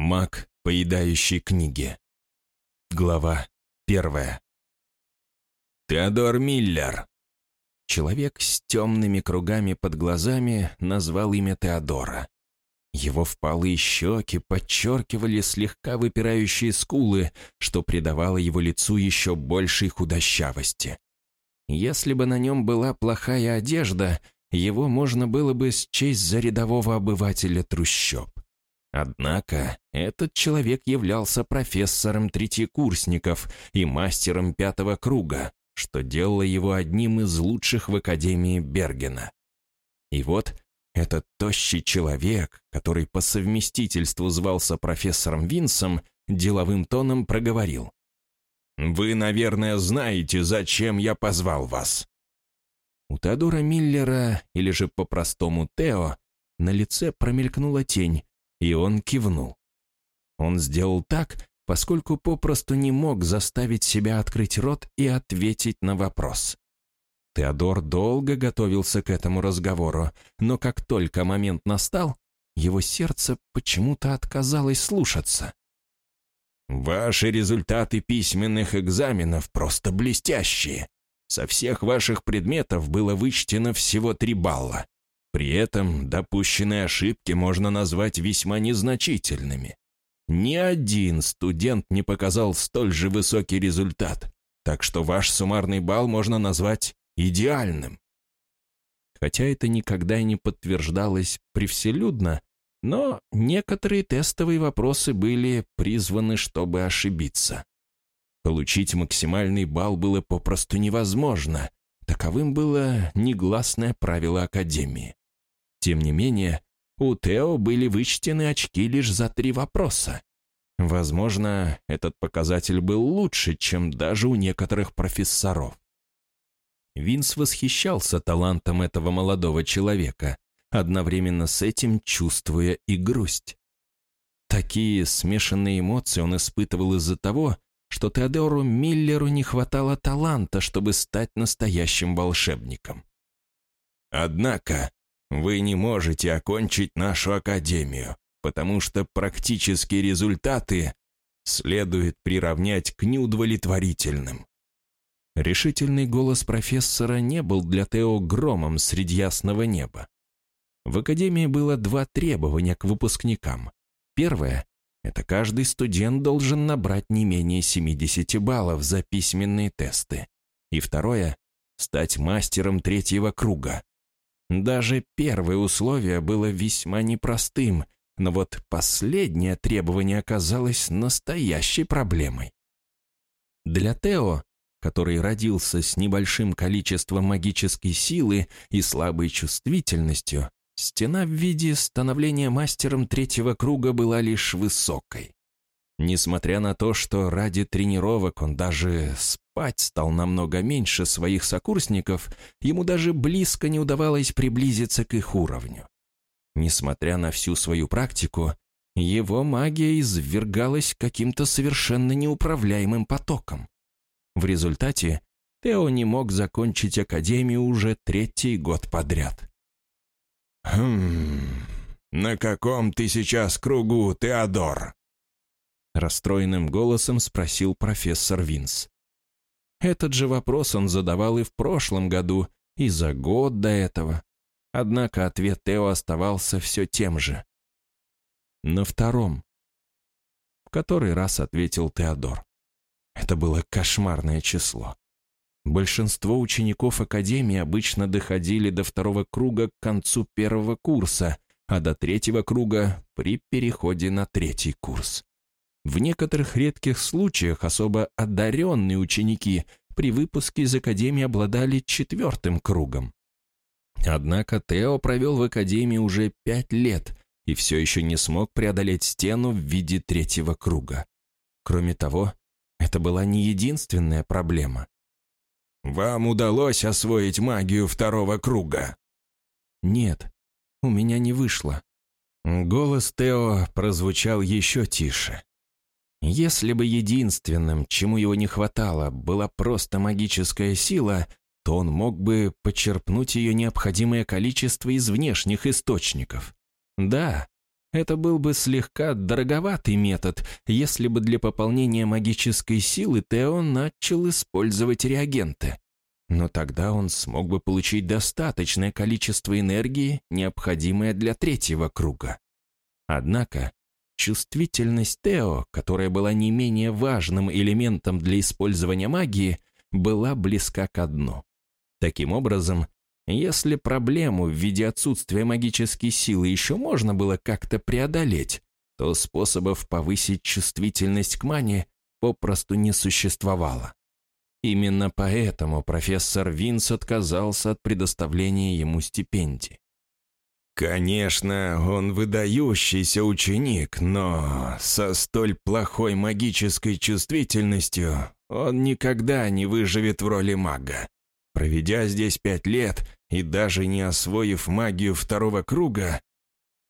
Маг, поедающий книги. Глава первая. Теодор Миллер. Человек с темными кругами под глазами назвал имя Теодора. Его впалые щеки подчеркивали слегка выпирающие скулы, что придавало его лицу еще большей худощавости. Если бы на нем была плохая одежда, его можно было бы счесть за рядового обывателя трущоб. Однако этот человек являлся профессором третьекурсников и мастером пятого круга, что делало его одним из лучших в Академии Бергена. И вот этот тощий человек, который по совместительству звался профессором Винсом, деловым тоном проговорил. «Вы, наверное, знаете, зачем я позвал вас». У Теодора Миллера, или же по-простому Тео, на лице промелькнула тень, и он кивнул. Он сделал так, поскольку попросту не мог заставить себя открыть рот и ответить на вопрос. Теодор долго готовился к этому разговору, но как только момент настал, его сердце почему-то отказалось слушаться. «Ваши результаты письменных экзаменов просто блестящие. Со всех ваших предметов было вычтено всего три балла. При этом допущенные ошибки можно назвать весьма незначительными. Ни один студент не показал столь же высокий результат, так что ваш суммарный балл можно назвать идеальным. Хотя это никогда и не подтверждалось привселюдно, но некоторые тестовые вопросы были призваны, чтобы ошибиться. Получить максимальный балл было попросту невозможно. Таковым было негласное правило Академии. Тем не менее, у Тео были вычтены очки лишь за три вопроса. Возможно, этот показатель был лучше, чем даже у некоторых профессоров. Винс восхищался талантом этого молодого человека, одновременно с этим чувствуя и грусть. Такие смешанные эмоции он испытывал из-за того, что Теодору Миллеру не хватало таланта, чтобы стать настоящим волшебником. Однако вы не можете окончить нашу академию, потому что практические результаты следует приравнять к неудовлетворительным. Решительный голос профессора не был для Тео громом среди ясного неба. В академии было два требования к выпускникам. Первое – это каждый студент должен набрать не менее 70 баллов за письменные тесты. И второе – стать мастером третьего круга. Даже первое условие было весьма непростым, но вот последнее требование оказалось настоящей проблемой. Для Тео, который родился с небольшим количеством магической силы и слабой чувствительностью, стена в виде становления мастером третьего круга была лишь высокой. Несмотря на то, что ради тренировок он даже спать стал намного меньше своих сокурсников, ему даже близко не удавалось приблизиться к их уровню. Несмотря на всю свою практику, его магия извергалась каким-то совершенно неуправляемым потоком. В результате Тео не мог закончить академию уже третий год подряд. «Хм, на каком ты сейчас кругу, Теодор?» Расстроенным голосом спросил профессор Винс. Этот же вопрос он задавал и в прошлом году, и за год до этого. Однако ответ Тео оставался все тем же. На втором. В который раз ответил Теодор. Это было кошмарное число. Большинство учеников Академии обычно доходили до второго круга к концу первого курса, а до третьего круга при переходе на третий курс. В некоторых редких случаях особо одаренные ученики при выпуске из Академии обладали четвертым кругом. Однако Тео провел в Академии уже пять лет и все еще не смог преодолеть стену в виде третьего круга. Кроме того, это была не единственная проблема. «Вам удалось освоить магию второго круга?» «Нет, у меня не вышло». Голос Тео прозвучал еще тише. Если бы единственным, чему его не хватало, была просто магическая сила, то он мог бы почерпнуть ее необходимое количество из внешних источников. Да, Это был бы слегка дороговатый метод, если бы для пополнения магической силы Тео начал использовать реагенты. Но тогда он смог бы получить достаточное количество энергии, необходимое для третьего круга. Однако чувствительность Тео, которая была не менее важным элементом для использования магии, была близка к дну. Таким образом, если проблему в виде отсутствия магической силы еще можно было как-то преодолеть, то способов повысить чувствительность к мане попросту не существовало. Именно поэтому профессор Винс отказался от предоставления ему стипендий. Конечно, он выдающийся ученик, но со столь плохой магической чувствительностью он никогда не выживет в роли мага. Проведя здесь пять лет и даже не освоив магию второго круга,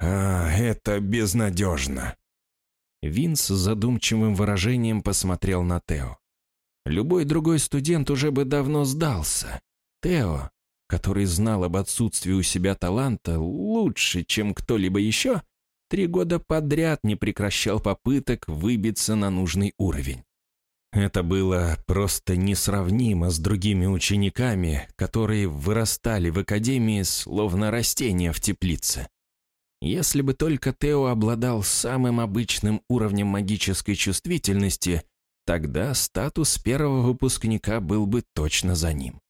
а, это безнадежно. Винс с задумчивым выражением посмотрел на Тео. Любой другой студент уже бы давно сдался. Тео, который знал об отсутствии у себя таланта лучше, чем кто-либо еще, три года подряд не прекращал попыток выбиться на нужный уровень. Это было просто несравнимо с другими учениками, которые вырастали в академии словно растения в теплице. Если бы только Тео обладал самым обычным уровнем магической чувствительности, тогда статус первого выпускника был бы точно за ним.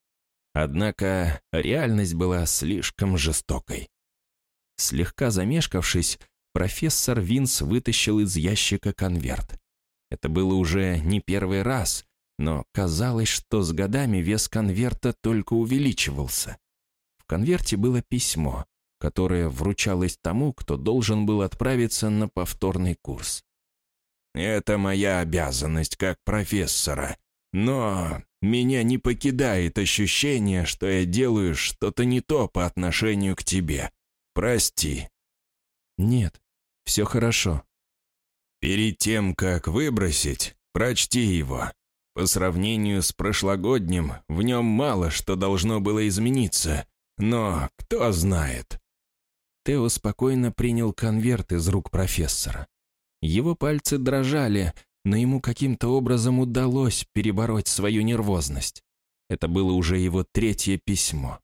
Однако реальность была слишком жестокой. Слегка замешкавшись, профессор Винс вытащил из ящика конверт. Это было уже не первый раз, но казалось, что с годами вес конверта только увеличивался. В конверте было письмо, которое вручалось тому, кто должен был отправиться на повторный курс. «Это моя обязанность как профессора, но меня не покидает ощущение, что я делаю что-то не то по отношению к тебе. Прости». «Нет, все хорошо», Перед тем, как выбросить, прочти его. По сравнению с прошлогодним, в нем мало что должно было измениться, но кто знает. Тео спокойно принял конверт из рук профессора. Его пальцы дрожали, но ему каким-то образом удалось перебороть свою нервозность. Это было уже его третье письмо.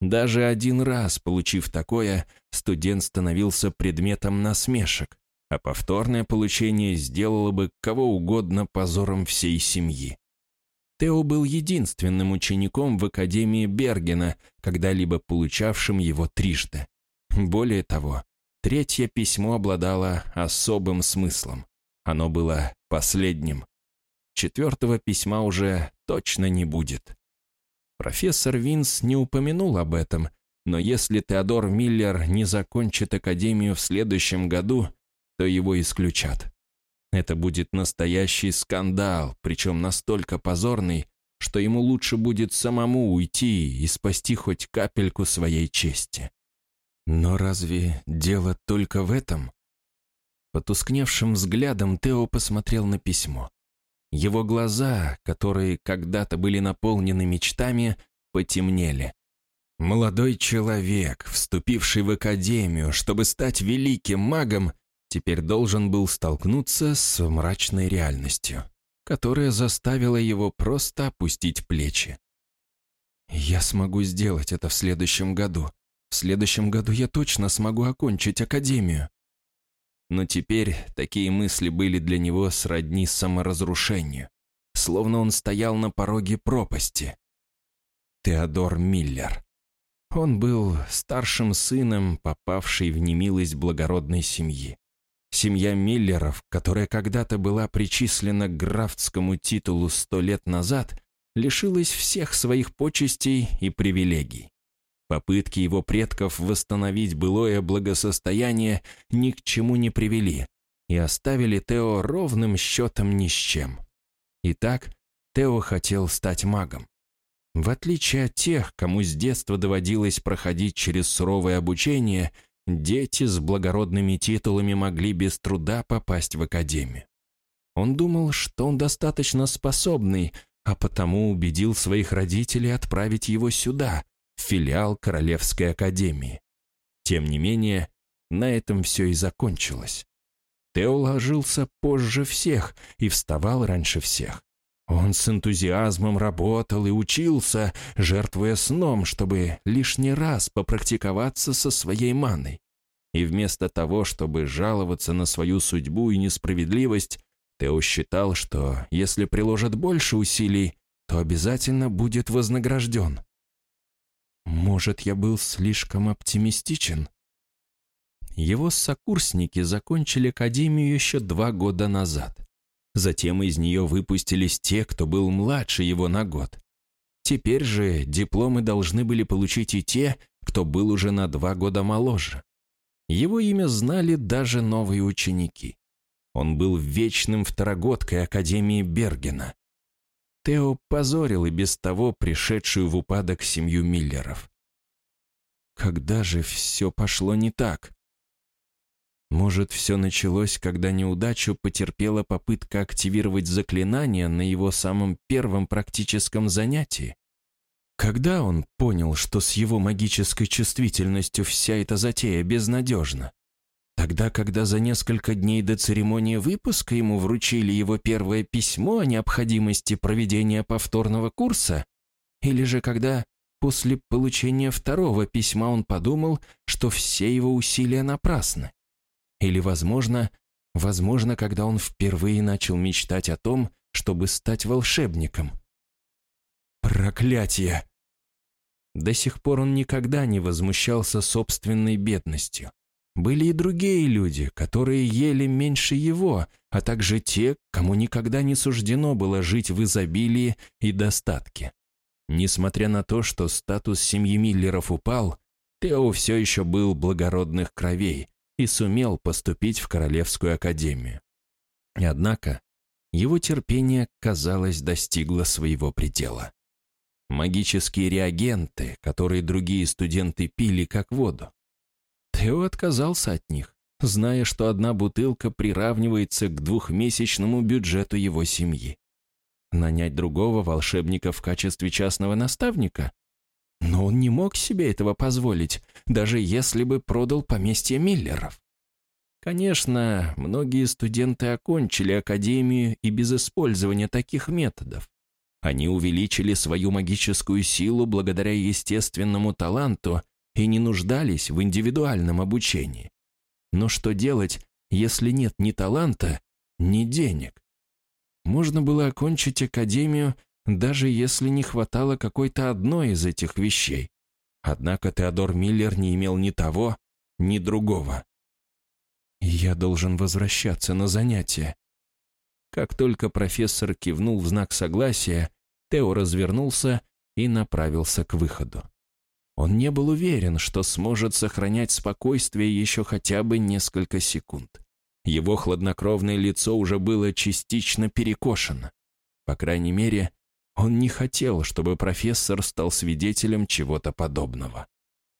Даже один раз, получив такое, студент становился предметом насмешек, а повторное получение сделало бы кого угодно позором всей семьи. Тео был единственным учеником в Академии Бергена, когда-либо получавшим его трижды. Более того, третье письмо обладало особым смыслом. Оно было последним. Четвертого письма уже точно не будет. Профессор Винс не упомянул об этом, но если Теодор Миллер не закончит Академию в следующем году, то его исключат. Это будет настоящий скандал, причем настолько позорный, что ему лучше будет самому уйти и спасти хоть капельку своей чести. Но разве дело только в этом? Потускневшим взглядом Тео посмотрел на письмо. Его глаза, которые когда-то были наполнены мечтами, потемнели. Молодой человек, вступивший в академию, чтобы стать великим магом, теперь должен был столкнуться с мрачной реальностью, которая заставила его просто опустить плечи. «Я смогу сделать это в следующем году. В следующем году я точно смогу окончить академию». Но теперь такие мысли были для него сродни саморазрушению, словно он стоял на пороге пропасти. Теодор Миллер. Он был старшим сыном, попавшей в немилость благородной семьи. Семья Миллеров, которая когда-то была причислена к графскому титулу сто лет назад, лишилась всех своих почестей и привилегий. Попытки его предков восстановить былое благосостояние ни к чему не привели и оставили Тео ровным счетом ни с чем. Итак, Тео хотел стать магом. В отличие от тех, кому с детства доводилось проходить через суровое обучение – дети с благородными титулами могли без труда попасть в академию. Он думал, что он достаточно способный, а потому убедил своих родителей отправить его сюда, филиал Королевской академии. Тем не менее, на этом все и закончилось. Тео ложился позже всех и вставал раньше всех. Он с энтузиазмом работал и учился, жертвуя сном, чтобы лишний раз попрактиковаться со своей маной. И вместо того, чтобы жаловаться на свою судьбу и несправедливость, Тео считал, что если приложит больше усилий, то обязательно будет вознагражден. Может, я был слишком оптимистичен? Его сокурсники закончили академию еще два года назад. Затем из нее выпустились те, кто был младше его на год. Теперь же дипломы должны были получить и те, кто был уже на два года моложе. Его имя знали даже новые ученики. Он был вечным второгодкой Академии Бергена. Тео позорил и без того пришедшую в упадок семью Миллеров. Когда же все пошло не так? Может, все началось, когда неудачу потерпела попытка активировать заклинание на его самом первом практическом занятии? Когда он понял, что с его магической чувствительностью вся эта затея безнадежна? Тогда, когда за несколько дней до церемонии выпуска ему вручили его первое письмо о необходимости проведения повторного курса? Или же когда после получения второго письма он подумал, что все его усилия напрасны? Или, возможно, возможно, когда он впервые начал мечтать о том, чтобы стать волшебником? Проклятие! До сих пор он никогда не возмущался собственной бедностью. Были и другие люди, которые ели меньше его, а также те, кому никогда не суждено было жить в изобилии и достатке. Несмотря на то, что статус семьи Миллеров упал, Тео все еще был благородных кровей и сумел поступить в Королевскую академию. Однако его терпение, казалось, достигло своего предела. Магические реагенты, которые другие студенты пили как воду, Тео отказался от них, зная, что одна бутылка приравнивается к двухмесячному бюджету его семьи. Нанять другого волшебника в качестве частного наставника? Но он не мог себе этого позволить, даже если бы продал поместье Миллеров. Конечно, многие студенты окончили академию и без использования таких методов. Они увеличили свою магическую силу благодаря естественному таланту и не нуждались в индивидуальном обучении. Но что делать, если нет ни таланта, ни денег? Можно было окончить академию, даже если не хватало какой-то одной из этих вещей. Однако Теодор Миллер не имел ни того, ни другого. «Я должен возвращаться на занятия». Как только профессор кивнул в знак согласия, Тео развернулся и направился к выходу. Он не был уверен, что сможет сохранять спокойствие еще хотя бы несколько секунд. Его хладнокровное лицо уже было частично перекошено. По крайней мере, он не хотел, чтобы профессор стал свидетелем чего-то подобного.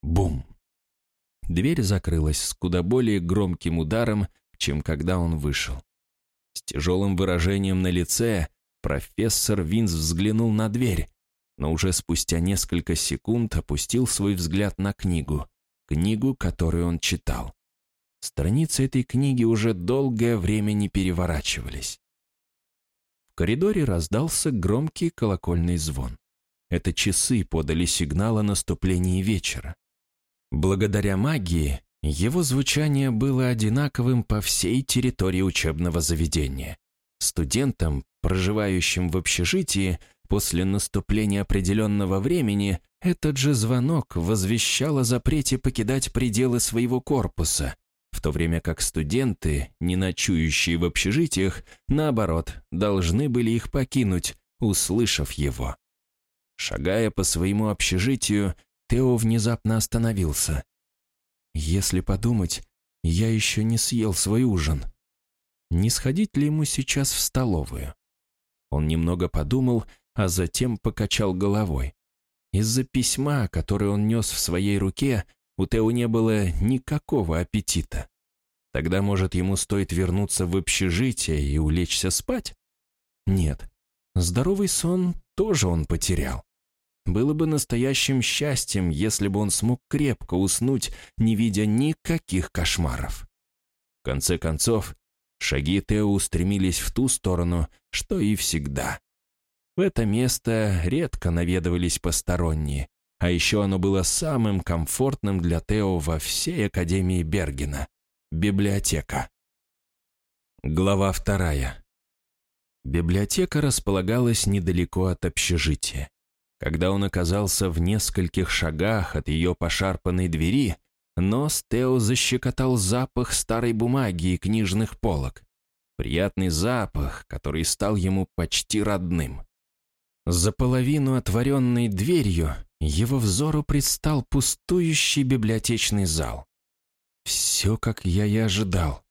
Бум! Дверь закрылась с куда более громким ударом, чем когда он вышел. С тяжелым выражением на лице профессор Винс взглянул на дверь, но уже спустя несколько секунд опустил свой взгляд на книгу, книгу, которую он читал. Страницы этой книги уже долгое время не переворачивались. В коридоре раздался громкий колокольный звон. Это часы подали сигнал о наступлении вечера. Благодаря магии его звучание было одинаковым по всей территории учебного заведения. Студентам, проживающим в общежитии, После наступления определенного времени этот же звонок возвещал о запрете покидать пределы своего корпуса, в то время как студенты, не ночующие в общежитиях, наоборот, должны были их покинуть, услышав его. Шагая по своему общежитию, Тео внезапно остановился. «Если подумать, я еще не съел свой ужин. Не сходить ли ему сейчас в столовую?» Он немного подумал а затем покачал головой. Из-за письма, которое он нес в своей руке, у Тео не было никакого аппетита. Тогда, может, ему стоит вернуться в общежитие и улечься спать? Нет, здоровый сон тоже он потерял. было бы настоящим счастьем, если бы он смог крепко уснуть, не видя никаких кошмаров. В конце концов, шаги Тео устремились в ту сторону, что и всегда. В это место редко наведывались посторонние, а еще оно было самым комфортным для Тео во всей Академии Бергена — библиотека. Глава вторая. Библиотека располагалась недалеко от общежития. Когда он оказался в нескольких шагах от ее пошарпанной двери, нос Тео защекотал запах старой бумаги и книжных полок. Приятный запах, который стал ему почти родным. За половину отворенной дверью его взору предстал пустующий библиотечный зал. Все, как я и ожидал.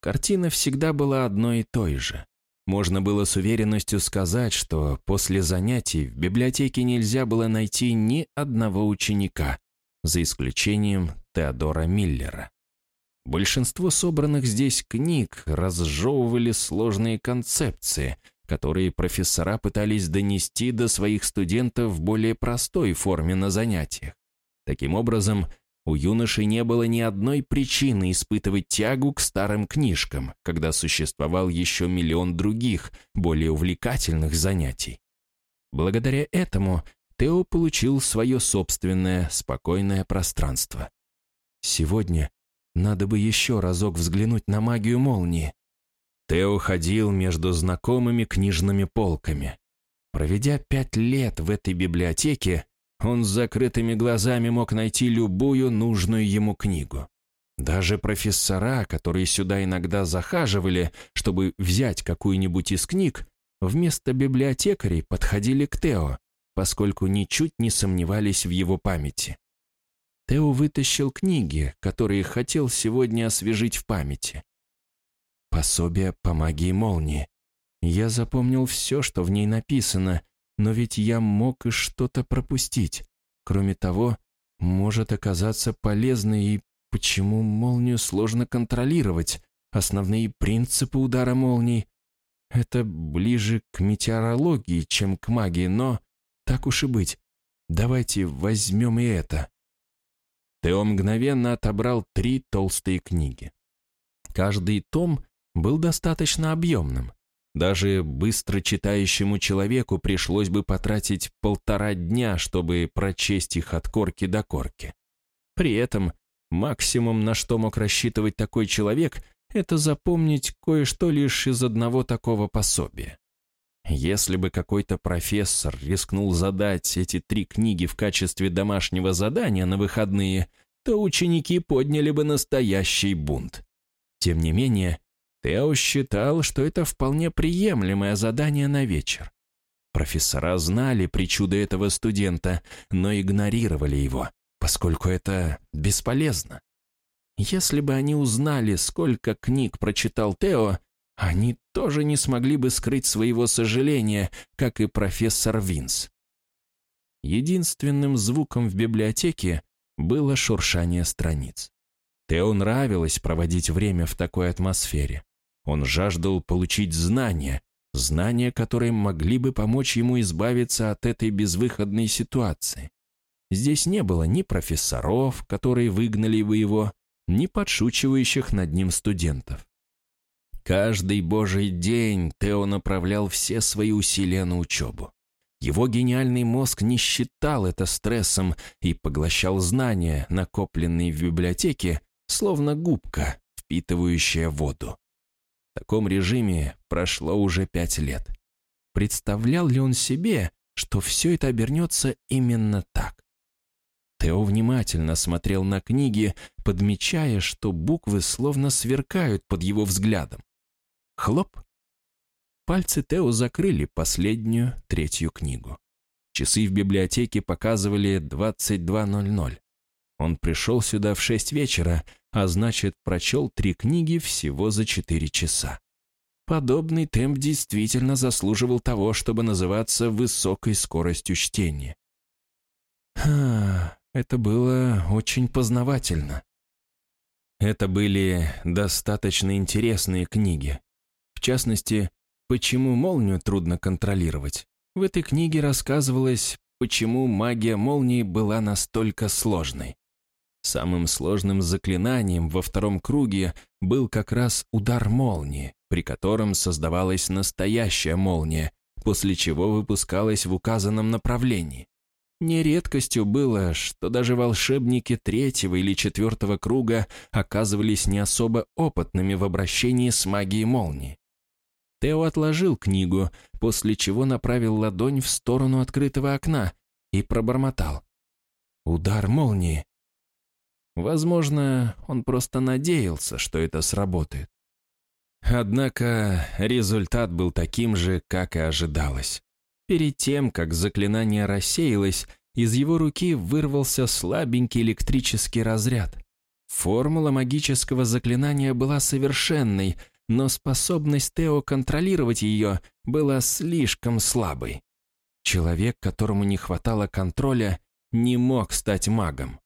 Картина всегда была одной и той же. Можно было с уверенностью сказать, что после занятий в библиотеке нельзя было найти ни одного ученика, за исключением Теодора Миллера. Большинство собранных здесь книг разжевывали сложные концепции, которые профессора пытались донести до своих студентов в более простой форме на занятиях. Таким образом, у юноши не было ни одной причины испытывать тягу к старым книжкам, когда существовал еще миллион других, более увлекательных занятий. Благодаря этому Тео получил свое собственное спокойное пространство. Сегодня надо бы еще разок взглянуть на магию молнии. Тео ходил между знакомыми книжными полками. Проведя пять лет в этой библиотеке, он с закрытыми глазами мог найти любую нужную ему книгу. Даже профессора, которые сюда иногда захаживали, чтобы взять какую-нибудь из книг, вместо библиотекарей подходили к Тео, поскольку ничуть не сомневались в его памяти. Тео вытащил книги, которые хотел сегодня освежить в памяти. Пособие по магии молнии. Я запомнил все, что в ней написано, но ведь я мог и что-то пропустить. Кроме того, может оказаться полезной и почему молнию сложно контролировать, основные принципы удара молний. Это ближе к метеорологии, чем к магии, но так уж и быть. Давайте возьмем и это. Тео мгновенно отобрал три толстые книги. Каждый том был достаточно объемным. Даже быстро читающему человеку пришлось бы потратить полтора дня, чтобы прочесть их от корки до корки. При этом максимум, на что мог рассчитывать такой человек, это запомнить кое-что лишь из одного такого пособия. Если бы какой-то профессор рискнул задать эти три книги в качестве домашнего задания на выходные, то ученики подняли бы настоящий бунт. Тем не менее, Тео считал, что это вполне приемлемое задание на вечер. Профессора знали причуды этого студента, но игнорировали его, поскольку это бесполезно. Если бы они узнали, сколько книг прочитал Тео, они тоже не смогли бы скрыть своего сожаления, как и профессор Винс. Единственным звуком в библиотеке было шуршание страниц. Тео нравилось проводить время в такой атмосфере. Он жаждал получить знания, знания, которые могли бы помочь ему избавиться от этой безвыходной ситуации. Здесь не было ни профессоров, которые выгнали бы его, ни подшучивающих над ним студентов. Каждый божий день Тео направлял все свои усилия на учебу. Его гениальный мозг не считал это стрессом и поглощал знания, накопленные в библиотеке, словно губка, впитывающая воду. Таком режиме прошло уже пять лет. Представлял ли он себе, что все это обернется именно так? Тео внимательно смотрел на книги, подмечая, что буквы словно сверкают под его взглядом. Хлоп! Пальцы Тео закрыли последнюю, третью книгу. Часы в библиотеке показывали 22.00. Он пришел сюда в шесть вечера, а значит, прочел три книги всего за четыре часа. Подобный темп действительно заслуживал того, чтобы называться высокой скоростью чтения. Ха, это было очень познавательно. Это были достаточно интересные книги. В частности, «Почему молнию трудно контролировать». В этой книге рассказывалось, почему магия молнии была настолько сложной. Самым сложным заклинанием во втором круге был как раз удар молнии, при котором создавалась настоящая молния, после чего выпускалась в указанном направлении. Нередкостью было, что даже волшебники третьего или четвертого круга оказывались не особо опытными в обращении с магией молнии. Тео отложил книгу, после чего направил ладонь в сторону открытого окна и пробормотал. «Удар молнии». Возможно, он просто надеялся, что это сработает. Однако результат был таким же, как и ожидалось. Перед тем, как заклинание рассеялось, из его руки вырвался слабенький электрический разряд. Формула магического заклинания была совершенной, но способность Тео контролировать ее была слишком слабой. Человек, которому не хватало контроля, не мог стать магом.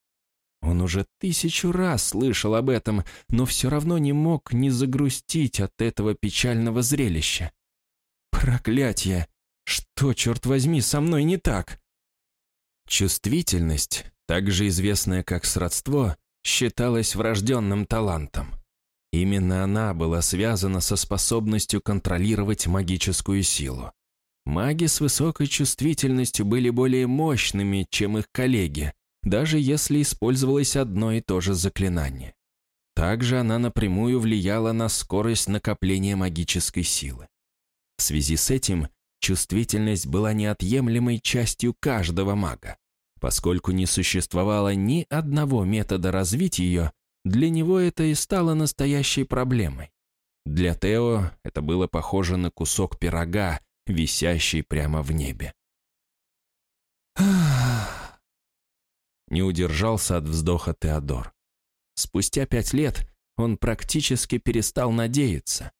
Он уже тысячу раз слышал об этом, но все равно не мог не загрустить от этого печального зрелища. Проклятье! Что, черт возьми, со мной не так? Чувствительность, также известная как сродство, считалась врожденным талантом. Именно она была связана со способностью контролировать магическую силу. Маги с высокой чувствительностью были более мощными, чем их коллеги, даже если использовалось одно и то же заклинание. Также она напрямую влияла на скорость накопления магической силы. В связи с этим чувствительность была неотъемлемой частью каждого мага. Поскольку не существовало ни одного метода развить ее, для него это и стало настоящей проблемой. Для Тео это было похоже на кусок пирога, висящий прямо в небе. Не удержался от вздоха Теодор. Спустя пять лет он практически перестал надеяться.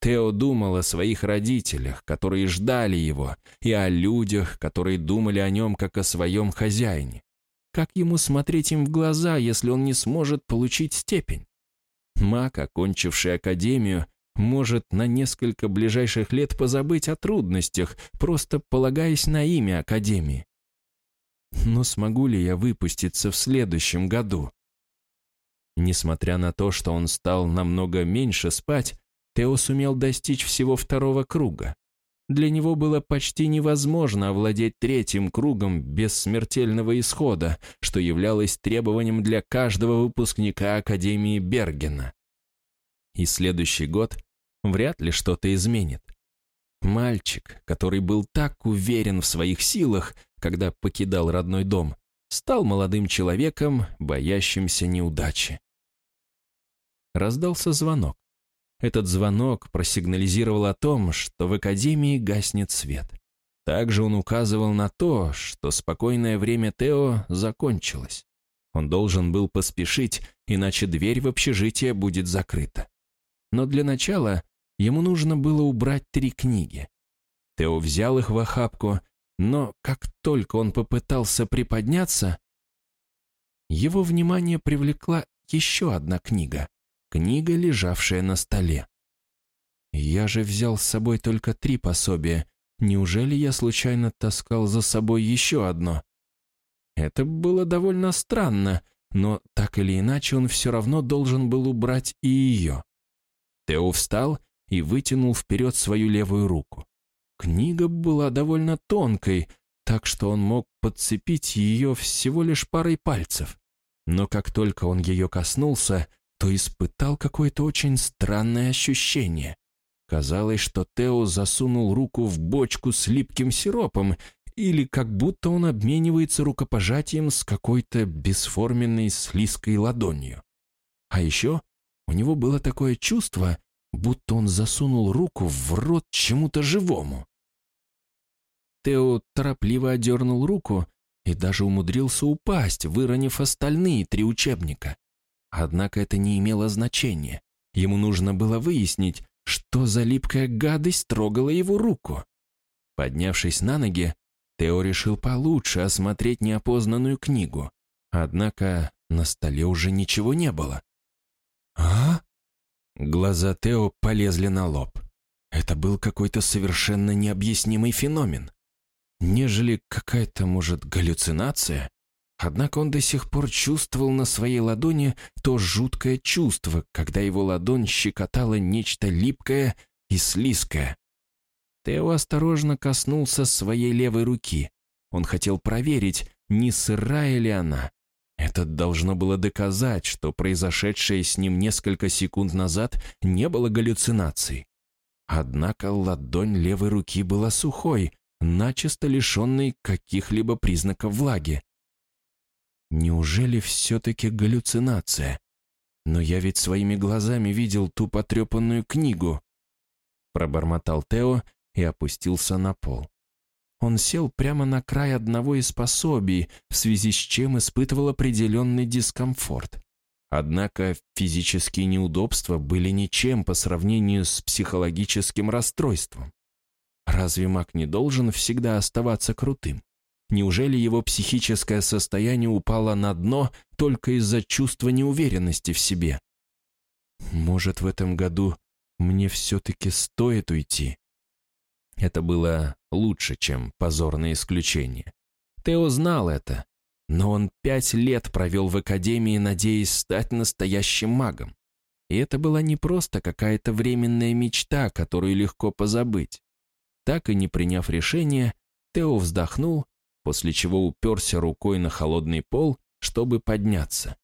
Тео думал о своих родителях, которые ждали его, и о людях, которые думали о нем как о своем хозяине. Как ему смотреть им в глаза, если он не сможет получить степень? Маг, окончивший академию, может на несколько ближайших лет позабыть о трудностях, просто полагаясь на имя академии. Но смогу ли я выпуститься в следующем году? Несмотря на то, что он стал намного меньше спать, Тео сумел достичь всего второго круга. Для него было почти невозможно овладеть третьим кругом без смертельного исхода, что являлось требованием для каждого выпускника Академии Бергена. И следующий год вряд ли что-то изменит. Мальчик, который был так уверен в своих силах, когда покидал родной дом, стал молодым человеком, боящимся неудачи. Раздался звонок. Этот звонок просигнализировал о том, что в академии гаснет свет. Также он указывал на то, что спокойное время Тео закончилось. Он должен был поспешить, иначе дверь в общежитие будет закрыта. Но для начала ему нужно было убрать три книги. Тео взял их в охапку, но как только он попытался приподняться, его внимание привлекла еще одна книга книга, лежавшая на столе. Я же взял с собой только три пособия. Неужели я случайно таскал за собой еще одно? Это было довольно странно, но так или иначе он все равно должен был убрать и ее. Тео встал и вытянул вперед свою левую руку. Книга была довольно тонкой, так что он мог подцепить ее всего лишь парой пальцев. Но как только он ее коснулся, то испытал какое-то очень странное ощущение. Казалось, что Тео засунул руку в бочку с липким сиропом, или как будто он обменивается рукопожатием с какой-то бесформенной слизкой ладонью. А еще у него было такое чувство, будто он засунул руку в рот чему-то живому. Тео торопливо одернул руку и даже умудрился упасть, выронив остальные три учебника. Однако это не имело значения. Ему нужно было выяснить, что за липкая гадость трогала его руку. Поднявшись на ноги, Тео решил получше осмотреть неопознанную книгу. Однако на столе уже ничего не было. «А?» Глаза Тео полезли на лоб. Это был какой-то совершенно необъяснимый феномен. Нежели какая-то, может, галлюцинация. Однако он до сих пор чувствовал на своей ладони то жуткое чувство, когда его ладонь щекотала нечто липкое и слизкое. Тео осторожно коснулся своей левой руки. Он хотел проверить, не сырая ли она. Это должно было доказать, что произошедшее с ним несколько секунд назад не было галлюцинацией. Однако ладонь левой руки была сухой, начисто лишенной каких-либо признаков влаги. Неужели все-таки галлюцинация? Но я ведь своими глазами видел ту потрепанную книгу. Пробормотал Тео и опустился на пол. Он сел прямо на край одного из пособий, в связи с чем испытывал определенный дискомфорт. Однако физические неудобства были ничем по сравнению с психологическим расстройством. Разве маг не должен всегда оставаться крутым? Неужели его психическое состояние упало на дно только из-за чувства неуверенности в себе? Может, в этом году мне все-таки стоит уйти? Это было лучше, чем позорное исключение. Тео знал это, но он пять лет провел в академии, надеясь стать настоящим магом. И это была не просто какая-то временная мечта, которую легко позабыть. Так и не приняв решение, Тео вздохнул, после чего уперся рукой на холодный пол, чтобы подняться.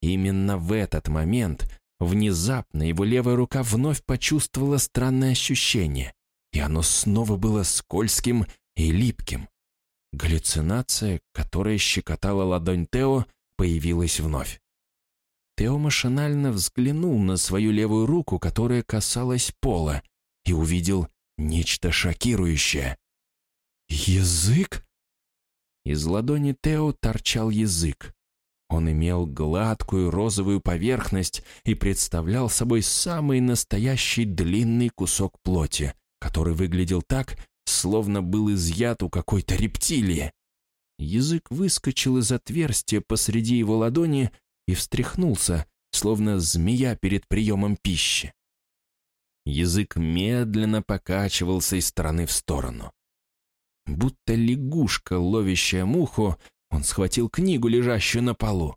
Именно в этот момент внезапно его левая рука вновь почувствовала странное ощущение, и оно снова было скользким и липким. Галлюцинация, которая щекотала ладонь Тео, появилась вновь. Тео машинально взглянул на свою левую руку, которая касалась пола, и увидел нечто шокирующее. «Язык?» Из ладони Тео торчал язык. Он имел гладкую розовую поверхность и представлял собой самый настоящий длинный кусок плоти, который выглядел так, словно был изъят у какой-то рептилии. Язык выскочил из отверстия посреди его ладони и встряхнулся, словно змея перед приемом пищи. Язык медленно покачивался из стороны в сторону. Будто лягушка, ловящая муху, он схватил книгу, лежащую на полу.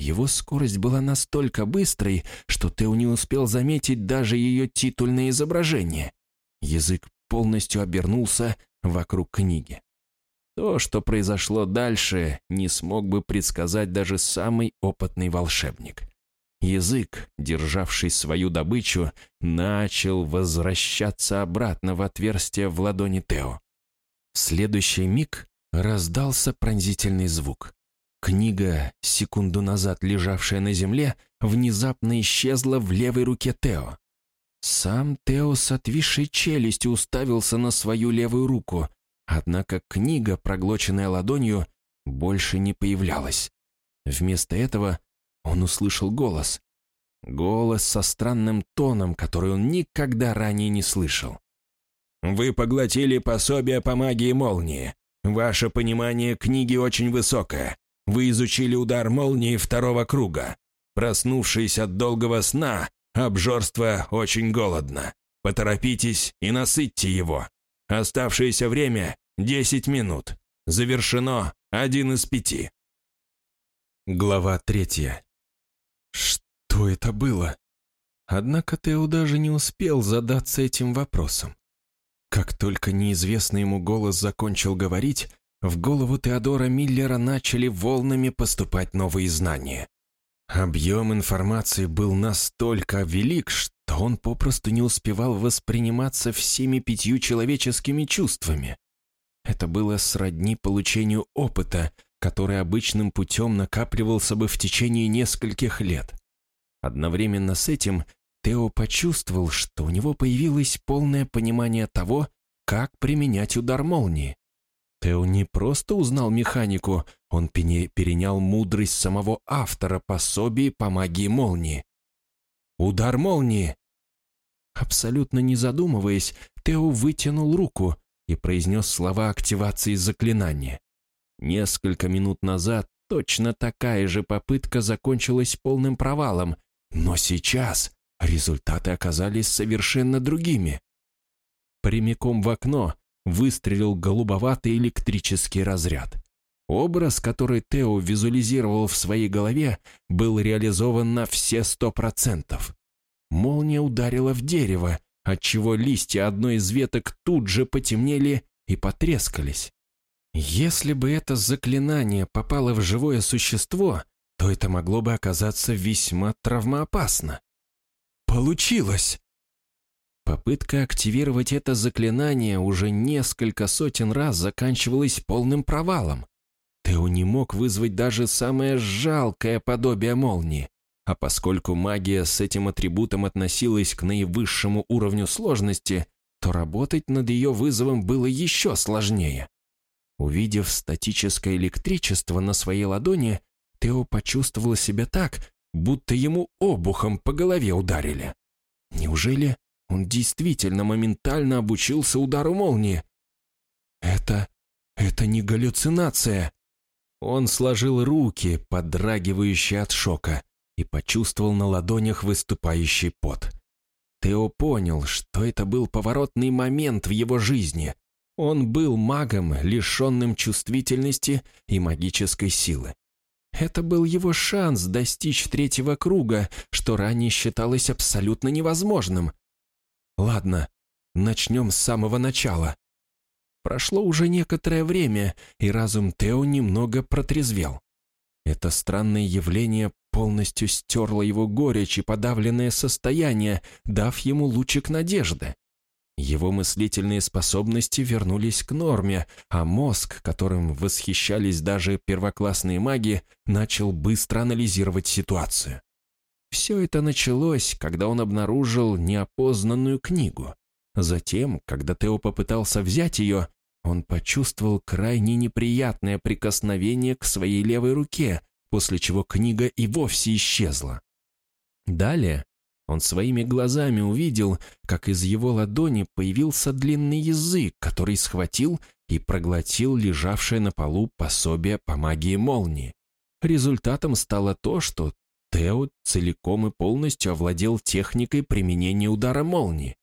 Его скорость была настолько быстрой, что Тео не успел заметить даже ее титульное изображение. Язык полностью обернулся вокруг книги. То, что произошло дальше, не смог бы предсказать даже самый опытный волшебник. Язык, державший свою добычу, начал возвращаться обратно в отверстие в ладони Тео. В следующий миг раздался пронзительный звук. Книга, секунду назад лежавшая на земле, внезапно исчезла в левой руке Тео. Сам Тео с отвисшей челюстью уставился на свою левую руку, однако книга, проглоченная ладонью, больше не появлялась. Вместо этого он услышал голос. Голос со странным тоном, который он никогда ранее не слышал. «Вы поглотили пособие по магии молнии. Ваше понимание книги очень высокое. Вы изучили удар молнии второго круга. Проснувшись от долгого сна, Обжорство очень голодно. Поторопитесь и насытьте его. Оставшееся время — 10 минут. Завершено один из пяти. Глава третья. Что это было? Однако Тео даже не успел задаться этим вопросом. Как только неизвестный ему голос закончил говорить, в голову Теодора Миллера начали волнами поступать новые знания. Объем информации был настолько велик, что он попросту не успевал восприниматься всеми пятью человеческими чувствами. Это было сродни получению опыта, который обычным путем накапливался бы в течение нескольких лет. Одновременно с этим Тео почувствовал, что у него появилось полное понимание того, как применять удар молнии. Тео не просто узнал механику, он перенял мудрость самого автора пособий по магии молнии. «Удар молнии!» Абсолютно не задумываясь, Тео вытянул руку и произнес слова активации заклинания. Несколько минут назад точно такая же попытка закончилась полным провалом, но сейчас результаты оказались совершенно другими. Прямиком в окно выстрелил голубоватый электрический разряд. Образ, который Тео визуализировал в своей голове, был реализован на все сто процентов. Молния ударила в дерево, отчего листья одной из веток тут же потемнели и потрескались. Если бы это заклинание попало в живое существо, то это могло бы оказаться весьма травмоопасно. Получилось! Попытка активировать это заклинание уже несколько сотен раз заканчивалась полным провалом. Тео не мог вызвать даже самое жалкое подобие молнии. А поскольку магия с этим атрибутом относилась к наивысшему уровню сложности, то работать над ее вызовом было еще сложнее. Увидев статическое электричество на своей ладони, Тео почувствовал себя так, будто ему обухом по голове ударили. Неужели он действительно моментально обучился удару молнии? Это... это не галлюцинация. Он сложил руки, подрагивающие от шока, и почувствовал на ладонях выступающий пот. Тео понял, что это был поворотный момент в его жизни. Он был магом, лишенным чувствительности и магической силы. Это был его шанс достичь третьего круга, что ранее считалось абсолютно невозможным. Ладно, начнем с самого начала. Прошло уже некоторое время, и разум Тео немного протрезвел. Это странное явление полностью стерло его горечь и подавленное состояние, дав ему лучик надежды. Его мыслительные способности вернулись к норме, а мозг, которым восхищались даже первоклассные маги, начал быстро анализировать ситуацию. Все это началось, когда он обнаружил неопознанную книгу. Затем, когда Тео попытался взять ее, он почувствовал крайне неприятное прикосновение к своей левой руке, после чего книга и вовсе исчезла. Далее он своими глазами увидел, как из его ладони появился длинный язык, который схватил и проглотил лежавшее на полу пособие по магии молнии. Результатом стало то, что Тео целиком и полностью овладел техникой применения удара молнии.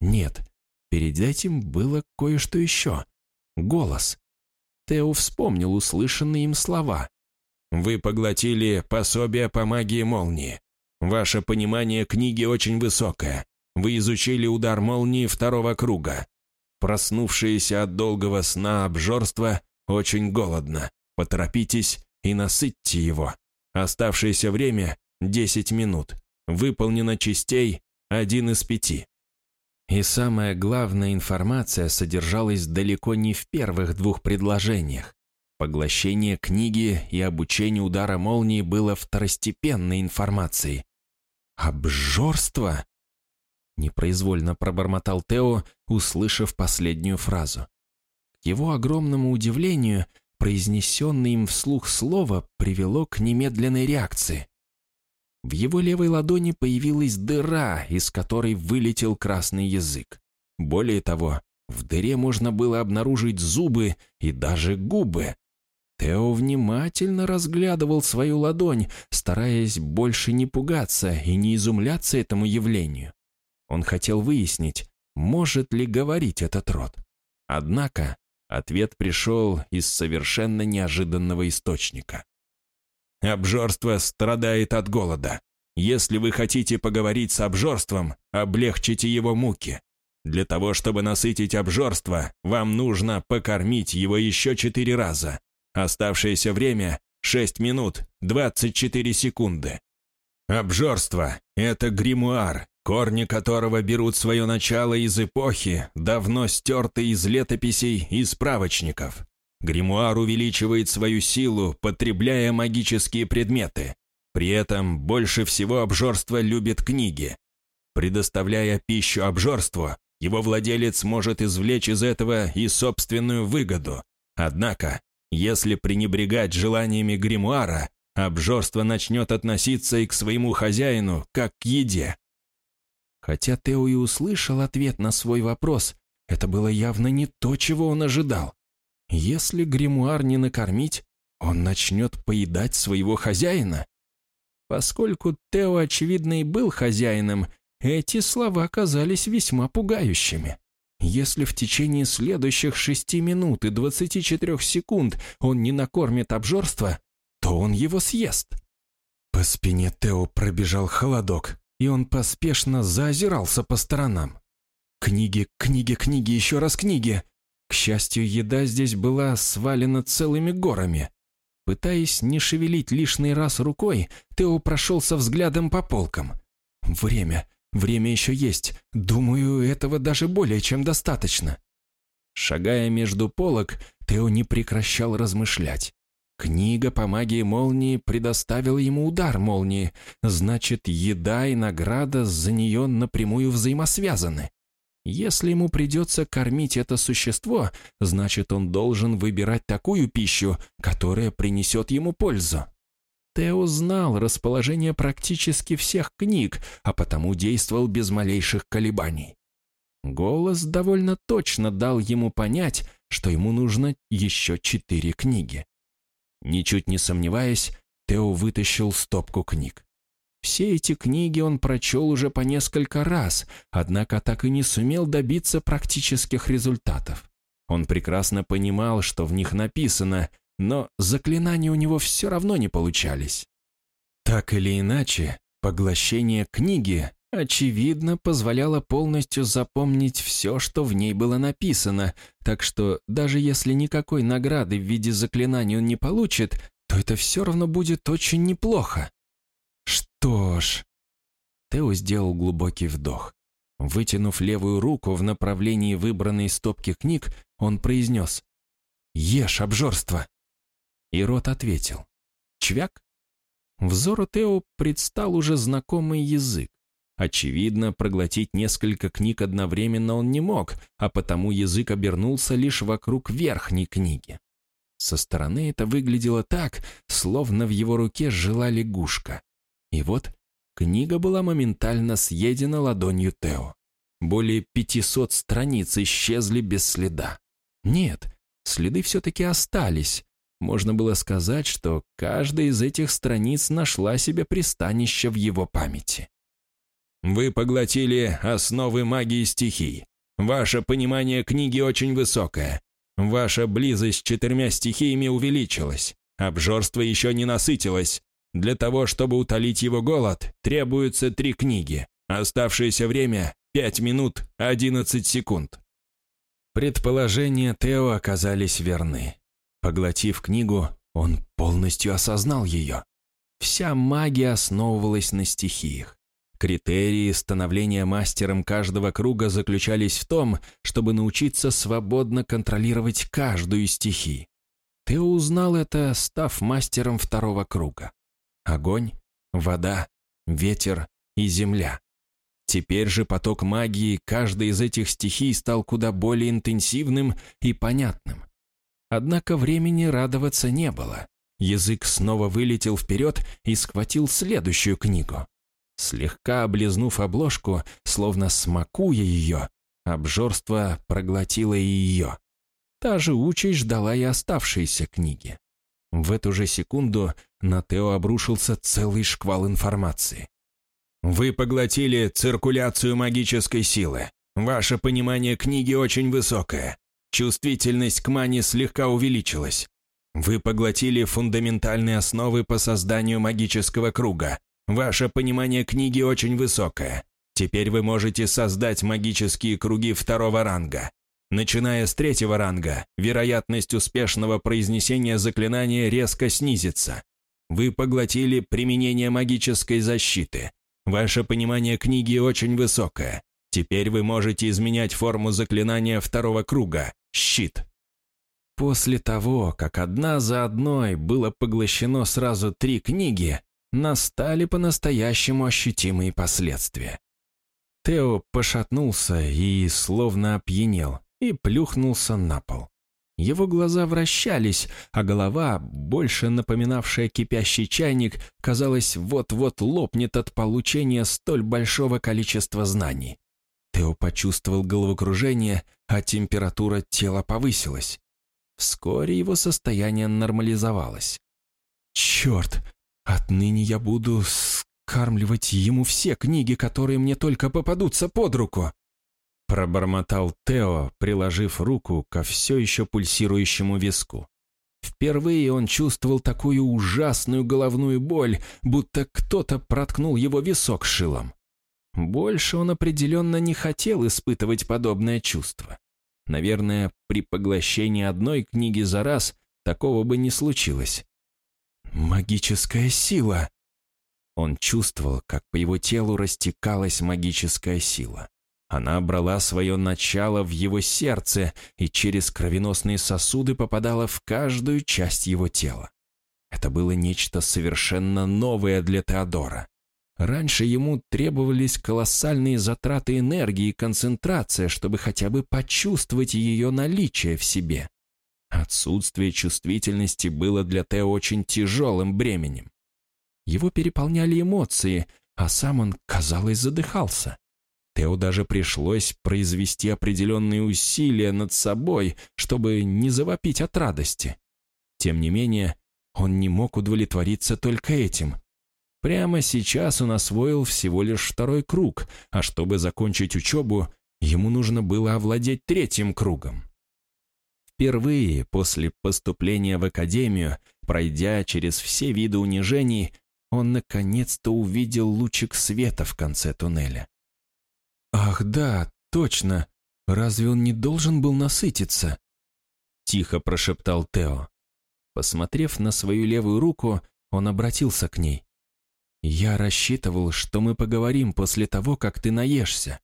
Нет, перед этим было кое-что еще. Голос. Тео вспомнил услышанные им слова. «Вы поглотили пособие по магии молнии. Ваше понимание книги очень высокое. Вы изучили удар молнии второго круга. Проснувшиеся от долгого сна обжорства очень голодно. Поторопитесь и насытьте его. Оставшееся время — 10 минут. Выполнено частей один из пяти. И самая главная информация содержалась далеко не в первых двух предложениях. Поглощение книги и обучение удара молнии было второстепенной информацией. «Обжорство?» Непроизвольно пробормотал Тео, услышав последнюю фразу. К его огромному удивлению, произнесенное им вслух слово привело к немедленной реакции. В его левой ладони появилась дыра, из которой вылетел красный язык. Более того, в дыре можно было обнаружить зубы и даже губы. Тео внимательно разглядывал свою ладонь, стараясь больше не пугаться и не изумляться этому явлению. Он хотел выяснить, может ли говорить этот род. Однако ответ пришел из совершенно неожиданного источника. «Обжорство страдает от голода. Если вы хотите поговорить с обжорством, облегчите его муки. Для того, чтобы насытить обжорство, вам нужно покормить его еще четыре раза. Оставшееся время — 6 минут 24 секунды. Обжорство — это гримуар, корни которого берут свое начало из эпохи, давно стертой из летописей и справочников. Гримуар увеличивает свою силу, потребляя магические предметы. При этом больше всего обжорство любит книги. Предоставляя пищу обжорству, его владелец может извлечь из этого и собственную выгоду. Однако если пренебрегать желаниями гримуара, обжорство начнет относиться и к своему хозяину, как к еде. Хотя Тео и услышал ответ на свой вопрос, это было явно не то, чего он ожидал. Если гримуар не накормить, он начнет поедать своего хозяина. Поскольку Тео, очевидно, и был хозяином, эти слова казались весьма пугающими. Если в течение следующих 6 минут и 24 секунд он не накормит обжорство, то он его съест. По спине Тео пробежал холодок, и он поспешно заозирался по сторонам. Книги, книги, книги, еще раз книги. К счастью, еда здесь была свалена целыми горами. Пытаясь не шевелить лишний раз рукой, Тео прошелся взглядом по полкам. Время, время еще есть. Думаю, этого даже более чем достаточно. Шагая между полок, Тео не прекращал размышлять. Книга по магии молнии предоставила ему удар молнии, значит, еда и награда за нее напрямую взаимосвязаны. Если ему придется кормить это существо, значит, он должен выбирать такую пищу, которая принесет ему пользу. Тео знал расположение практически всех книг, а потому действовал без малейших колебаний. Голос довольно точно дал ему понять, что ему нужно еще четыре книги. Ничуть не сомневаясь, Тео вытащил стопку книг. Все эти книги он прочел уже по несколько раз, однако так и не сумел добиться практических результатов. Он прекрасно понимал, что в них написано, но заклинания у него все равно не получались. Так или иначе, поглощение книги, очевидно, позволяло полностью запомнить все, что в ней было написано, так что даже если никакой награды в виде заклинаний он не получит, то это все равно будет очень неплохо. Что ж... Тео сделал глубокий вдох. Вытянув левую руку в направлении выбранной стопки книг, он произнес «Ешь, обжорство!» И рот ответил «Чвяк?» Взору Тео предстал уже знакомый язык. Очевидно, проглотить несколько книг одновременно он не мог, а потому язык обернулся лишь вокруг верхней книги. Со стороны это выглядело так, словно в его руке жила лягушка. И вот книга была моментально съедена ладонью Тео. Более 500 страниц исчезли без следа. Нет, следы все-таки остались. Можно было сказать, что каждая из этих страниц нашла себе пристанище в его памяти. «Вы поглотили основы магии стихий. Ваше понимание книги очень высокое. Ваша близость с четырьмя стихиями увеличилась. Обжорство еще не насытилось. Для того, чтобы утолить его голод, требуются три книги. Оставшееся время — пять минут одиннадцать секунд. Предположения Тео оказались верны. Поглотив книгу, он полностью осознал ее. Вся магия основывалась на стихиях. Критерии становления мастером каждого круга заключались в том, чтобы научиться свободно контролировать каждую из стихий. Тео узнал это, став мастером второго круга огонь, вода, ветер и земля. Теперь же поток магии каждой из этих стихий стал куда более интенсивным и понятным. Однако времени радоваться не было. Язык снова вылетел вперед и схватил следующую книгу. Слегка облизнув обложку, словно смакуя ее, обжорство проглотило и ее. Та же участь ждала и оставшиеся книги. В эту же секунду на Тео обрушился целый шквал информации. «Вы поглотили циркуляцию магической силы. Ваше понимание книги очень высокое. Чувствительность к мане слегка увеличилась. Вы поглотили фундаментальные основы по созданию магического круга. Ваше понимание книги очень высокое. Теперь вы можете создать магические круги второго ранга. Начиная с третьего ранга, вероятность успешного произнесения заклинания резко снизится. Вы поглотили применение магической защиты. Ваше понимание книги очень высокое. Теперь вы можете изменять форму заклинания второго круга – щит. После того, как одна за одной было поглощено сразу три книги, настали по-настоящему ощутимые последствия. Тео пошатнулся и словно опьянел и плюхнулся на пол. Его глаза вращались, а голова, больше напоминавшая кипящий чайник, казалось, вот-вот лопнет от получения столь большого количества знаний. Тео почувствовал головокружение, а температура тела повысилась. Вскоре его состояние нормализовалось. «Черт! Отныне я буду скармливать ему все книги, которые мне только попадутся под руку!» Пробормотал Тео, приложив руку ко все еще пульсирующему виску. Впервые он чувствовал такую ужасную головную боль, будто кто-то проткнул его висок шилом. Больше он определенно не хотел испытывать подобное чувство. Наверное, при поглощении одной книги за раз такого бы не случилось. «Магическая сила!» Он чувствовал, как по его телу растекалась магическая сила. Она брала свое начало в его сердце и через кровеносные сосуды попадала в каждую часть его тела. Это было нечто совершенно новое для Теодора. Раньше ему требовались колоссальные затраты энергии и концентрация, чтобы хотя бы почувствовать ее наличие в себе. Отсутствие чувствительности было для Тео очень тяжелым бременем. Его переполняли эмоции, а сам он, казалось, задыхался. Тео даже пришлось произвести определенные усилия над собой, чтобы не завопить от радости. Тем не менее, он не мог удовлетвориться только этим. Прямо сейчас он освоил всего лишь второй круг, а чтобы закончить учебу, ему нужно было овладеть третьим кругом. Впервые после поступления в академию, пройдя через все виды унижений, он наконец-то увидел лучик света в конце туннеля. «Ах да, точно! Разве он не должен был насытиться?» Тихо прошептал Тео. Посмотрев на свою левую руку, он обратился к ней. «Я рассчитывал, что мы поговорим после того, как ты наешься».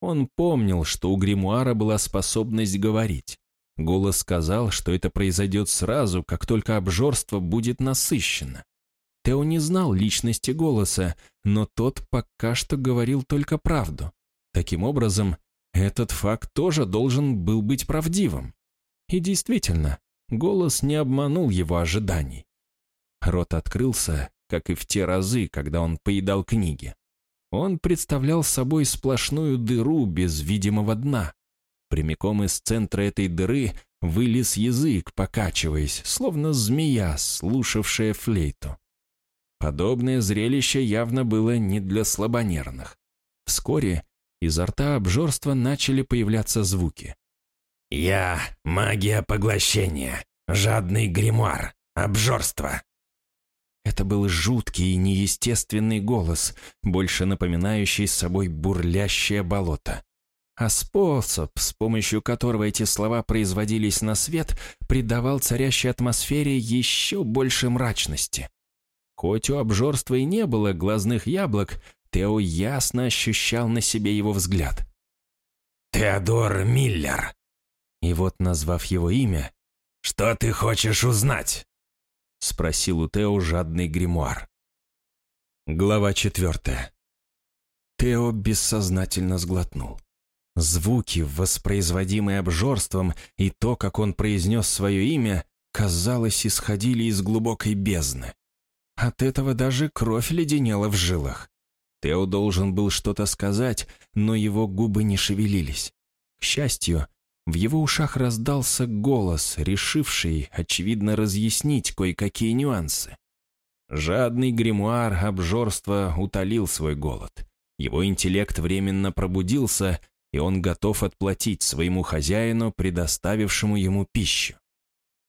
Он помнил, что у гримуара была способность говорить. Голос сказал, что это произойдет сразу, как только обжорство будет насыщено. Тео не знал личности голоса, но тот пока что говорил только правду. Таким образом, этот факт тоже должен был быть правдивым. И действительно, голос не обманул его ожиданий. Рот открылся, как и в те разы, когда он поедал книги. Он представлял собой сплошную дыру без видимого дна. Прямиком из центра этой дыры вылез язык, покачиваясь, словно змея, слушавшая флейту. Подобное зрелище явно было не для слабонервных. Вскоре изо рта обжорства начали появляться звуки. «Я — магия поглощения, жадный гримуар, обжорство», это был жуткий и неестественный голос, больше напоминающий собой бурлящее болото. А способ, с помощью которого эти слова производились на свет, придавал царящей атмосфере еще больше мрачности. Хоть у обжорства и не было глазных яблок, Тео ясно ощущал на себе его взгляд. «Теодор Миллер!» И вот, назвав его имя, «Что ты хочешь узнать?» — спросил у Тео жадный гримуар. Глава четвертая. Тео бессознательно сглотнул. Звуки, воспроизводимые обжорством, и то, как он произнес свое имя, казалось, исходили из глубокой бездны. От этого даже кровь леденела в жилах. Тео должен был что-то сказать, но его губы не шевелились. К счастью, в его ушах раздался голос, решивший, очевидно, разъяснить кое-какие нюансы. Жадный гримуар обжорства утолил свой голод. Его интеллект временно пробудился, и он готов отплатить своему хозяину, предоставившему ему пищу.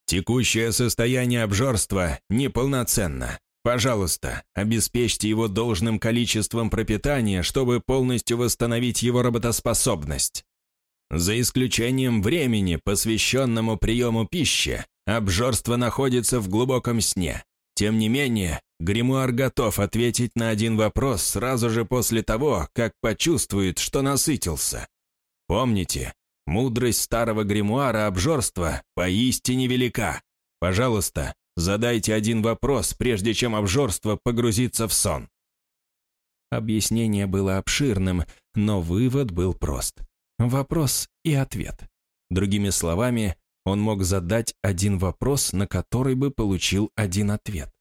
«Текущее состояние обжорства неполноценно. Пожалуйста, обеспечьте его должным количеством пропитания, чтобы полностью восстановить его работоспособность». За исключением времени, посвященному приему пищи, обжорство находится в глубоком сне. Тем не менее, гримуар готов ответить на один вопрос сразу же после того, как почувствует, что насытился. Помните, мудрость старого гримуара обжорства поистине велика. Пожалуйста, задайте один вопрос, прежде чем обжорство погрузится в сон. Объяснение было обширным, но вывод был прост. Вопрос и ответ. Другими словами, он мог задать один вопрос, на который бы получил один ответ.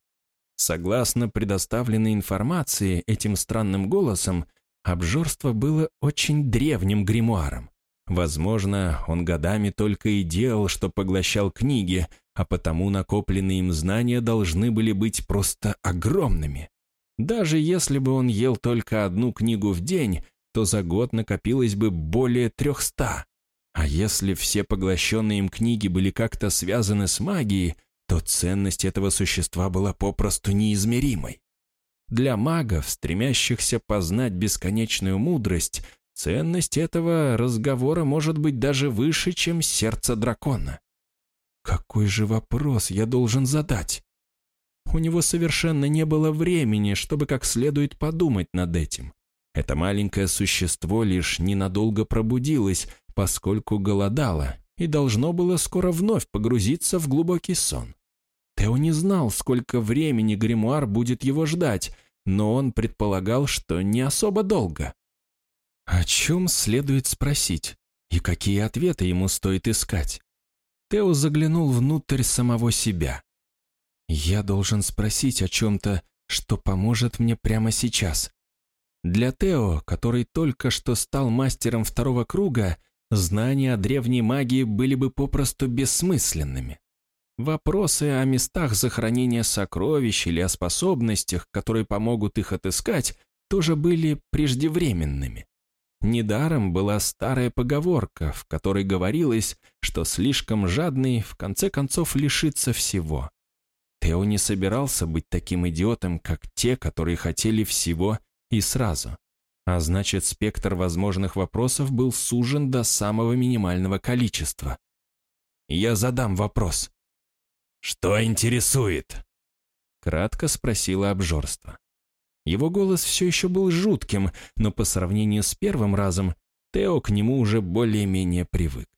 Согласно предоставленной информации этим странным голосом, обжорство было очень древним гримуаром. Возможно, он годами только и делал, что поглощал книги, а потому накопленные им знания должны были быть просто огромными. Даже если бы он ел только одну книгу в день, то за год накопилось бы более трехста. А если все поглощенные им книги были как-то связаны с магией, то ценность этого существа была попросту неизмеримой. Для магов, стремящихся познать бесконечную мудрость, ценность этого разговора может быть даже выше, чем сердце дракона. Какой же вопрос я должен задать? У него совершенно не было времени, чтобы как следует подумать над этим. Это маленькое существо лишь ненадолго пробудилось, поскольку голодало, и должно было скоро вновь погрузиться в глубокий сон. Тео не знал, сколько времени гримуар будет его ждать, но он предполагал, что не особо долго. О чем следует спросить, и какие ответы ему стоит искать? Тео заглянул внутрь самого себя. «Я должен спросить о чем-то, что поможет мне прямо сейчас. Для Тео, который только что стал мастером второго круга, знания о древней магии были бы попросту бессмысленными. Вопросы о местах захоронения сокровищ или о способностях, которые помогут их отыскать, тоже были преждевременными. Недаром была старая поговорка, в которой говорилось, что слишком жадный в конце концов лишится всего. Тео не собирался быть таким идиотом, как те, которые хотели всего и сразу. А значит, спектр возможных вопросов был сужен до самого минимального количества. Я задам вопрос. «Что интересует?» Кратко спросила обжорство. Его голос все еще был жутким, но по сравнению с первым разом Тео к нему уже более-менее привык.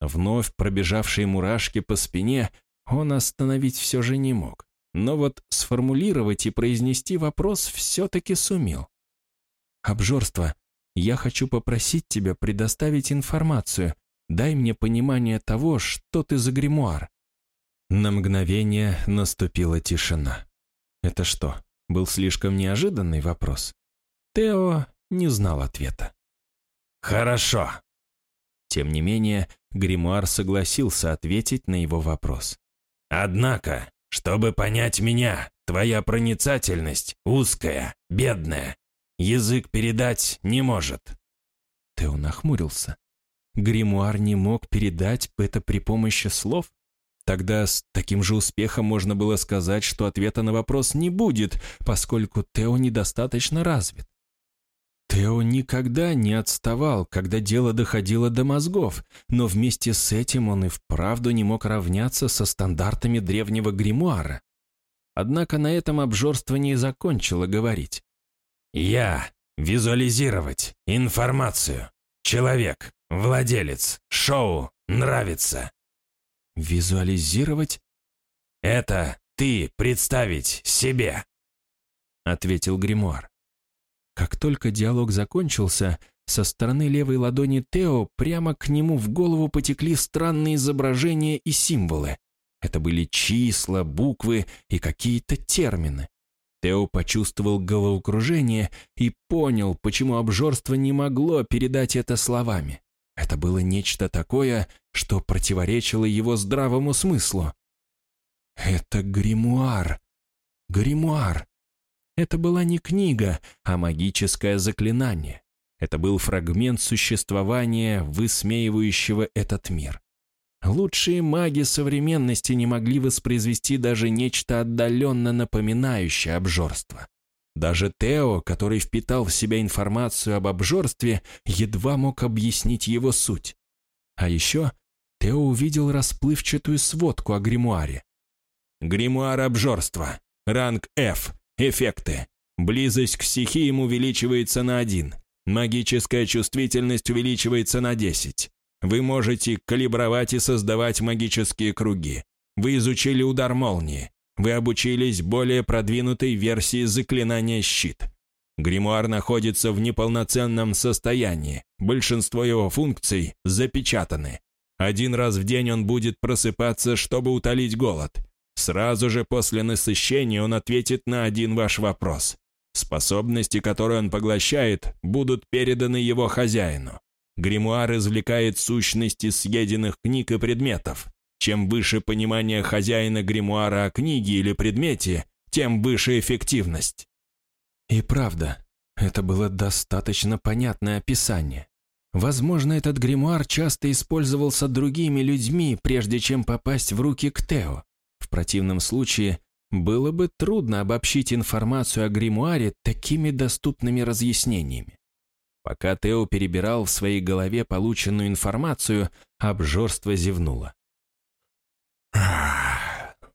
Вновь пробежавшие мурашки по спине он остановить все же не мог но вот сформулировать и произнести вопрос все-таки сумел. «Обжорство, я хочу попросить тебя предоставить информацию. Дай мне понимание того, что ты за гримуар». На мгновение наступила тишина. Это что, был слишком неожиданный вопрос? Тео не знал ответа. «Хорошо». Тем не менее, гримуар согласился ответить на его вопрос. «Однако, чтобы понять меня, твоя проницательность узкая, бедная. Язык передать не может». Тео нахмурился. Гримуар не мог передать это при помощи слов? Тогда с таким же успехом можно было сказать, что ответа на вопрос не будет, поскольку Тео недостаточно развит. Тео никогда не отставал, когда дело доходило до мозгов, но вместе с этим он и вправду не мог равняться со стандартами древнего гримуара. Однако на этом обжорство не закончило говорить. «Я. Визуализировать. Информацию. Человек. Владелец. Шоу. Нравится». «Визуализировать?» «Это ты представить себе», — ответил гримуар. Как только диалог закончился, со стороны левой ладони Тео прямо к нему в голову потекли странные изображения и символы. Это были числа, буквы и какие-то термины. Тео почувствовал головокружение и понял, почему обжорство не могло передать это словами. Это было нечто такое, что противоречило его здравому смыслу. «Это гримуар! Гримуар! Это была не книга, а магическое заклинание. Это был фрагмент существования, высмеивающего этот мир. Лучшие маги современности не могли воспроизвести даже нечто отдаленно напоминающее обжорство. Даже Тео, который впитал в себя информацию об обжорстве, едва мог объяснить его суть. А еще Тео увидел расплывчатую сводку о гримуаре. «Гримуар обжорства. Ранг F. Эффекты. Близость к стихиям увеличивается на 1. Магическая чувствительность увеличивается на 10. Вы можете калибровать и создавать магические круги. Вы изучили удар молнии. Вы обучились более продвинутой версии заклинания «Щит». Гримуар находится в неполноценном состоянии. Большинство его функций запечатаны. Один раз в день он будет просыпаться, чтобы утолить голод. Сразу же после насыщения он ответит на один ваш вопрос. Способности, которые он поглощает, будут переданы его хозяину. Гримуар извлекает сущности съеденных книг и предметов. Чем выше понимание хозяина гримуара о книге или предмете, тем выше эффективность. И правда, Это было достаточно понятное описание. Возможно, этот гримуар часто использовался другими людьми, прежде чем попасть в руки к Тео. Противном случае было бы трудно обобщить информацию о гримуаре такими доступными разъяснениями. Пока Тео перебирал в своей голове полученную информацию, обжорство зевнуло.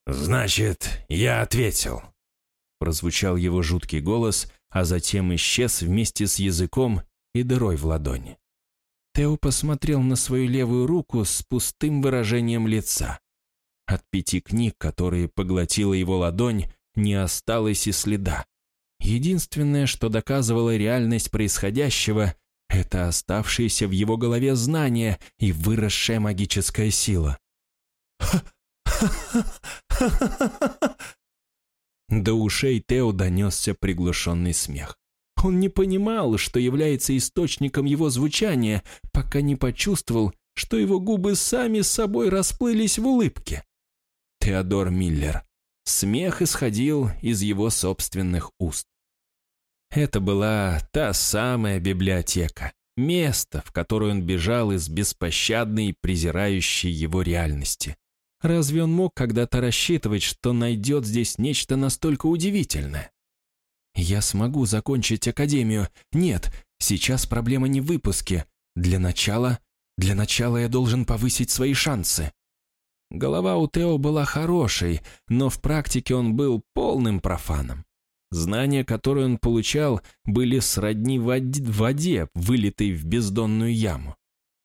«Значит, я ответил», — прозвучал его жуткий голос, а затем исчез вместе с языком и дырой в ладони. Тео посмотрел на свою левую руку с пустым выражением лица. От пяти книг, которые поглотила его ладонь, не осталось и следа. Единственное, что доказывало реальность происходящего, это оставшиеся в его голове знания и выросшая магическая сила. До ушей Тео донесся приглушенный смех. Он не понимал, что является источником его звучания, пока не почувствовал, что его губы сами собой расплылись в улыбке. Теодор Миллер. Смех исходил из его собственных уст. Это была та самая библиотека, место, в которое он бежал из беспощадной, презирающей его реальности. Разве он мог когда-то рассчитывать, что найдет здесь нечто настолько удивительное? Я смогу закончить академию. Нет, сейчас проблема не в выпуске. Для начала... Для начала я должен повысить свои шансы. Голова у Тео была хорошей, но в практике он был полным профаном. Знания, которые он получал, были сродни воде, вылитой в бездонную яму.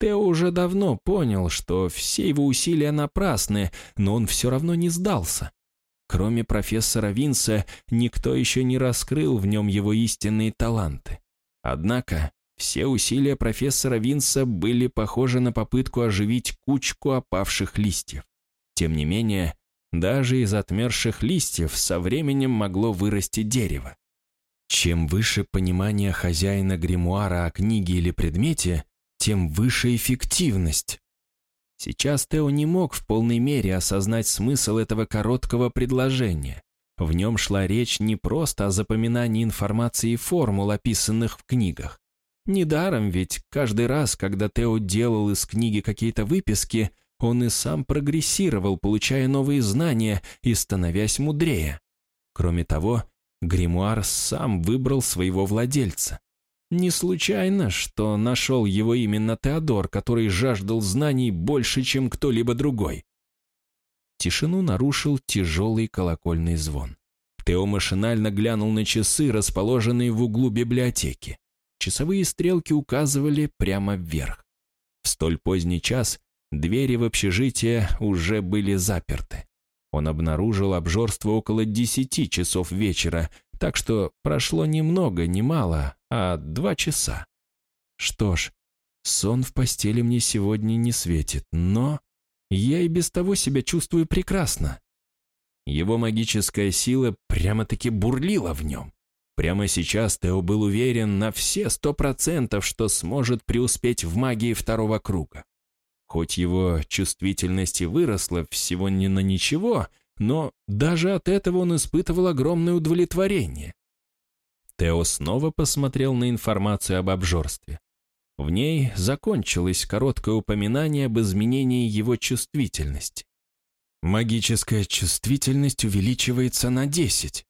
Тео уже давно понял, что все его усилия напрасны, но он все равно не сдался. Кроме профессора Винса, никто еще не раскрыл в нем его истинные таланты. Однако все усилия профессора Винса были похожи на попытку оживить кучку опавших листьев. Тем не менее, даже из отмерших листьев со временем могло вырасти дерево. Чем выше понимание хозяина гримуара о книге или предмете, тем выше эффективность. Сейчас Тео не мог в полной мере осознать смысл этого короткого предложения. В нем шла речь не просто о запоминании информации и формул, описанных в книгах. Недаром ведь каждый раз, когда Тео делал из книги какие-то выписки, он и сам прогрессировал, получая новые знания и становясь мудрее. Кроме того, гримуар сам выбрал своего владельца. Не случайно, что нашел его именно Теодор, который жаждал знаний больше, чем кто-либо другой. Тишину нарушил тяжелый колокольный звон. Тео машинально глянул на часы, расположенные в углу библиотеки. Часовые стрелки указывали прямо вверх. В столь поздний час двери в общежитие уже были заперты. Он обнаружил обжорство около десяти часов вечера, так что прошло ни много, ни мало, а два часа. Что ж, сон в постели мне сегодня не светит, но я и без того себя чувствую прекрасно. Его магическая сила прямо-таки бурлила в нем. Прямо сейчас Тео был уверен на все сто процентов, что сможет преуспеть в магии второго круга. Хоть его чувствительность и выросла всего не на ничего, но даже от этого он испытывал огромное удовлетворение. Тео снова посмотрел на информацию об обжорстве. В ней закончилось короткое упоминание об изменении его чувствительности. Магическая чувствительность увеличивается на 10.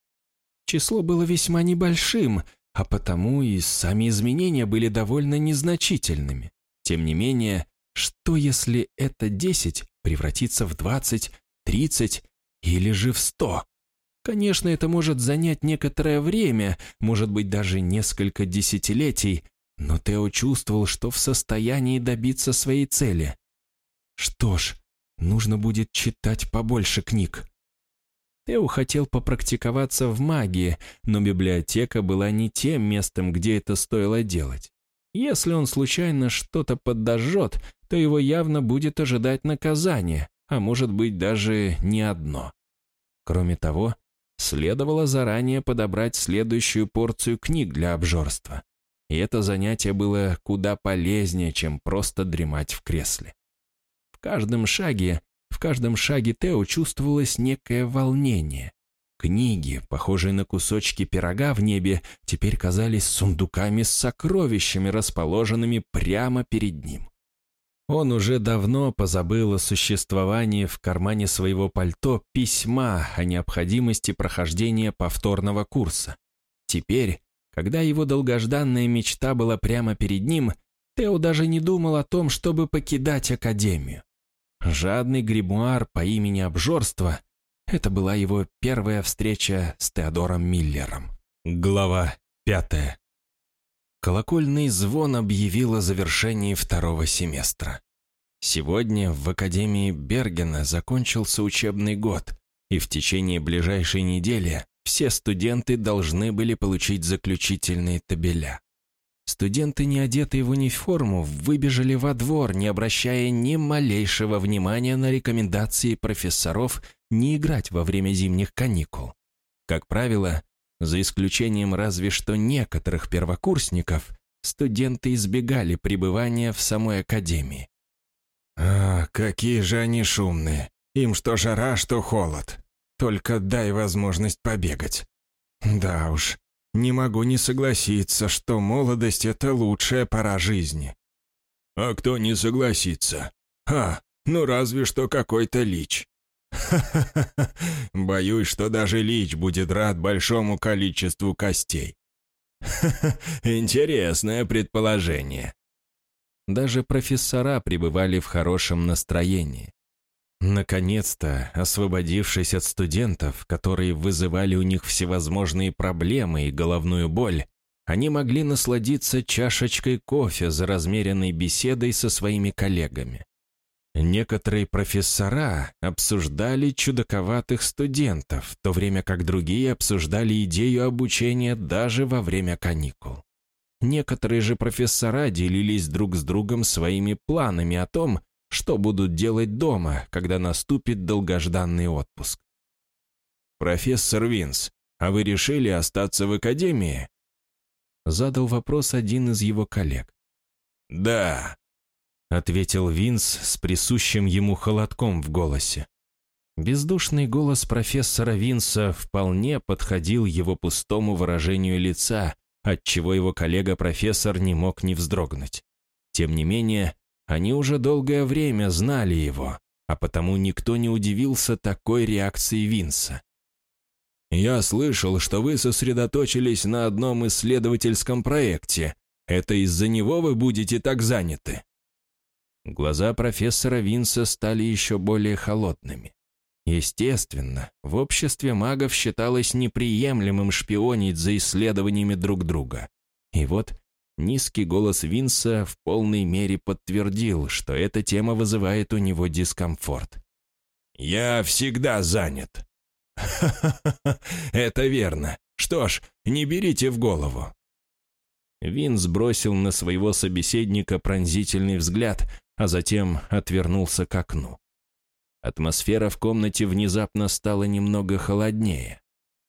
Число было весьма небольшим, а потому и сами изменения были довольно незначительными. Тем не менее, что если это 10 превратится в 20, 30 или же в 100? Конечно, это может занять некоторое время, может быть, даже несколько десятилетий, но Тео чувствовал, что в состоянии добиться своей цели. Что ж, нужно будет читать побольше книг. Тео хотел попрактиковаться в магии, но библиотека была не тем местом, где это стоило делать. Если он случайно что-то подожжет, то его явно будет ожидать наказание, а может быть даже не одно. Кроме того, следовало заранее подобрать следующую порцию книг для обжорства. И это занятие было куда полезнее, чем просто дремать в кресле. В каждом шаге, в каждом шаге Тео чувствовалось некое волнение. Книги, похожие на кусочки пирога в небе, теперь казались сундуками с сокровищами, расположенными прямо перед ним. Он уже давно позабыл о существовании в кармане своего пальто письма о необходимости прохождения повторного курса. Теперь, когда его долгожданная мечта была прямо перед ним, Тео даже не думал о том, чтобы покидать Академию. Жадный гримуар по имени Обжорство — это была его первая встреча с Теодором Миллером. Глава пятая. Колокольный звон объявил о завершении второго семестра. Сегодня в Академии Бергена закончился учебный год, и в течение ближайшей недели все студенты должны были получить заключительные табеля. Студенты, не одетые в униформу, выбежали во двор, не обращая ни малейшего внимания на рекомендации профессоров не играть во время зимних каникул. Как правило, за исключением разве что некоторых первокурсников, студенты избегали пребывания в самой академии. «А, какие же они шумные! Им что жара, что холод!» Только дай возможность побегать. Да уж, не могу не согласиться, что молодость — это лучшая пора жизни. А кто не согласится? А, ну разве что какой-то лич. Ха-ха-ха, боюсь, что даже лич будет рад большому количеству костей. Ха-ха, интересное предположение. Даже профессора пребывали в хорошем настроении. Наконец-то, освободившись от студентов, которые вызывали у них всевозможные проблемы и головную боль, они могли насладиться чашечкой кофе за размеренной беседой со своими коллегами. Некоторые профессора обсуждали чудаковатых студентов, в то время как другие обсуждали идею обучения даже во время каникул. Некоторые же профессора делились друг с другом своими планами о том, что будут делать дома, когда наступит долгожданный отпуск. «Профессор Винс, а вы решили остаться в академии?» Задал вопрос один из его коллег. «Да», — ответил Винс с присущим ему холодком в голосе. Бездушный голос профессора Винса вполне подходил его пустому выражению лица, отчего его коллега-профессор не мог не вздрогнуть. Тем не менее, они уже долгое время знали его, а потому никто не удивился такой реакции Винса. «Я слышал, что вы сосредоточились на одном исследовательском проекте. Это из-за него вы будете так заняты?» Глаза профессора Винса стали еще более холодными. Естественно, в обществе магов считалось неприемлемым шпионить за исследованиями друг друга. И вот Низкий голос Винса в полной мере подтвердил, что эта тема вызывает у него дискомфорт. «Я всегда занят». «Ха-ха-ха, это верно. Что ж, не берите в голову». Винс бросил на своего собеседника пронзительный взгляд, а затем отвернулся к окну. Атмосфера в комнате внезапно стала немного холоднее.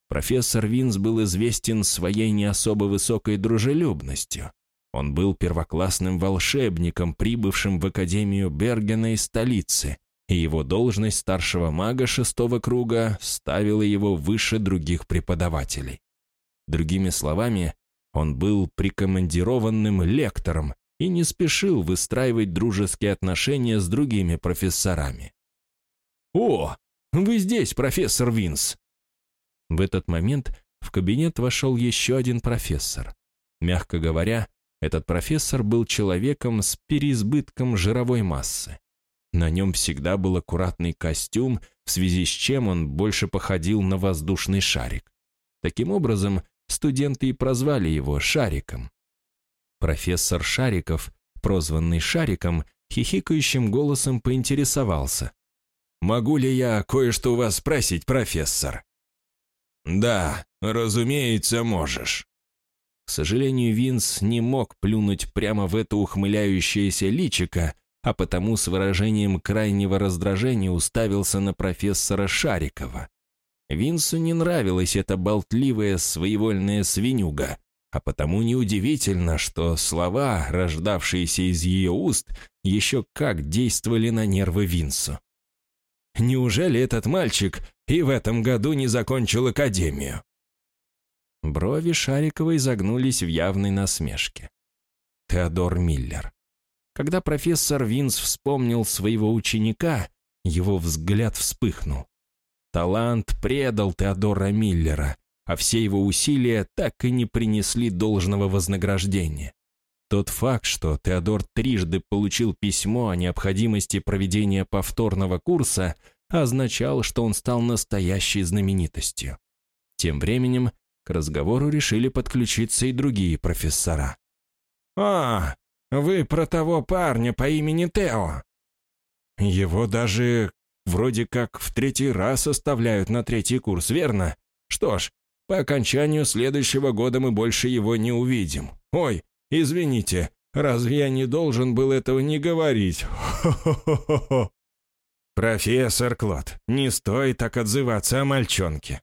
Профессор Винс был известен своей не особо высокой дружелюбностью. Он был первоклассным волшебником, прибывшим в Академию Бергена из столицы, и его должность старшего мага шестого круга ставила его выше других преподавателей. Другими словами, он был прикомандированным лектором и не спешил выстраивать дружеские отношения с другими профессорами. «О, вы здесь, профессор Винс!» В этот момент в кабинет вошел еще один профессор. Мягко говоря, этот профессор был человеком с переизбытком жировой массы. На нем всегда был аккуратный костюм, в связи с чем он больше походил на воздушный шарик. Таким образом, студенты и прозвали его Шариком. Профессор Шариков, прозванный Шариком, хихикающим голосом поинтересовался. «Могу ли я кое-что у вас спросить, профессор?» «Да, разумеется, можешь». К сожалению, Винс не мог плюнуть прямо в это ухмыляющееся личико, а потому с выражением крайнего раздражения уставился на профессора Шарикова. Винсу не нравилась эта болтливая своевольная свинюга, а потому неудивительно, что слова, рождавшиеся из ее уст, еще как действовали на нервы Винсу. Неужели этот мальчик и в этом году не закончил академию». Брови Шариковой загнулись в явной насмешке. Теодор Миллер. Когда профессор Винс вспомнил своего ученика, его взгляд вспыхнул. Талант предал Теодора Миллера, а все его усилия так и не принесли должного вознаграждения. Тот факт, что Теодор трижды получил письмо о необходимости проведения повторного курса, означал, что он стал настоящей знаменитостью. Тем временем к разговору решили подключиться и другие профессора. «А, вы про того парня по имени Тео?» «Его даже вроде как в третий раз оставляют на третий курс, верно? Что ж, по окончанию следующего года мы больше его не увидим. Ой, извините, разве я не должен был этого не говорить? Хо-хо-хо-хо!» «Профессор Клод, не стоит так отзываться о мальчонке».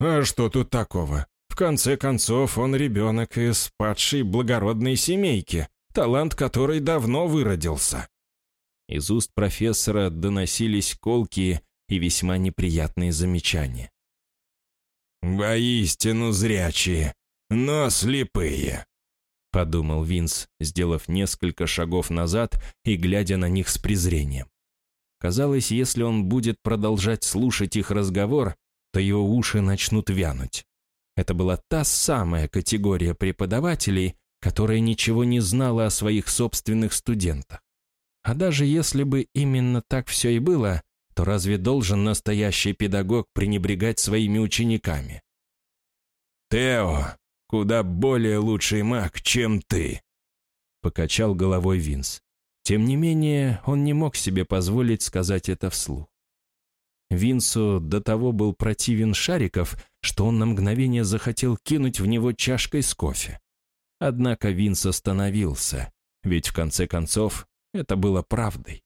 «А что тут такого? В конце концов, он ребенок из падшей благородной семейки, талант которой давно выродился». Из уст профессора доносились колкие и весьма неприятные замечания. «Воистину зрячие, но слепые», — подумал Винс, сделав несколько шагов назад и глядя на них с презрением. Казалось, если он будет продолжать слушать их разговор, то его уши начнут вянуть. Это была та самая категория преподавателей, которая ничего не знала о своих собственных студентах. А даже если бы именно так все и было, то разве должен настоящий педагог пренебрегать своими учениками? «Тео, куда более лучший маг, чем ты», — покачал головой Винс. Тем не менее, он не мог себе позволить сказать это вслух. Винсу до того был противен Шариков, что он на мгновение захотел кинуть в него чашкой с кофе. Однако Винс остановился, ведь в конце концов это было правдой.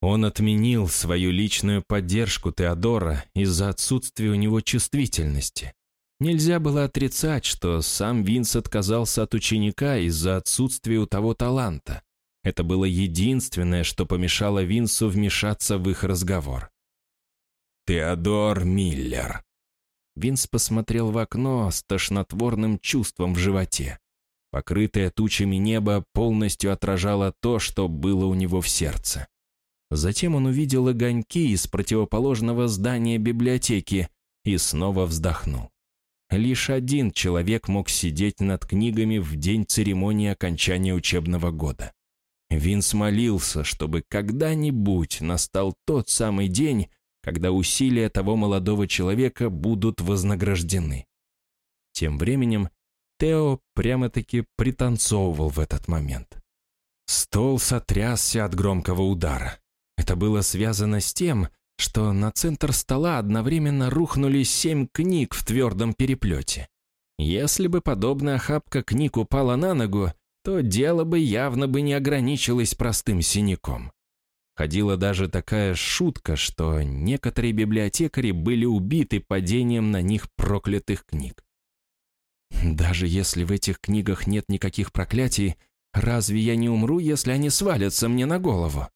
Он отменил свою личную поддержку Теодора из-за отсутствия у него чувствительности. Нельзя было отрицать, что сам Винс отказался от ученика из-за отсутствия у того таланта. Это было единственное, что помешало Винсу вмешаться в их разговор. «Теодор Миллер». Винс посмотрел в окно с тошнотворным чувством в животе. Покрытое тучами небо полностью отражало то, что было у него в сердце. Затем он увидел огоньки из противоположного здания библиотеки и снова вздохнул. Лишь один человек мог сидеть над книгами в день церемонии окончания учебного года. Винс молился, чтобы когда-нибудь настал тот самый день, когда усилия того молодого человека будут вознаграждены. Тем временем Тео прямо-таки пританцовывал в этот момент. Стол сотрясся от громкого удара. Это было связано с тем, что на центр стола одновременно рухнули семь книг в твердом переплете. Если бы подобная охапка книг упала на ногу, то дело бы явно бы не ограничилось простым синяком. Ходила даже такая шутка, что некоторые библиотекари были убиты падением на них проклятых книг. Даже если в этих книгах нет никаких проклятий, разве я не умру, если они свалятся мне на голову?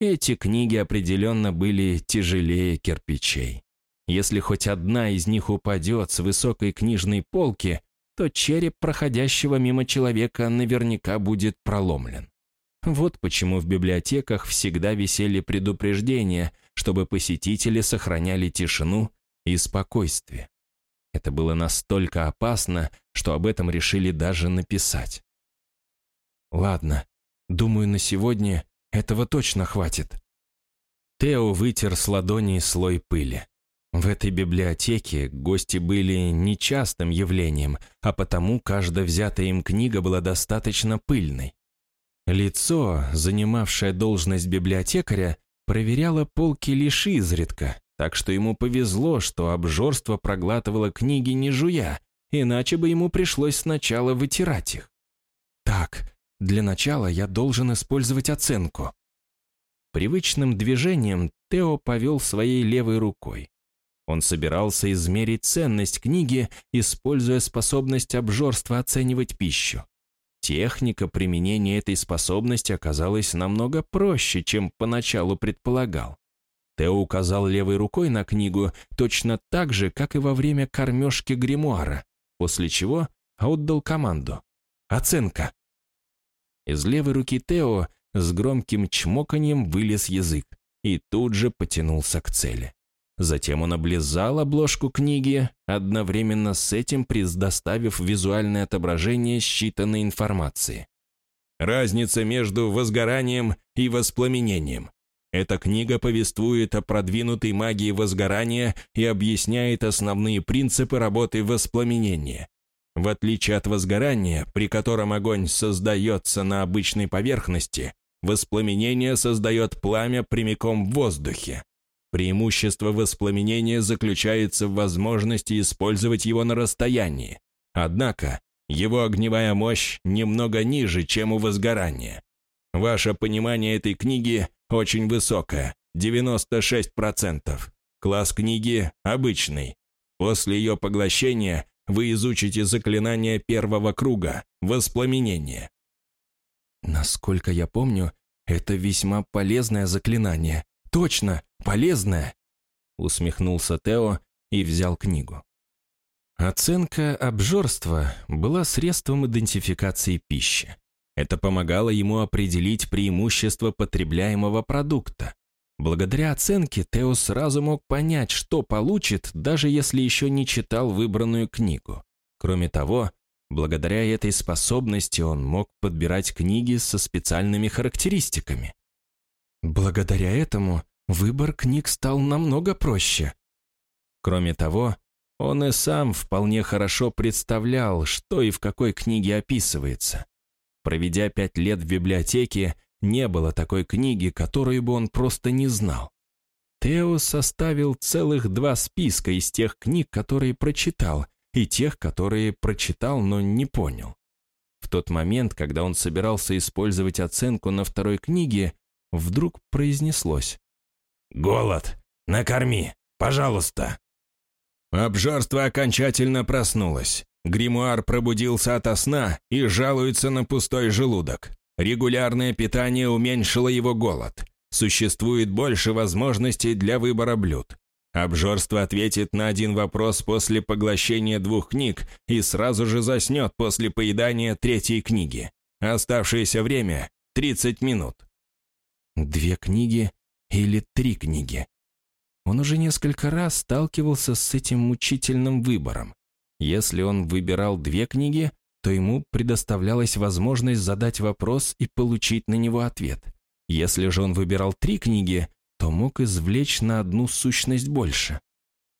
Эти книги определенно были тяжелее кирпичей. Если хоть одна из них упадет с высокой книжной полки, то череп проходящего мимо человека наверняка будет проломлен. Вот почему в библиотеках всегда висели предупреждения, чтобы посетители сохраняли тишину и спокойствие. Это было настолько опасно, что об этом решили даже написать. Ладно, думаю, на сегодня этого точно хватит. Тео вытер с ладони слой пыли. В этой библиотеке гости были нечастым явлением, а потому каждая взятая им книга была достаточно пыльной. Лицо, занимавшее должность библиотекаря, проверяло полки лишь изредка, так что ему повезло, что обжорство проглатывало книги не жуя, иначе бы ему пришлось сначала вытирать их. Так, для начала я должен использовать оценку. Привычным движением Тео повел своей левой рукой. Он собирался измерить ценность книги, используя способность обжорства оценивать пищу. Техника применения этой способности оказалась намного проще, чем поначалу предполагал. Тео указал левой рукой на книгу точно так же, как и во время кормежки гримуара, после чего отдал команду. «Оценка!» Из левой руки Тео с громким чмоканьем вылез язык и тут же потянулся к цели. Затем он облизал обложку книги, одновременно с этим предоставив визуальное отображение считанной информации. Разница между возгоранием и воспламенением. Эта книга повествует о продвинутой магии возгорания и объясняет основные принципы работы воспламенения. В отличие от возгорания, при котором огонь создается на обычной поверхности, воспламенение создает пламя прямиком в воздухе. Преимущество воспламенения заключается в возможности использовать его на расстоянии. Однако, его огневая мощь немного ниже, чем у возгорания. Ваше понимание этой книги очень высокое, 96%. Класс книги обычный. После ее поглощения вы изучите заклинание первого круга – воспламенение. Насколько я помню, это весьма полезное заклинание. Точно, полезное!» Усмехнулся Тео и взял книгу. Оценка обжорства была средством идентификации пищи. Это помогало ему определить преимущество потребляемого продукта. Благодаря оценке Тео сразу мог понять, что получит, даже если еще не читал выбранную книгу. Кроме того, благодаря этой способности он мог подбирать книги со специальными характеристиками. Благодаря этому выбор книг стал намного проще. Кроме того, он и сам вполне хорошо представлял, что и в какой книге описывается. Проведя пять лет в библиотеке, не было такой книги, которую бы он просто не знал. Тео составил целых два списка из тех книг, которые прочитал, и тех, которые прочитал, но не понял. В тот момент, когда он собирался использовать оценку на второй книге, вдруг произнеслось. «Голод! Накорми! Пожалуйста!» Обжорство окончательно проснулось. Гримуар пробудился ото сна и жалуется на пустой желудок. Регулярное питание уменьшило его голод. Существует больше возможностей для выбора блюд. Обжорство ответит на один вопрос после поглощения двух книг и сразу же заснет после поедания третьей книги. Оставшееся время — 30 минут. Две книги или три книги. Он уже несколько раз сталкивался с этим мучительным выбором. Если он выбирал две книги, то ему предоставлялась возможность задать вопрос и получить на него ответ. Если же он выбирал три книги, то мог извлечь на одну сущность больше.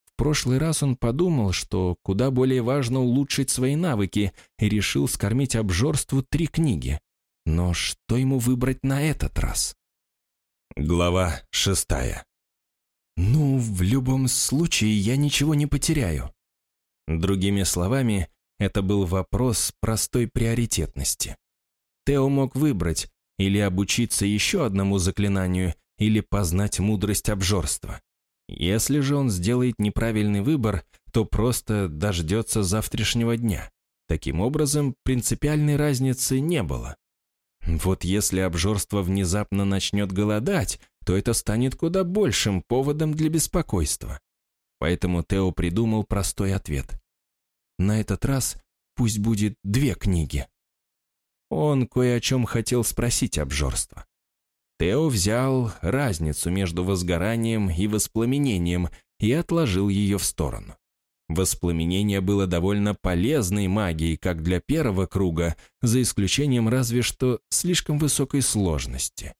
В прошлый раз он подумал, что куда более важно улучшить свои навыки и решил скормить обжорству три книги. Но что ему выбрать на этот раз? Глава шестая. «Ну, в любом случае, я ничего не потеряю». Другими словами, это был вопрос простой приоритетности. Тео мог выбрать или обучиться еще одному заклинанию, или познать мудрость обжорства. Если же он сделает неправильный выбор, то просто дождется завтрашнего дня. Таким образом, принципиальной разницы не было. Вот если обжорство внезапно начнет голодать, то это станет куда большим поводом для беспокойства. Поэтому Тео придумал простой ответ. На этот раз пусть будет две книги. Он кое о чем хотел спросить обжорство. Тео взял разницу между возгоранием и воспламенением и отложил ее в сторону. Воспламенение было довольно полезной магией как для первого круга, за исключением разве что слишком высокой сложности.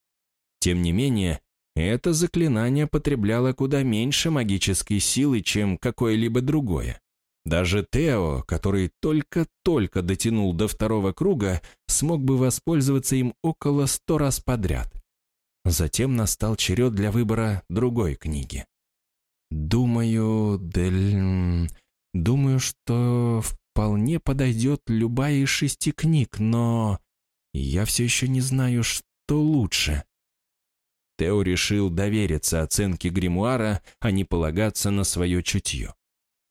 Тем не менее, это заклинание потребляло куда меньше магической силы, чем какое-либо другое. Даже Тео, который только-только дотянул до второго круга, смог бы воспользоваться им около сто раз подряд. Затем настал черед для выбора другой книги. Думаю, Дель... Думаю, что вполне подойдет любая из шести книг, но я все еще не знаю, что лучше. Тео решил довериться оценке гримуара, а не полагаться на свое чутье.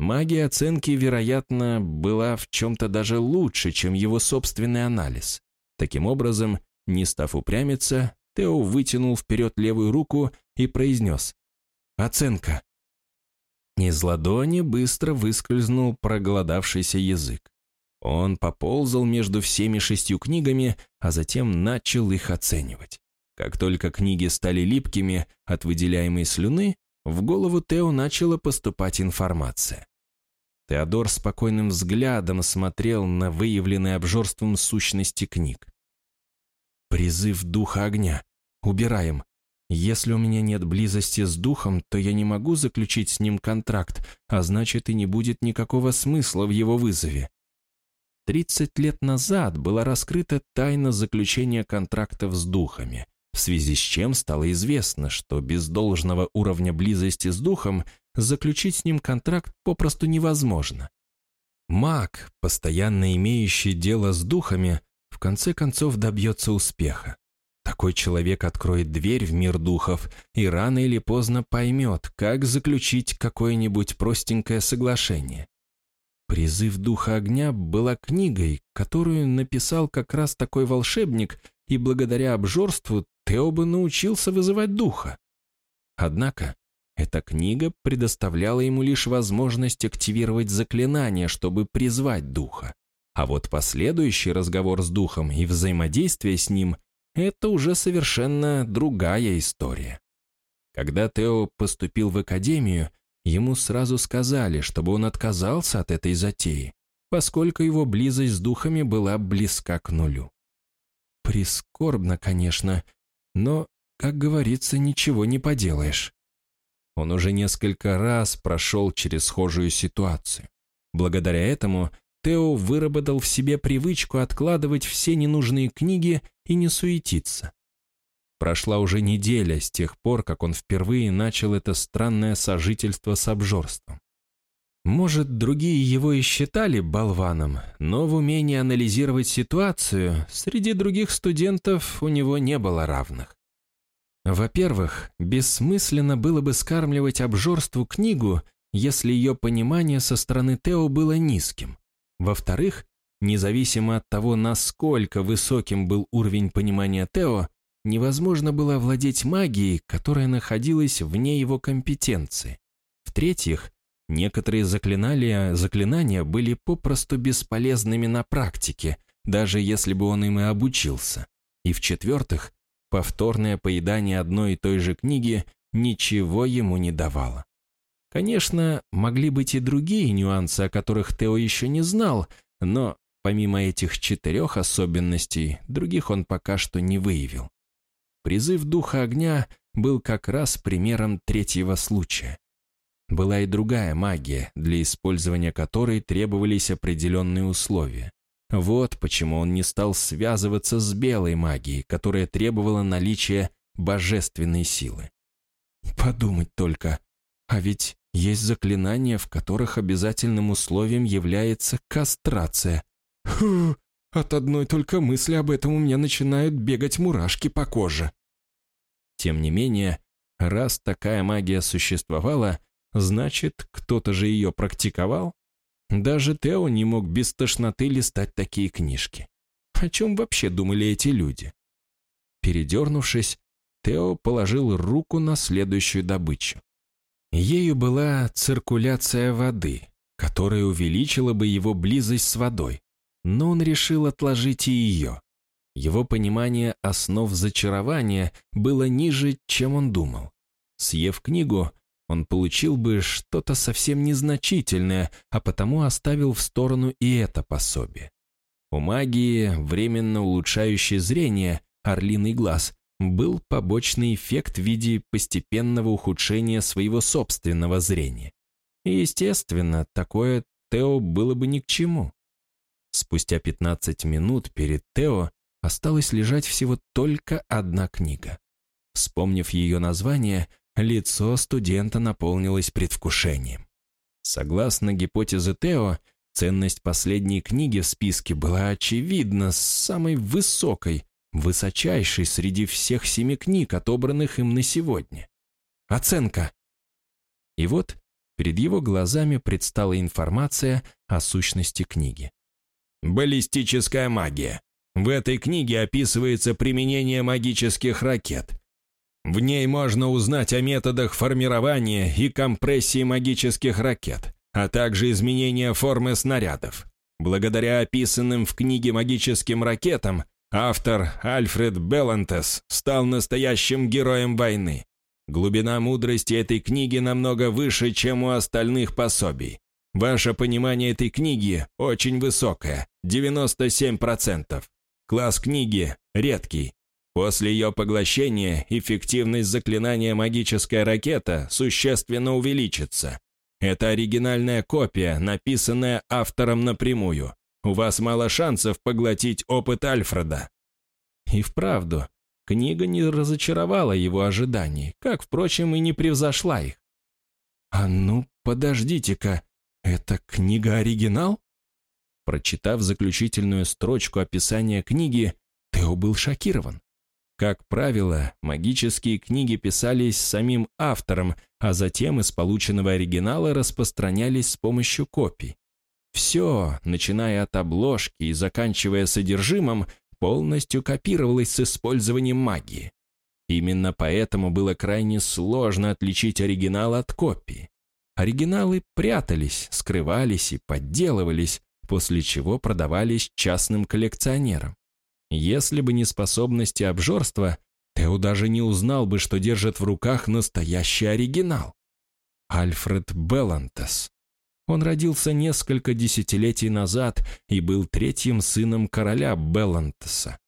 Магия оценки, вероятно, была в чем-то даже лучше, чем его собственный анализ. Таким образом, не став упрямиться, Тео вытянул вперед левую руку и произнес Оценка». Из ладони быстро выскользнул проголодавшийся язык. Он поползал между всеми шестью книгами, а затем начал их оценивать. Как только книги стали липкими от выделяемой слюны, в голову Тео начала поступать информация. Теодор спокойным взглядом смотрел на выявленные обжорством сущности книг. «Призыв духа огня. Убираем. Если у меня нет близости с духом, то я не могу заключить с ним контракт, а значит и не будет никакого смысла в его вызове. 30 лет назад была раскрыта тайна заключения контрактов с духами, в связи с чем стало известно, что без должного уровня близости с духом заключить с ним контракт попросту невозможно. Маг, постоянно имеющий дело с духами, в конце концов добьется успеха. Такой человек откроет дверь в мир духов и рано или поздно поймет, как заключить какое-нибудь простенькое соглашение. «Призыв духа огня» была книгой, которую написал как раз такой волшебник, и благодаря обжорству Тео бы научился вызывать духа. Однако эта книга предоставляла ему лишь возможность активировать заклинание, чтобы призвать духа. А вот последующий разговор с духом и взаимодействие с ним – это уже совершенно другая история. Когда Тео поступил в академию, Ему сразу сказали, чтобы он отказался от этой затеи, поскольку его близость с духами была близка к нулю. Прискорбно, конечно, но, как говорится, ничего не поделаешь. Он уже несколько раз прошел через схожую ситуацию. Благодаря этому Тео выработал в себе привычку откладывать все ненужные книги и не суетиться. Прошла уже неделя с тех пор, как он впервые начал это странное сожительство с обжорством. Может, другие его и считали болваном, но в умении анализировать ситуацию среди других студентов у него не было равных. Во-первых, бессмысленно было бы скармливать обжорству книгу, если ее понимание со стороны Тео было низким. Во-вторых, независимо от того, насколько высоким был уровень понимания Тео, невозможно было овладеть магией, которая находилась вне его компетенции. В-третьих, некоторые заклинания, заклинания были попросту бесполезными на практике, даже если бы он им и обучился. И в-четвертых, повторное поедание одной и той же книги ничего ему не давало. Конечно, могли быть и другие нюансы, о которых Тео еще не знал, но помимо этих четырех особенностей, других он пока что не выявил. Призыв духа огня был как раз примером третьего случая. Была и другая магия, для использования которой требовались определенные условия. Вот почему он не стал связываться с белой магией, которая требовала наличия божественной силы. Подумать только, а ведь есть заклинания, в которых обязательным условием является кастрация. Фу, от одной только мысли об этом у меня начинают бегать мурашки по коже. Тем не менее, раз такая магия существовала, значит, кто-то же ее практиковал. Даже Тео не мог без тошноты листать такие книжки. О чем вообще думали эти люди? Передернувшись, Тео положил руку на следующую добычу. Ею была циркуляция воды, которая увеличила бы его близость с водой но он решил отложить и ее. Его понимание основ зачарования было ниже, чем он думал. Съев книгу, он получил бы что-то совсем незначительное, а потому оставил в сторону и это пособие. У магии, временно улучшающей зрение, орлиный глаз, был побочный эффект в виде постепенного ухудшения своего собственного зрения. И, естественно, такое Тео было бы ни к чему. Спустя 15 минут перед Тео осталась лежать всего только одна книга. Вспомнив ее название, лицо студента наполнилось предвкушением. Согласно гипотезе Тео, ценность последней книги в списке была очевидна самой высокой, высочайшей среди всех семи книг, отобранных им на сегодня. Оценка. И вот перед его глазами предстала информация о сущности книги. Баллистическая магия. В этой книге описывается применение магических ракет. В ней можно узнать о методах формирования и компрессии магических ракет, а также изменения формы снарядов. Благодаря описанным в книге магическим ракетам, автор Альфред Беллантес стал настоящим героем войны. Глубина мудрости этой книги намного выше, чем у остальных пособий. Ваше понимание этой книги очень высокое, 97%. Класс книги редкий. После ее поглощения эффективность заклинания «Магическая ракета» существенно увеличится. Это оригинальная копия, написанная автором напрямую. У вас мало шансов поглотить опыт Альфреда. И вправду, книга не разочаровала его ожиданий, как, впрочем, и не превзошла их. «А ну, подождите-ка, это книга-оригинал?» Прочитав заключительную строчку описания книги, Тео был шокирован. Как правило, магические книги писались самим автором, а затем из полученного оригинала распространялись с помощью копий. Все, начиная от обложки и заканчивая содержимым, полностью копировалось с использованием магии. Именно поэтому было крайне сложно отличить оригинал от копии. Оригиналы прятались, скрывались и подделывались, после чего продавались частным коллекционерам. Если бы не способности обжорства, Тео даже не узнал бы, что держит в руках настоящий оригинал. Альфред Беллантес. Он родился несколько десятилетий назад и был третьим сыном короля Беллантеса.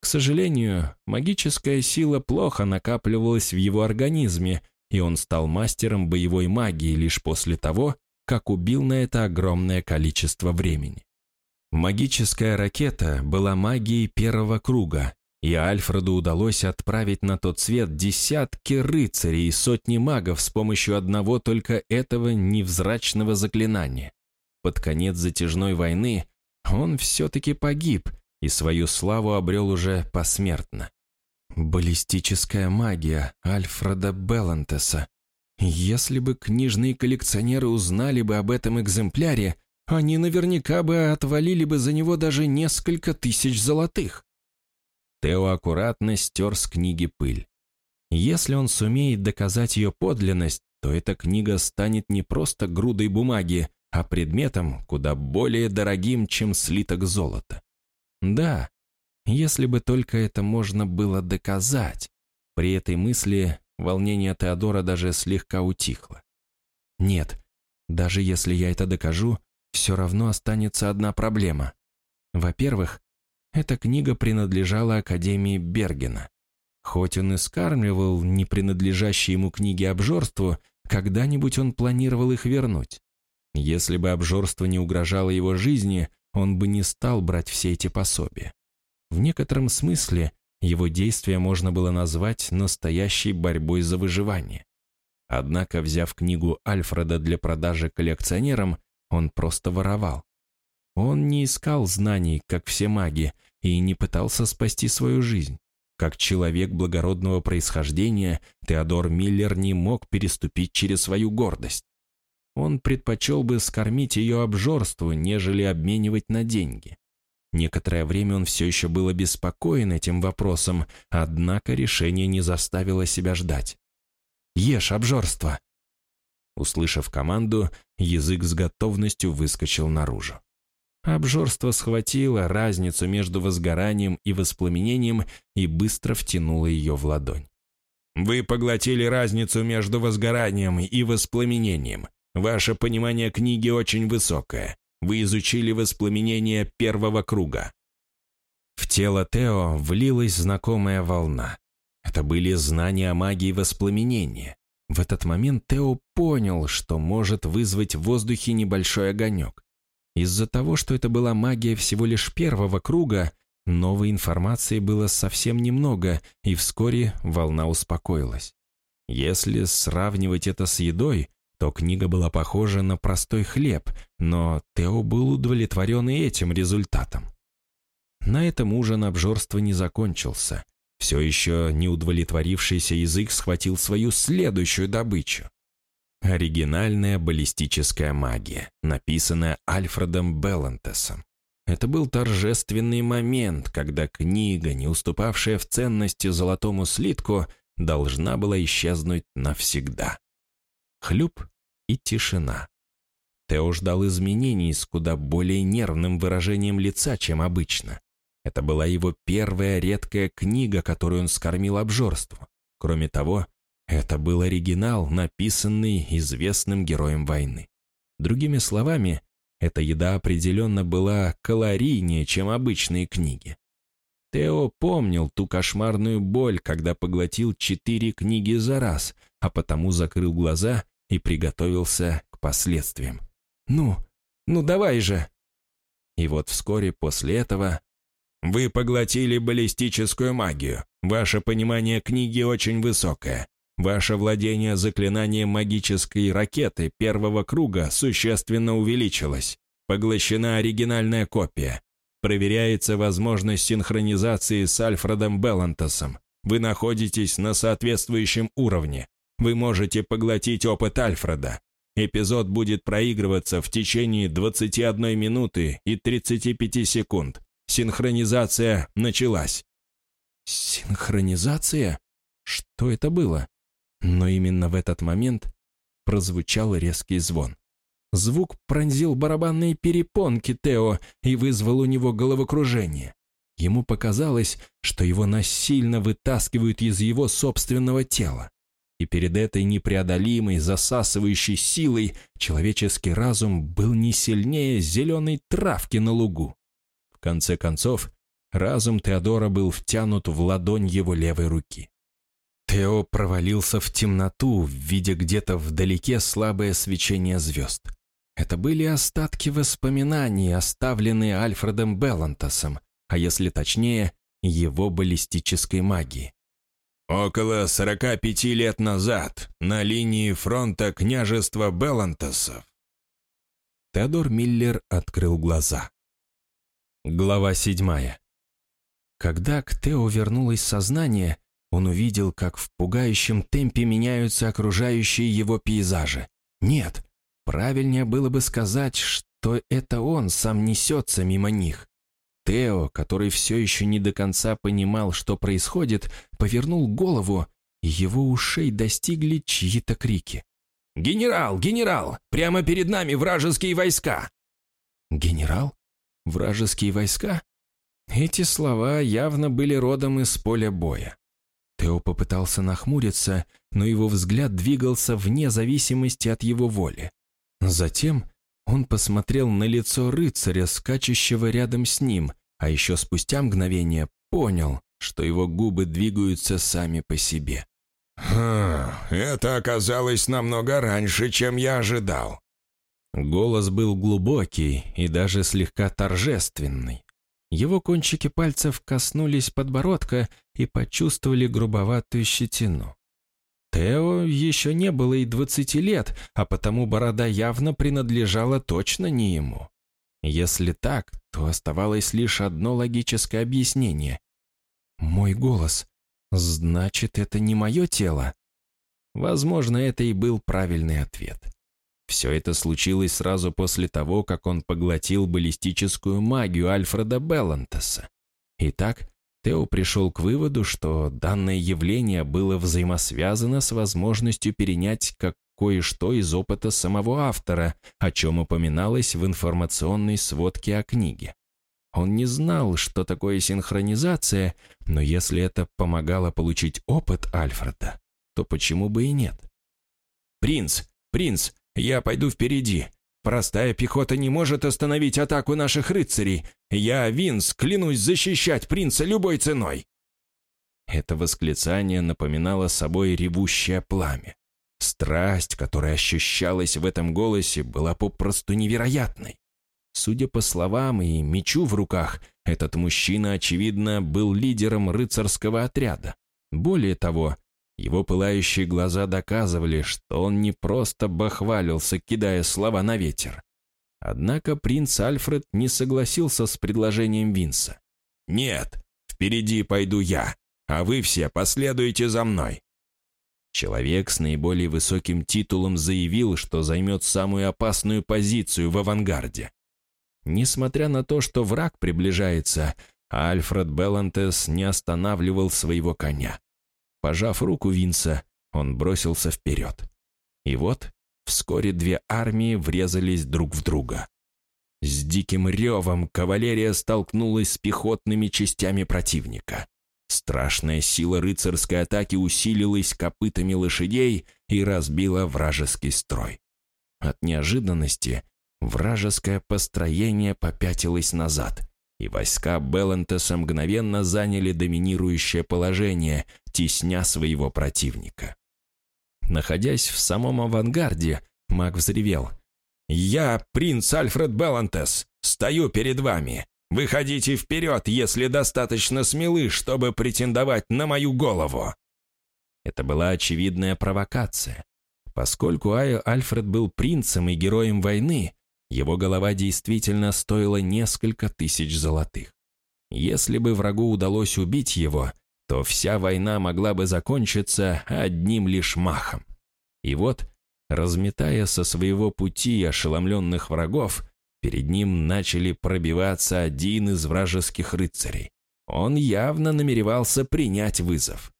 К сожалению, магическая сила плохо накапливалась в его организме, и он стал мастером боевой магии лишь после того, как убил на это огромное количество времени. Магическая ракета была магией первого круга, и Альфреду удалось отправить на тот свет десятки рыцарей и сотни магов с помощью одного только этого невзрачного заклинания. Под конец затяжной войны он все-таки погиб и свою славу обрел уже посмертно. Баллистическая магия Альфреда Беллантеса. Если бы книжные коллекционеры узнали бы об этом экземпляре, они наверняка бы отвалили бы за него даже несколько тысяч золотых. Тео аккуратно стер с книги пыль. Если он сумеет доказать ее подлинность, то эта книга станет не просто грудой бумаги, а предметом куда более дорогим, чем слиток золота. Да, если бы только это можно было доказать. При этой мысли волнение Теодора даже слегка утихло. Нет, даже если я это докажу, все равно останется одна проблема. Во-первых, эта книга принадлежала Академии Бергена. Хоть он и скармливал не принадлежащие ему книги обжорству, когда-нибудь он планировал их вернуть. Если бы обжорство не угрожало его жизни, он бы не стал брать все эти пособия. В некотором смысле его действия можно было назвать настоящей борьбой за выживание. Однако, взяв книгу Альфреда для продажи коллекционерам, он просто воровал. Он не искал знаний, как все маги, и не пытался спасти свою жизнь. Как человек благородного происхождения, Теодор Миллер не мог переступить через свою гордость. Он предпочел бы скормить ее обжорству, нежели обменивать на деньги. Некоторое время он все еще был обеспокоен этим вопросом, однако решение не заставило себя ждать. «Ешь обжорство!» Услышав команду, язык с готовностью выскочил наружу. Обжорство схватило разницу между возгоранием и воспламенением и быстро втянуло ее в ладонь. «Вы поглотили разницу между возгоранием и воспламенением. Ваше понимание книги очень высокое. Вы изучили воспламенение первого круга». В тело Тео влилась знакомая волна. Это были знания о магии воспламенения. В этот момент Тео понял, что может вызвать в воздухе небольшой огонек. Из-за того, что это была магия всего лишь первого круга, новой информации было совсем немного, и вскоре волна успокоилась. Если сравнивать это с едой, то книга была похожа на простой хлеб, но Тео был удовлетворен и этим результатом. На этом ужин обжорства не закончился. Все еще не удовлетворившийся язык схватил свою следующую добычу. Оригинальная баллистическая магия, написанная Альфредом Беллантесом. Это был торжественный момент, когда книга, не уступавшая в ценности золотому слитку, должна была исчезнуть навсегда. Хлюп и тишина. Тео ждал изменений с куда более нервным выражением лица, чем обычно. Это была его первая редкая книга, которую он скормил обжорству. Кроме того, это был оригинал, написанный известным героем войны. Другими словами, эта еда определенно была калорийнее, чем обычные книги. Тео помнил ту кошмарную боль, когда поглотил четыре книги за раз, а потому закрыл глаза и приготовился к последствиям. «Ну, ну давай же!» И вот вскоре после этого «Вы поглотили баллистическую магию. Ваше понимание книги очень высокое. Ваше владение заклинанием магической ракеты первого круга существенно увеличилось. Поглощена оригинальная копия. Проверяется возможность синхронизации с Альфредом Беллантосом. Вы находитесь на соответствующем уровне. Вы можете поглотить опыт Альфреда. Эпизод будет проигрываться в течение 21 минуты и 35 секунд. Синхронизация началась. Синхронизация? Что это было? Но именно в этот момент прозвучал резкий звон. Звук пронзил барабанные перепонки Тео и вызвал у него головокружение. Ему показалось, что его насильно вытаскивают из его собственного тела. И перед этой непреодолимой, засасывающей силой человеческий разум был не сильнее зеленой травки на лугу. В конце концов, разум Теодора был втянут в ладонь его левой руки. Тео провалился в темноту, видя где-то вдалеке слабое свечение звезд. Это были остатки воспоминаний, оставленные Альфредом Беллантосом, а если точнее, его баллистической магии. Около 45 лет назад, на линии фронта княжества Беллантосов. Теодор Миллер открыл глаза. Глава седьмая. Когда к Тео вернулось сознание, он увидел, как в пугающем темпе меняются окружающие его пейзажи. Нет, правильнее было бы сказать, что это он сам несется мимо них. Тео, который все еще не до конца понимал, что происходит, повернул голову, и его ушей достигли чьи-то крики. «Генерал! Генерал! Прямо перед нами вражеские войска!» «Генерал? Вражеские войска?» Эти слова явно были родом из поля боя. Тео попытался нахмуриться, но его взгляд двигался вне зависимости от его воли. Затем он посмотрел на лицо рыцаря, скачущего рядом с ним, а еще спустя мгновение понял, что его губы двигаются сами по себе. «Хм, это оказалось намного раньше, чем я ожидал». Голос был глубокий и даже слегка торжественный. Его кончики пальцев коснулись подбородка и почувствовали грубоватую щетину. Тео еще не было и двадцати лет, а потому борода явно принадлежала точно не ему. Если так, то оставалось лишь одно логическое объяснение. «Мой голос. Значит, это не мое тело?» Возможно, это и был правильный ответ. Все это случилось сразу после того, как он поглотил баллистическую магию Альфреда Беллантеса. Итак, Тео пришел к выводу, что данное явление было взаимосвязано с возможностью перенять как кое-что из опыта самого автора, о чем упоминалось в информационной сводке о книге. Он не знал, что такое синхронизация, но если это помогало получить опыт Альфреда, то почему бы и нет? «Принц! Принц! Я пойду впереди. Простая пехота не может остановить атаку наших рыцарей. Я, Винс, клянусь защищать принца любой ценой». Это восклицание напоминало собой ревущее пламя. Страсть, которая ощущалась в этом голосе, была попросту невероятной. Судя по словам и мечу в руках, этот мужчина, очевидно, был лидером рыцарского отряда. Более того, его пылающие глаза доказывали, что он не просто бахвалился, кидая слова на ветер. Однако принц Альфред не согласился с предложением Винса. «Нет, впереди пойду я, а вы все последуете за мной». Человек с наиболее высоким титулом заявил, что займет самую опасную позицию в авангарде. Несмотря на то, что враг приближается, Альфред Беллантес не останавливал своего коня. Пожав руку Винса, он бросился вперед. И вот вскоре две армии врезались друг в друга. С диким ревом кавалерия столкнулась с пехотными частями противника. Страшная сила рыцарской атаки усилилась копытами лошадей и разбила вражеский строй. От неожиданности вражеское построение попятилось назад, и войска Беллантеса мгновенно заняли доминирующее положение, тесня своего противника. Находясь в самом авангарде, маг взревел. «Я, принц Альфред Беллантес, стою перед вами. Выходите вперед, если достаточно смелы, чтобы претендовать на мою голову!» Это была очевидная провокация. Поскольку Ай Альфред был принцем и героем войны, его голова действительно стоила несколько тысяч золотых. Если бы врагу удалось убить его, то вся война могла бы закончиться одним лишь махом. И вот, разметая со своего пути ошеломленных врагов, Перед ним начали пробиваться один из вражеских рыцарей. Он явно намеревался принять вызов.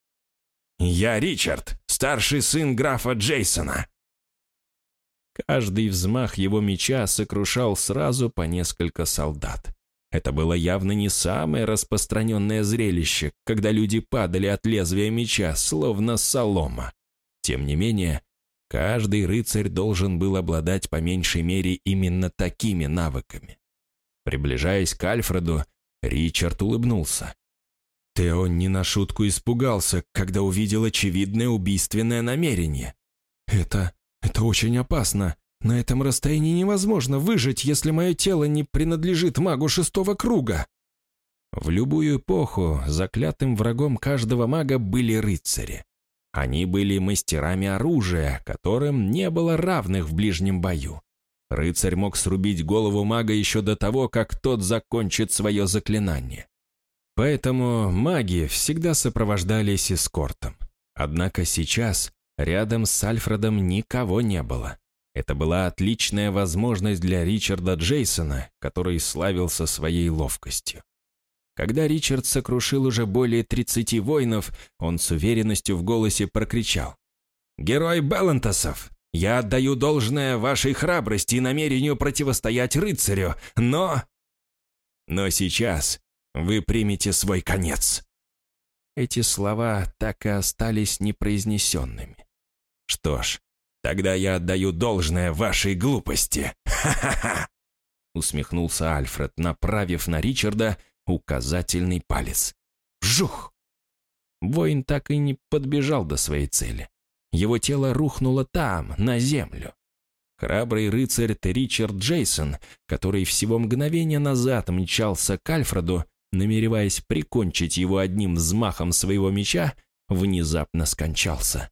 «Я Ричард, старший сын графа Джейсона!» Каждый взмах его меча сокрушал сразу по несколько солдат. Это было явно не самое распространенное зрелище, когда люди падали от лезвия меча, словно солома. Тем не менее, Каждый рыцарь должен был обладать по меньшей мере именно такими навыками. Приближаясь к Альфреду, Ричард улыбнулся. Тео не на шутку испугался, когда увидел очевидное убийственное намерение. «Это... это очень опасно. На этом расстоянии невозможно выжить, если мое тело не принадлежит магу шестого круга». В любую эпоху заклятым врагом каждого мага были рыцари. Они были мастерами оружия, которым не было равных в ближнем бою. Рыцарь мог срубить голову мага еще до того, как тот закончит свое заклинание. Поэтому маги всегда сопровождались эскортом. Однако сейчас рядом с Альфредом никого не было. Это была отличная возможность для Ричарда Джейсона, который славился своей ловкостью. Когда Ричард сокрушил уже более 30 воинов, он с уверенностью в голосе прокричал. «Герой Беллантосов, я отдаю должное вашей храбрости и намерению противостоять рыцарю, но...» «Но сейчас вы примете свой конец». Эти слова так и остались непроизнесенными. «Что ж, тогда я отдаю должное вашей глупости. Ха-ха-ха!» Усмехнулся Альфред, направив на Ричарда указательный палец. Жух! Воин так и не подбежал до своей цели. Его тело рухнуло там, на землю. Храбрый рыцарь Ричард Джейсон, который всего мгновение назад мчался к Альфреду, намереваясь прикончить его одним взмахом своего меча, внезапно скончался.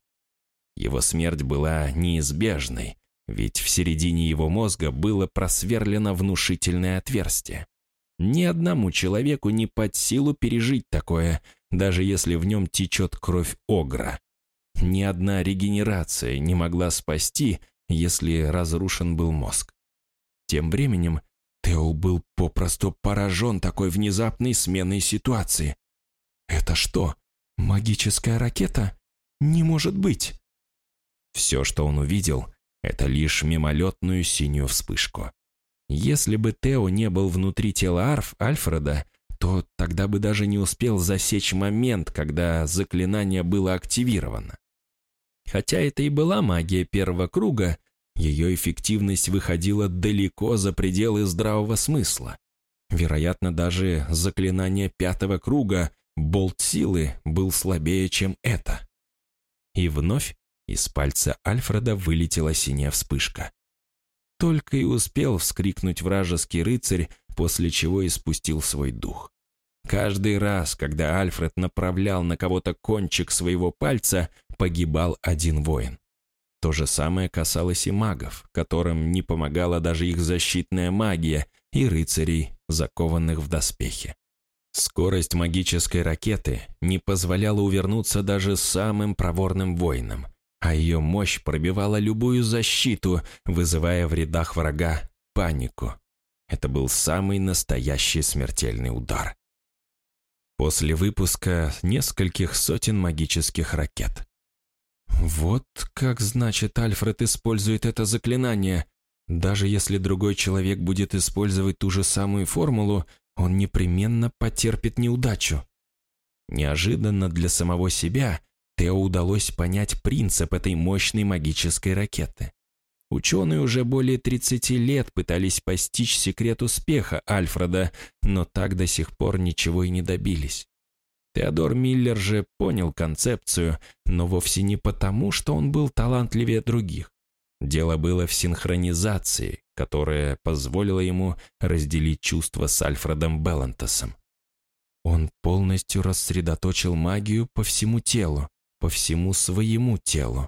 Его смерть была неизбежной, ведь в середине его мозга было просверлено внушительное отверстие. Ни одному человеку не под силу пережить такое, даже если в нем течет кровь огра. Ни одна регенерация не могла спасти, если разрушен был мозг. Тем временем Тео был попросту поражен такой внезапной сменой ситуации. «Это что, магическая ракета? Не может быть!» Все, что он увидел, это лишь мимолетную синюю вспышку. Если бы Тео не был внутри тела Арф Альфреда, то тогда бы даже не успел засечь момент, когда заклинание было активировано. Хотя это и была магия первого круга, ее эффективность выходила далеко за пределы здравого смысла. Вероятно, даже заклинание пятого круга, болт силы, был слабее, чем это. И вновь из пальца Альфреда вылетела синяя вспышка. Только и успел вскрикнуть вражеский рыцарь, после чего испустил свой дух. Каждый раз, когда Альфред направлял на кого-то кончик своего пальца, погибал один воин. То же самое касалось и магов, которым не помогала даже их защитная магия, и рыцарей, закованных в доспехи. Скорость магической ракеты не позволяла увернуться даже самым проворным воинам, а ее мощь пробивала любую защиту, вызывая в рядах врага панику. Это был самый настоящий смертельный удар. после выпуска нескольких сотен магических ракет. Вот как, значит, Альфред использует это заклинание. Даже если другой человек будет использовать ту же самую формулу, он непременно потерпит неудачу. Неожиданно для самого себя Тео удалось понять принцип этой мощной магической ракеты. Ученые уже более 30 лет пытались постичь секрет успеха Альфреда, но так до сих пор ничего и не добились. Теодор Миллер же понял концепцию, но вовсе не потому, что он был талантливее других. Дело было в синхронизации, которая позволила ему разделить чувства с Альфредом Беллантосом. Он полностью рассредоточил магию по всему телу, по всему своему телу.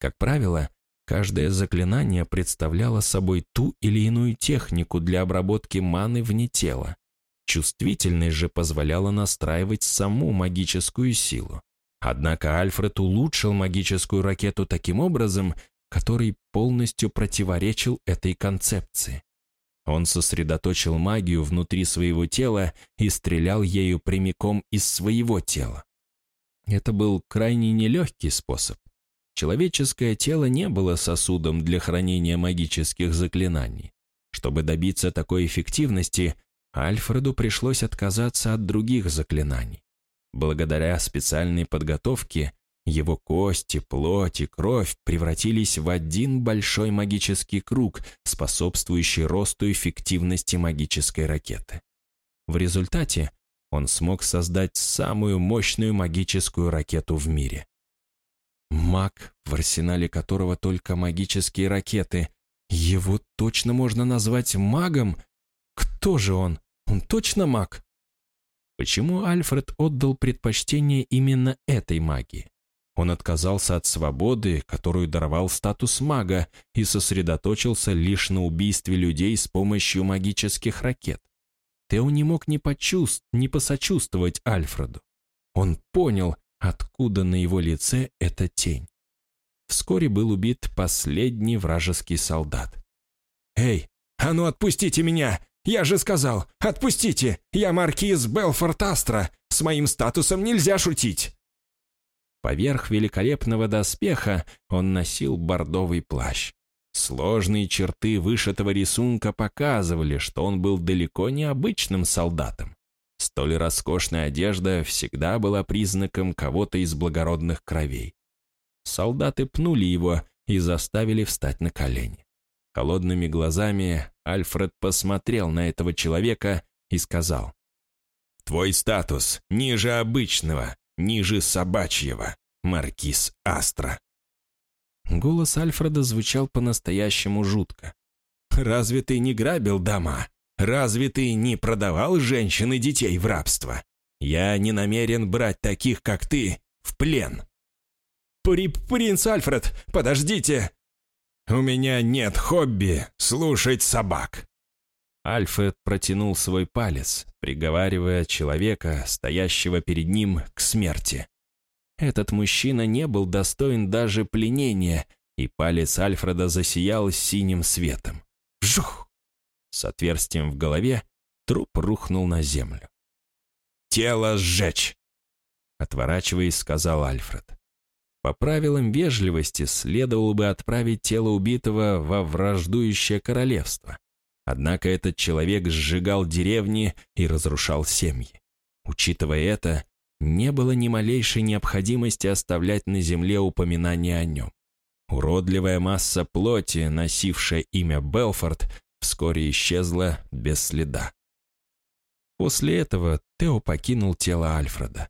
Как правило, каждое заклинание представляло собой ту или иную технику для обработки маны вне тела. Чувствительность же позволяла настраивать саму магическую силу. Однако Альфред улучшил магическую ракету таким образом, который полностью противоречил этой концепции. Он сосредоточил магию внутри своего тела и стрелял ею прямиком из своего тела. Это был крайне нелегкий способ. Человеческое тело не было сосудом для хранения магических заклинаний. Чтобы добиться такой эффективности, Альфреду пришлось отказаться от других заклинаний. Благодаря специальной подготовке его кости, плоть и кровь превратились в один большой магический круг, способствующий росту эффективности магической ракеты. В результате он смог создать самую мощную магическую ракету в мире. Маг, в арсенале которого только магические ракеты. Его точно можно назвать магом? Кто же он? Он точно маг? Почему Альфред отдал предпочтение именно этой магии? Он отказался от свободы, которую даровал статус мага, и сосредоточился лишь на убийстве людей с помощью магических ракет. Тео не мог ни почувств, ни посочувствовать Альфреду. Он понял, откуда на его лице эта тень. Вскоре был убит последний вражеский солдат. «Эй, а ну отпустите меня! Я же сказал, отпустите! Я маркиз Белфорд Астра! С моим статусом нельзя шутить!» Поверх великолепного доспеха он носил бордовый плащ. Сложные черты вышитого рисунка показывали, что он был далеко не обычным солдатом. Столь роскошная одежда всегда была признаком кого-то из благородных кровей. Солдаты пнули его и заставили встать на колени. Холодными глазами Альфред посмотрел на этого человека и сказал, «Твой статус ниже обычного, ниже собачьего, маркиз Астра». Голос Альфреда звучал по-настоящему жутко. «Разве ты не грабил дома? Разве ты не продавал женщин и детей в рабство? Я не намерен брать таких, как ты, в плен». При «Принц Альфред, подождите!» «У меня нет хобби слушать собак». Альфред протянул свой палец, приговаривая человека, стоящего перед ним, к смерти. Этот мужчина не был достоин даже пленения, и палец Альфреда засиял синим светом. Жух! С отверстием в голове труп рухнул на землю. «Тело сжечь!» Отворачиваясь, сказал Альфред. По правилам вежливости следовало бы отправить тело убитого во враждующее королевство. Однако этот человек сжигал деревни и разрушал семьи. Учитывая это, не было ни малейшей необходимости оставлять на земле упоминания о нем. Уродливая масса плоти, носившая имя Белфорд, вскоре исчезла без следа. После этого Тео покинул тело Альфреда.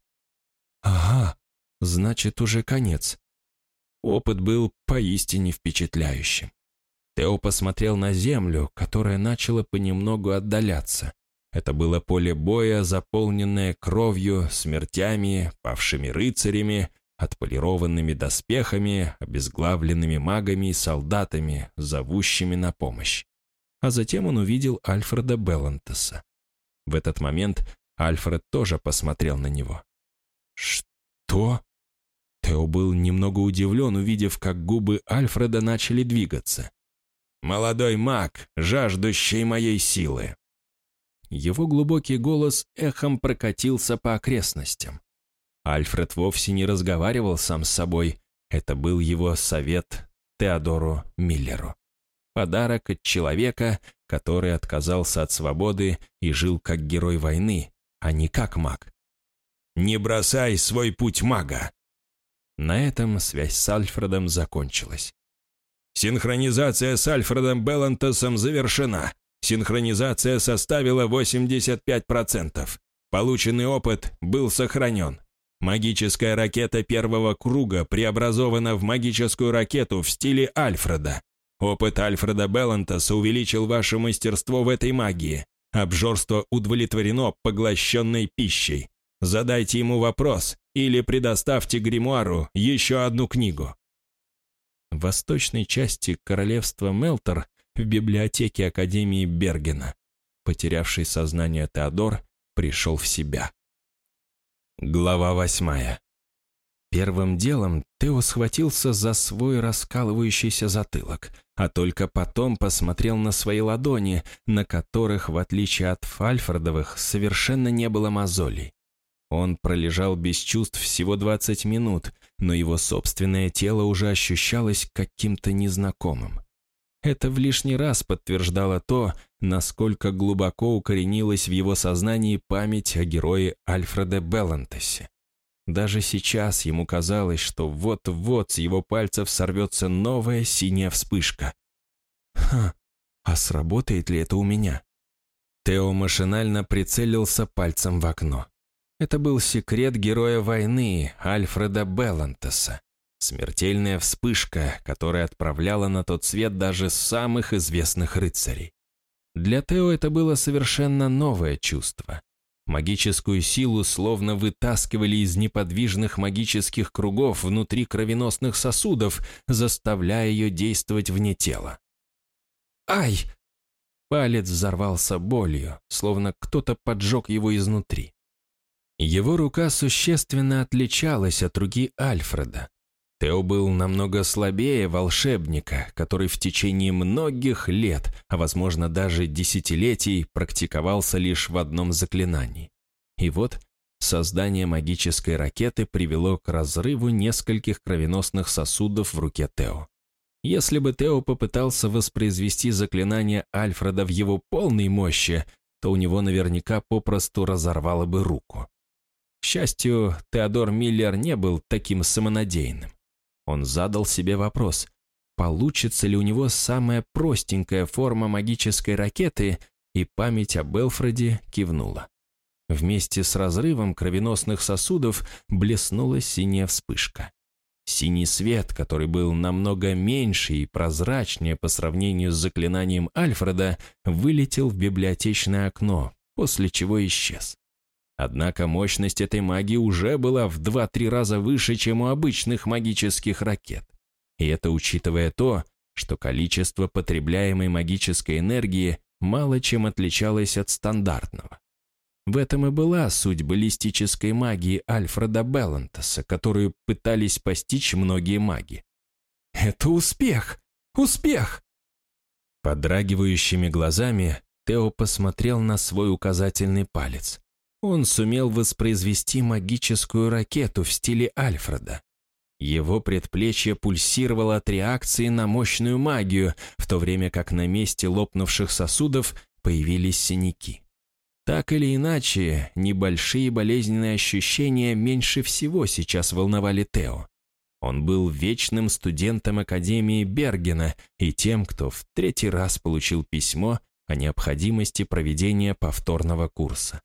«Ага, значит, уже конец». Опыт был поистине впечатляющим. Тео посмотрел на землю, которая начала понемногу отдаляться. Это было поле боя, заполненное кровью, смертями, павшими рыцарями, отполированными доспехами, обезглавленными магами и солдатами, зовущими на помощь. А затем он увидел Альфреда Беллантеса. В этот момент Альфред тоже посмотрел на него. «Что?» Тео был немного удивлен, увидев, как губы Альфреда начали двигаться. «Молодой маг, жаждущий моей силы», Его глубокий голос эхом прокатился по окрестностям. Альфред вовсе не разговаривал сам с собой. Это был его совет Теодору Миллеру. Подарок от человека, который отказался от свободы и жил как герой войны, а не как маг. «Не бросай свой путь мага!» На этом связь с Альфредом закончилась. «Синхронизация с Альфредом Беллантосом завершена. Синхронизация составила 85%. Полученный опыт был сохранен. Магическая ракета первого круга преобразована в магическую ракету в стиле Альфреда. Опыт Альфреда Беллантоса увеличил ваше мастерство в этой магии. Обжорство удовлетворено поглощенной пищей. Задайте ему вопрос или предоставьте гримуару еще одну книгу. В восточной части королевства Мелтор в библиотеке Академии Бергена. Потерявший сознание Теодор пришел в себя. Глава восьмая. Первым делом Тео схватился за свой раскалывающийся затылок, а только потом посмотрел на свои ладони, на которых, в отличие от Фальфордовых, совершенно не было мозолей. Он пролежал без чувств всего 20 минут, но его собственное тело уже ощущалось каким-то незнакомым. Это в лишний раз подтверждало то, насколько глубоко укоренилась в его сознании память о герое Альфреде Беллантесе. Даже сейчас ему казалось, что вот-вот с его пальцев сорвется новая синяя вспышка. «Ха, а сработает ли это у меня?» Тео машинально прицелился пальцем в окно. Это был секрет героя войны Альфреда Беллантеса. Смертельная вспышка, которая отправляла на тот свет даже самых известных рыцарей. Для Тео это было совершенно новое чувство. Магическую силу словно вытаскивали из неподвижных магических кругов внутри кровеносных сосудов, заставляя ее действовать вне тела. «Ай!» Палец взорвался болью, словно кто-то поджег его изнутри. Его рука существенно отличалась от руки Альфреда, Тео был намного слабее волшебника, который в течение многих лет, а возможно даже десятилетий, практиковался лишь в одном заклинании. И вот создание магической ракеты привело к разрыву нескольких кровеносных сосудов в руке Тео. Если бы Тео попытался воспроизвести заклинание Альфреда в его полной мощи, то у него наверняка попросту разорвало бы руку. К счастью, Теодор Миллер не был таким самонадеянным. Он задал себе вопрос, получится ли у него самая простенькая форма магической ракеты, и память об Элфреде кивнула. Вместе с разрывом кровеносных сосудов блеснула синяя вспышка. Синий свет, который был намного меньше и прозрачнее по сравнению с заклинанием Альфреда, вылетел в библиотечное окно, после чего исчез. Однако мощность этой магии уже была в 2-3 раза выше, чем у обычных магических ракет. И это учитывая то, что количество потребляемой магической энергии мало чем отличалось от стандартного. В этом и была суть баллистической магии Альфреда Беллантеса, которую пытались постичь многие маги. «Это успех! Успех!» Подрагивающими глазами Тео посмотрел на свой указательный палец он сумел воспроизвести магическую ракету в стиле Альфреда. Его предплечье пульсировало от реакции на мощную магию, в то время как на месте лопнувших сосудов появились синяки. Так или иначе, небольшие болезненные ощущения меньше всего сейчас волновали Тео. Он был вечным студентом Академии Бергена и тем, кто в третий раз получил письмо о необходимости проведения повторного курса.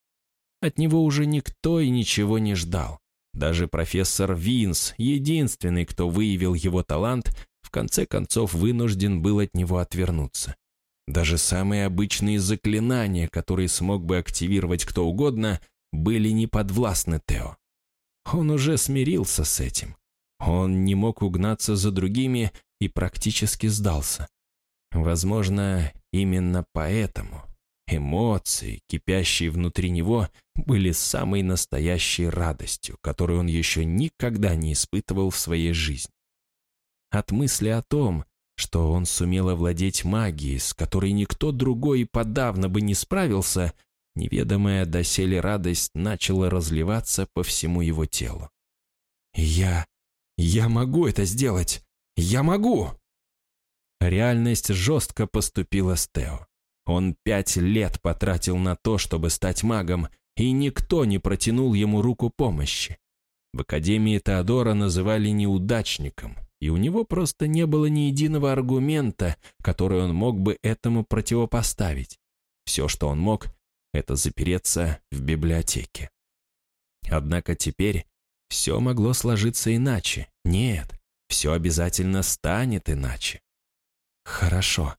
От него уже никто и ничего не ждал. Даже профессор Винс, единственный, кто выявил его талант, в конце концов вынужден был от него отвернуться. Даже самые обычные заклинания, которые смог бы активировать кто угодно, были не подвластны Тео. Он уже смирился с этим. Он не мог угнаться за другими и практически сдался. Возможно, именно поэтому Эмоции, кипящие внутри него, были самой настоящей радостью, которую он еще никогда не испытывал в своей жизни. От мысли о том, что он сумел овладеть магией, с которой никто другой подавно бы не справился, Неведомая доселе радость начала разливаться по всему его телу. «Я... я могу это сделать! Я могу!» Реальность жестко поступила с Тео. Он пять лет потратил на то, чтобы стать магом, и никто не протянул ему руку помощи. В Академии Теодора называли неудачником, и у него просто не было ни единого аргумента, который он мог бы этому противопоставить. Все, что он мог, это запереться в библиотеке. Однако теперь все могло сложиться иначе. Нет, все обязательно станет иначе. Хорошо.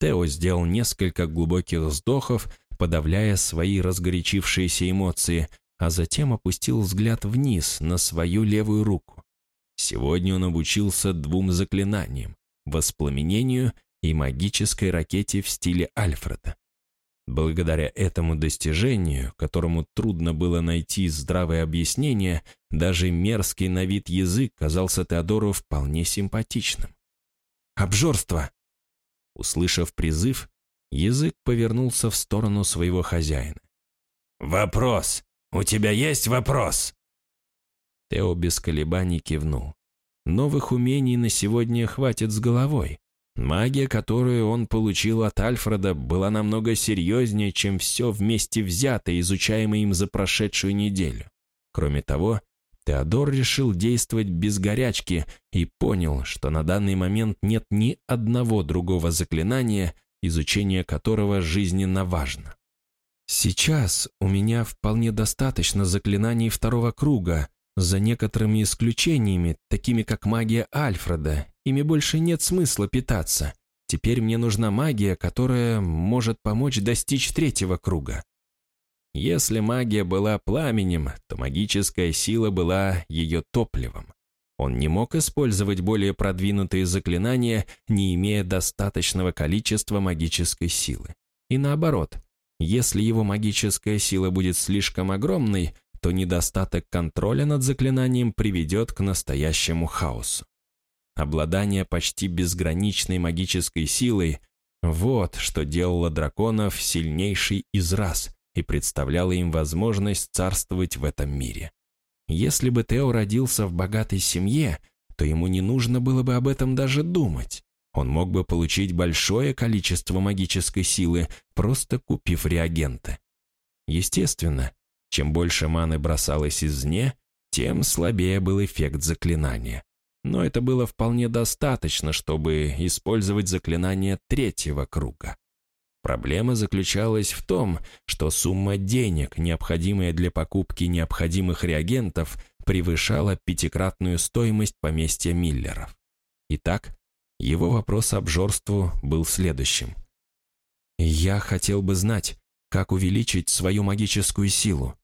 Тео сделал несколько глубоких вздохов, подавляя свои разгорячившиеся эмоции, а затем опустил взгляд вниз на свою левую руку. Сегодня он обучился двум заклинаниям – воспламенению и магической ракете в стиле Альфреда. Благодаря этому достижению, которому трудно было найти здравое объяснение, даже мерзкий на вид язык казался Теодору вполне симпатичным. «Обжорство!» Услышав призыв, язык повернулся в сторону своего хозяина. «Вопрос! У тебя есть вопрос?» Тео без колебаний кивнул. Новых умений на сегодня хватит с головой. Магия, которую он получил от Альфреда, была намного серьезнее, чем все вместе взятое, изучаемое им за прошедшую неделю. Кроме того, Теодор решил действовать без горячки и понял, что на данный момент нет ни одного другого заклинания, изучение которого жизненно важно. Сейчас у меня вполне достаточно заклинаний второго круга, за некоторыми исключениями, такими как магия Альфреда, ими больше нет смысла питаться. Теперь мне нужна магия, которая может помочь достичь третьего круга. Если магия была пламенем, то магическая сила была ее топливом. Он не мог использовать более продвинутые заклинания, не имея достаточного количества магической силы. И наоборот, если его магическая сила будет слишком огромной, то недостаток контроля над заклинанием приведет к настоящему хаосу. Обладание почти безграничной магической силой – вот что делало драконов сильнейший из рас и представляло им возможность царствовать в этом мире. Если бы Тео родился в богатой семье, то ему не нужно было бы об этом даже думать. Он мог бы получить большое количество магической силы, просто купив реагенты. Естественно, чем больше маны бросалось извне, тем слабее был эффект заклинания. Но это было вполне достаточно, чтобы использовать заклинание третьего круга. Проблема заключалась в том, что сумма денег, необходимая для покупки необходимых реагентов, превышала пятикратную стоимость поместья Миллеров. Итак, его вопрос обжорству был следующим. «Я хотел бы знать, как увеличить свою магическую силу».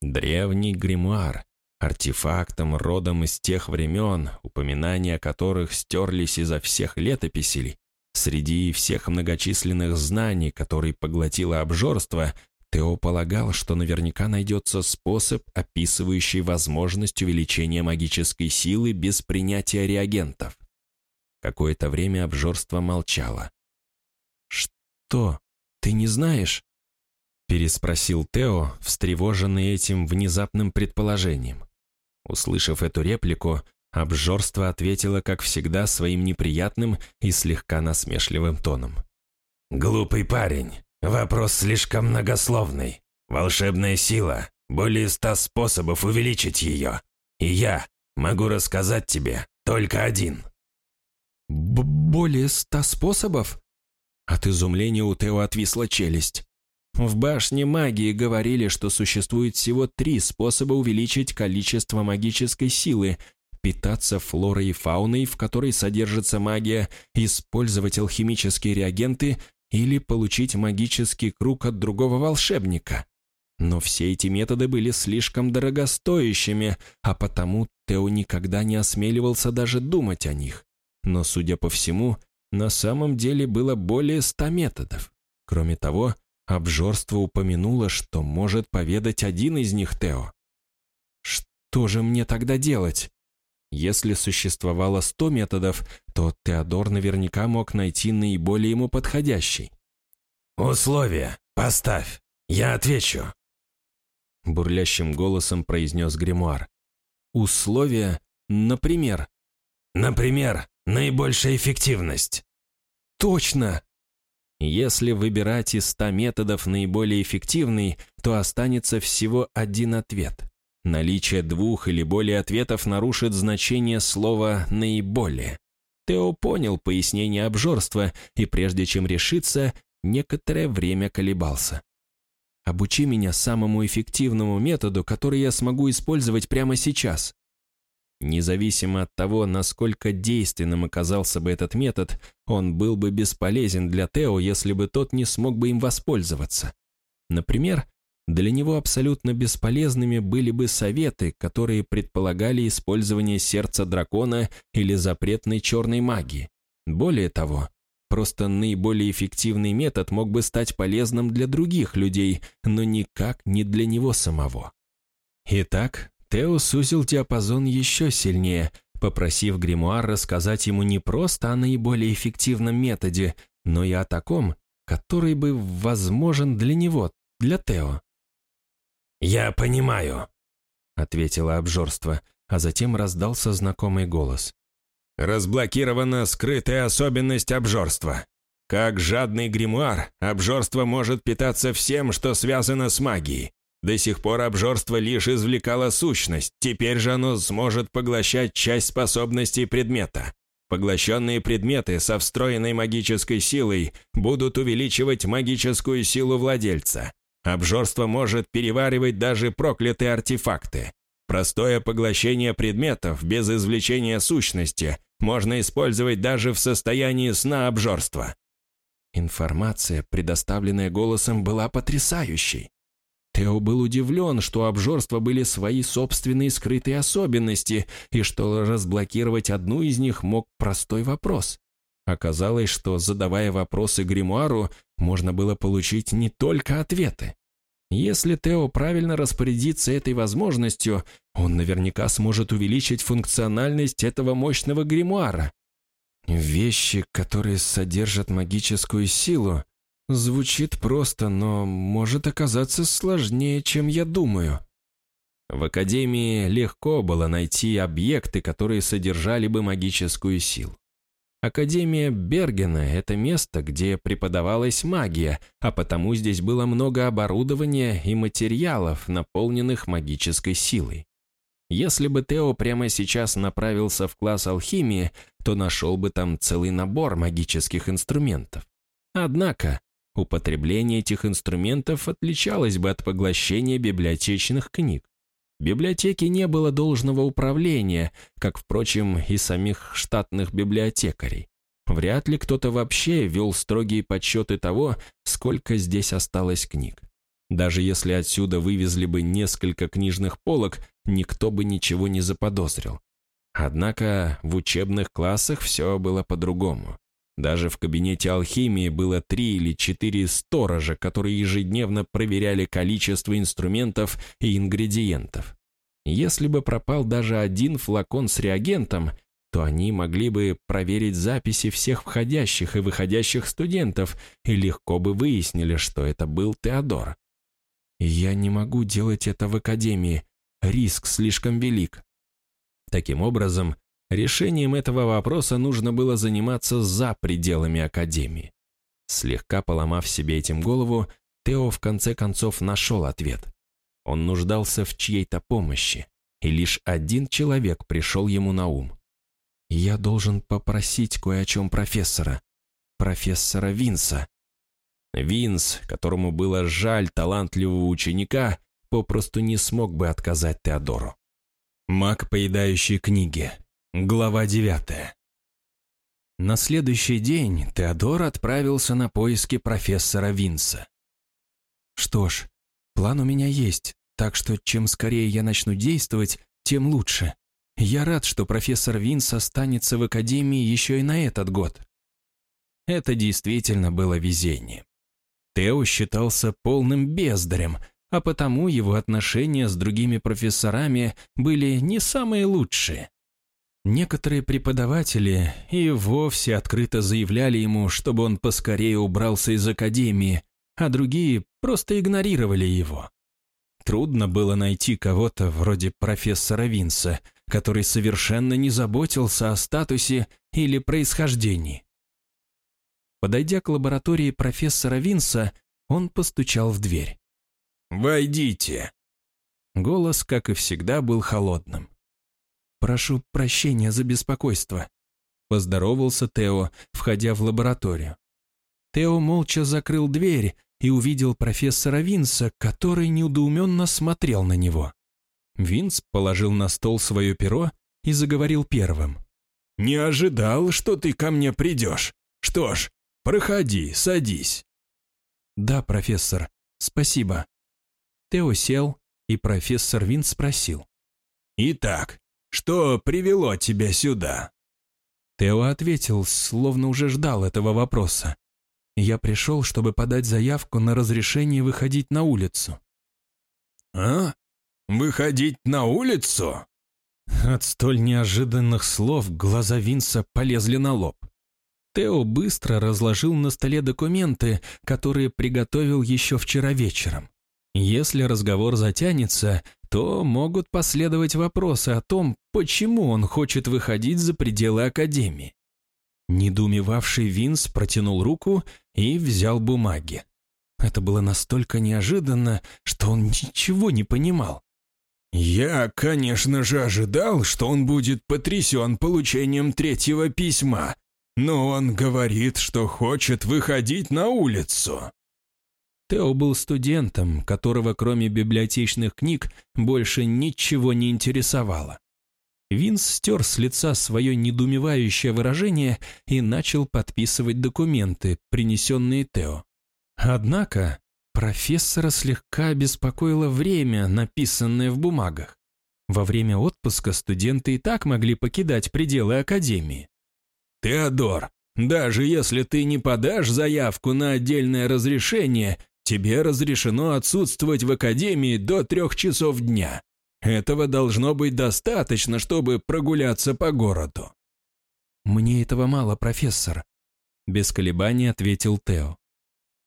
Древний гримуар, артефактом родом из тех времен, упоминания о которых стерлись изо всех летописей, среди всех многочисленных знаний, которые поглотило обжорство, Тео полагал, что наверняка найдется способ, описывающий возможность увеличения магической силы без принятия реагентов. Какое-то время обжорство молчало. «Что? Ты не знаешь?» Переспросил Тео, встревоженный этим внезапным предположением. Услышав эту реплику, обжорство ответило, как всегда, своим неприятным и слегка насмешливым тоном. «Глупый парень, вопрос слишком многословный. Волшебная сила, более ста способов увеличить ее. И я могу рассказать тебе только один». Б «Более ста способов?» От изумления у Тео отвисла челюсть. В башне магии говорили, что существует всего три способа увеличить количество магической силы – питаться флорой и фауной, в которой содержится магия, использовать алхимические реагенты или получить магический круг от другого волшебника. Но все эти методы были слишком дорогостоящими, а потому Тео никогда не осмеливался даже думать о них. Но, судя по всему, на самом деле было более ста методов. Кроме того, Обжорство упомянуло, что может поведать один из них Тео. Что же мне тогда делать? Если существовало сто методов, то Теодор наверняка мог найти наиболее ему подходящий. «Условия. «Поставь, я отвечу», — бурлящим голосом произнес гримуар. «Условия, например?» «Например, наибольшая эффективность». «Точно!» Если выбирать из ста методов наиболее эффективный, то останется всего один ответ. Наличие двух или более ответов нарушит значение слова «наиболее». Тео понял пояснение обжорства и, прежде чем решиться, некоторое время колебался. «Обучи меня самому эффективному методу, который я смогу использовать прямо сейчас». Независимо от того, насколько действенным оказался бы этот метод, он был бы бесполезен для Тео, если бы тот не смог бы им воспользоваться. Например, для него абсолютно бесполезными были бы советы, которые предполагали использование сердца дракона или запретной черной магии. Более того, просто наиболее эффективный метод мог бы стать полезным для других людей, но никак не для него самого. Итак, Тео сузил диапазон еще сильнее, попросив гримуар рассказать ему не просто о наиболее эффективном методе, но и о таком, который бы возможен для него, для Тео. «Я понимаю», — ответило обжорство, а затем раздался знакомый голос. «Разблокирована скрытая особенность обжорства. Как жадный гримуар, обжорство может питаться всем, что связано с магией. До сих пор обжорство лишь извлекало сущность, теперь же оно сможет поглощать часть способностей предмета. Поглощенные предметы со встроенной магической силой будут увеличивать магическую силу владельца. Обжорство может переваривать даже проклятые артефакты. Простое поглощение предметов без извлечения сущности можно использовать даже в состоянии сна обжорства. Информация, предоставленная голосом, была потрясающей. Тео был удивлен, что у обжорства были свои собственные скрытые особенности, и что разблокировать одну из них мог простой вопрос. Оказалось, что, задавая вопросы гримуару, можно было получить не только ответы. Если Тео правильно распорядится этой возможностью, он наверняка сможет увеличить функциональность этого мощного гримуара. Вещи, которые содержат магическую силу, звучит просто, но может оказаться сложнее, чем я думаю. В Академии легко было найти объекты, которые содержали бы магическую силу. Академия Бергена – это место, где преподавалась магия, а потому здесь было много оборудования и материалов, наполненных магической силой. Если бы Тео прямо сейчас направился в класс алхимии, то нашел бы там целый набор магических инструментов. Однако, употребление этих инструментов отличалось бы от поглощения библиотечных книг. Библиотеке не было должного управления, как, впрочем, и самих штатных библиотекарей. Вряд ли кто-то вообще вел строгие подсчеты того, сколько здесь осталось книг. Даже если отсюда вывезли бы несколько книжных полок, никто бы ничего не заподозрил. Однако в учебных классах все было по-другому. Даже в кабинете алхимии было три или четыре сторожа, которые ежедневно проверяли количество инструментов и ингредиентов. Если бы пропал даже один флакон с реагентом, то они могли бы проверить записи всех входящих и выходящих студентов и легко бы выяснили, что это был Теодор. Я не могу делать это в академии, риск слишком велик. Таким образом, Решением этого вопроса нужно было заниматься за пределами Академии. Слегка поломав себе этим голову, Тео в конце концов нашел ответ. Он нуждался в чьей-то помощи, и лишь один человек пришел ему на ум. «Я должен попросить кое о чем профессора. Профессора Винса». Винс, которому было жаль талантливого ученика, попросту не смог бы отказать Теодору. Маг, поедающий книги, Глава 9 На следующий день Теодор отправился на поиски профессора Винса. «Что ж, план у меня есть, так что чем скорее я начну действовать, тем лучше. Я рад, что профессор Винс останется в академии еще и на этот год». Это действительно было везение. Тео считался полным бездарем, а потому его отношения с другими профессорами были не самые лучшие. Некоторые преподаватели и вовсе открыто заявляли ему, чтобы он поскорее убрался из академии, а другие просто игнорировали его. Трудно было найти кого-то вроде профессора Винса, который совершенно не заботился о статусе или происхождении. Подойдя к лаборатории профессора Винса, он постучал в дверь. «Войдите!» Голос, как и всегда, был холодным. «Прошу прощения за беспокойство», — поздоровался Тео, входя в лабораторию. Тео молча закрыл дверь и увидел профессора Винса, который недоуменно смотрел на него. Винс положил на стол свое перо и заговорил первым. «Не ожидал, что ты ко мне придешь. Что ж, проходи, садись». «Да, профессор, спасибо». Тео сел, и профессор Винс спросил. «Итак, что привело тебя сюда?» Тео ответил, словно уже ждал этого вопроса. «Я пришел, чтобы подать заявку на разрешение выходить на улицу». «А? Выходить на улицу?» От столь неожиданных слов глаза Винса полезли на лоб. Тео быстро разложил на столе документы, которые приготовил еще вчера вечером. Если разговор затянется, то могут последовать вопросы о том, почему он хочет выходить за пределы Академии. Недоумевавший Винс протянул руку и взял бумаги. Это было настолько неожиданно, что он ничего не понимал. «Я, конечно же, ожидал, что он будет потрясен получением третьего письма, но он говорит, что хочет выходить на улицу». Тео был студентом, которого кроме библиотечных книг больше ничего не интересовало. Винс стер с лица свое недоумевающее выражение и начал подписывать документы, принесенные Тео. Однако профессора слегка обеспокоило время, написанное в бумагах. Во время отпуска студенты и так могли покидать пределы Академии. «Теодор, даже если ты не подашь заявку на отдельное разрешение, тебе разрешено отсутствовать в Академии до трех часов дня. Этого должно быть достаточно, чтобы прогуляться по городу». «Мне этого мало, профессор», — без колебаний ответил Тео.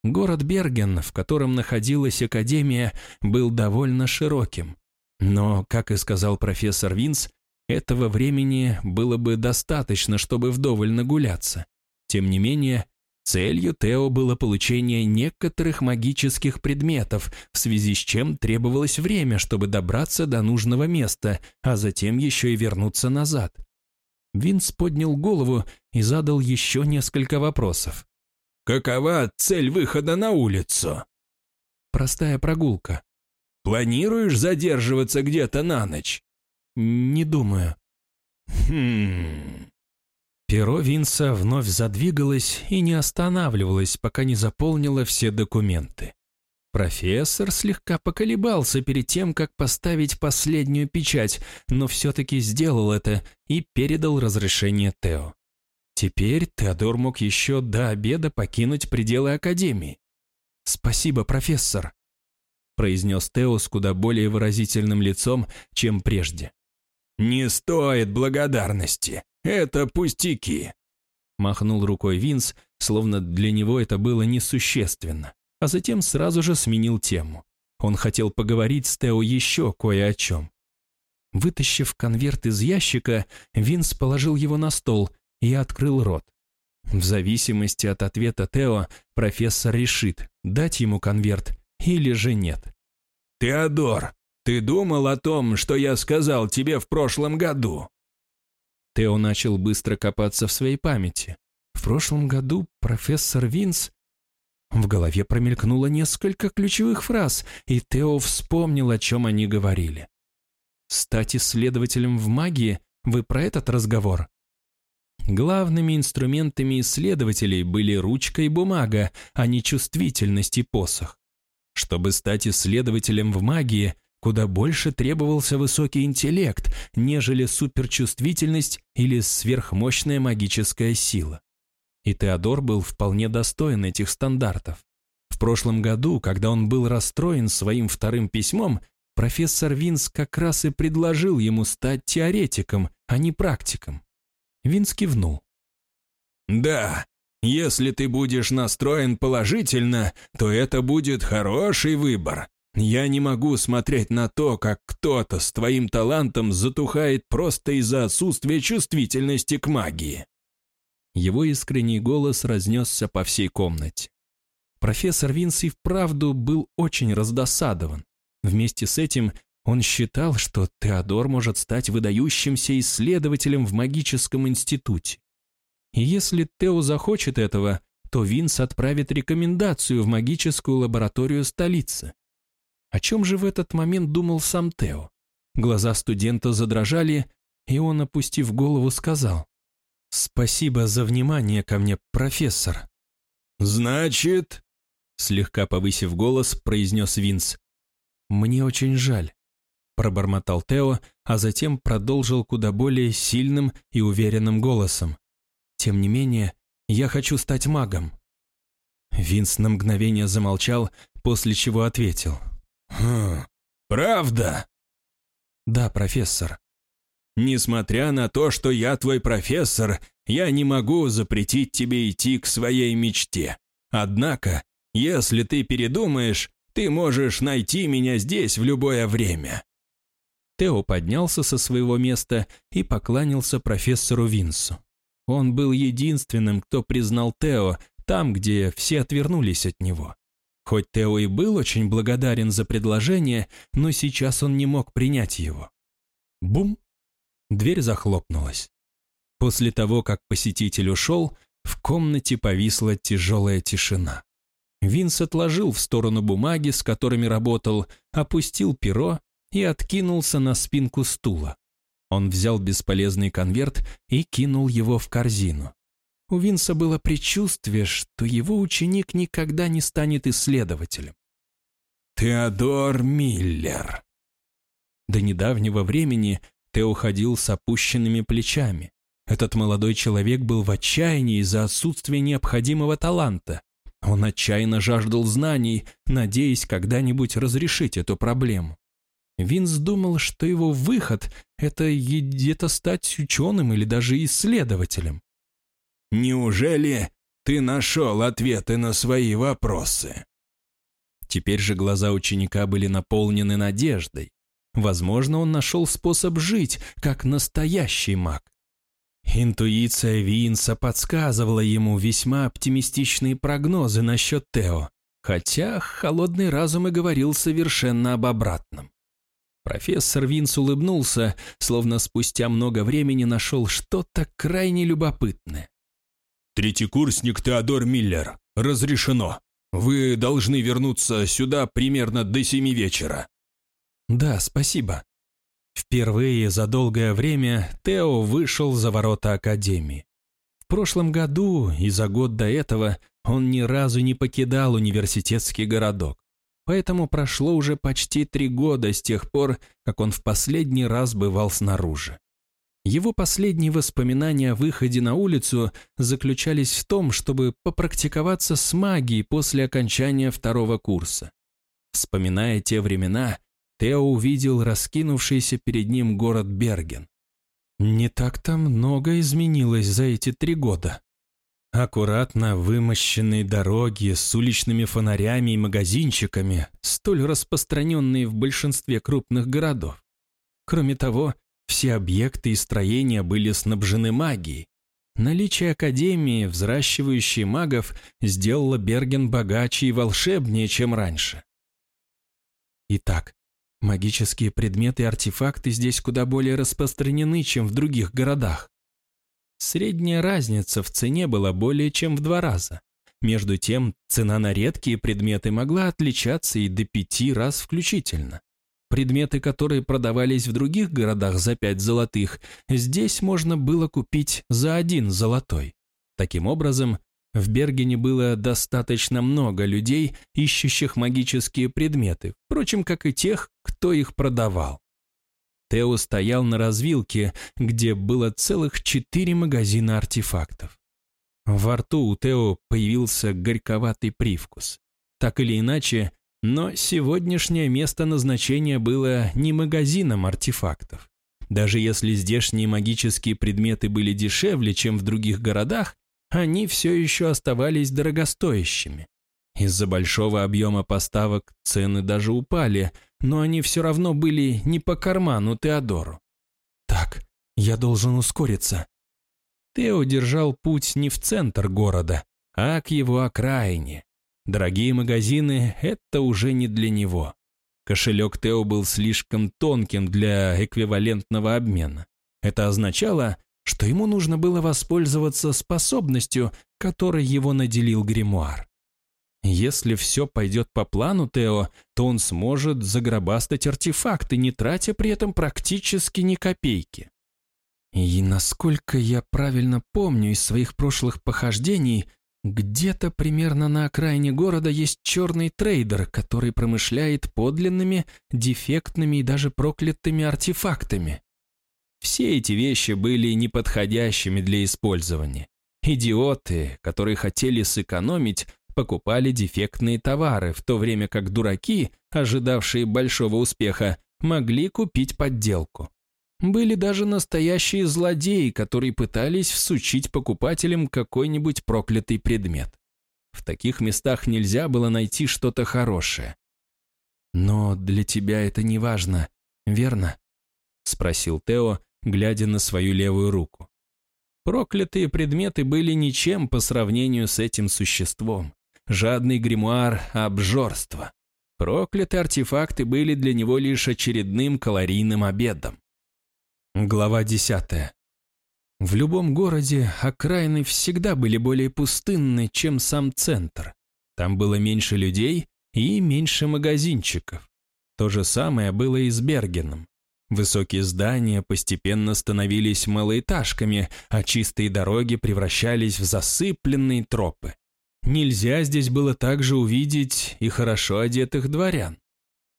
Город Берген, в котором находилась Академия, был довольно широким. Но, как и сказал профессор Винс, этого времени было бы достаточно, чтобы вдоволь нагуляться. Тем не менее, целью Тео было получение некоторых магических предметов, в связи с чем требовалось время, чтобы добраться до нужного места, а затем еще и вернуться назад. Винс поднял голову и задал еще несколько вопросов. «Какова цель выхода на улицу?» «Простая прогулка». «Планируешь задерживаться где-то на ночь?» «Не думаю». «Хм...» Перо Винса вновь задвигалось и не останавливалось, пока не заполнило все документы. Профессор слегка поколебался перед тем, как поставить последнюю печать, но все-таки сделал это и передал разрешение Тео. Теперь Теодор мог еще до обеда покинуть пределы Академии. «Спасибо, профессор», – произнес Тео с куда более выразительным лицом, чем прежде. «Не стоит благодарности. Это пустяки», – махнул рукой Винс, словно для него это было несущественно, а затем сразу же сменил тему. Он хотел поговорить с Тео еще кое о чем. Вытащив конверт из ящика, Винс положил его на стол и открыл рот. В зависимости от ответа Тео, профессор решит, дать ему конверт или же нет. «Теодор, ты думал о том, что я сказал тебе в прошлом году?» Тео начал быстро копаться в своей памяти. В прошлом году профессор Винс... В голове промелькнуло несколько ключевых фраз, и Тео вспомнил, о чем они говорили. «Стать исследователем в магии? Вы про этот разговор?» Главными инструментами исследователей были ручка и бумага, а не чувствительность и посох. Чтобы стать исследователем в магии, куда больше требовался высокий интеллект, нежели суперчувствительность или сверхмощная магическая сила. И Теодор был вполне достоин этих стандартов. В прошлом году, когда он был расстроен своим вторым письмом, профессор Винс как раз и предложил ему стать теоретиком, а не практиком. Винс кивнул. «Да, Если ты будешь настроен положительно, то это будет хороший выбор. Я не могу смотреть на то, как кто-то с твоим талантом затухает просто из-за отсутствия чувствительности к магии». Его искренний голос разнесся по всей комнате. Профессор Винс и вправду был очень раздосадован. Вместе с этим он считал, что Теодор может стать выдающимся исследователем в магическом институте. И если Тео захочет этого, то Винс отправит рекомендацию в магическую лабораторию столицы. О чем же в этот момент думал сам Тео? Глаза студента задрожали, и он, опустив голову, сказал, «Спасибо за внимание ко мне, профессор». «Значит...» Слегка повысив голос, произнес Винс. «Мне очень жаль», — пробормотал Тео, а затем продолжил куда более сильным и уверенным голосом. «Тем не менее, я хочу стать магом». Винс на мгновение замолчал, после чего ответил. «Хм, правда?» «Да, профессор». «Несмотря на то, что я твой профессор, я не могу запретить тебе идти к своей мечте. Однако если ты передумаешь, ты можешь найти меня здесь в любое время». Тео поднялся со своего места и покланялся профессору Винсу. Он был единственным, кто признал Тео там, где все отвернулись от него. Хоть Тео и был очень благодарен за предложение, но сейчас он не мог принять его. Бум! Дверь захлопнулась. После того, как посетитель ушел, в комнате повисла тяжелая тишина. Винс отложил в сторону бумаги, с которыми работал, опустил перо и откинулся на спинку стула. Он взял бесполезный конверт и кинул его в корзину. У Винса было предчувствие, что его ученик никогда не станет исследователем. «Теодор Миллер». До недавнего времени Тео ходил с опущенными плечами. Этот молодой человек был в отчаянии из-за отсутствия необходимого таланта. Он отчаянно жаждал знаний, надеясь когда-нибудь разрешить эту проблему. Винс думал, что его выход – это где-то стать ученым или даже исследователем. «Неужели ты нашел ответы на свои вопросы?» Теперь же глаза ученика были наполнены надеждой. Возможно, он нашел способ жить, как настоящий маг. Интуиция Винса подсказывала ему весьма оптимистичные прогнозы насчет Тео, хотя холодный разум и говорил совершенно об обратном. Профессор Винс улыбнулся, словно спустя много времени нашел что-то крайне любопытное. «Третий курсник Теодор Миллер. Разрешено. Вы должны вернуться сюда примерно до семи вечера». «Да, спасибо», Впервые за долгое время Тео вышел за ворота Академии. В прошлом году и за год до этого он ни разу не покидал университетский городок. Поэтому прошло уже почти три года с тех пор, как он в последний раз бывал снаружи. Его последние воспоминания о выходе на улицу заключались в том, чтобы попрактиковаться с магией после окончания второго курса. Вспоминая те времена, Тео увидел раскинувшийся перед ним город Берген. Не так-то много изменилось за эти три года. Аккуратно вымощенные дороги с уличными фонарями и магазинчиками, столь распространенные в большинстве крупных городов. Кроме того, все объекты и строения были снабжены магией. Наличие академии, взращивающей магов, сделало Берген богаче и волшебнее, чем раньше. Итак, Магические предметы и артефакты здесь куда более распространены, чем в других городах. Средняя разница в цене была более чем в два раза. Между тем, цена на редкие предметы могла отличаться и до пяти раз включительно. Предметы, которые продавались в других городах за пять золотых, здесь можно было купить за один золотой. Таким образом, в Бергене было достаточно много людей, ищущих магические предметы, впрочем, как и тех, кто их продавал. Тео стоял на развилке, где было целых четыре магазина артефактов. Во рту у Тео появился горьковатый привкус. Так или иначе, но сегодняшнее место назначения было не магазином артефактов. Даже если здешние магические предметы были дешевле, чем в других городах, они все еще оставались дорогостоящими. Из-за большого объема поставок цены даже упали, но они все равно были не по карману Теодору. «Так, я должен ускориться». Тео держал путь не в центр города, а к его окраине. Дорогие магазины – это уже не для него. Кошелек Тео был слишком тонким для эквивалентного обмена. Это означало, что ему нужно было воспользоваться способностью, которой его наделил гримуар. Если все пойдет по плану Тео, то он сможет загробастать артефакты, не тратя при этом практически ни копейки. И насколько я правильно помню из своих прошлых похождений, где-то примерно на окраине города есть черный трейдер, который промышляет подлинными, дефектными и даже проклятыми артефактами. Все эти вещи были неподходящими для использования. Идиоты, которые хотели сэкономить, покупали дефектные товары, в то время как дураки, ожидавшие большого успеха, могли купить подделку. Были даже настоящие злодеи, которые пытались всучить покупателям какой-нибудь проклятый предмет. В таких местах нельзя было найти что-то хорошее. «Но для тебя это не важно, верно?» — спросил Тео, глядя на свою левую руку. Проклятые предметы были ничем по сравнению с этим существом жадный гримуар обжорства. Проклятые артефакты были для него лишь очередным калорийным обедом. Глава 10. В любом городе окраины всегда были более пустынны, чем сам центр. Там было меньше людей и меньше магазинчиков. То же самое было и с Бергеном. Высокие здания постепенно становились малоэтажками, а чистые дороги превращались в засыпленные тропы. Нельзя здесь было также увидеть и хорошо одетых дворян.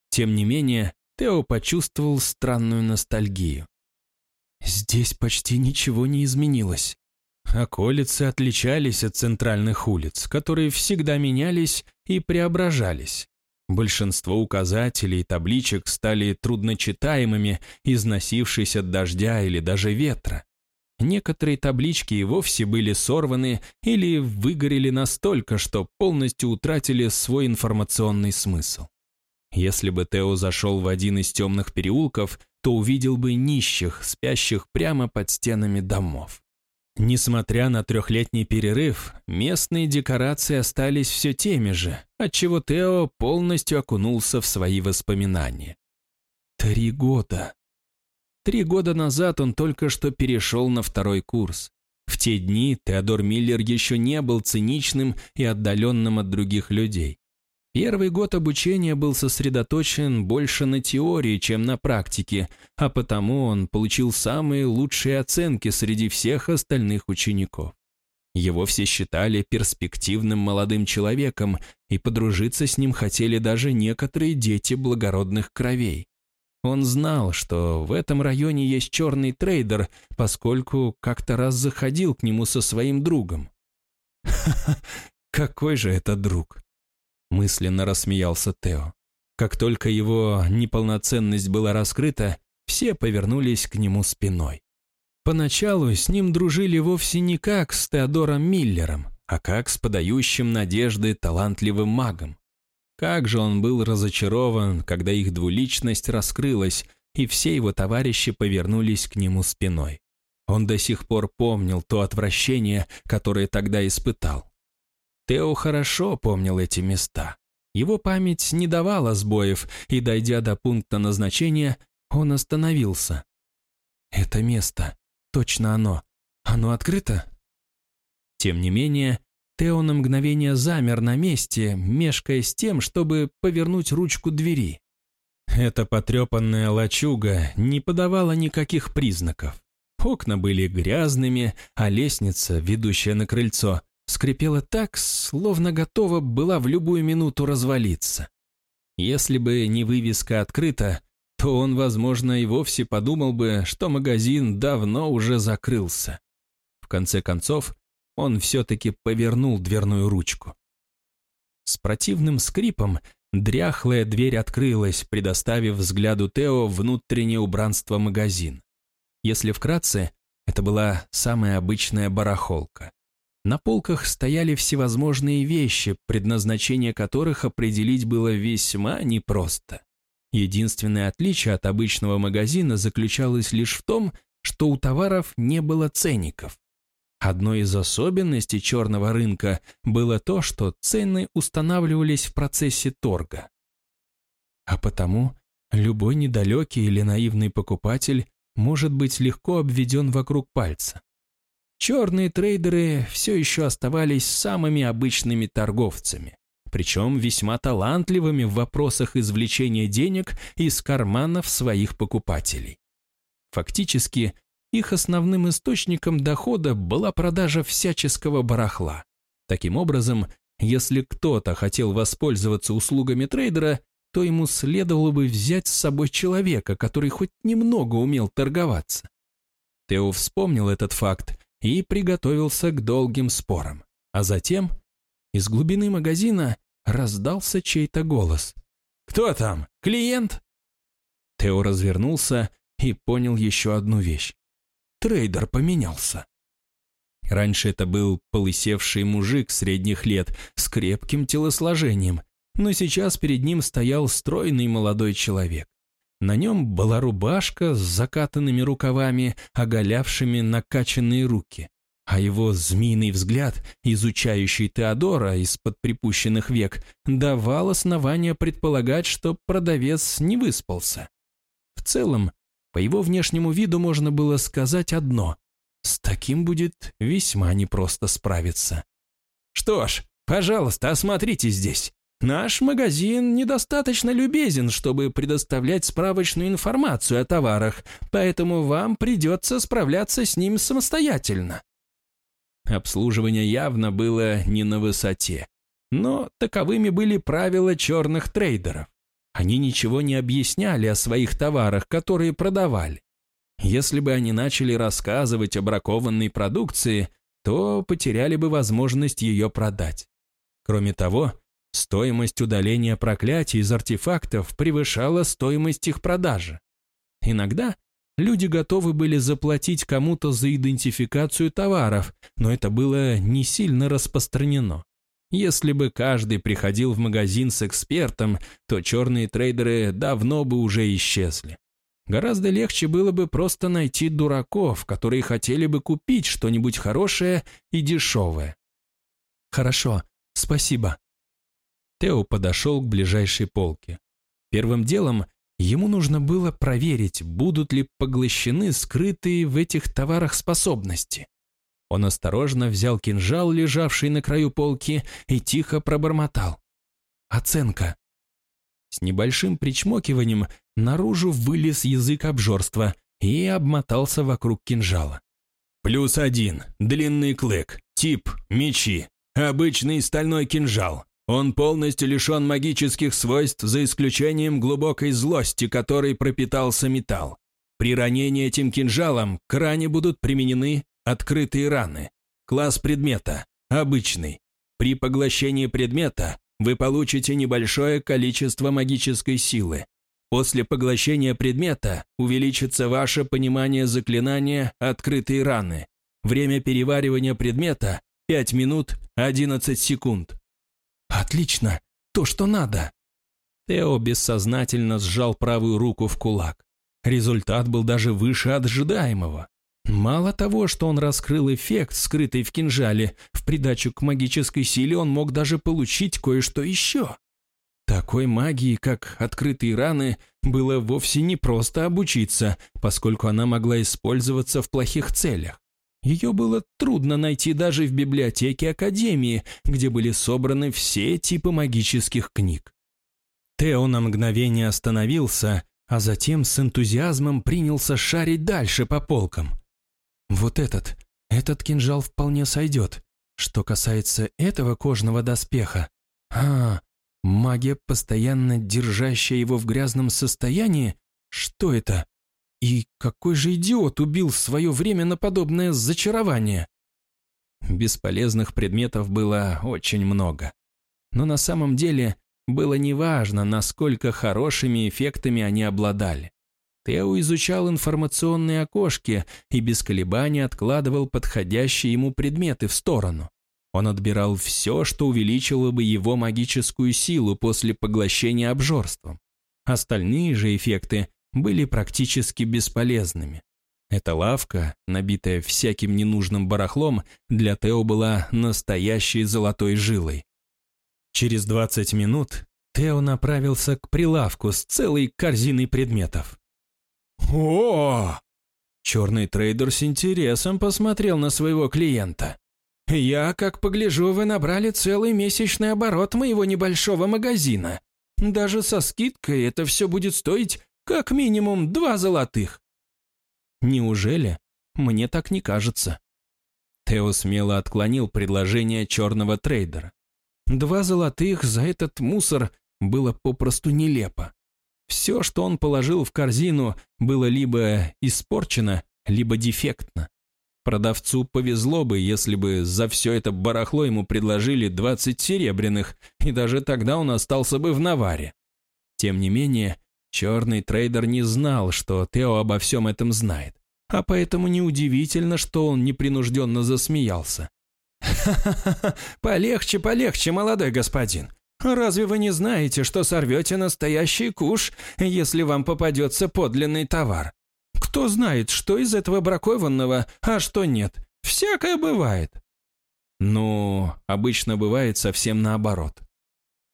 Тем не менее, Тео почувствовал странную ностальгию. Здесь почти ничего не изменилось. Околицы отличались от центральных улиц, которые всегда менялись и преображались. Большинство указателей и табличек стали трудночитаемыми, износившись от дождя или даже ветра. Некоторые таблички и вовсе были сорваны или выгорели настолько, что полностью утратили свой информационный смысл. Если бы Тео зашел в один из темных переулков, то увидел бы нищих, спящих прямо под стенами домов. Несмотря на трехлетний перерыв, местные декорации остались все теми же, отчего Тео полностью окунулся в свои воспоминания. Три года. Три года назад он только что перешел на второй курс. В те дни Теодор Миллер еще не был циничным и отдаленным от других людей. Первый год обучения был сосредоточен больше на теории, чем на практике, а потому он получил самые лучшие оценки среди всех остальных учеников. Его все считали перспективным молодым человеком, и подружиться с ним хотели даже некоторые дети благородных кровей. Он знал, что в этом районе есть черный трейдер, поскольку как-то раз заходил к нему со своим другом. «Ха-ха, какой же это друг!» Мысленно рассмеялся Тео. Как только его неполноценность была раскрыта, все повернулись к нему спиной. Поначалу с ним дружили вовсе не как с Теодором Миллером, а как с подающим надежды талантливым магом. Как же он был разочарован, когда их двуличность раскрылась, и все его товарищи повернулись к нему спиной. Он до сих пор помнил то отвращение, которое тогда испытал. Тео хорошо помнил эти места. Его память не давала сбоев, и, дойдя до пункта назначения, он остановился. «Это место. Точно оно. Оно открыто?» Тем не менее, Тео на мгновение замер на месте, мешкая с тем, чтобы повернуть ручку двери. Эта потрепанная лачуга не подавала никаких признаков. Окна были грязными, а лестница, ведущая на крыльцо, скрипела так, словно готова была в любую минуту развалиться. Если бы не вывеска открыта, то он, возможно, и вовсе подумал бы, что магазин давно уже закрылся. В конце концов, он все-таки повернул дверную ручку. С противным скрипом дряхлая дверь открылась, предоставив взгляду Тео внутреннее убранство магазин. Если вкратце, это была самая обычная барахолка. На полках стояли всевозможные вещи, предназначение которых определить было весьма непросто. Единственное отличие от обычного магазина заключалось лишь в том, что у товаров не было ценников. Одной из особенностей черного рынка было то, что цены устанавливались в процессе торга. А потому любой недалекий или наивный покупатель может быть легко обведен вокруг пальца. Черные трейдеры все еще оставались самыми обычными торговцами, причем весьма талантливыми в вопросах извлечения денег из карманов своих покупателей. Фактически, их основным источником дохода была продажа всяческого барахла. Таким образом, если кто-то хотел воспользоваться услугами трейдера, то ему следовало бы взять с собой человека, который хоть немного умел торговаться. Тео вспомнил этот факт и приготовился к долгим спорам. А затем из глубины магазина раздался чей-то голос. «Кто там? Клиент?» Тео развернулся и понял еще одну вещь. Трейдер поменялся. Раньше это был полысевший мужик средних лет с крепким телосложением, но сейчас перед ним стоял стройный молодой человек. На нем была рубашка с закатанными рукавами, оголявшими накачанные руки. А его змеиный взгляд, изучающий Теодора из-под припущенных век, давал основания предполагать, что продавец не выспался. В целом, по его внешнему виду можно было сказать одно – с таким будет весьма непросто справиться. «Что ж, пожалуйста, осмотрите здесь. Наш магазин недостаточно любезен, чтобы предоставлять справочную информацию о товарах, поэтому вам придется справляться с ним самостоятельно. Обслуживание явно было не на высоте, но таковыми были правила черных трейдеров. Они ничего не объясняли о своих товарах, которые продавали. Если бы они начали рассказывать о бракованной продукции, то потеряли бы возможность ее продать. Кроме того, Стоимость удаления проклятий из артефактов превышала стоимость их продажи. Иногда люди готовы были заплатить кому-то за идентификацию товаров, но это было не сильно распространено. Если бы каждый приходил в магазин с экспертом, то черные трейдеры давно бы уже исчезли. Гораздо легче было бы просто найти дураков, которые хотели бы купить что-нибудь хорошее и дешевое. «Хорошо, спасибо», Тео подошел к ближайшей полке. Первым делом ему нужно было проверить, будут ли поглощены скрытые в этих товарах способности. Он осторожно взял кинжал, лежавший на краю полки, и тихо пробормотал. «Оценка». С небольшим причмокиванием наружу вылез язык обжорства и обмотался вокруг кинжала. «Плюс один. Длинный клык. Тип. Мечи. Обычный стальной кинжал. Он полностью лишен магических свойств, за исключением глубокой злости, которой пропитался металл. При ранении этим кинжалом к ране будут применены открытые раны. Класс предмета – обычный. При поглощении предмета вы получите небольшое количество магической силы. После поглощения предмета увеличится ваше понимание заклинания «Открытые раны». Время переваривания предмета – 5 минут 11 секунд. «Отлично! То, что надо!» Тео бессознательно сжал правую руку в кулак. Результат был даже выше ожидаемого. Мало того, что он раскрыл эффект, скрытый в кинжале, в придачу к магической силе он мог даже получить кое-что еще. Такой магии, как открытые раны, было вовсе не просто обучиться, поскольку она могла использоваться в плохих целях. Ее было трудно найти даже в библиотеке Академии, где были собраны все типы магических книг. Тео на мгновение остановился, а затем с энтузиазмом принялся шарить дальше по полкам. Вот этот, этот кинжал вполне сойдет. Что касается этого кожного доспеха, а, магия, постоянно держащая его в грязном состоянии, что это? И какой же идиот убил в свое время на подобное зачарование? Бесполезных предметов было очень много. Но на самом деле было неважно, насколько хорошими эффектами они обладали. Тео изучал информационные окошки и без колебаний откладывал подходящие ему предметы в сторону. Он отбирал все, что увеличило бы его магическую силу после поглощения обжорством. Остальные же эффекты были практически бесполезными. Эта лавка, набитая всяким ненужным барахлом, для Тео была настоящей золотой жилой. Через 20 минут Тео направился к прилавку с целой корзиной предметов. «О!» Черный трейдер с интересом посмотрел на своего клиента. «Я, как погляжу, вы набрали целый месячный оборот моего небольшого магазина. Даже со скидкой это все будет стоить как минимум два золотых». «Неужели? Мне так не кажется». Тео смело отклонил предложение черного трейдера. Два золотых за этот мусор было попросту нелепо. Все, что он положил в корзину, было либо испорчено, либо дефектно. Продавцу повезло бы, если бы за все это барахло ему предложили 20 серебряных, и даже тогда он остался бы в наваре. Тем не менее, черный трейдер не знал, что Тео обо всем этом знает, а поэтому неудивительно, что он непринужденно засмеялся. «Ха-ха-ха, полегче, полегче, молодой господин. Разве вы не знаете, что сорвете настоящий куш, если вам попадется подлинный товар? Кто знает, что из этого бракованного, а что нет? Всякое бывает. Ну, обычно бывает совсем наоборот.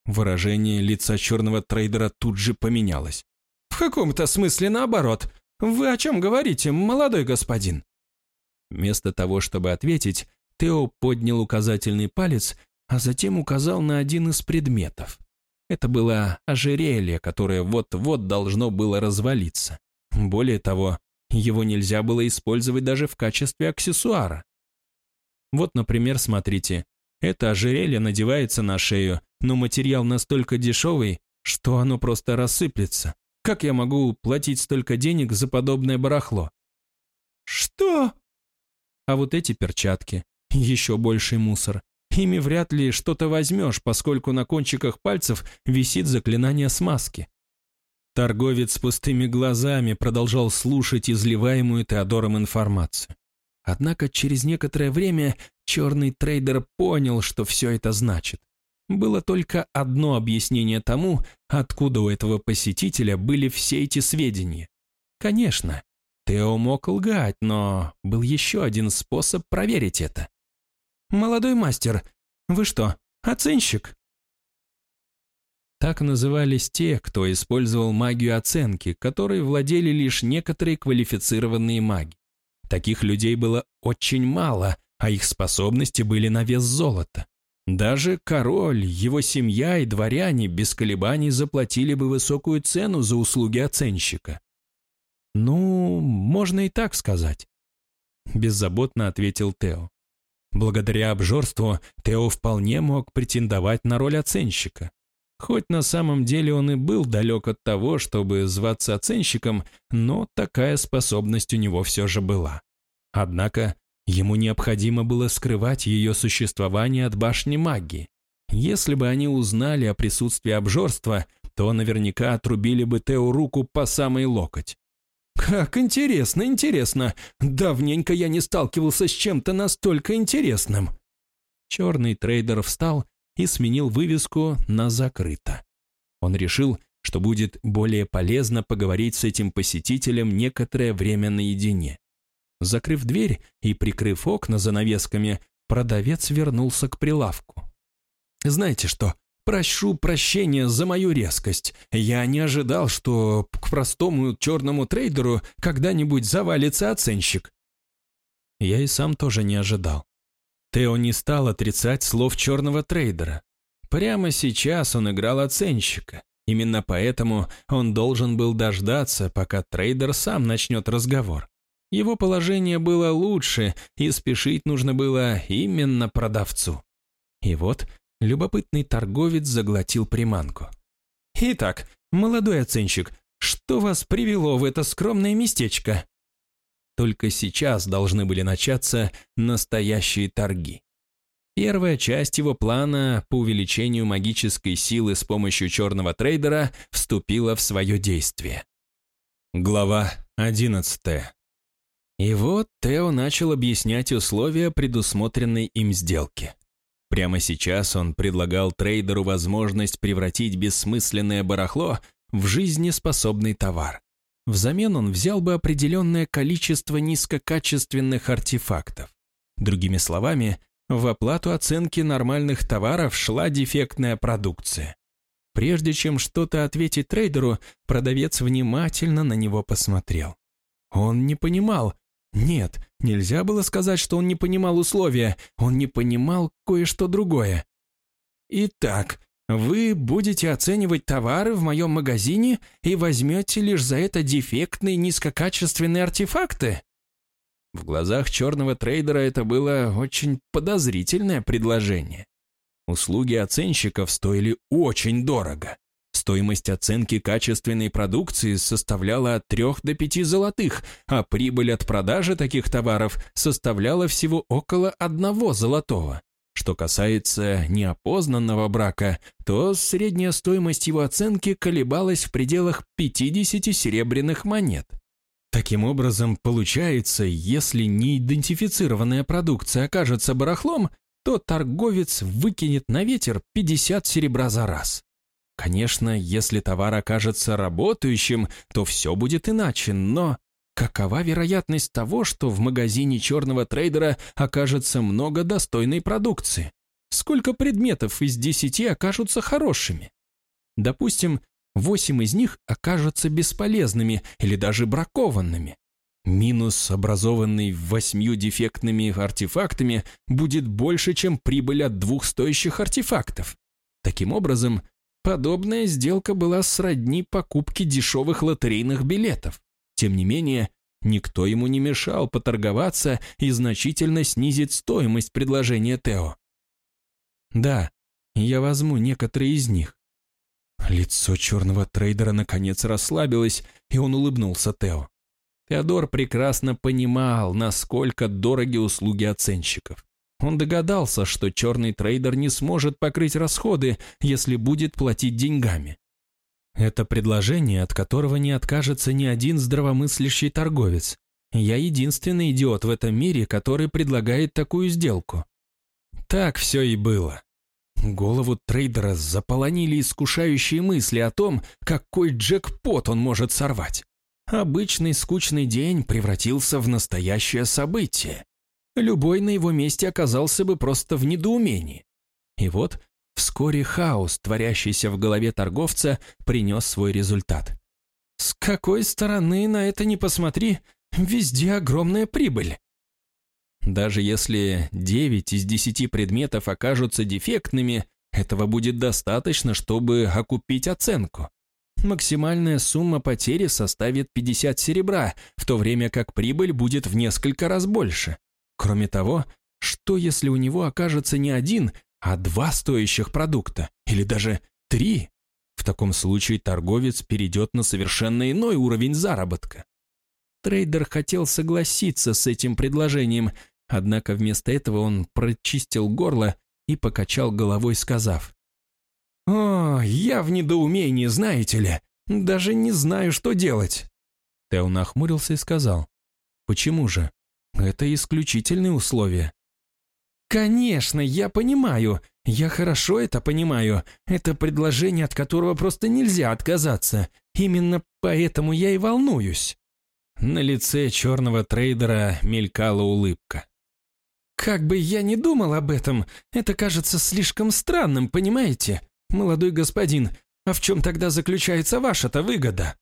Выражение лица черного трейдера тут же поменялось. В каком-то смысле наоборот. Вы о чем говорите, молодой господин? Вместо того, чтобы ответить, Тео поднял указательный палец а затем указал на один из предметов. Это было ожерелье, которое вот-вот должно было развалиться. Более того, его нельзя было использовать даже в качестве аксессуара. Вот, например, смотрите, это ожерелье надевается на шею, но материал настолько дешевый, что оно просто рассыплется. Как я могу платить столько денег за подобное барахло? Что? А вот эти перчатки, еще больший мусор. Ими вряд ли что-то возьмешь, поскольку на кончиках пальцев висит заклинание смазки. Торговец с пустыми глазами продолжал слушать изливаемую Теодором информацию. Однако через некоторое время черный трейдер понял, что все это значит. Было только одно объяснение тому, откуда у этого посетителя были все эти сведения. Конечно, Тео мог лгать, но был еще один способ проверить это. «Молодой мастер, вы что, оценщик?» Так назывались те, кто использовал магию оценки, которой владели лишь некоторые квалифицированные маги. Таких людей было очень мало, а их способности были на вес золота. Даже король, его семья и дворяне без колебаний заплатили бы высокую цену за услуги оценщика. «Ну, можно и так сказать», – беззаботно ответил Тео. Благодаря обжорству Тео вполне мог претендовать на роль оценщика. Хоть на самом деле он и был далек от того, чтобы зваться оценщиком, но такая способность у него все же была. Однако ему необходимо было скрывать ее существование от башни магии. Если бы они узнали о присутствии обжорства, то наверняка отрубили бы Тео руку по самой локоть. «Как интересно, интересно! Давненько я не сталкивался с чем-то настолько интересным!» Черный трейдер встал и сменил вывеску на «закрыто». Он решил, что будет более полезно поговорить с этим посетителем некоторое время наедине. Закрыв дверь и прикрыв окна занавесками, продавец вернулся к прилавку. «Знаете что, Прошу прощения за мою резкость. Я не ожидал, что к простому черному трейдеру когда-нибудь завалится оценщик. Я и сам тоже не ожидал. Тео не стал отрицать слов черного трейдера. Прямо сейчас он играл оценщика. Именно поэтому он должен был дождаться, пока трейдер сам начнет разговор. Его положение было лучше, и спешить нужно было именно продавцу. И вот Любопытный торговец заглотил приманку. «Итак, молодой оценщик, что вас привело в это скромное местечко?» Только сейчас должны были начаться настоящие торги. Первая часть его плана по увеличению магической силы с помощью черного трейдера вступила в свое действие. Глава 11 И вот Тео начал объяснять условия предусмотренной им сделки. Прямо сейчас он предлагал трейдеру возможность превратить бессмысленное барахло в жизнеспособный товар. Взамен он взял бы определенное количество низкокачественных артефактов. Другими словами, в оплату оценки нормальных товаров шла дефектная продукция. Прежде чем что-то ответить трейдеру, продавец внимательно на него посмотрел. Он не понимал. Нет, нельзя было сказать, что он не понимал условия. Он не понимал кое-что другое. «Итак, вы будете оценивать товары в моем магазине и возьмете лишь за это дефектные низкокачественные артефакты?» В глазах черного трейдера это было очень подозрительное предложение. Услуги оценщиков стоили очень дорого. Стоимость оценки качественной продукции составляла от 3 до 5 золотых, а прибыль от продажи таких товаров составляла всего около одного золотого. Что касается неопознанного брака, то средняя стоимость его оценки колебалась в пределах 50 серебряных монет. Таким образом, получается, если неидентифицированная продукция окажется барахлом, то торговец выкинет на ветер 50 серебра за раз. Конечно, если товар окажется работающим, то все будет иначе, но какова вероятность того, что в магазине черного трейдера окажется много достойной продукции? Сколько предметов из 10 окажутся хорошими? Допустим, 8 из них окажутся бесполезными или даже бракованными. Минус, образованный восьмью дефектными артефактами, будет больше, чем прибыль от двух стоящих артефактов. Таким образом, подобная сделка была сродни покупке дешевых лотерейных билетов. Тем не менее, никто ему не мешал поторговаться и значительно снизить стоимость предложения Тео. «Да, я возьму некоторые из них». Лицо черного трейдера наконец расслабилось, и он улыбнулся Тео. Теодор прекрасно понимал, насколько дороги услуги оценщиков. Он догадался, что черный трейдер не сможет покрыть расходы, если будет платить деньгами. Это предложение, от которого не откажется ни один здравомыслящий торговец. Я единственный идиот в этом мире, который предлагает такую сделку. Так все и было. Голову трейдера заполонили искушающие мысли о том, какой джекпот он может сорвать. Обычный скучный день превратился в настоящее событие. Любой на его месте оказался бы просто в недоумении. И вот вскоре хаос, творящийся в голове торговца, принес свой результат. С какой стороны на это не посмотри, везде огромная прибыль. Даже если 9 из 10 предметов окажутся дефектными, этого будет достаточно, чтобы окупить оценку максимальная сумма потери составит 50 серебра, в то время как прибыль будет в несколько раз больше. Кроме того, что если у него окажется не один, а два стоящих продукта, или даже три? В таком случае торговец перейдет на совершенно иной уровень заработка. Трейдер хотел согласиться с этим предложением, однако вместо этого он прочистил горло и покачал головой, сказав, «О, я в недоумении, знаете ли. Даже не знаю, что делать». Тео нахмурился и сказал, «Почему же? Это исключительные условия». «Конечно, я понимаю. Я хорошо это понимаю. Это предложение, от которого просто нельзя отказаться. Именно поэтому я и волнуюсь». На лице черного трейдера мелькала улыбка. «Как бы я ни думал об этом, это кажется слишком странным, понимаете? «Молодой господин, а в чем тогда заключается ваша-то выгода?»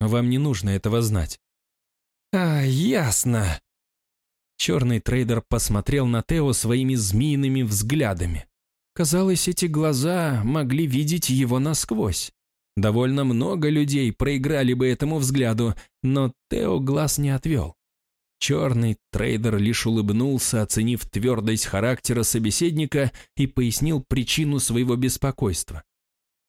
«Вам не нужно этого знать». «А, ясно». Черный трейдер посмотрел на Тео своими змеиными взглядами. Казалось, эти глаза могли видеть его насквозь. Довольно много людей проиграли бы этому взгляду, но Тео глаз не отвел. Черный трейдер лишь улыбнулся, оценив твердость характера собеседника и пояснил причину своего беспокойства.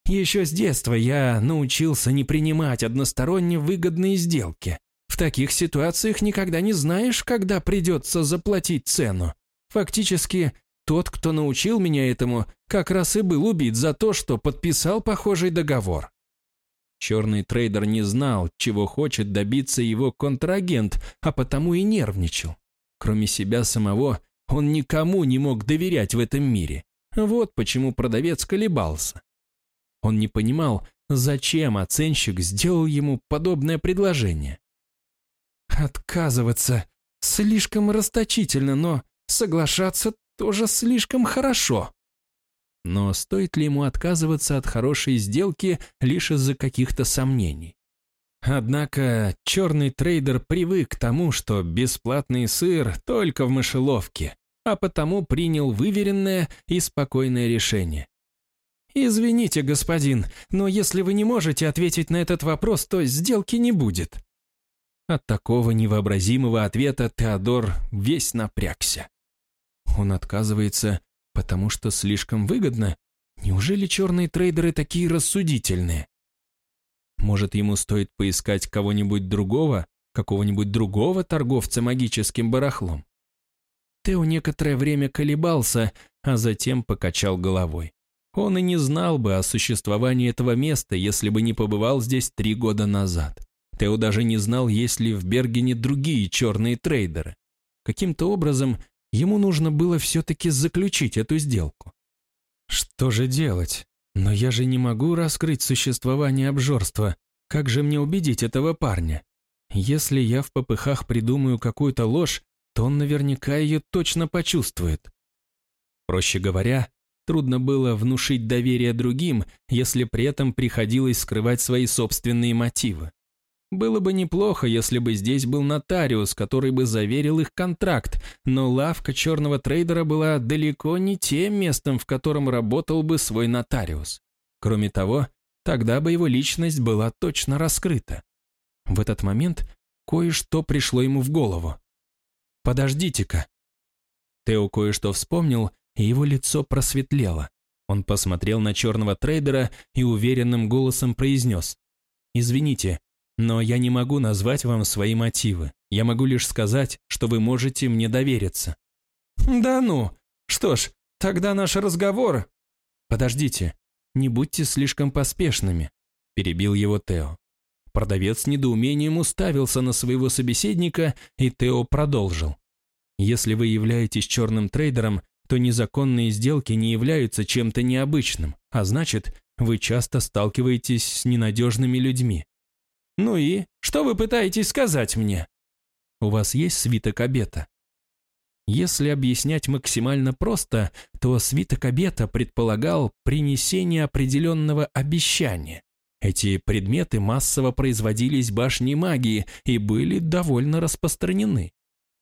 «Еще с детства я научился не принимать односторонне выгодные сделки. В таких ситуациях никогда не знаешь, когда придется заплатить цену. Фактически, тот, кто научил меня этому, как раз и был убит за то, что подписал похожий договор». Черный трейдер не знал, чего хочет добиться его контрагент, а потому и нервничал. Кроме себя самого, он никому не мог доверять в этом мире. Вот почему продавец колебался. Он не понимал, зачем оценщик сделал ему подобное предложение. Отказываться слишком расточительно, но соглашаться тоже слишком хорошо. Но стоит ли ему отказываться от хорошей сделки лишь из-за каких-то сомнений? Однако черный трейдер привык к тому, что бесплатный сыр только в мышеловке, а потому принял выверенное и спокойное решение. «Извините, господин, но если вы не можете ответить на этот вопрос, то сделки не будет». От такого невообразимого ответа Теодор весь напрягся. Он отказывается, потому что слишком выгодно? Неужели черные трейдеры такие рассудительные? Может, ему стоит поискать кого-нибудь другого, какого-нибудь другого торговца магическим барахлом? Тео некоторое время колебался, а затем покачал головой. Он и не знал бы о существовании этого места, если бы не побывал здесь три года назад. Тео даже не знал, есть ли в Бергене другие черные трейдеры. Каким-то образом ему нужно было все-таки заключить эту сделку. Что же делать? Но я же не могу раскрыть существование обжорства. Как же мне убедить этого парня? Если я в попыхах придумаю какую-то ложь, то он наверняка ее точно почувствует. Проще говоря, Трудно было внушить доверие другим, если при этом приходилось скрывать свои собственные мотивы. Было бы неплохо, если бы здесь был нотариус, который бы заверил их контракт, но лавка черного трейдера была далеко не тем местом, в котором работал бы свой нотариус. Кроме того, тогда бы его личность была точно раскрыта. В этот момент кое-что пришло ему в голову. «Подождите-ка». Тео кое-что вспомнил и его лицо просветлело. Он посмотрел на черного трейдера и уверенным голосом произнес. «Извините, но я не могу назвать вам свои мотивы. Я могу лишь сказать, что вы можете мне довериться». «Да ну! Что ж, тогда наш разговор...» «Подождите, не будьте слишком поспешными», – перебил его Тео. Продавец с недоумением уставился на своего собеседника, и Тео продолжил. «Если вы являетесь черным трейдером, то незаконные сделки не являются чем-то необычным, а значит, вы часто сталкиваетесь с ненадежными людьми. Ну и что вы пытаетесь сказать мне? У вас есть свиток обета? Если объяснять максимально просто, то свиток обета предполагал принесение определенного обещания. Эти предметы массово производились башней магии и были довольно распространены.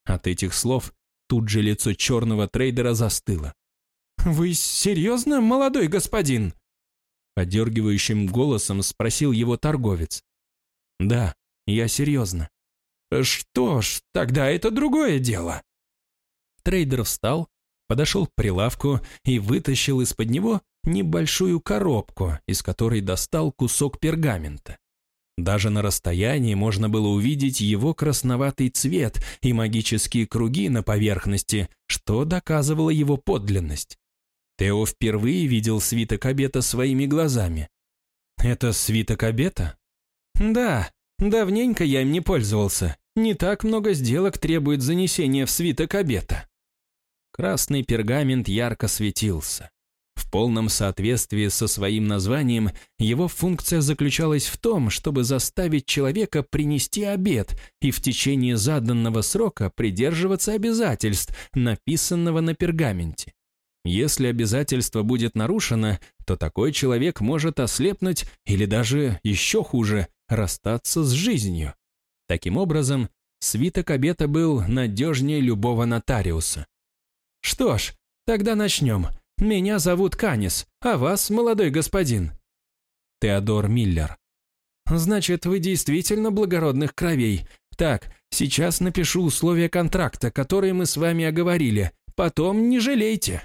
От этих слов Тут же лицо черного трейдера застыло. «Вы серьезно, молодой господин?» Подергивающим голосом спросил его торговец. «Да, я серьезно». «Что ж, тогда это другое дело». Трейдер встал, подошел к прилавку и вытащил из-под него небольшую коробку, из которой достал кусок пергамента. Даже на расстоянии можно было увидеть его красноватый цвет и магические круги на поверхности, что доказывало его подлинность. Тео впервые видел свиток обета своими глазами. «Это свиток обета?» «Да, давненько я им не пользовался. Не так много сделок требует занесения в свиток обета». Красный пергамент ярко светился. В полном соответствии со своим названием, его функция заключалась в том, чтобы заставить человека принести обед и в течение заданного срока придерживаться обязательств, написанного на пергаменте. Если обязательство будет нарушено, то такой человек может ослепнуть или даже, еще хуже, расстаться с жизнью. Таким образом, свиток обета был надежнее любого нотариуса. Что ж, тогда начнем. Меня зовут Канис, а вас, молодой господин?» Теодор Миллер. «Значит, вы действительно благородных кровей. Так, сейчас напишу условия контракта, которые мы с вами оговорили. Потом не жалейте».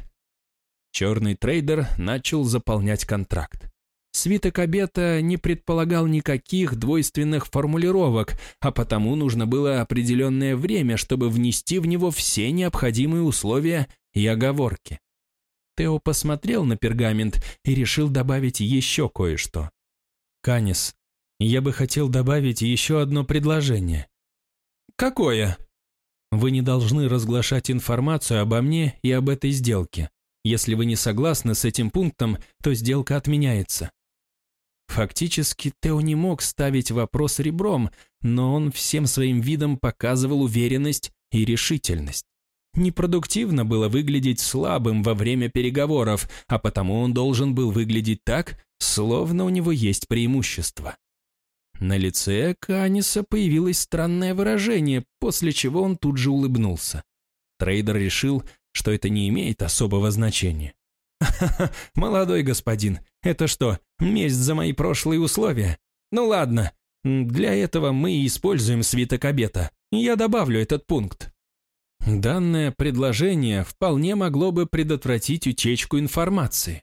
Черный трейдер начал заполнять контракт. Свиток обета не предполагал никаких двойственных формулировок, а потому нужно было определенное время, чтобы внести в него все необходимые условия и оговорки. Тео посмотрел на пергамент и решил добавить еще кое-что. «Канис, Я бы хотел добавить еще одно предложение. Какое? Вы не должны разглашать информацию обо мне и об этой сделке. Если вы не согласны с этим пунктом, то сделка отменяется. Фактически Тео не мог ставить вопрос ребром, но он всем своим видом показывал уверенность и решительность. Непродуктивно было выглядеть слабым во время переговоров, а потому он должен был выглядеть так, словно у него есть преимущество. На лице Каниса появилось странное выражение, после чего он тут же улыбнулся. Трейдер решил, что это не имеет особого значения. «Ха-ха, молодой господин, это что, месть за мои прошлые условия? Ну ладно, для этого мы используем свиток обета. Я добавлю этот пункт». Данное предложение вполне могло бы предотвратить утечку информации.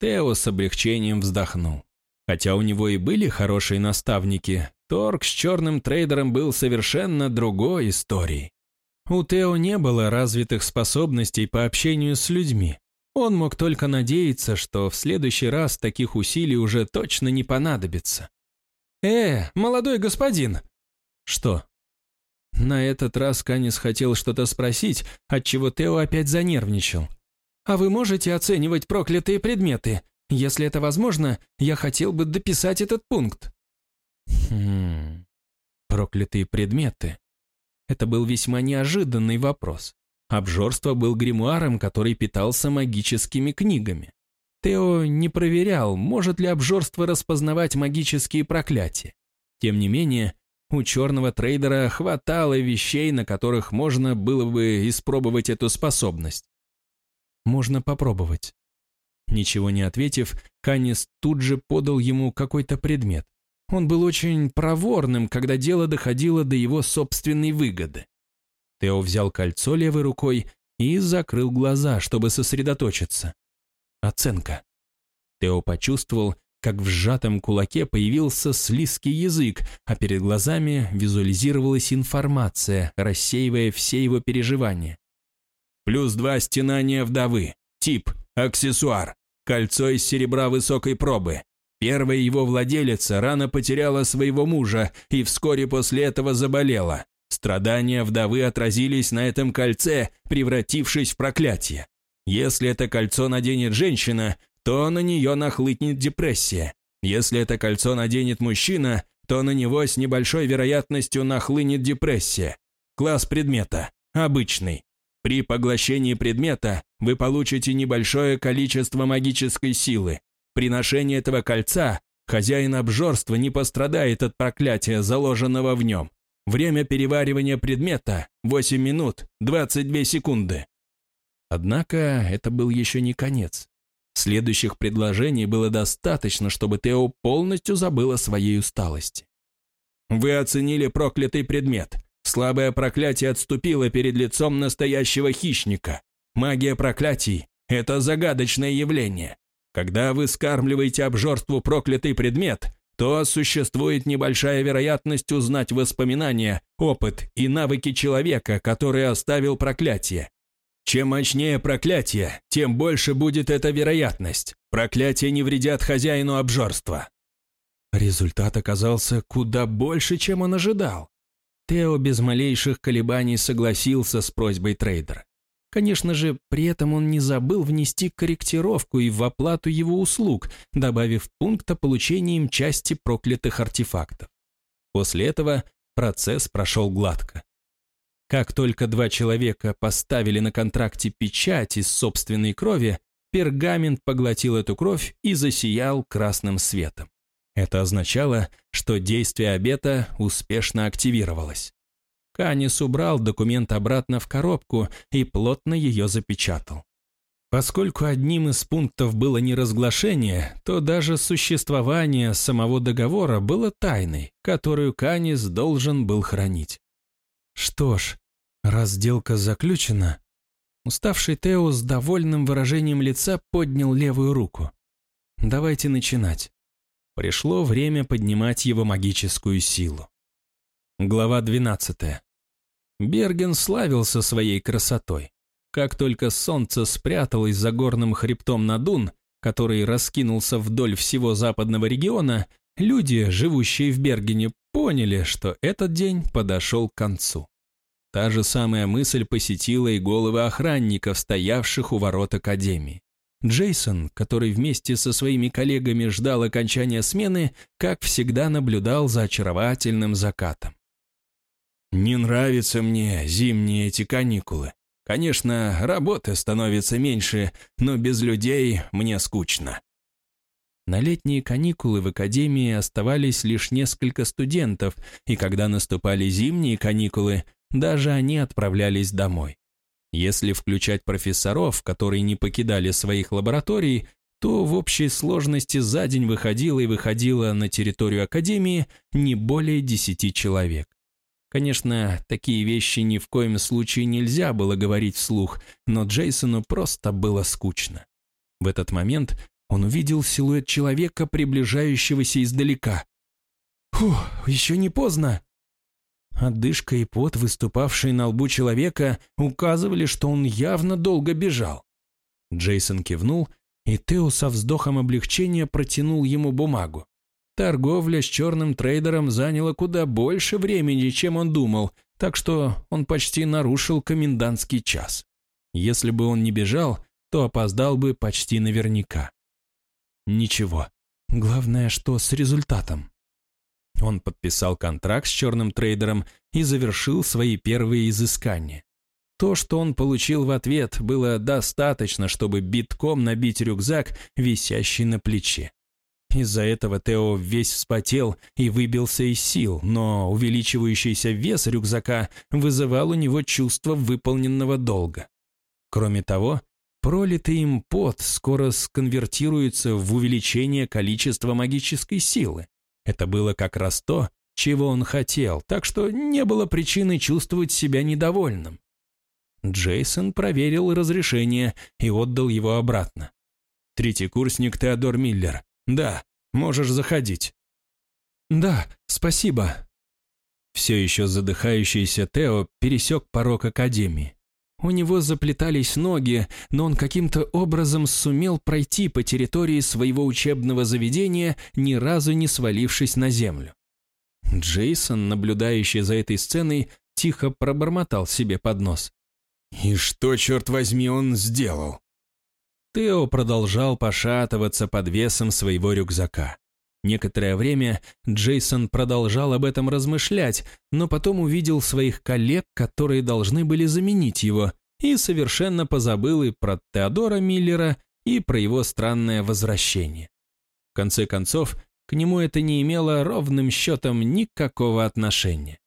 Тео с облегчением вздохнул. Хотя у него и были хорошие наставники, торг с черным трейдером был совершенно другой историей. У Тео не было развитых способностей по общению с людьми. Он мог только надеяться, что в следующий раз таких усилий уже точно не понадобится. «Э, молодой господин!» «Что?» На этот раз Канис хотел что-то спросить, отчего Тео опять занервничал. «А вы можете оценивать проклятые предметы? Если это возможно, я хотел бы дописать этот пункт». Хм... Проклятые предметы. Это был весьма неожиданный вопрос. Обжорство был гримуаром, который питался магическими книгами. Тео не проверял, может ли обжорство распознавать магические проклятия. Тем не менее, у черного трейдера хватало вещей, на которых можно было бы испробовать эту способность. Можно попробовать. Ничего не ответив, Канис тут же подал ему какой-то предмет. Он был очень проворным, когда дело доходило до его собственной выгоды. Тео взял кольцо левой рукой и закрыл глаза, чтобы сосредоточиться. Оценка. Тео почувствовал, как в сжатом кулаке появился слизкий язык, а перед глазами визуализировалась информация, рассеивая все его переживания. Плюс два стенания вдовы. Тип – аксессуар. Кольцо из серебра высокой пробы. Первая его владелица рано потеряла своего мужа и вскоре после этого заболела. Страдания вдовы отразились на этом кольце, превратившись в проклятие. Если это кольцо наденет женщина, то на нее нахлынет депрессия. Если это кольцо наденет мужчина, то на него с небольшой вероятностью нахлынет депрессия. Класс предмета. Обычный. При поглощении предмета вы получите небольшое количество магической силы. При ношении этого кольца хозяин обжорства не пострадает от проклятия, заложенного в нем. Время переваривания предмета – 8 минут 22 секунды. Однако это был еще не конец. Следующих предложений было достаточно, чтобы Тео полностью забыл о своей усталости. Вы оценили проклятый предмет. Слабое проклятие отступило перед лицом настоящего хищника. Магия проклятий – это загадочное явление. Когда вы скармливаете обжорству проклятый предмет, то существует небольшая вероятность узнать воспоминания, опыт и навыки человека, который оставил проклятие. Чем мощнее проклятие, тем больше будет эта вероятность. Проклятия не вредят хозяину обжорства. Результат оказался куда больше, чем он ожидал. Тео без малейших колебаний согласился с просьбой трейдера. Конечно же, при этом он не забыл внести корректировку и в оплату его услуг, добавив пункт о получении им части проклятых артефактов. После этого процесс прошел гладко. Как только два человека поставили на контракте печать из собственной крови, пергамент поглотил эту кровь и засиял красным светом. Это означало, что действие обета успешно активировалось. Канис убрал документ обратно в коробку и плотно ее запечатал. Поскольку одним из пунктов было не разглашение, то даже существование самого договора было тайной, которую Канис должен был хранить. Что ж, раз сделка заключена, уставший Тео с довольным выражением лица поднял левую руку. Давайте начинать. Пришло время поднимать его магическую силу. Глава 12. Берген славился своей красотой. Как только солнце спряталось за горным хребтом Надун, который раскинулся вдоль всего западного региона, люди, живущие в Бергене, поняли, что этот день подошел к концу. Та же самая мысль посетила и головы охранников, стоявших у ворот Академии. Джейсон, который вместе со своими коллегами ждал окончания смены, как всегда наблюдал за очаровательным закатом. «Не нравятся мне зимние эти каникулы. Конечно, работы становится меньше, но без людей мне скучно». На летние каникулы в академии оставались лишь несколько студентов, и когда наступали зимние каникулы, даже они отправлялись домой. Если включать профессоров, которые не покидали своих лабораторий, то в общей сложности за день выходило и выходило на территорию Академии не более десяти человек. Конечно, такие вещи ни в коем случае нельзя было говорить вслух, но Джейсону просто было скучно. В этот момент он увидел силуэт человека, приближающегося издалека. «Фух, еще не поздно!» Отдышка и пот, выступавшие на лбу человека, указывали, что он явно долго бежал. Джейсон кивнул, и Тео со вздохом облегчения протянул ему бумагу. Торговля с черным трейдером заняла куда больше времени, чем он думал, так что он почти нарушил комендантский час. Если бы он не бежал, то опоздал бы почти наверняка. Ничего. Главное, что с результатом. Он подписал контракт с черным трейдером и завершил свои первые изыскания. То, что он получил в ответ, было достаточно, чтобы битком набить рюкзак, висящий на плече. Из-за этого Тео весь вспотел и выбился из сил, но увеличивающийся вес рюкзака вызывал у него чувство выполненного долга. Кроме того, пролитый им пот скоро сконвертируется в увеличение количества магической силы. Это было как раз то, чего он хотел, так что не было причины чувствовать себя недовольным. Джейсон проверил разрешение и отдал его обратно. «Третий курсник Теодор Миллер. Да, можешь заходить». «Да, спасибо». Все еще задыхающийся Тео пересек порог Академии. У него заплетались ноги, но он каким-то образом сумел пройти по территории своего учебного заведения, ни разу не свалившись на землю. Джейсон, наблюдающий за этой сценой, тихо пробормотал себе под нос. «И что, черт возьми, он сделал?» Тео продолжал пошатываться под весом своего рюкзака. Некоторое время Джейсон продолжал об этом размышлять, но потом увидел своих коллег, которые должны были заменить его, и совершенно позабыл и про Теодора Миллера, и про его странное возвращение. В конце концов, к нему это не имело ровным счетом никакого отношения.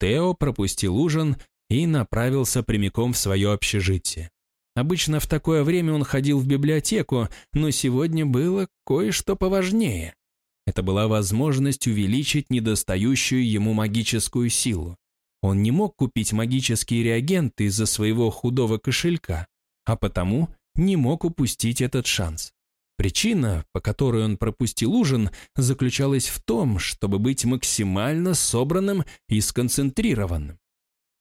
Тео пропустил ужин и направился прямиком в свое общежитие. Обычно в такое время он ходил в библиотеку, но сегодня было кое-что поважнее. Это была возможность увеличить недостающую ему магическую силу. Он не мог купить магические реагенты из-за своего худого кошелька, а потому не мог упустить этот шанс. Причина, по которой он пропустил ужин, заключалась в том, чтобы быть максимально собранным и сконцентрированным.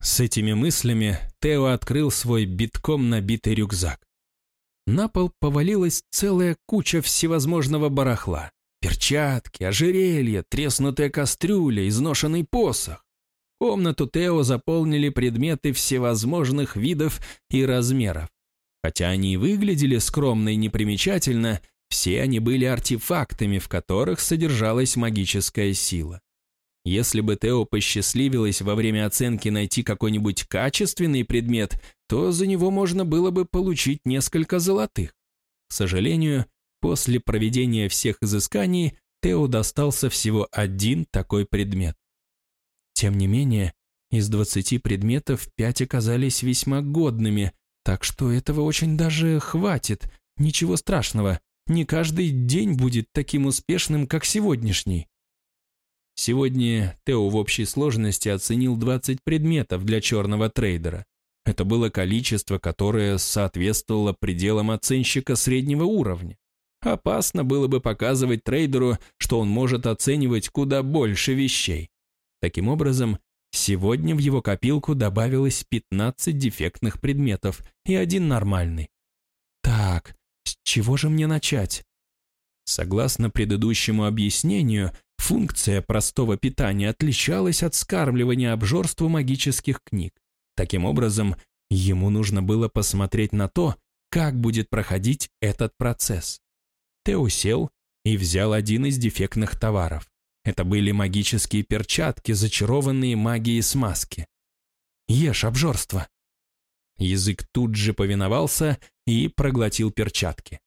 С этими мыслями Тео открыл свой битком набитый рюкзак. На пол повалилась целая куча всевозможного барахла. Перчатки, ожерелья, треснутая кастрюля, изношенный посох. Комнату Тео заполнили предметы всевозможных видов и размеров. Хотя они и выглядели скромно и непримечательно, все они были артефактами, в которых содержалась магическая сила. Если бы Тео посчастливилось во время оценки найти какой-нибудь качественный предмет, то за него можно было бы получить несколько золотых. К сожалению, после проведения всех изысканий Тео достался всего один такой предмет. Тем не менее, из 20 предметов пять оказались весьма годными, так что этого очень даже хватит, ничего страшного, не каждый день будет таким успешным, как сегодняшний. Сегодня Тео в общей сложности оценил 20 предметов для черного трейдера. Это было количество, которое соответствовало пределам оценщика среднего уровня. Опасно было бы показывать трейдеру, что он может оценивать куда больше вещей. Таким образом, сегодня в его копилку добавилось 15 дефектных предметов и один нормальный. Так, с чего же мне начать? Согласно предыдущему объяснению, функция простого питания отличалась от скармливания обжорству магических книг. Таким образом, ему нужно было посмотреть на то, как будет проходить этот процесс. Тео сел и взял один из дефектных товаров. Это были магические перчатки, зачарованные магией смазки. «Ешь обжорство!» Язык тут же повиновался и проглотил перчатки.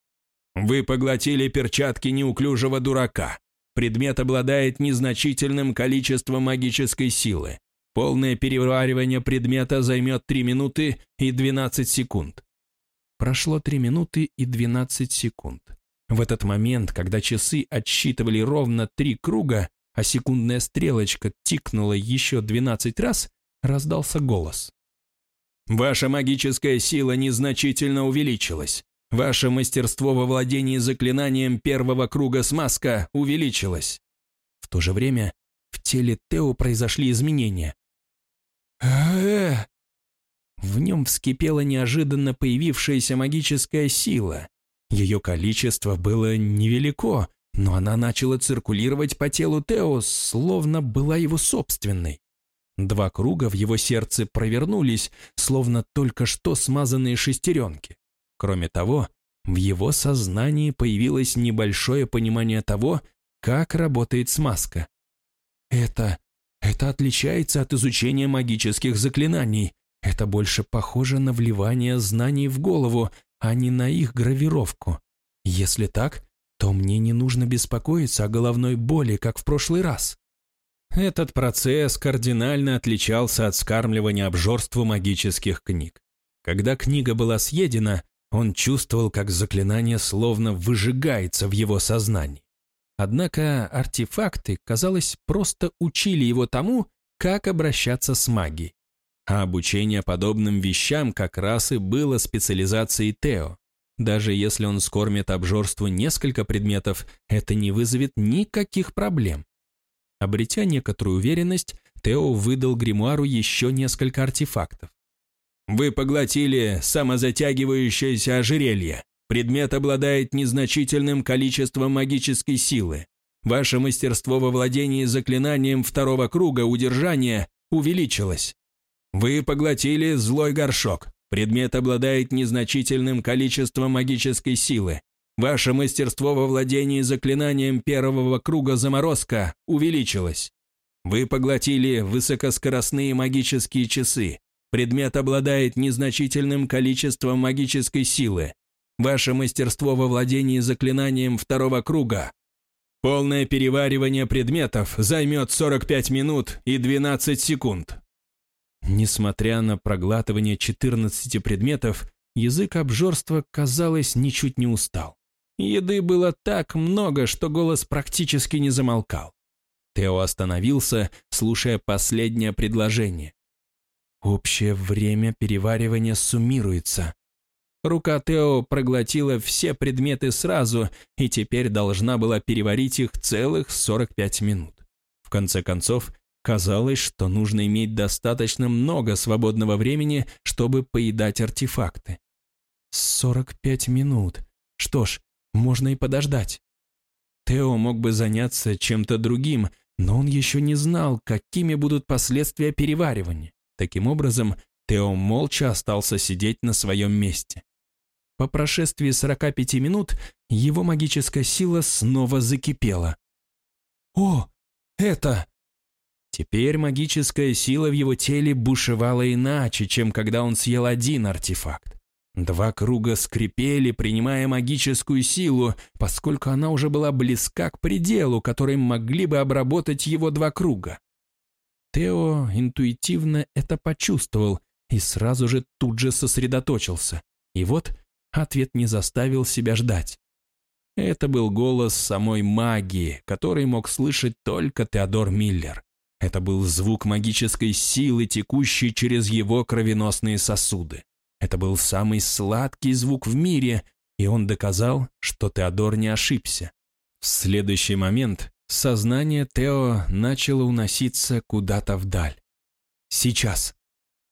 Вы поглотили перчатки неуклюжего дурака. Предмет обладает незначительным количеством магической силы. Полное переваривание предмета займет 3 минуты и 12 секунд. Прошло 3 минуты и 12 секунд. В этот момент, когда часы отсчитывали ровно три круга, а секундная стрелочка тикнула еще 12 раз, раздался голос. «Ваша магическая сила незначительно увеличилась. Ваше мастерство во владении заклинанием первого круга смазка увеличилось. В то же время в теле Тео произошли изменения. В нем вскипела неожиданно появившаяся магическая сила. Ее количество было невелико, но она начала циркулировать по телу Тео, словно была его собственной. Два круга в его сердце провернулись, словно только что смазанные шестеренки. Кроме того, в его сознании появилось небольшое понимание того, как работает смазка. Это... это отличается от изучения магических заклинаний. Это больше похоже на вливание знаний в голову, а не на их гравировку. Если так, то мне не нужно беспокоиться о головной боли, как в прошлый раз. Этот процесс кардинально отличался от скармливания обжорству магических книг. Когда книга была съедена, он чувствовал, как заклинание словно выжигается в его сознании. Однако артефакты, казалось, просто учили его тому, как обращаться с магией. А обучение подобным вещам как раз и было специализацией Тео. Даже если он скормит обжорству несколько предметов, это не вызовет никаких проблем. Обретя некоторую уверенность, Тео выдал гримуару еще несколько артефактов. Вы поглотили самозатягивающееся ожерелье. Предмет обладает незначительным количеством магической силы. Ваше мастерство во владении заклинанием второго круга удержания увеличилось. Вы поглотили злой горшок. Предмет обладает незначительным количеством магической силы. Ваше мастерство во владении заклинанием первого круга заморозка увеличилось. Вы поглотили высокоскоростные магические часы. Предмет обладает незначительным количеством магической силы. Ваше мастерство во владении заклинанием второго круга. Полное переваривание предметов займет 45 минут и 12 секунд. Несмотря на проглатывание 14 предметов, язык обжорства, казалось, ничуть не устал. Еды было так много, что голос практически не замолкал. Тео остановился, слушая последнее предложение. Общее время переваривания суммируется. Рука Тео проглотила все предметы сразу и теперь должна была переварить их целых 45 минут. В конце концов, казалось, что нужно иметь достаточно много свободного времени, чтобы поедать артефакты. 45 минут. Что ж, можно и подождать. Тео мог бы заняться чем-то другим, но он еще не знал, какими будут последствия переваривания. Таким образом, Тео молча остался сидеть на своем месте. По прошествии 45 минут его магическая сила снова закипела. «О, это...» Теперь магическая сила в его теле бушевала иначе, чем когда он съел один артефакт. Два круга скрипели, принимая магическую силу, поскольку она уже была близка к пределу, который могли бы обработать его два круга. Тео интуитивно это почувствовал и сразу же тут же сосредоточился. И вот ответ не заставил себя ждать. Это был голос самой магии, который мог слышать только Теодор Миллер. Это был звук магической силы, текущей через его кровеносные сосуды. Это был самый сладкий звук в мире, и он доказал, что Теодор не ошибся. В следующий момент Сознание Тео начало уноситься куда-то вдаль. Сейчас.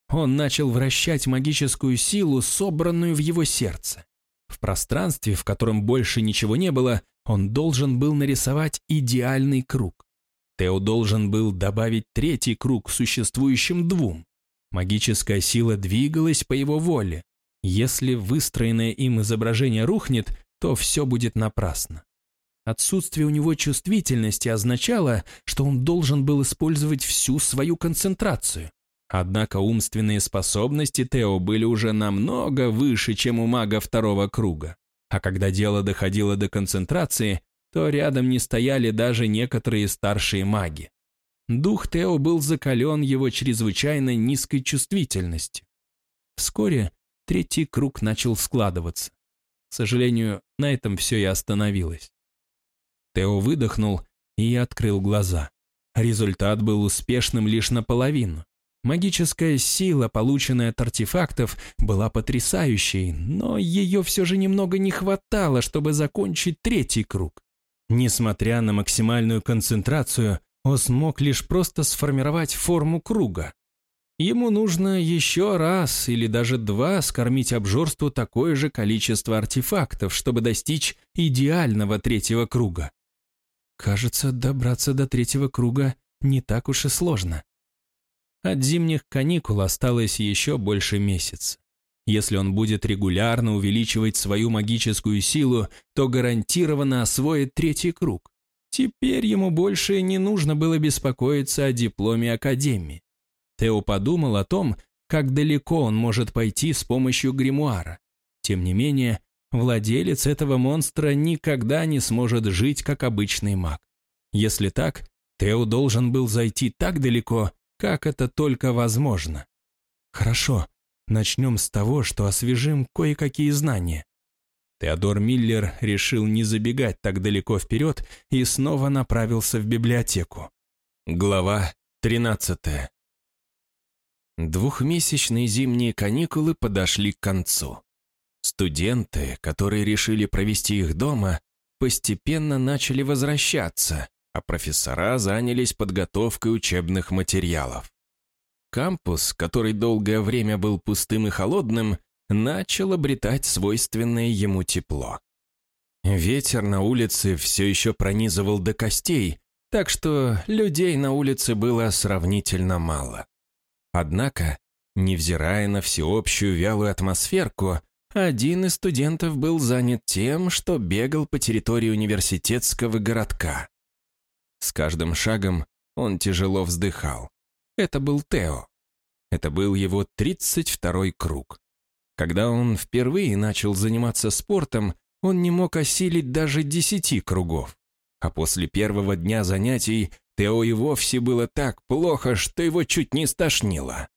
Он начал вращать магическую силу, собранную в его сердце. В пространстве, в котором больше ничего не было, он должен был нарисовать идеальный круг. Тео должен был добавить третий круг к существующим двум. Магическая сила двигалась по его воле. Если выстроенное им изображение рухнет, то все будет напрасно. Отсутствие у него чувствительности означало, что он должен был использовать всю свою концентрацию. Однако умственные способности Тео были уже намного выше, чем у мага второго круга. А когда дело доходило до концентрации, то рядом не стояли даже некоторые старшие маги. Дух Тео был закален его чрезвычайно низкой чувствительностью. Вскоре третий круг начал складываться. К сожалению, на этом все и остановилось. Тео выдохнул и открыл глаза. Результат был успешным лишь наполовину. Магическая сила, полученная от артефактов, была потрясающей, но ее все же немного не хватало, чтобы закончить третий круг. Несмотря на максимальную концентрацию, он смог лишь просто сформировать форму круга. Ему нужно еще раз или даже два скормить обжорству такое же количество артефактов, чтобы достичь идеального третьего круга. Кажется, добраться до третьего круга не так уж и сложно. От зимних каникул осталось еще больше месяца. Если он будет регулярно увеличивать свою магическую силу, то гарантированно освоит третий круг. Теперь ему больше не нужно было беспокоиться о дипломе Академии. Тео подумал о том, как далеко он может пойти с помощью гримуара. Тем не менее, владелец этого монстра никогда не сможет жить как обычный маг. Если так, Тео должен был зайти так далеко, как это только возможно. Хорошо, начнем с того, что освежим кое-какие знания. Теодор Миллер решил не забегать так далеко вперед и снова направился в библиотеку. Глава 13 Двухмесячные зимние каникулы подошли к концу. Студенты, которые решили провести их дома, постепенно начали возвращаться, а профессора занялись подготовкой учебных материалов. Кампус, который долгое время был пустым и холодным, начал обретать свойственное ему тепло. Ветер на улице все еще пронизывал до костей, так что людей на улице было сравнительно мало. Однако, невзирая на всеобщую вялую атмосферку, один из студентов был занят тем, что бегал по территории университетского городка. С каждым шагом он тяжело вздыхал. Это был Тео. Это был его 32-й круг. Когда он впервые начал заниматься спортом, он не мог осилить даже десяти кругов. А после первого дня занятий Тео и вовсе было так плохо, что его чуть не стошнило.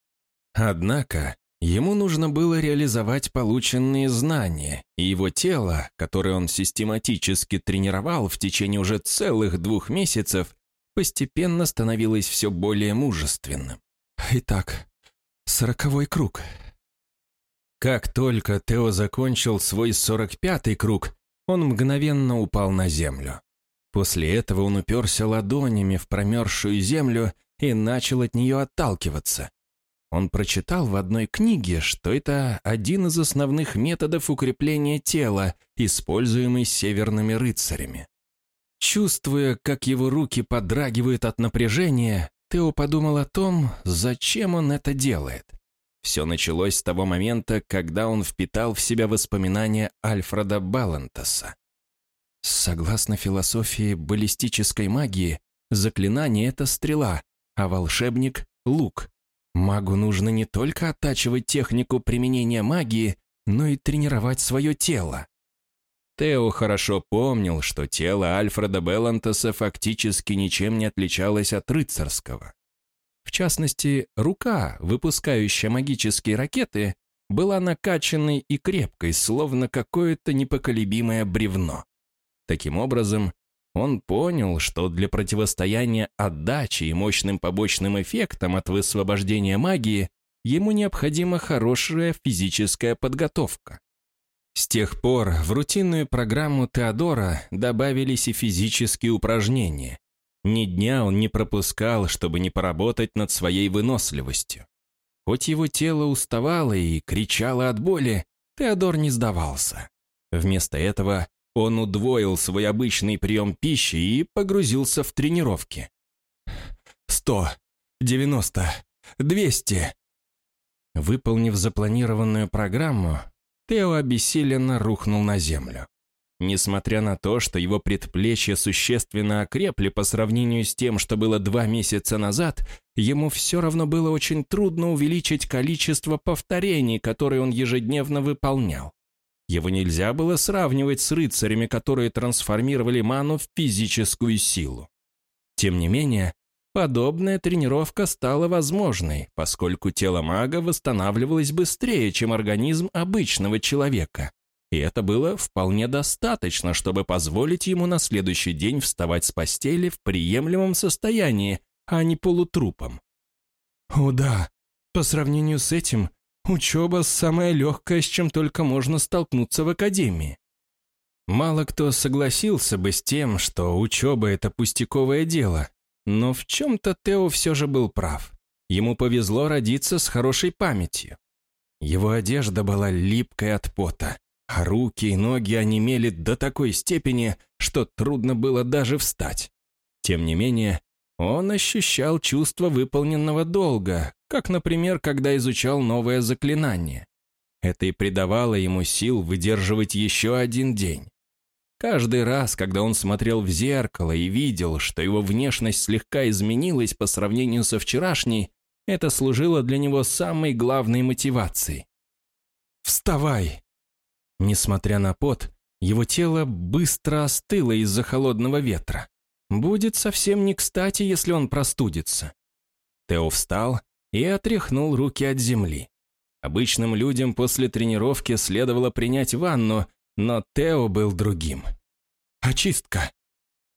Однако ему нужно было реализовать полученные знания, и его тело, которое он систематически тренировал в течение уже целых двух месяцев, постепенно становилось все более мужественным. Итак, сороковой круг. Как только Тео закончил свой сорок пятый круг, он мгновенно упал на землю. После этого он уперся ладонями в промерзшую землю и начал от нее отталкиваться. Он прочитал в одной книге, что это один из основных методов укрепления тела, используемый северными рыцарями. Чувствуя, как его руки подрагивают от напряжения, Тео подумал о том, зачем он это делает. Все началось с того момента, когда он впитал в себя воспоминания Альфреда Балантаса. Согласно философии баллистической магии, заклинание — это стрела, а волшебник — лук. Магу нужно не только оттачивать технику применения магии, но и тренировать свое тело. Тео хорошо помнил, что тело Альфреда Беллантеса фактически ничем не отличалось от рыцарского. В частности, рука, выпускающая магические ракеты, была накачанной и крепкой, словно какое-то непоколебимое бревно. Таким образом, он понял, что для противостояния отдаче и мощным побочным эффектам от высвобождения магии ему необходима хорошая физическая подготовка. С тех пор в рутинную программу Теодора добавились и физические упражнения. Ни дня он не пропускал, чтобы не поработать над своей выносливостью. Хоть его тело уставало и кричало от боли, Теодор не сдавался. Вместо этого Он удвоил свой обычный прием пищи и погрузился в тренировки. «Сто, девяносто, двести». Выполнив запланированную программу, Тео обессиленно рухнул на землю. Несмотря на то, что его предплечья существенно окрепли по сравнению с тем, что было два месяца назад, ему все равно было очень трудно увеличить количество повторений, которые он ежедневно выполнял. Его нельзя было сравнивать с рыцарями, которые трансформировали ману в физическую силу. Тем не менее, подобная тренировка стала возможной, поскольку тело мага восстанавливалось быстрее, чем организм обычного человека. И это было вполне достаточно, чтобы позволить ему на следующий день вставать с постели в приемлемом состоянии, а не полутрупом. О да, по сравнению с этим, учеба самая легкая, с чем только можно столкнуться в академии. Мало кто согласился бы с тем, что учеба – это пустяковое дело, но в чем-то Тео все же был прав. Ему повезло родиться с хорошей памятью. Его одежда была липкой от пота, а руки и ноги онемели до такой степени, что трудно было даже встать. Тем не менее, он ощущал чувство выполненного долга, как, например, когда изучал новое заклинание. Это и придавало ему сил выдерживать еще один день. Каждый раз, когда он смотрел в зеркало и видел, что его внешность слегка изменилась по сравнению со вчерашней, это служило для него самой главной мотивацией. «Вставай!» Несмотря на пот, его тело быстро остыло из-за холодного ветра. Будет совсем не кстати, если он простудится. Тео встал и отряхнул руки от земли. Обычным людям после тренировки следовало принять ванну, но Тео был другим. Очистка.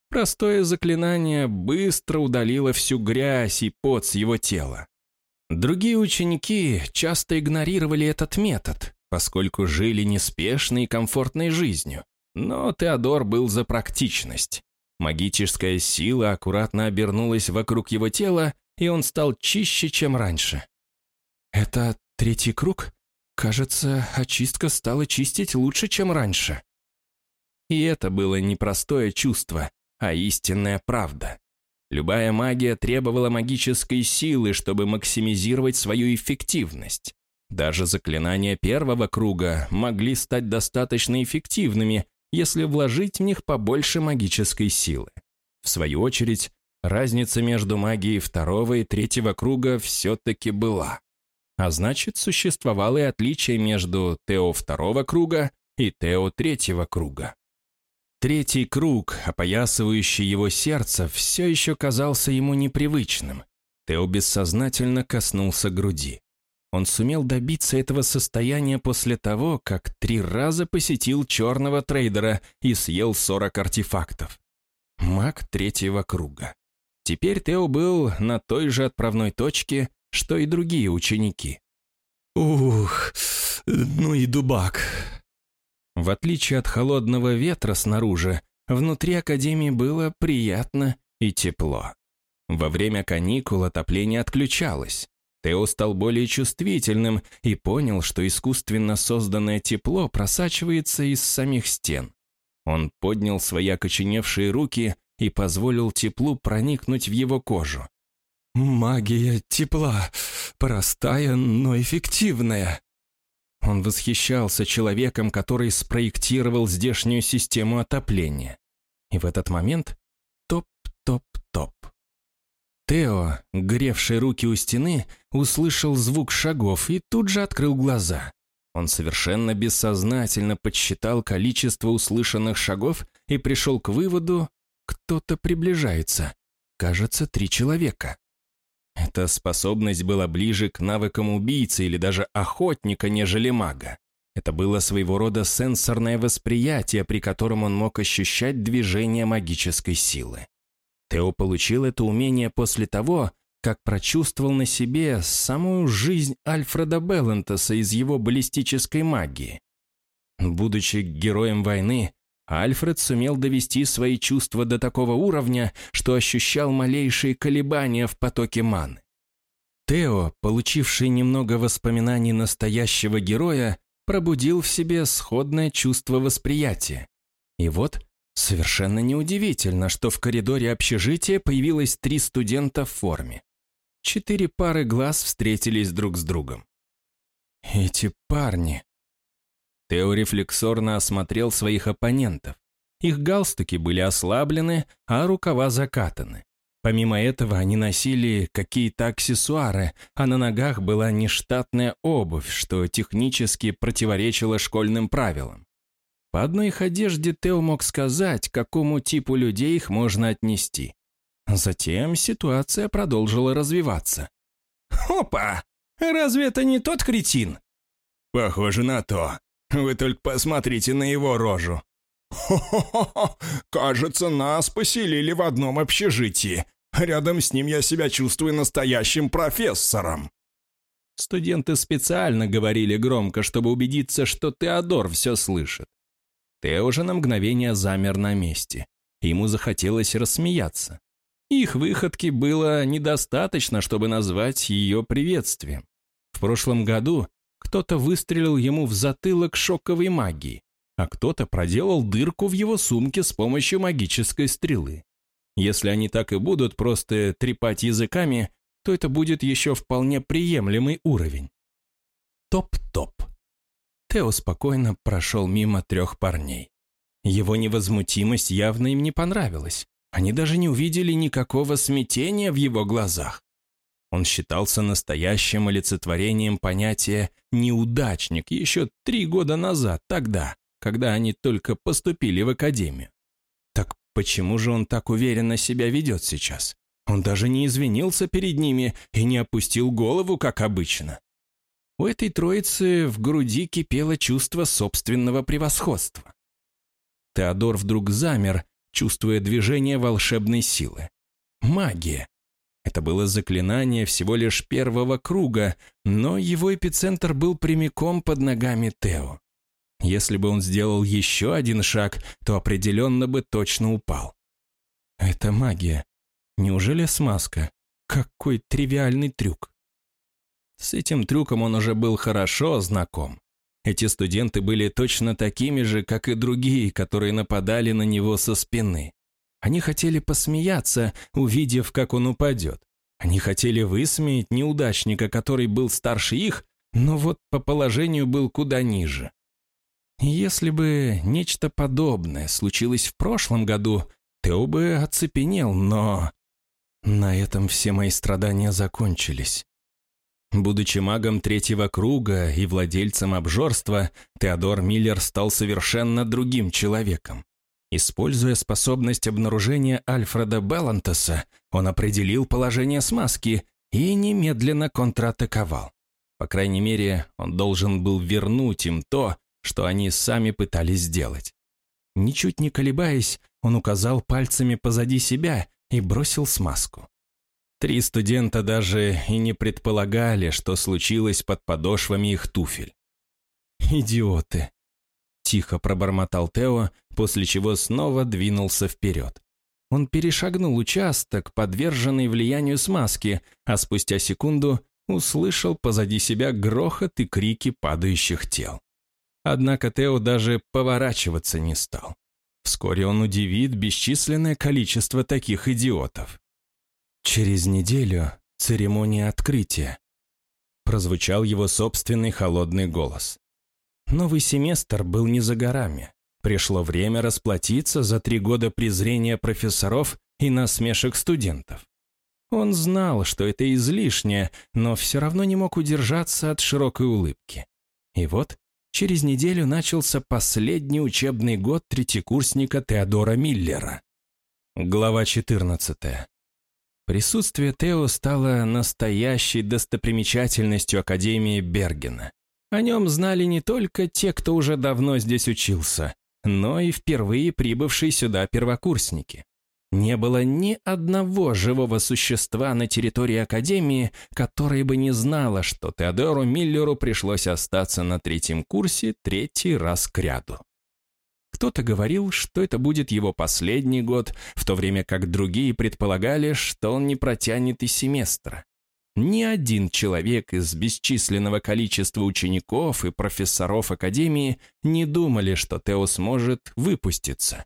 Простое заклинание быстро удалило всю грязь и пот с его тела. Другие ученики часто игнорировали этот метод, поскольку жили неспешной и комфортной жизнью. Но Теодор был за практичность. Магическая сила аккуратно обернулась вокруг его тела, и он стал чище, чем раньше. «Это третий круг? Кажется, очистка стала чистить лучше, чем раньше». И это было не простое чувство, а истинная правда. Любая магия требовала магической силы, чтобы максимизировать свою эффективность. Даже заклинания первого круга могли стать достаточно эффективными, если вложить в них побольше магической силы. В свою очередь, разница между магией второго и третьего круга все-таки была. А значит, существовало и отличие между Тео второго круга и Тео третьего круга. Третий круг, опоясывающий его сердце, все еще казался ему непривычным. Тео бессознательно коснулся груди. Он сумел добиться этого состояния после того, как три раза посетил черного трейдера и съел 40 артефактов. Маг третьего круга. Теперь Тео был на той же отправной точке, что и другие ученики. «Ух, ну и дубак!» В отличие от холодного ветра снаружи, внутри Академии было приятно и тепло. Во время каникул отопление отключалось. Тео стал более чувствительным и понял, что искусственно созданное тепло просачивается из самих стен. Он поднял свои окоченевшие руки и позволил теплу проникнуть в его кожу. «Магия тепла. Простая, но эффективная». Он восхищался человеком, который спроектировал здешнюю систему отопления. И в этот момент топ-топ-топ. Тео, гревший руки у стены, услышал звук шагов и тут же открыл глаза. Он совершенно бессознательно подсчитал количество услышанных шагов и пришел к выводу, кто-то приближается. Кажется, три человека. Эта способность была ближе к навыкам убийцы или даже охотника, нежели мага. Это было своего рода сенсорное восприятие, при котором он мог ощущать движение магической силы. Тео получил это умение после того, как прочувствовал на себе самую жизнь Альфреда Беллантеса из его баллистической магии. Будучи героем войны, Альфред сумел довести свои чувства до такого уровня, что ощущал малейшие колебания в потоке маны. Тео, получивший немного воспоминаний настоящего героя, пробудил в себе сходное чувство восприятия. И вот совершенно неудивительно, что в коридоре общежития появилось три студента в форме. Четыре пары глаз встретились друг с другом. Эти парни. Тео рефлексорно осмотрел своих оппонентов. Их галстуки были ослаблены, а рукава закатаны. Помимо этого, они носили какие-то аксессуары, а на ногах была нештатная обувь, что технически противоречило школьным правилам. По одной их одежде Тео мог сказать, к какому типу людей их можно отнести. Затем ситуация продолжила развиваться. «Опа! Разве это не тот кретин?» «Похоже на то. Вы только посмотрите на его рожу. «Хо-хо-хо! Кажется, нас поселили в одном общежитии. Рядом с ним я себя чувствую настоящим профессором». Студенты специально говорили громко, чтобы убедиться, что Теодор все слышит. Тео же на мгновение замер на месте. Ему захотелось рассмеяться. Их выходки было недостаточно, чтобы назвать ее приветствием. В прошлом году кто-то выстрелил ему в затылок шоковой магией а кто-то проделал дырку в его сумке с помощью магической стрелы. Если они так и будут просто трепать языками, то это будет еще вполне приемлемый уровень. Топ-топ. Тео спокойно прошел мимо трех парней. Его невозмутимость явно им не понравилась. Они даже не увидели никакого смятения в его глазах. Он считался настоящим олицетворением понятия «неудачник» еще три года назад, тогда, когда они только поступили в академию. Так почему же он так уверенно себя ведет сейчас? Он даже не извинился перед ними и не опустил голову, как обычно. У этой троицы в груди кипело чувство собственного превосходства. Теодор вдруг замер, чувствуя движение волшебной силы. Магия. Это было заклинание всего лишь первого круга, но его эпицентр был прямиком под ногами Тео. Если бы он сделал еще один шаг, то определенно бы точно упал. Это магия. Неужели смазка? Какой тривиальный трюк. С этим трюком он уже был хорошо знаком. Эти студенты были точно такими же, как и другие, которые нападали на него со спины. Они хотели посмеяться, увидев, как он упадет. Они хотели высмеять неудачника, который был старше их, но вот по положению был куда ниже. Если бы нечто подобное случилось в прошлом году, Тео бы оцепенел, но... На этом все мои страдания закончились. Будучи магом третьего круга и владельцем обжорства, Теодор Миллер стал совершенно другим человеком. Используя способность обнаружения Альфреда Беллантеса, он определил положение смазки и немедленно контратаковал. По крайней мере, он должен был вернуть им то, что они сами пытались сделать. Ничуть не колебаясь, он указал пальцами позади себя и бросил смазку. Три студента даже и не предполагали, что случилось под подошвами их туфель. «Идиоты!» – тихо пробормотал Тео, после чего снова двинулся вперед. Он перешагнул участок, подверженный влиянию смазки, а спустя секунду услышал позади себя грохот и крики падающих тел. Однако Тео даже поворачиваться не стал. Вскоре он удивит бесчисленное количество таких идиотов. Через неделю церемония открытия. Прозвучал его собственный холодный голос. Новый семестр был не за горами. Пришло время расплатиться за три года презрения профессоров и насмешек студентов. Он знал, что это излишнее, но все равно не мог удержаться от широкой улыбки. И вот через неделю начался последний учебный год третьекурсника Теодора Миллера. Глава 14. Присутствие Тео стало настоящей достопримечательностью Академии Бергена. О нем знали не только те, кто уже давно здесь учился, но и впервые прибывшие сюда первокурсники. Не было ни одного живого существа на территории Академии, которое бы не знало, что Теодору Миллеру пришлось остаться на третьем курсе третий раз к ряду. Кто-то говорил, что это будет его последний год, в то время как другие предполагали, что он не протянет и семестра. Ни один человек из бесчисленного количества учеников и профессоров Академии не думали, что Тео сможет выпуститься.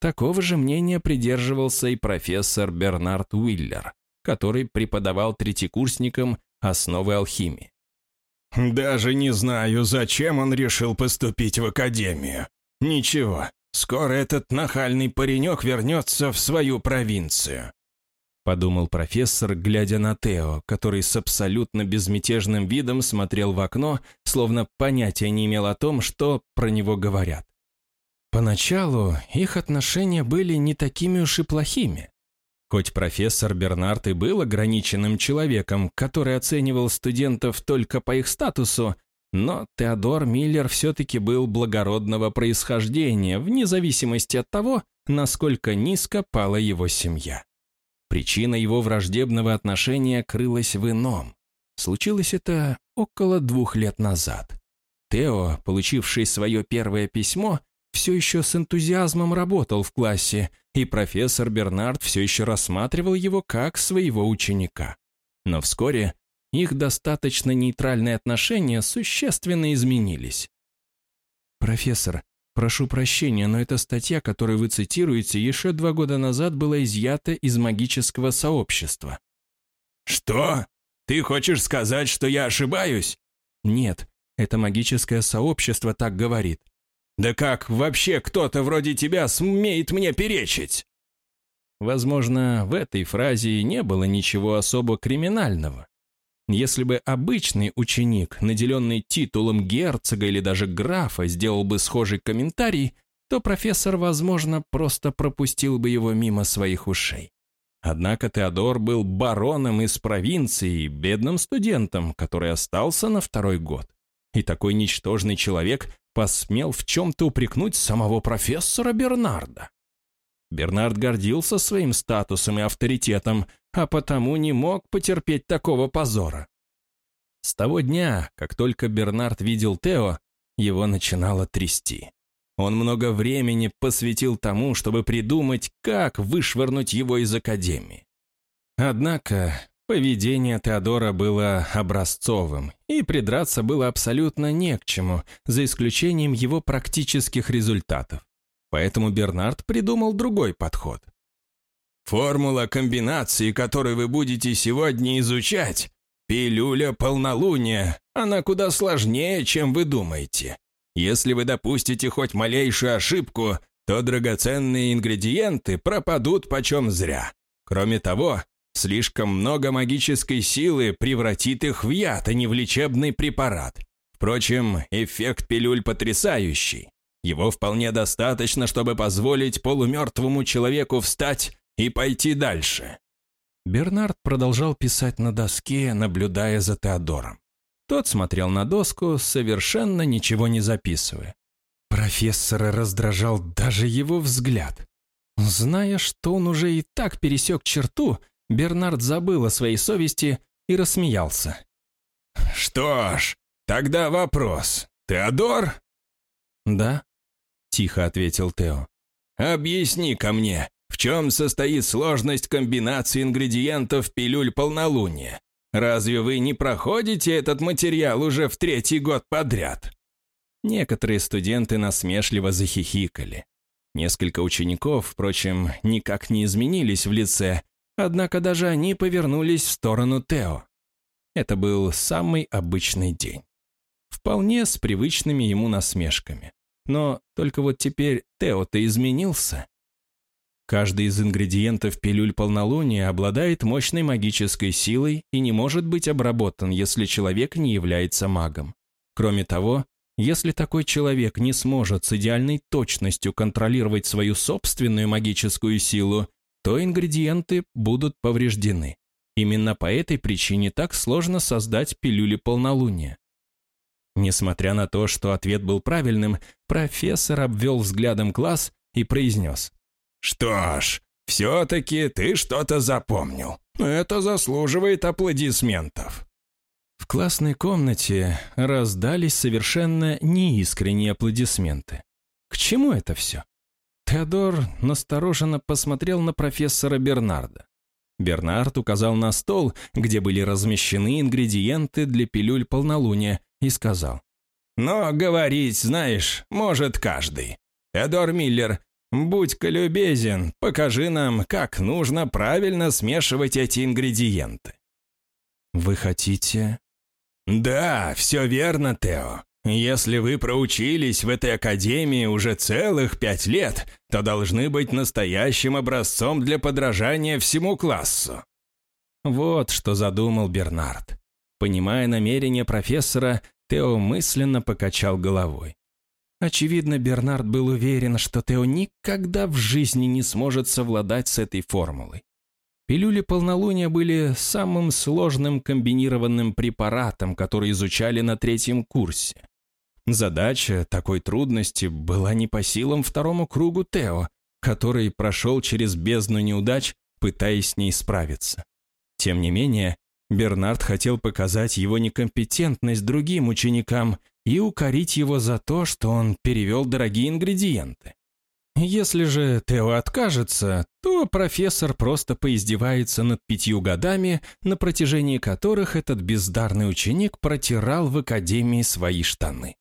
Такого же мнения придерживался и профессор Бернард Уиллер, который преподавал третьекурсникам основы алхимии. «Даже не знаю, зачем он решил поступить в академию. Ничего, скоро этот нахальный паренек вернется в свою провинцию. — подумал профессор, глядя на Тео, который с абсолютно безмятежным видом смотрел в окно, словно понятия не имел о том, что про него говорят. Поначалу их отношения были не такими уж и плохими. Хоть профессор Бернард и был ограниченным человеком, который оценивал студентов только по их статусу, но Теодор Миллер все-таки был благородного происхождения, вне зависимости от того, насколько низко пала его семья. Причина его враждебного отношения крылась в ином. Случилось это около двух лет назад. Тео, получивший свое первое письмо, все еще с энтузиазмом работал в классе, и профессор Бернард все еще рассматривал его как своего ученика. Но вскоре их достаточно нейтральные отношения существенно изменились. «Профессор, Прошу прощения, но эта статья, которую вы цитируете, еще два года назад была изъята из магического сообщества. Что? Ты хочешь сказать, что я ошибаюсь? Нет, это магическое сообщество так говорит. Да как вообще кто-то вроде тебя смеет мне перечить? Возможно, в этой фразе не было ничего особо криминального. Если бы обычный ученик, наделенный титулом герцога или даже графа, сделал бы схожий комментарий, то профессор, возможно, просто пропустил бы его мимо своих ушей. Однако Теодор был бароном из провинции, бедным студентом, который остался на второй год. И такой ничтожный человек посмел в чем-то упрекнуть самого профессора Бернарда. Бернард гордился своим статусом и авторитетом, а потому не мог потерпеть такого позора. С того дня, как только Бернард видел Тео, его начинало трясти. Он много времени посвятил тому, чтобы придумать, как вышвырнуть его из академии. Однако поведение Теодора было образцовым, и придраться было абсолютно не к чему, за исключением его практических результатов. Поэтому Бернард придумал другой подход. «Формула комбинации, которую вы будете сегодня изучать, пилюля полнолуния, она куда сложнее, чем вы думаете. Если вы допустите хоть малейшую ошибку, то драгоценные ингредиенты пропадут почем зря. Кроме того, слишком много магической силы превратит их в яд, а не в лечебный препарат. Впрочем, эффект пилюль потрясающий. Его вполне достаточно, чтобы позволить полумертвому человеку встать и пойти дальше. Бернард продолжал писать на доске, наблюдая за Теодором. Тот смотрел на доску, совершенно ничего не записывая. Профессора раздражал даже его взгляд. Зная, что он уже и так пересек черту, Бернард забыл о своей совести и рассмеялся. «Что ж, тогда вопрос. Теодор?» «Да», тихо ответил Тео. «Объясни-ка мне, чем состоит сложность комбинации ингредиентов пилюль полнолуния? Разве вы не проходите этот материал уже в третий год подряд?» Некоторые студенты насмешливо захихикали. Несколько учеников, впрочем, никак не изменились в лице, однако даже они повернулись в сторону Тео. Это был самый обычный день. Вполне с привычными ему насмешками. Но только вот теперь Тео-то изменился. Каждый из ингредиентов пилюль полнолуния обладает мощной магической силой и не может быть обработан, если человек не является магом. Кроме того, если такой человек не сможет с идеальной точностью контролировать свою собственную магическую силу, то ингредиенты будут повреждены. Именно по этой причине так сложно создать пилюли полнолуния. Несмотря на то, что ответ был правильным, профессор обвел взглядом класс и произнес. «Что ж, все-таки ты что-то запомнил. Это заслуживает аплодисментов». В классной комнате раздались совершенно неискренние аплодисменты. К чему это все? Теодор настороженно посмотрел на профессора Бернарда. Бернард указал на стол, где были размещены ингредиенты для пилюль полнолуния, и сказал. «Но говорить, знаешь, может каждый. Эдор Миллер, будь-ка любезен, покажи нам, как нужно правильно смешивать эти ингредиенты». «Вы хотите...» «Да, все верно, Тео. Если вы проучились в этой академии уже целых пять лет, то должны быть настоящим образцом для подражания всему классу». Вот что задумал Бернард. Понимая намерение профессора, Тео мысленно покачал головой. Очевидно, Бернард был уверен, что Тео никогда в жизни не сможет совладать с этой формулой. Пилюли полнолуния были самым сложным комбинированным препаратом, который изучали на третьем курсе. Задача такой трудности была не по силам второму кругу Тео, который прошел через бездну неудач, пытаясь с ней справиться. Тем не менее, Бернард хотел показать его некомпетентность другим ученикам и укорить его за то, что он перевел дорогие ингредиенты. Если же Тео откажется, то профессор просто поиздевается над пятью годами, на протяжении которых этот бездарный ученик протирал в академии свои штаны.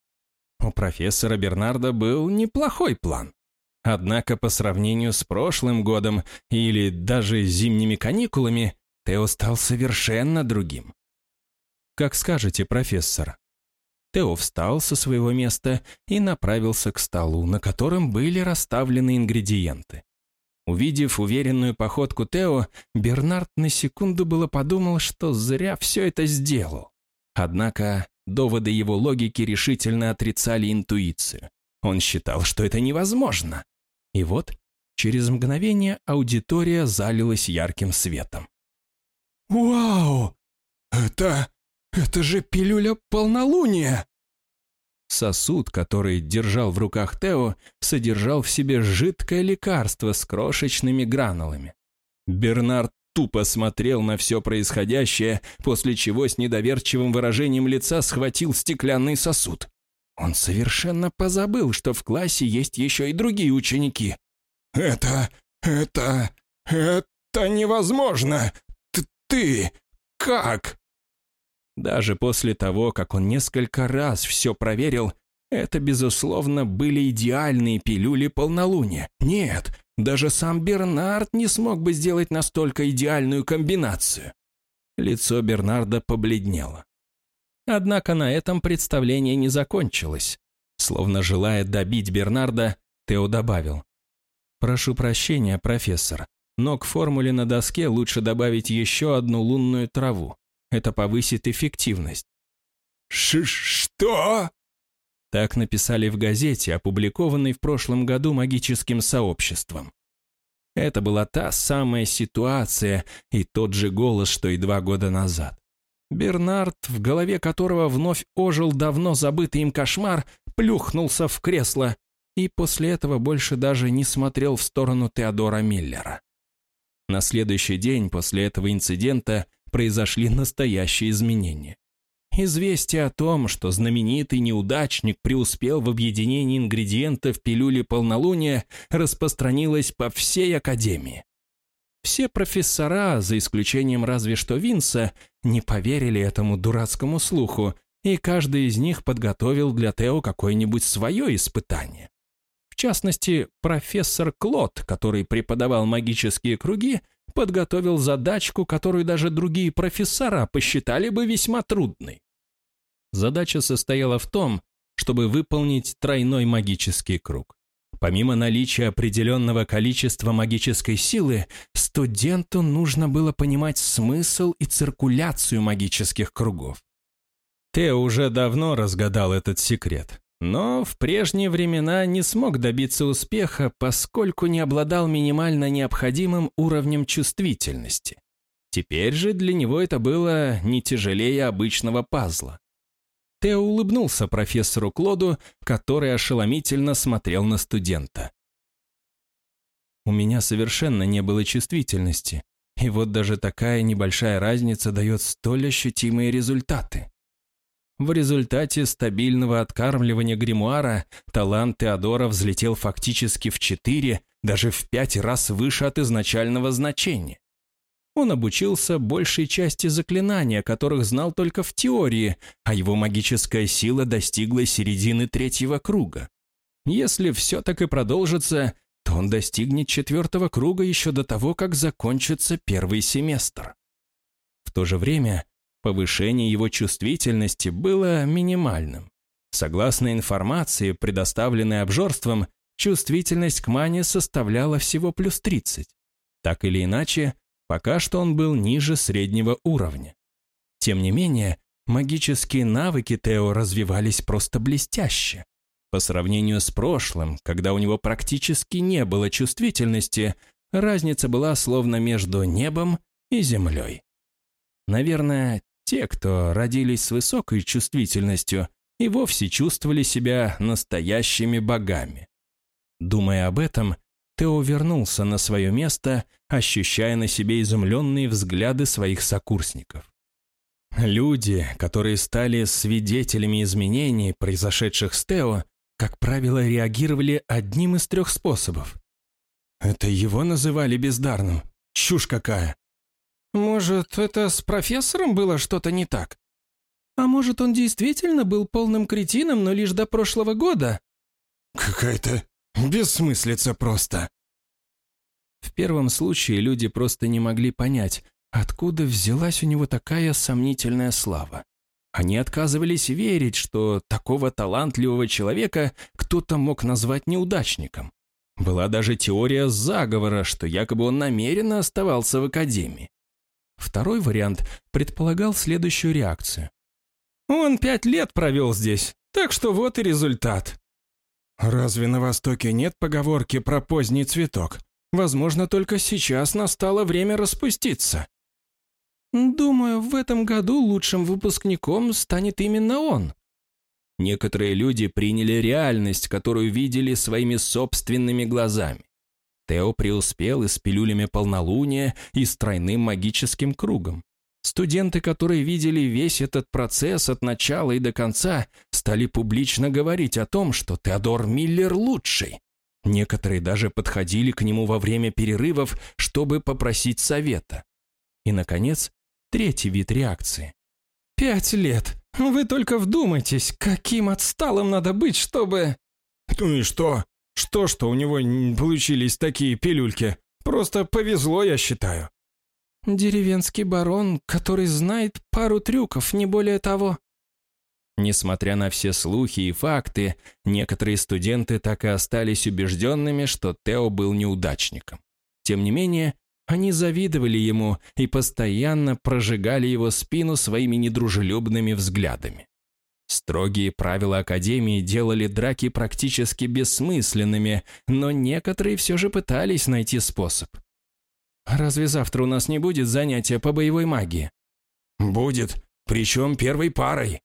У профессора Бернарда был неплохой план. Однако по сравнению с прошлым годом или даже зимними каникулами, Тео стал совершенно другим. «Как скажете, профессор». Тео встал со своего места и направился к столу, на котором были расставлены ингредиенты. Увидев уверенную походку Тео, Бернард на секунду было подумал, что зря все это сделал. Однако Доводы его логики решительно отрицали интуицию. Он считал, что это невозможно. И вот, через мгновение аудитория залилась ярким светом. «Вау! Это... это же пилюля полнолуния!» Сосуд, который держал в руках Тео, содержал в себе жидкое лекарство с крошечными гранулами. Бернард тупо смотрел на все происходящее, после чего с недоверчивым выражением лица схватил стеклянный сосуд. Он совершенно позабыл, что в классе есть еще и другие ученики. «Это... это... это невозможно! Т ты... как?» Даже после того, как он несколько раз все проверил, это, безусловно, были идеальные пилюли полнолуния. Нет, даже сам Бернард не смог бы сделать настолько идеальную комбинацию. Лицо Бернарда побледнело. Однако на этом представление не закончилось. Словно желая добить Бернарда, Тео добавил. «Прошу прощения, профессор, но к формуле на доске лучше добавить еще одну лунную траву. Это повысит эффективность». Ш «Что?» Так написали в газете, опубликованной в прошлом году магическим сообществом. Это была та самая ситуация и тот же голос, что и два года назад. Бернард, в голове которого вновь ожил давно забытый им кошмар, плюхнулся в кресло и после этого больше даже не смотрел в сторону Теодора Миллера. На следующий день после этого инцидента произошли настоящие изменения. Известие о том, что знаменитый неудачник преуспел в объединении ингредиентов пилюли полнолуния, распространилось по всей Академии. Все профессора, за исключением разве что Винса, не поверили этому дурацкому слуху, и каждый из них подготовил для Тео какое-нибудь свое испытание. В частности, профессор Клод, который преподавал магические круги, подготовил задачку, которую даже другие профессора посчитали бы весьма трудной. Задача состояла в том, чтобы выполнить тройной магический круг. Помимо наличия определенного количества магической силы, студенту нужно было понимать смысл и циркуляцию магических кругов. Тео уже давно разгадал этот секрет, но в прежние времена не смог добиться успеха, поскольку не обладал минимально необходимым уровнем чувствительности. Теперь же для него это было не тяжелее обычного пазла. Тео улыбнулся профессору Клоду, который ошеломительно смотрел на студента. У меня совершенно не было чувствительности, и вот даже такая небольшая разница дает столь ощутимые результаты. В результате стабильного откармливания гримуара талант Теодора взлетел фактически в четыре, даже в пять раз выше от изначального значения. Он обучился большей части заклинания, которых знал только в теории, а его магическая сила достигла середины третьего круга. Если все так и продолжится, то он достигнет четвертого круга еще до того, как закончится первый семестр. В то же время повышение его чувствительности было минимальным. Согласно информации, предоставленной обжорством, чувствительность к мане составляла всего плюс 30. Так или иначе, пока что он был ниже среднего уровня. Тем не менее, магические навыки Тео развивались просто блестяще. По сравнению с прошлым, когда у него практически не было чувствительности, разница была словно между небом и землей. Наверное, те, кто родились с высокой чувствительностью, и вовсе чувствовали себя настоящими богами. Думая об этом, Тео вернулся на свое место, ощущая на себе изумленные взгляды своих сокурсников. Люди, которые стали свидетелями изменений, произошедших с Тео, как правило, реагировали одним из трех способов. Это его называли бездарным. Чушь какая. Может, это с профессором было что-то не так? А может, он действительно был полным кретином, но лишь до прошлого года? Какая-то бессмыслица просто. В первом случае люди просто не могли понять, откуда взялась у него такая сомнительная слава. Они отказывались верить, что такого талантливого человека кто-то мог назвать неудачником. Была даже теория заговора, что якобы он намеренно оставался в академии. Второй вариант предполагал следующую реакцию. «Он пять лет провел здесь, так что вот и результат». «Разве на Востоке нет поговорки про поздний цветок? Возможно, только сейчас настало время распуститься», Думаю, в этом году лучшим выпускником станет именно он. Некоторые люди приняли реальность, которую видели своими собственными глазами. Тео преуспел и с пилюлями полнолуния, и с тройным магическим кругом. Студенты, которые видели весь этот процесс от начала и до конца, стали публично говорить о том, что Теодор Миллер лучший. Некоторые даже подходили к нему во время перерывов, чтобы попросить совета. И, наконец, Третий вид реакции. «Пять лет. Вы только вдумайтесь, каким отсталым надо быть, чтобы...» «Ну и что? Что, что у него получились такие пилюльки? Просто повезло, я считаю». «Деревенский барон, который знает пару трюков, не более того». Несмотря на все слухи и факты, некоторые студенты так и остались убежденными, что Тео был неудачником. Тем не менее, они завидовали ему и постоянно прожигали его спину своими недружелюбными взглядами. Строгие правила Академии делали драки практически бессмысленными, но некоторые все же пытались найти способ. «Разве завтра у нас не будет занятия по боевой магии?» «Будет, причем первой парой».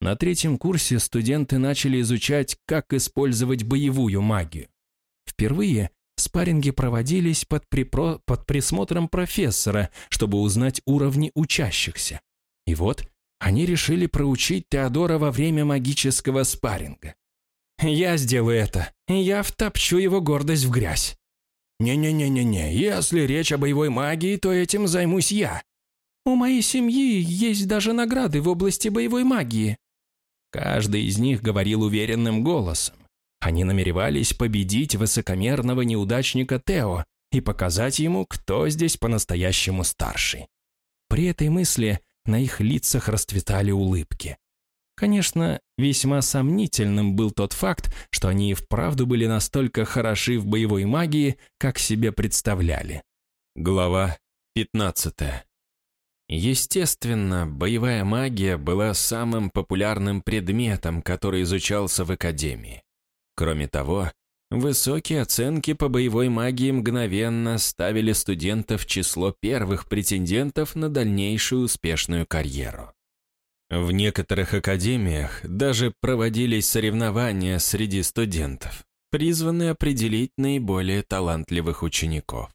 На третьем курсе студенты начали изучать, как использовать боевую магию. Впервые Спарринги проводились под, припро... под присмотром профессора, чтобы узнать уровни учащихся. И вот они решили проучить Теодора во время магического спарринга. «Я сделаю это. Я втопчу его гордость в грязь». «Не-не-не-не-не, если речь о боевой магии, то этим займусь я». «У моей семьи есть даже награды в области боевой магии». Каждый из них говорил уверенным голосом. Они намеревались победить высокомерного неудачника Тео и показать ему, кто здесь по-настоящему старший. При этой мысли на их лицах расцветали улыбки. Конечно, весьма сомнительным был тот факт, что они и вправду были настолько хороши в боевой магии, как себе представляли. Глава 15. Естественно, боевая магия была самым популярным предметом, который изучался в Академии. Кроме того, высокие оценки по боевой магии мгновенно ставили студентов в число первых претендентов на дальнейшую успешную карьеру. В некоторых академиях даже проводились соревнования среди студентов, призванные определить наиболее талантливых учеников.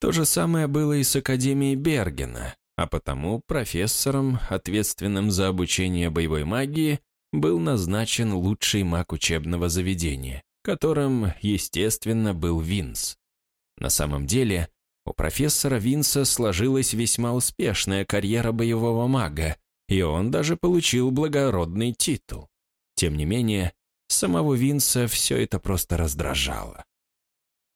То же самое было и с Академией Бергена, а потому профессором, ответственным за обучение боевой магии, был назначен лучший маг учебного заведения, которым, естественно, был Винс. На самом деле, У профессора Винса сложилась весьма успешная карьера боевого мага, и он даже получил благородный титул. Тем не менее, самого Винса все это просто раздражало.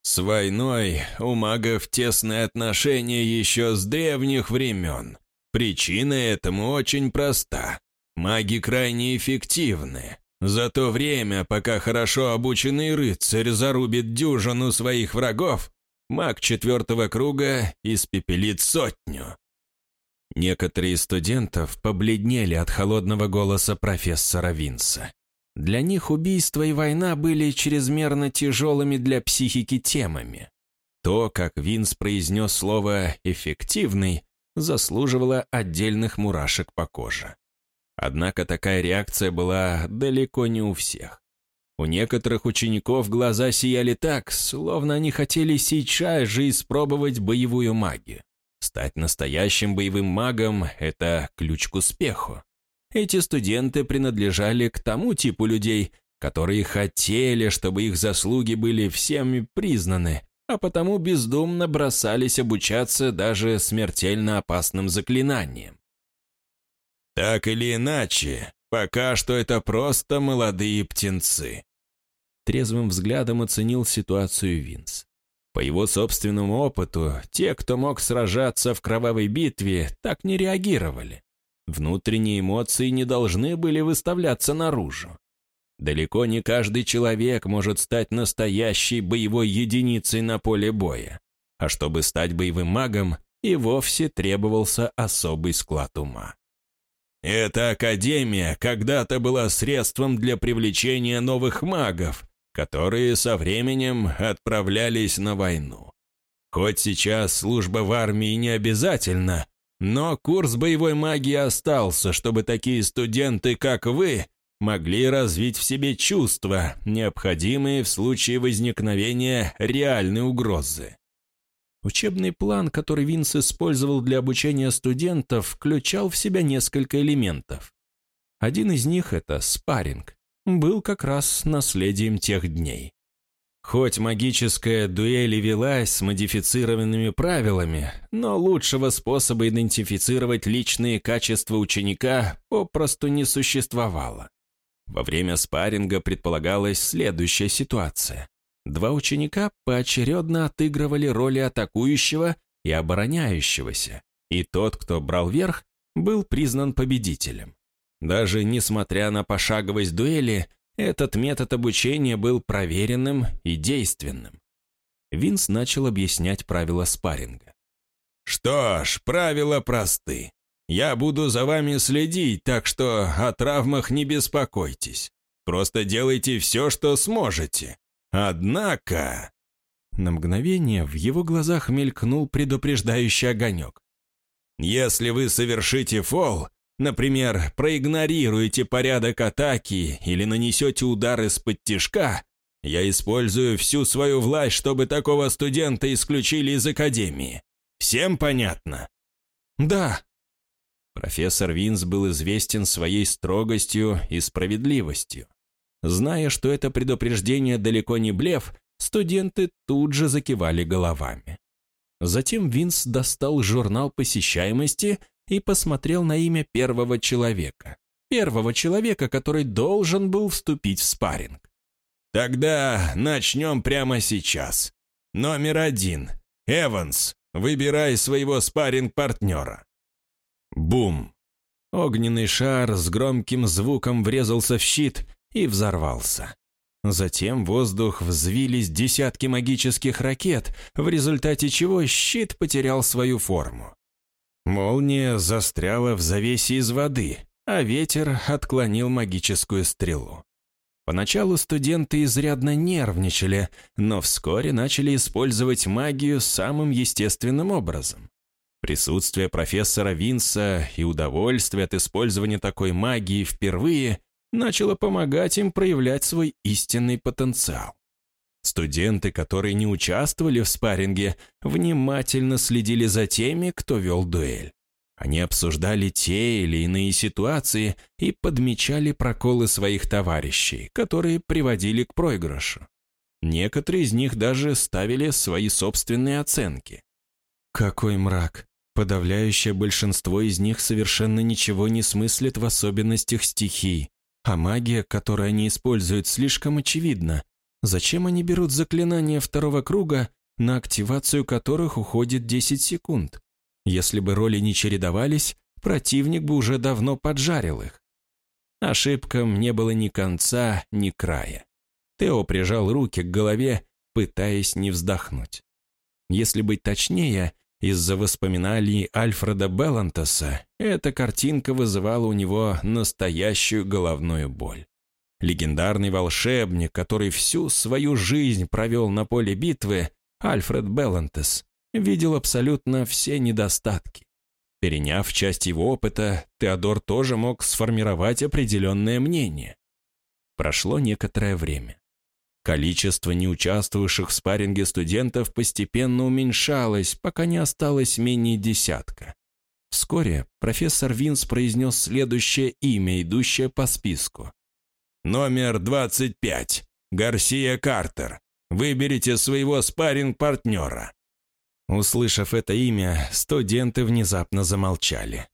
С войной у магов тесные отношения еще с древних времен. Причина этому очень проста. Маги крайне эффективны. За то время, пока хорошо обученный рыцарь зарубит дюжину своих врагов, маг четвертого круга испепелит сотню. Некоторые студентов побледнели от холодного голоса профессора Винса. Для них убийство и война были чрезмерно тяжелыми для психики темами. То, как Винс произнес слово «эффективный», заслуживало отдельных мурашек по коже. Однако такая реакция была далеко не у всех. У некоторых учеников глаза сияли так, словно они хотели сейчас же испробовать боевую магию. Стать настоящим боевым магом – это ключ к успеху. Эти студенты принадлежали к тому типу людей, которые хотели, чтобы их заслуги были всеми признаны, а потому бездумно бросались обучаться даже смертельно опасным заклинаниям. «Так или иначе, пока что это просто молодые птенцы», трезвым взглядом оценил ситуацию Винс. По его собственному опыту, те, кто мог сражаться в кровавой битве, так не реагировали. Внутренние эмоции не должны были выставляться наружу. Далеко не каждый человек может стать настоящей боевой единицей на поле боя. А чтобы стать боевым магом, и вовсе требовался особый склад ума. «Эта академия когда-то была средством для привлечения новых магов, которые со временем отправлялись на войну. Хоть сейчас служба в армии не обязательна, но курс боевой магии остался, чтобы такие студенты, как вы, могли развить в себе чувства, необходимые в случае возникновения реальной угрозы. Учебный план, который Винс использовал для обучения студентов, включал в себя несколько элементов. Один из них — это спарринг. Был как раз наследием тех дней. Хоть магическая дуэль и велась с модифицированными правилами, но лучшего способа идентифицировать личные качества ученика попросту не существовало. Во время спарринга предполагалась следующая ситуация. Два ученика поочередно отыгрывали роли атакующего и обороняющегося, и тот, кто брал верх, был признан победителем. Даже несмотря на пошаговость дуэли, этот метод обучения был проверенным и действенным. Винс начал объяснять правила спарринга. «Что ж, правила просты. Я буду за вами следить, так что о травмах не беспокойтесь. Просто делайте все, что сможете. Однако...» На мгновение в его глазах мелькнул предупреждающий огонек. «Если вы совершите фол, Например, проигнорируете порядок атаки или нанесете удар из-под тишка, я использую всю свою власть, чтобы такого студента исключили из академии. Всем понятно? Да. Профессор Винс был известен своей строгостью и справедливостью. Зная, что это предупреждение далеко не блеф, студенты тут же закивали головами. Затем Винс достал журнал посещаемости и посмотрел на имя первого человека. Первого человека, который должен был вступить в спарринг. «Тогда начнем прямо сейчас. Номер один. Эванс, выбирай своего спарринг-партнера». Бум! Огненный шар с громким звуком врезался в щит и взорвался. Затем в воздух взвились десятки магических ракет, в результате чего щит потерял свою форму. Молния застряла в завесе из воды, а ветер отклонил магическую стрелу. Поначалу студенты изрядно нервничали, но вскоре начали использовать магию самым естественным образом. Присутствие профессора Винса и удовольствие от использования такой магии впервые начало помогать им проявлять свой истинный потенциал. Студенты, которые не участвовали в спарринге, внимательно следили за теми, кто вел дуэль. Они обсуждали те или иные ситуации и подмечали проколы своих товарищей, которые приводили к проигрышу. Некоторые из них даже ставили свои собственные оценки. Какой мрак! Подавляющее большинство из них совершенно ничего не смыслит в особенностях стихий, а магия, которую они используют, слишком очевидна. Зачем они берут заклинания второго круга, на активацию которых уходит 10 секунд? Если бы роли не чередовались, противник бы уже давно поджарил их. Ошибкам не было ни конца, ни края. Тео прижал руки к голове, пытаясь не вздохнуть. Если быть точнее, из-за воспоминаний Альфреда Беллантеса эта картинка вызывала у него настоящую головную боль. Легендарный волшебник, который всю свою жизнь провел на поле битвы, Альфред Беллантес, видел абсолютно все недостатки. Переняв часть его опыта, Теодор тоже мог сформировать определенное мнение. Прошло некоторое время. Количество неучаствовавших в спарринге студентов постепенно уменьшалось, пока не осталось менее десятка. Вскоре профессор Винс произнес следующее имя, идущее по списку. «Номер 25. Гарсия Картер. Выберите своего спарринг-партнера». Услышав это имя, студенты внезапно замолчали.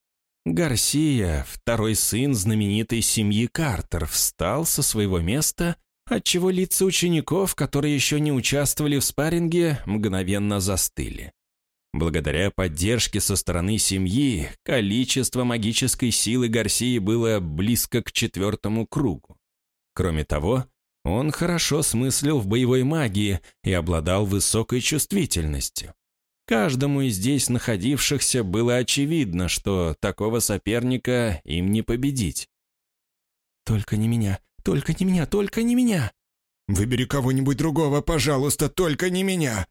Гарсия, второй сын знаменитой семьи Картер, встал со своего места отчего лица учеников, которые еще не участвовали в спарринге, мгновенно застыли. Благодаря поддержке со стороны семьи, количество магической силы Гарсии было близко к четвертому кругу. Кроме того, он хорошо смыслил в боевой магии и обладал высокой чувствительностью. Каждому из здесь находившихся было очевидно, что такого соперника им не победить. «Только не меня, только не меня, только не меня!» «Выбери кого-нибудь другого, пожалуйста, только не меня!»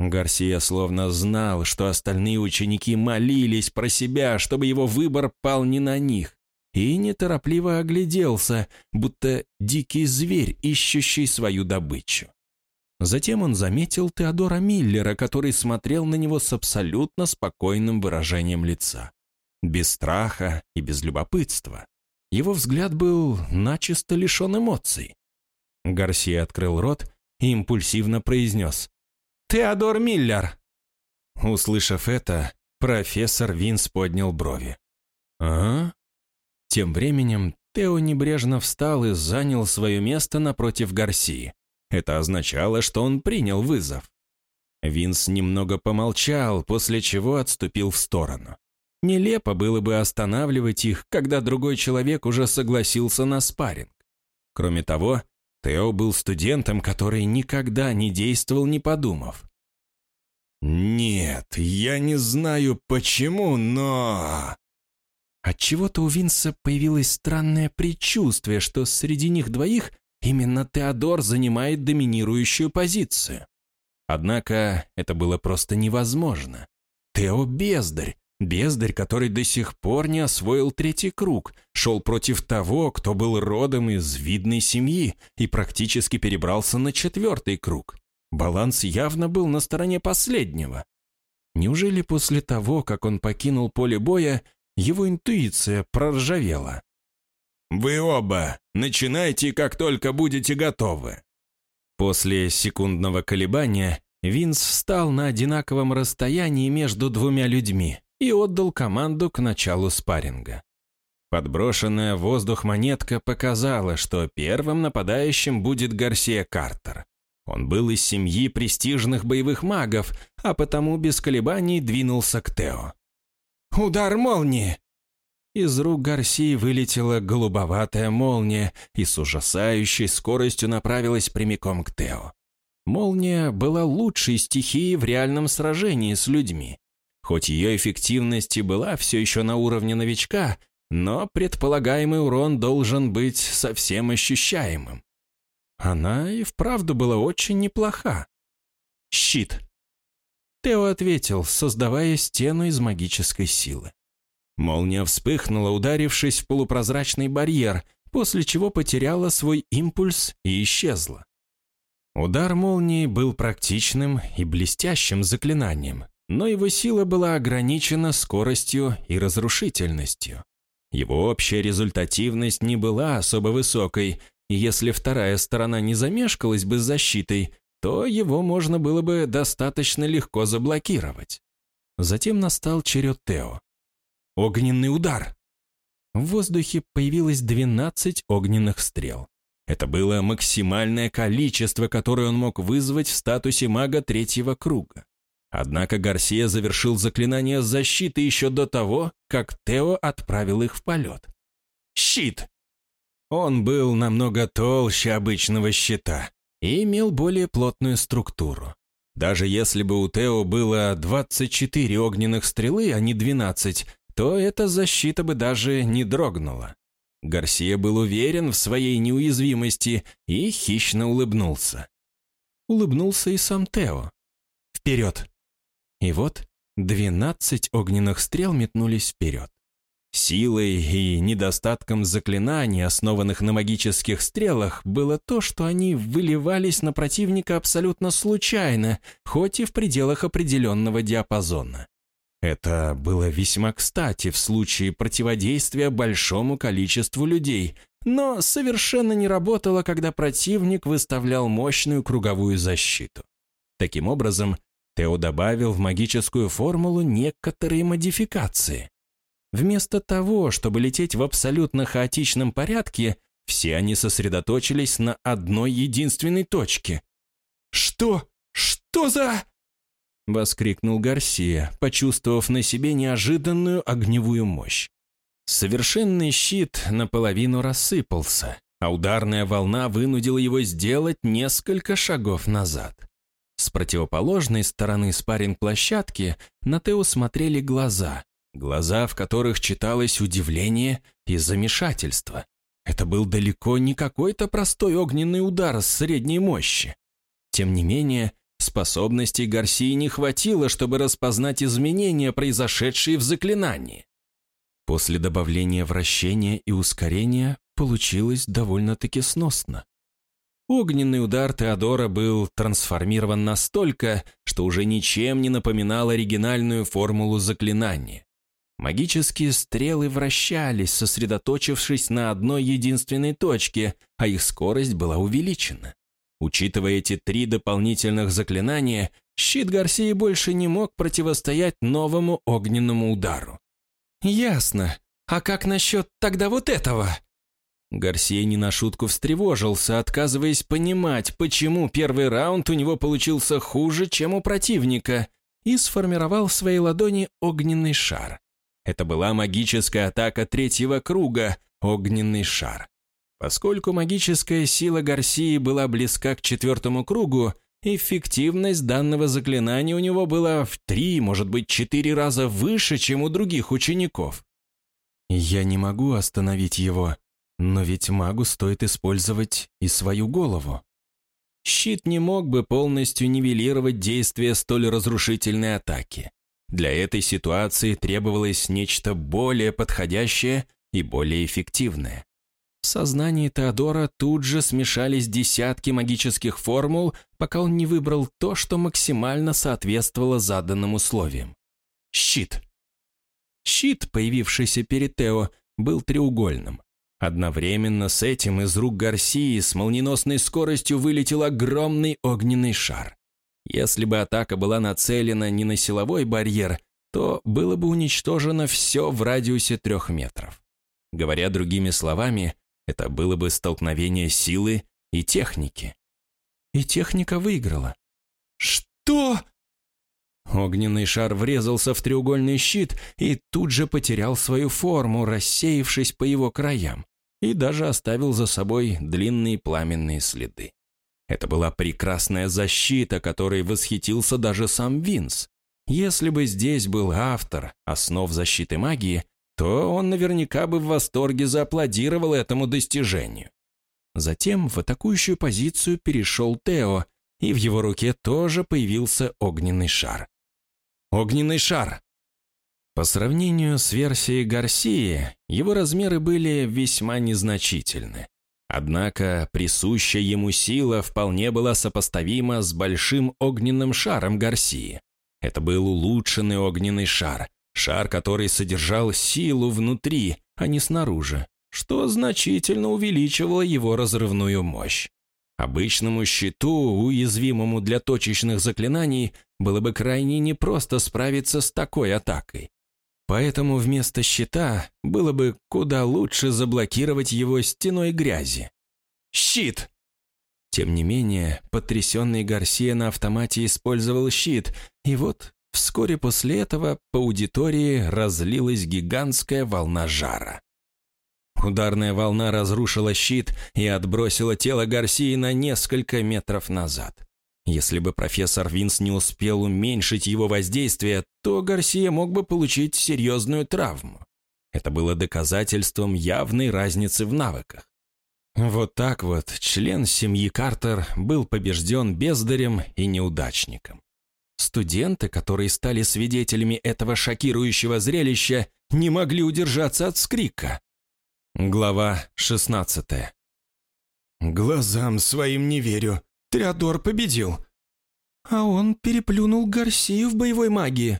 Гарсия словно знал, что остальные ученики молились про себя, чтобы его выбор пал не на них, и неторопливо огляделся, будто дикий зверь, ищущий свою добычу. Затем он заметил Теодора Миллера, который смотрел на него с абсолютно спокойным выражением лица. Без страха и без любопытства. Его взгляд был начисто лишен эмоций. Гарсия открыл рот и импульсивно произнес «Теодор Миллер!». Услышав это, профессор Винс поднял брови. «А?». Тем временем Тео небрежно встал и занял свое место напротив Гарсии. Это означало, что он принял вызов. Винс немного помолчал, после чего отступил в сторону. Нелепо было бы останавливать их, когда другой человек уже согласился на спарринг. Кроме того, Тео был студентом, который никогда не действовал, не подумав. «Нет, я не знаю почему, но...» Отчего-то у Винса появилось странное предчувствие, что среди них двоих именно Теодор занимает доминирующую позицию. Однако это было просто невозможно. Тео бездарь, Бездарь, который до сих пор не освоил третий круг, шел против того, кто был родом из видной семьи и практически перебрался на четвертый круг. Баланс явно был на стороне последнего. Неужели после того, как он покинул поле боя, его интуиция проржавела? «Вы оба начинайте, как только будете готовы». После секундного колебания Винс встал на одинаковом расстоянии между двумя людьми и отдал команду к началу спарринга. Подброшенная в воздух монетка показала, что первым нападающим будет Гарсия Картер. Он был из семьи престижных боевых магов, а потому без колебаний двинулся к Тео. «Удар молнии!» Из рук Гарсии вылетела голубоватая молния и с ужасающей скоростью направилась прямиком к Тео. Молния была лучшей стихией в реальном сражении с людьми. Хоть ее эффективность и была все еще на уровне новичка, но предполагаемый урон должен быть совсем ощущаемым. Она и вправду была очень неплоха. «Щит!» Тео ответил, создавая стену из магической силы. Молния вспыхнула, ударившись в полупрозрачный барьер, после чего потеряла свой импульс и исчезла. Удар молнии был практичным и блестящим заклинанием, но его сила была ограничена скоростью и разрушительностью. Его общая результативность не была особо высокой, и если вторая сторона не замешкалась бы с защитой, то его можно было бы достаточно легко заблокировать. Затем настал черед Тео. Огненный удар! В воздухе появилось 12 огненных стрел. Это было максимальное количество, которое он мог вызвать в статусе мага третьего круга. Однако Гарсия завершил заклинание защиты еще до того, как Тео отправил их в полет. Щит! Он был намного толще обычного щита и имел более плотную структуру. Даже если бы у Тео было 24 огненных стрелы, а не 12, то эта защита бы даже не дрогнула. Гарсия был уверен в своей неуязвимости и хищно улыбнулся. Улыбнулся и сам Тео. «Вперед!» И вот двенадцать огненных стрел метнулись вперед. Силой и недостатком заклинаний, основанных на магических стрелах, было то, что они выливались на противника абсолютно случайно, хоть и в пределах определенного диапазона. Это было весьма кстати в случае противодействия большому количеству людей, но совершенно не работало, когда противник выставлял мощную круговую защиту. Таким образом, Тео добавил в магическую формулу некоторые модификации. Вместо того, чтобы лететь в абсолютно хаотичном порядке, все они сосредоточились на одной единственной точке. «Что? Что за...» — воскликнул Гарсия, почувствовав на себе неожиданную огневую мощь. Совершенный щит наполовину рассыпался, а ударная волна вынудила его сделать несколько шагов назад. С противоположной стороны спарринг-площадки на Тео смотрели глаза, глаза, в которых читалось удивление и замешательство. Это был далеко не какой-то простой огненный удар с средней мощи. Тем не менее, Способностей Гарсии не хватило, чтобы распознать изменения, произошедшие в заклинании. После добавления вращения и ускорения получилось довольно-таки сносно. Огненный удар Теодора был трансформирован настолько, что уже ничем не напоминал оригинальную формулу заклинания. Магические стрелы вращались, сосредоточившись на одной единственной точке, а их скорость была увеличена. Учитывая эти три дополнительных заклинания, щит Гарсии больше не мог противостоять новому огненному удару. «Ясно. А как насчет тогда вот этого?» Гарсия не на шутку встревожился, отказываясь понимать, почему первый раунд у него получился хуже, чем у противника, и сформировал в своей ладони огненный шар. Это была магическая атака третьего круга, огненный шар. Поскольку магическая сила Гарсии была близка к четвертому кругу, эффективность данного заклинания у него была в три, может быть, четыре раза выше, чем у других учеников. Я не могу остановить его, но ведь магу стоит использовать и свою голову. Щит не мог бы полностью нивелировать действие столь разрушительной атаки. Для этой ситуации требовалось нечто более подходящее и более эффективное. В сознании Теодора тут же смешались десятки магических формул, пока он не выбрал то, что максимально соответствовало заданным условиям. Щит. Щит, появившийся перед Тео, был треугольным. Одновременно с этим из рук Гарсии с молниеносной скоростью вылетел огромный огненный шар. Если бы атака была нацелена не на силовой барьер, то было бы уничтожено все в радиусе трех метров. Говоря другими словами, это было бы столкновение силы и техники. И техника выиграла. «Что?» Огненный шар врезался в треугольный щит и тут же потерял свою форму, рассеявшись по его краям, и даже оставил за собой длинные пламенные следы. Это была прекрасная защита, которой восхитился даже сам Винс. Если бы здесь был автор основ защиты магии, то он наверняка бы в восторге зааплодировал этому достижению. Затем в атакующую позицию перешел Тео, и в его руке тоже появился огненный шар. Огненный шар! По сравнению с версией Гарсии, его размеры были весьма незначительны. Однако присущая ему сила вполне была сопоставима с большим огненным шаром Гарсии. Это был улучшенный огненный шар, Шар, который содержал силу внутри, а не снаружи, что значительно увеличивало его разрывную мощь. Обычному щиту, уязвимому для точечных заклинаний, было бы крайне непросто справиться с такой атакой. Поэтому вместо щита было бы куда лучше заблокировать его стеной грязи. «Щит!» Тем не менее, потрясенный Гарсия на автомате использовал щит, и вот вскоре после этого по аудитории разлилась гигантская волна жара. Ударная волна разрушила щит и отбросила тело Гарсии на несколько метров назад. Если бы профессор Винс не успел уменьшить его воздействие, то Гарсия мог бы получить серьезную травму. Это было доказательством явной разницы в навыках. Вот так вот член семьи Картер был побежден бездарем и неудачником. Студенты, которые стали свидетелями этого шокирующего зрелища, не могли удержаться от скрика. Глава 16 «Глазам своим не верю. Теодор победил». «А он переплюнул Гарсию в боевой магии».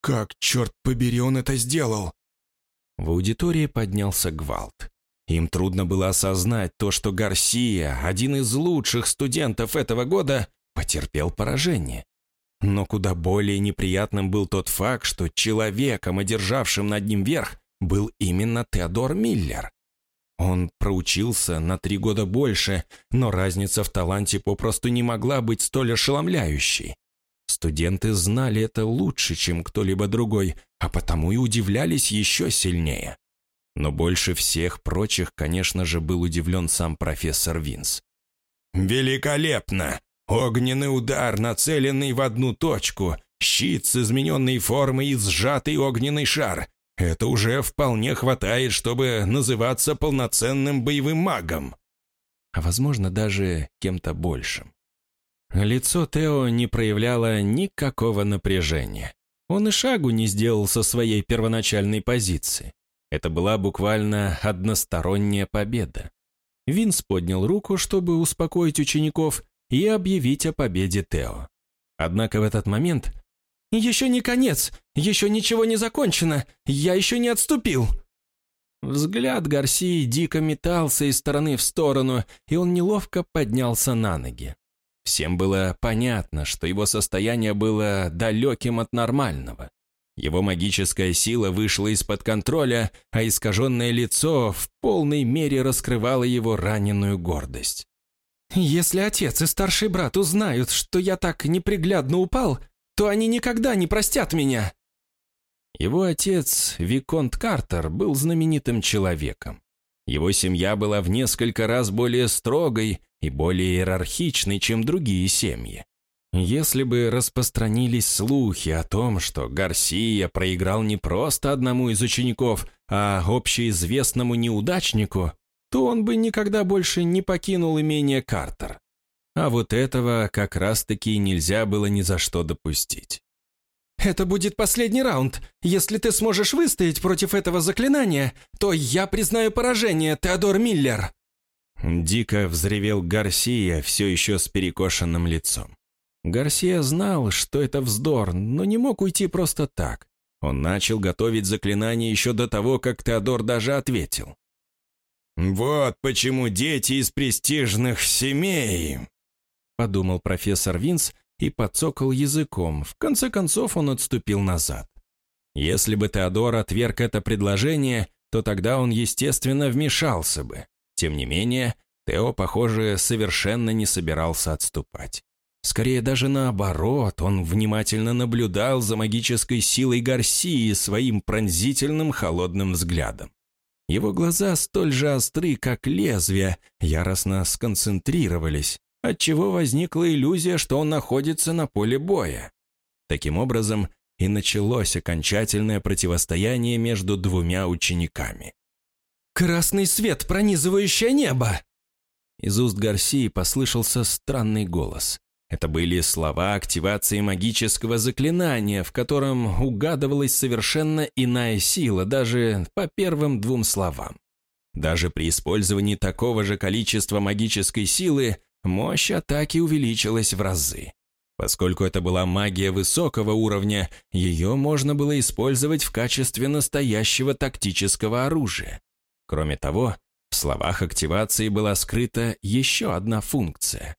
«Как, черт побери, он это сделал?» В аудитории поднялся гвалт. Им трудно было осознать то, что Гарсия, один из лучших студентов этого года, потерпел поражение. Но куда более неприятным был тот факт, что человеком, одержавшим над ним верх, был именно Теодор Миллер. Он проучился на три года больше, но разница в таланте попросту не могла быть столь ошеломляющей. Студенты знали это лучше, чем кто-либо другой, а потому и удивлялись еще сильнее. Но больше всех прочих, конечно же, был удивлен сам профессор Винс. «Великолепно! Огненный удар, нацеленный в одну точку, щит с измененной формой и сжатый огненный шар. Это уже вполне хватает, чтобы называться полноценным боевым магом. А возможно, даже кем-то большим. Лицо Тео не проявляло никакого напряжения. Он и шагу не сделал со своей первоначальной позиции. Это была буквально односторонняя победа. Винс поднял руку, чтобы успокоить учеников и объявить о победе Тео. Однако в этот момент еще не конец, еще ничего не закончено, я еще не отступил». Взгляд Гарсии дико метался из стороны в сторону, и он неловко поднялся на ноги. Всем было понятно, что его состояние было далеким от нормального. Его магическая сила вышла из-под контроля, а искаженное лицо в полной мере раскрывало его раненую гордость. «Если отец и старший брат узнают, что я так неприглядно упал, то они никогда не простят меня». Его отец, Виконт Картер, был знаменитым человеком. Его семья была в несколько раз более строгой и более иерархичной, чем другие семьи. Если бы распространились слухи о том, что Гарсия проиграл не просто одному из учеников, а общеизвестному неудачнику, то он бы никогда больше не покинул имение Картер. А вот этого как раз-таки нельзя было ни за что допустить. «Это будет последний раунд. Если ты сможешь выстоять против этого заклинания, то я признаю поражение, Теодор Миллер!» Дико взревел Гарсия, все еще с перекошенным лицом. Гарсия знал, что это вздор, но не мог уйти просто так. Он начал готовить заклинание еще до того, как Теодор даже ответил. «Вот почему дети из престижных семей — подумал профессор Винс и подцокал языком. В конце концов он отступил назад. Если бы Теодор отверг это предложение, то тогда он, естественно, вмешался бы. Тем не менее, Тео, похоже, совершенно не собирался отступать. Скорее даже наоборот, он внимательно наблюдал за магической силой Гарсии своим пронзительным холодным взглядом. Его глаза столь же остры, как лезвия, яростно сконцентрировались, отчего возникла иллюзия, что он находится на поле боя. Таким образом, и началось окончательное противостояние между двумя учениками. «Красный свет, пронизывающее небо!» Из уст Гарсии послышался странный голос. Это были слова активации магического заклинания, в котором угадывалась совершенно иная сила, даже по первым двум словам. Даже при использовании такого же количества магической силы мощь атаки увеличилась в разы. Поскольку это была магия высокого уровня, ее можно было использовать в качестве настоящего тактического оружия. Кроме того, В словах активации была скрыта еще одна функция.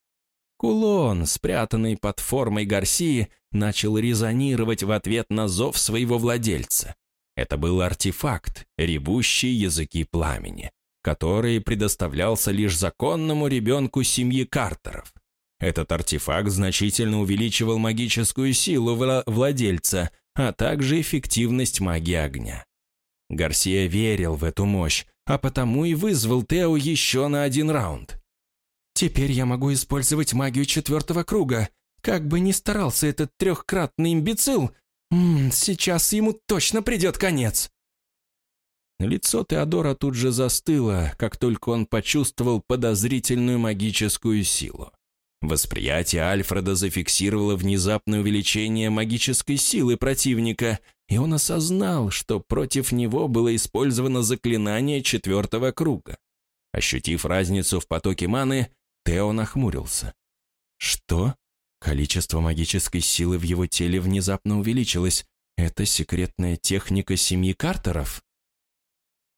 Кулон, спрятанный под формой Гарсии, начал резонировать в ответ на зов своего владельца. Это был артефакт, ребущие языки пламени, который предоставлялся лишь законному ребенку семьи Картеров. Этот артефакт значительно увеличивал магическую силу владельца, а также эффективность магии огня. Гарсия верил в эту мощь, а потому и вызвал Тео еще на один раунд. «Теперь я могу использовать магию четвертого круга. Как бы ни старался этот трехкратный имбецил, сейчас ему точно придет конец». Лицо Теодора тут же застыло, как только он почувствовал подозрительную магическую силу. Восприятие Альфреда зафиксировало внезапное увеличение магической силы противника, и он осознал, что против него было использовано заклинание четвертого круга. Ощутив разницу в потоке маны, Тео нахмурился. «Что?» Количество магической силы в его теле внезапно увеличилось. Это секретная техника семьи Картеров?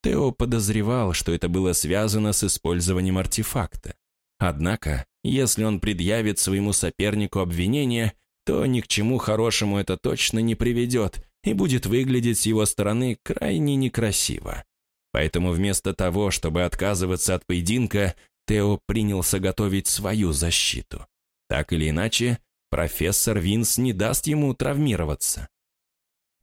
Тео подозревал, что это было связано с использованием артефакта. Однако, если он предъявит своему сопернику обвинение, то ни к чему хорошему это точно не приведет и будет выглядеть с его стороны крайне некрасиво. Поэтому вместо того, чтобы отказываться от поединка, Тео принялся готовить свою защиту. Так или иначе, профессор Винс не даст ему травмироваться.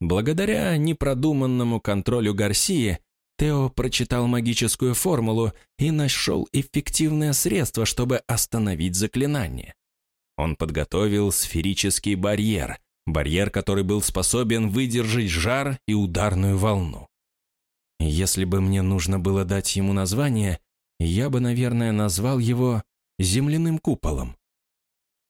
Благодаря непродуманному контролю Гарсии, Тео прочитал магическую формулу и нашел эффективное средство, чтобы остановить заклинание. Он подготовил сферический барьер, барьер, который был способен выдержать жар и ударную волну. Если бы мне нужно было дать ему название, я бы, наверное, назвал его земляным куполом.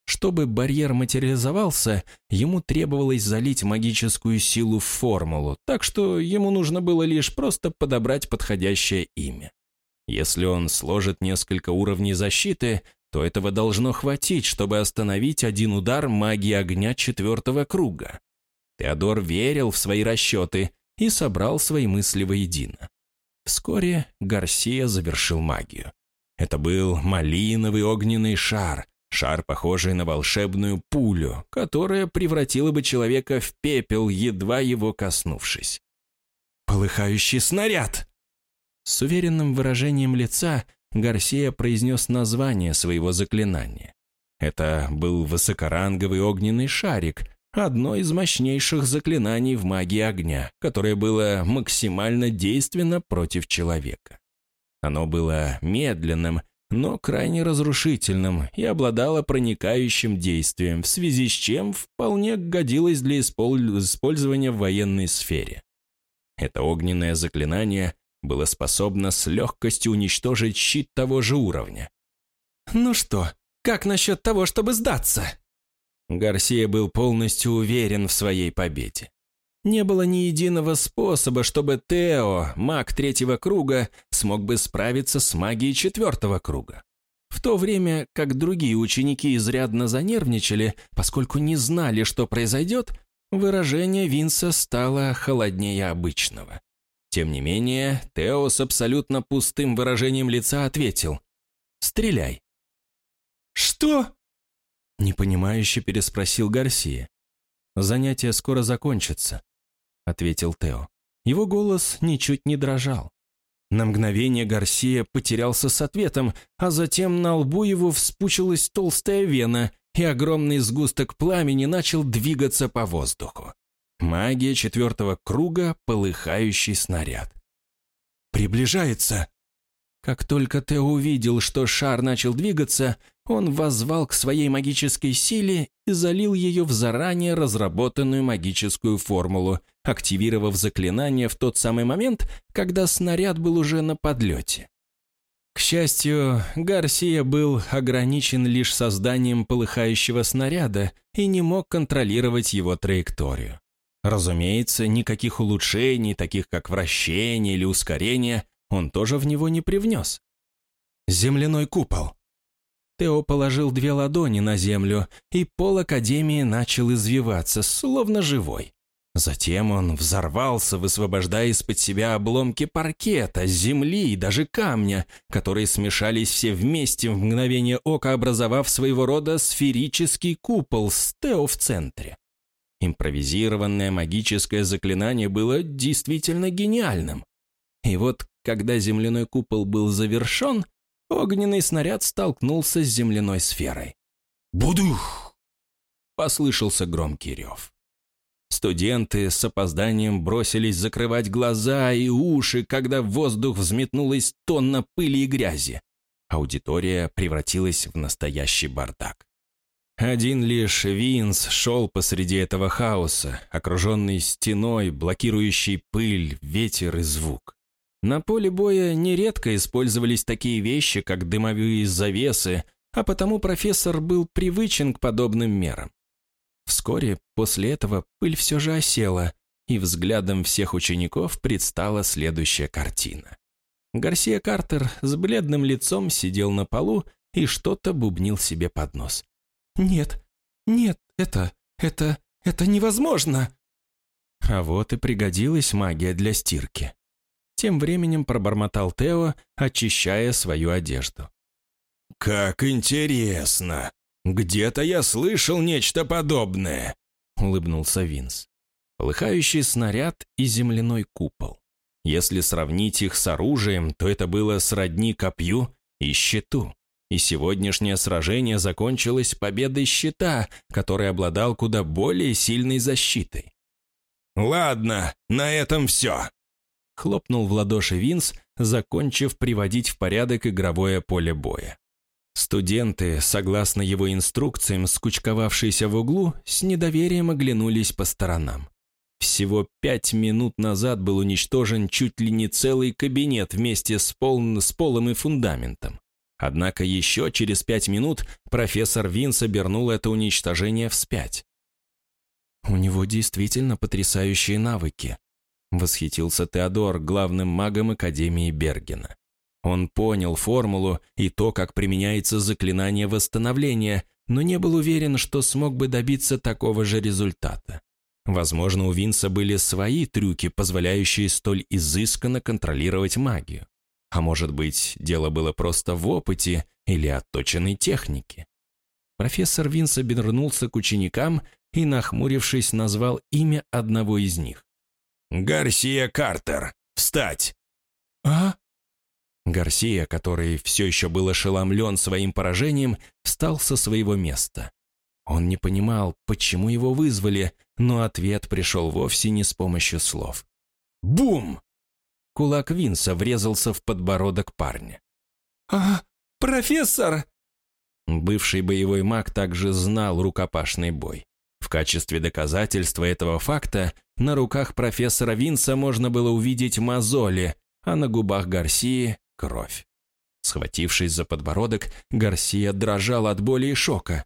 Чтобы барьер материализовался, ему требовалось залить магическую силу в формулу, так что ему нужно было лишь просто подобрать подходящее имя. Если он сложит несколько уровней защиты, то этого должно хватить, чтобы остановить один удар магии огня четвертого круга. Теодор верил в свои расчеты и собрал свои мысли воедино. Вскоре Гарсия завершил магию. Это был малиновый огненный шар, Шар, похожий на волшебную пулю, которая превратила бы человека в пепел, едва его коснувшись. «Полыхающий снаряд!» С уверенным выражением лица Гарсия произнес название своего заклинания. Это был высокоранговый огненный шарик, одно из мощнейших заклинаний в магии огня, которое было максимально действенно против человека. Оно было медленным но крайне разрушительным и обладала проникающим действием, в связи с чем вполне годилась для использования в военной сфере. Это огненное заклинание было способно с легкостью уничтожить щит того же уровня. «Ну что, как насчет того, чтобы сдаться?» Гарсия был полностью уверен в своей победе. Не было ни единого способа, чтобы Тео, маг третьего круга, смог бы справиться с магией четвертого круга. В то время как другие ученики изрядно занервничали, поскольку не знали, что произойдет, выражение Винса стало холоднее обычного. Тем не менее, Тео с абсолютно пустым выражением лица ответил «Стреляй». «Что?» – непонимающе переспросил Гарсия. «Занятие скоро закончится ответил Тео. Его голос ничуть не дрожал. На мгновение Гарсия потерялся с ответом, а затем на лбу его вспучилась толстая вена, и огромный сгусток пламени начал двигаться по воздуху. Магия четвертого круга — полыхающий снаряд. «Приближается!» Как только Тео увидел, что шар начал двигаться, он воззвал к своей магической силе и залил ее в заранее разработанную магическую формулу, активировав заклинание в тот самый момент, когда снаряд был уже на подлете. К счастью, Гарсия был ограничен лишь созданием полыхающего снаряда и не мог контролировать его траекторию. Разумеется, никаких улучшений, таких как вращение или ускорение, он тоже в него не привнес. Земляной купол. Тео положил две ладони на землю, и пол Академии начал извиваться, словно живой. Затем он взорвался, высвобождая из-под себя обломки паркета, земли и даже камня, которые смешались все вместе в мгновение ока, образовав своего рода сферический купол с Тео в центре. Импровизированное магическое заклинание было действительно гениальным. И вот, когда земляной купол был завершен, огненный снаряд столкнулся с земляной сферой. «Будух!» — послышался громкий рев. Студенты с опозданием бросились закрывать глаза и уши, когда в воздух взметнулась тонна пыли и грязи. Аудитория превратилась в настоящий бардак. Один лишь Винс шел посреди этого хаоса, окруженный стеной, блокирующей пыль, ветер и звук. На поле боя нередко использовались такие вещи, как дымовые завесы, а потому профессор был привычен к подобным мерам. Вскоре после этого пыль все же осела, и взглядом всех учеников предстала следующая картина. Гарсия Картер с бледным лицом сидел на полу и что-то бубнил себе под нос. «Нет, нет, это, это, это невозможно!» А вот и пригодилась магия для стирки. Тем временем пробормотал Тео, очищая свою одежду. «Как интересно!» «Где-то я слышал нечто подобное», — улыбнулся Винс. Полыхающий снаряд и земляной купол. Если сравнить их с оружием, то это было сродни копью и щиту. И сегодняшнее сражение закончилось победой щита, который обладал куда более сильной защитой. «Ладно, на этом все», — хлопнул в ладоши Винс, закончив приводить в порядок игровое поле боя. Студенты, согласно его инструкциям, скучковавшиеся в углу, с недоверием оглянулись по сторонам. Всего пять минут назад был уничтожен чуть ли не целый кабинет вместе с, пол, с полом и фундаментом. Однако еще через пять минут профессор Винс обернул это уничтожение вспять. «У него действительно потрясающие навыки», — восхитился Теодор, главным магом Академии Бергена. Он понял формулу и то, как применяется заклинание восстановления, но не был уверен, что смог бы добиться такого же результата. Возможно, у Винса были свои трюки, позволяющие столь изысканно контролировать магию. А может быть, дело было просто в опыте или отточенной технике. Профессор Винс обернулся к ученикам и, нахмурившись, назвал имя одного из них. «Гарсия Картер! Встать!» «А?» Гарсия, который все еще был ошеломлен своим поражением, встал со своего места. Он не понимал, почему его вызвали, но ответ пришел вовсе не с помощью слов. Бум! Кулак Винса врезался в подбородок парня. «А, профессор!» Бывший боевой маг также знал рукопашный бой. В качестве доказательства этого факта на руках профессора Винса можно было увидеть мозоли, а на губах Гарсии кровь. Схватившись за подбородок, Гарсия дрожал от боли и шока.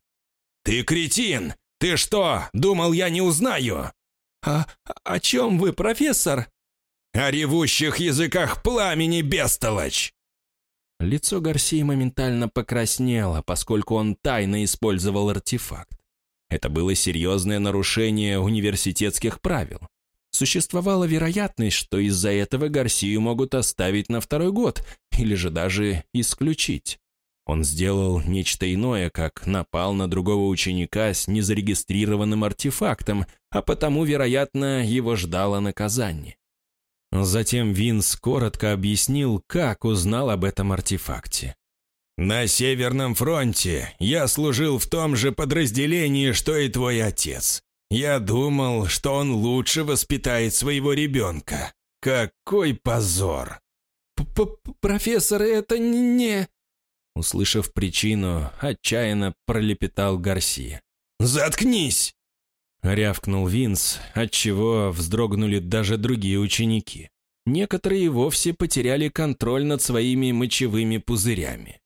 «Ты кретин! Ты что, думал, я не узнаю?» «А о чем вы, профессор?» «О ревущих языках пламени, бестолочь!» Лицо Гарсии моментально покраснело, поскольку он тайно использовал артефакт. Это было серьезное нарушение университетских правил. Существовала вероятность, что из-за этого Гарсию могут оставить на второй год или же даже исключить. Он сделал нечто иное, как напал на другого ученика с незарегистрированным артефактом, а потому, вероятно, его ждало наказание. Затем Винс коротко объяснил, как узнал об этом артефакте. «На Северном фронте я служил в том же подразделении, что и твой отец. Я думал, что он лучше воспитает своего ребенка. Какой позор!» П -п «Профессор, это не...» Услышав причину, отчаянно пролепетал Гарсия. «Заткнись!» Рявкнул Винс, отчего вздрогнули даже другие ученики. Некоторые вовсе потеряли контроль над своими мочевыми пузырями.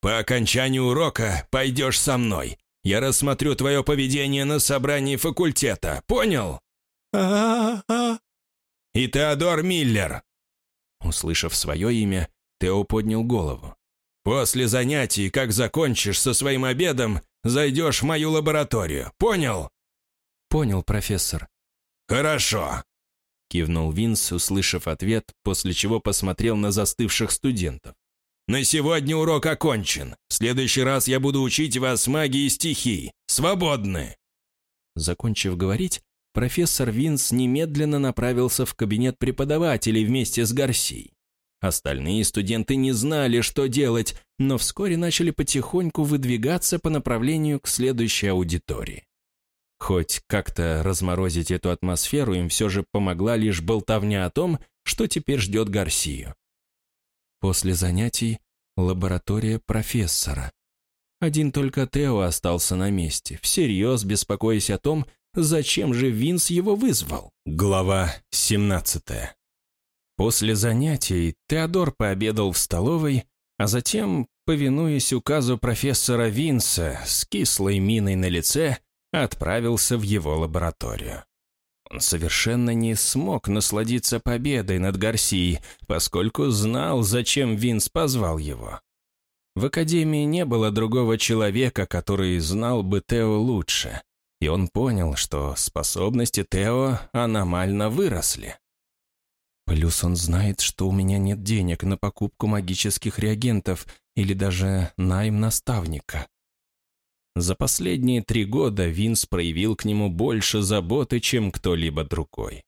«По окончанию урока пойдешь со мной. Я рассмотрю твое поведение на собрании факультета, понял?» «А-а-а!» «И Теодор Миллер!» Услышав свое имя, Тео поднял голову. «После занятий, как закончишь со своим обедом, зайдешь в мою лабораторию, понял?» «Понял, профессор». хорошо», — кивнул Винс, услышав ответ, после чего посмотрел на застывших студентов. «На сегодня урок окончен. В следующий раз я буду учить вас магии стихий. Свободны!» Закончив говорить, профессор Винс немедленно направился в кабинет преподавателей вместе с Гарсией. Остальные студенты не знали, что делать, но вскоре начали потихоньку выдвигаться по направлению к следующей аудитории. Хоть как-то разморозить эту атмосферу им все же помогла лишь болтовня о том, что теперь ждет Гарсию. После занятий лаборатория профессора. Один только Тео остался на месте, всерьез беспокоясь о том, зачем же Винс его вызвал. Глава 17 После занятий Теодор пообедал в столовой, а затем, повинуясь указу профессора Винса с кислой миной на лице, отправился в его лабораторию. Он совершенно не смог насладиться победой над Гарсией, поскольку знал, зачем Винс позвал его. В Академии не было другого человека, который знал бы Тео лучше, и он понял, что способности Тео аномально выросли. Плюс он знает, что у меня нет денег на покупку магических реагентов или даже найм наставника. За последние три года Винс проявил к нему больше заботы, чем кто-либо другой.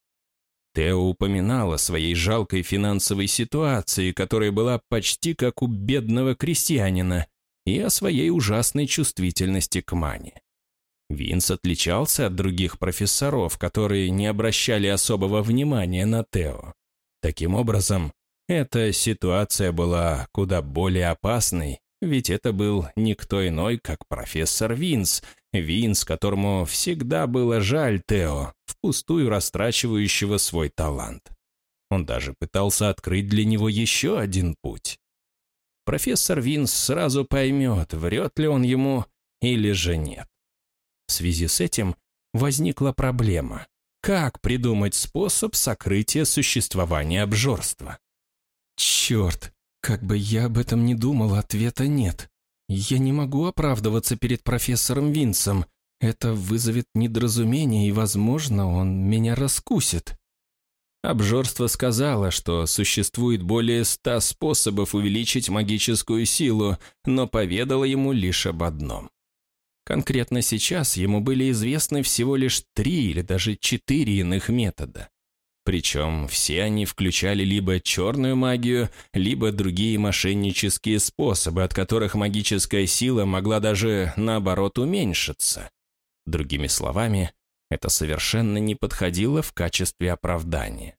Тео упоминал о своей жалкой финансовой ситуации, которая была почти как у бедного крестьянина, и о своей ужасной чувствительности к мане. Винс отличался от других профессоров, которые не обращали особого внимания на Тео. Таким образом, эта ситуация была куда более опасной, ведь это был никто иной, как профессор Винс, Винс, которому всегда было жаль Тео, впустую растрачивающего свой талант. Он даже пытался открыть для него еще один путь. Профессор Винс сразу поймет, врет ли он ему или же нет. В связи с этим возникла проблема. Как придумать способ сокрытия существования обжорства? Черт, как бы я об этом ни думал, ответа нет. Я не могу оправдываться перед профессором Винсом. Это вызовет недоразумение, и, возможно, он меня раскусит. Обжорство сказала, что существует более ста способов увеличить магическую силу, но поведала ему лишь об одном. Конкретно сейчас ему были известны всего лишь три или даже четыре иных метода. Причем все они включали либо черную магию, либо другие мошеннические способы, от которых магическая сила могла даже, наоборот, уменьшиться. Другими словами, это совершенно не подходило в качестве оправдания.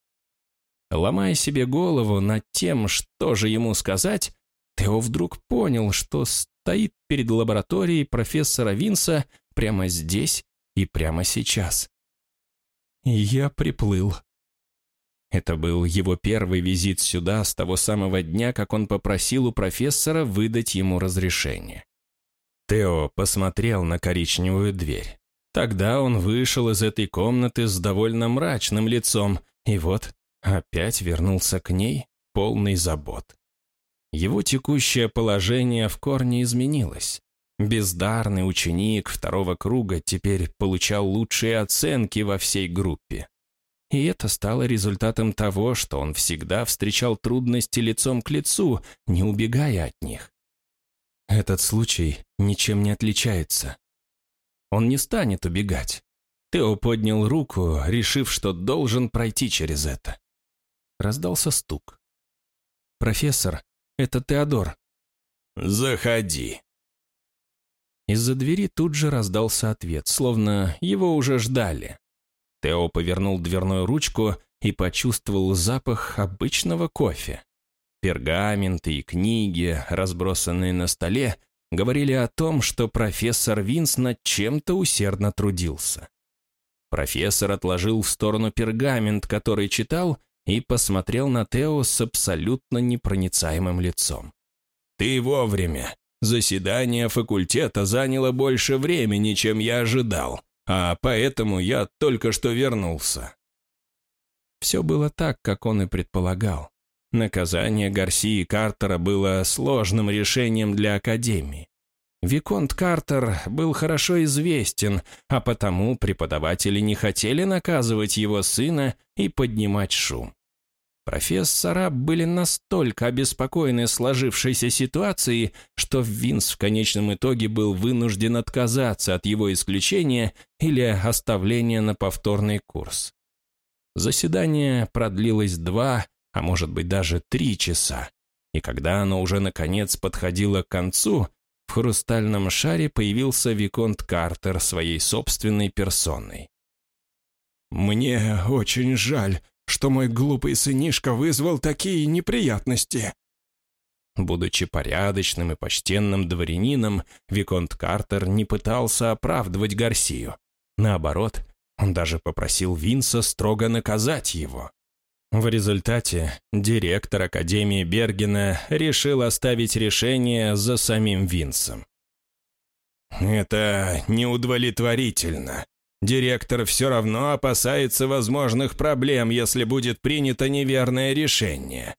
Ломая себе голову над тем, что же ему сказать, Тео вдруг понял, что стоит перед лабораторией профессора Винса прямо здесь и прямо сейчас. я приплыл. Это был его первый визит сюда с того самого дня, как он попросил у профессора выдать ему разрешение. Тео посмотрел на коричневую дверь. Тогда он вышел из этой комнаты с довольно мрачным лицом, и вот опять вернулся к ней, полный забот. Его текущее положение в корне изменилось. Бездарный ученик второго круга теперь получал лучшие оценки во всей группе. И это стало результатом того, что он всегда встречал трудности лицом к лицу, не убегая от них. Этот случай ничем не отличается. Он не станет убегать. Тео поднял руку, решив, что должен пройти через это. Раздался стук. «Профессор, это Теодор». «Заходи». Из-за двери тут же раздался ответ, словно его уже ждали. Тео повернул дверную ручку и почувствовал запах обычного кофе. Пергаменты и книги, разбросанные на столе, говорили о том, что профессор Винс над чем-то усердно трудился. Профессор отложил в сторону пергамент, который читал, и посмотрел на Тео с абсолютно непроницаемым лицом. «Ты вовремя. Заседание факультета заняло больше времени, чем я ожидал, а поэтому я только что вернулся». Все было так, как он и предполагал. Наказание Гарсии Картера было сложным решением для Академии. Виконт Картер был хорошо известен, а потому преподаватели не хотели наказывать его сына и поднимать шум. Профессора были настолько обеспокоены сложившейся ситуацией, что Винс в конечном итоге был вынужден отказаться от его исключения или оставления на повторный курс. Заседание продлилось два, а может быть даже три часа, и когда оно уже наконец подходило к концу, в хрустальном шаре появился Виконт Картер своей собственной персоной. «Мне очень жаль, что мой глупый сынишка вызвал такие неприятности». Будучи порядочным и почтенным дворянином, Виконт Картер не пытался оправдывать Гарсию. Наоборот, он даже попросил Винса строго наказать его. В результате директор Академии Бергена решил оставить решение за самим Винсом. «Это неудовлетворительно. Директор все равно опасается возможных проблем, если будет принято неверное решение»,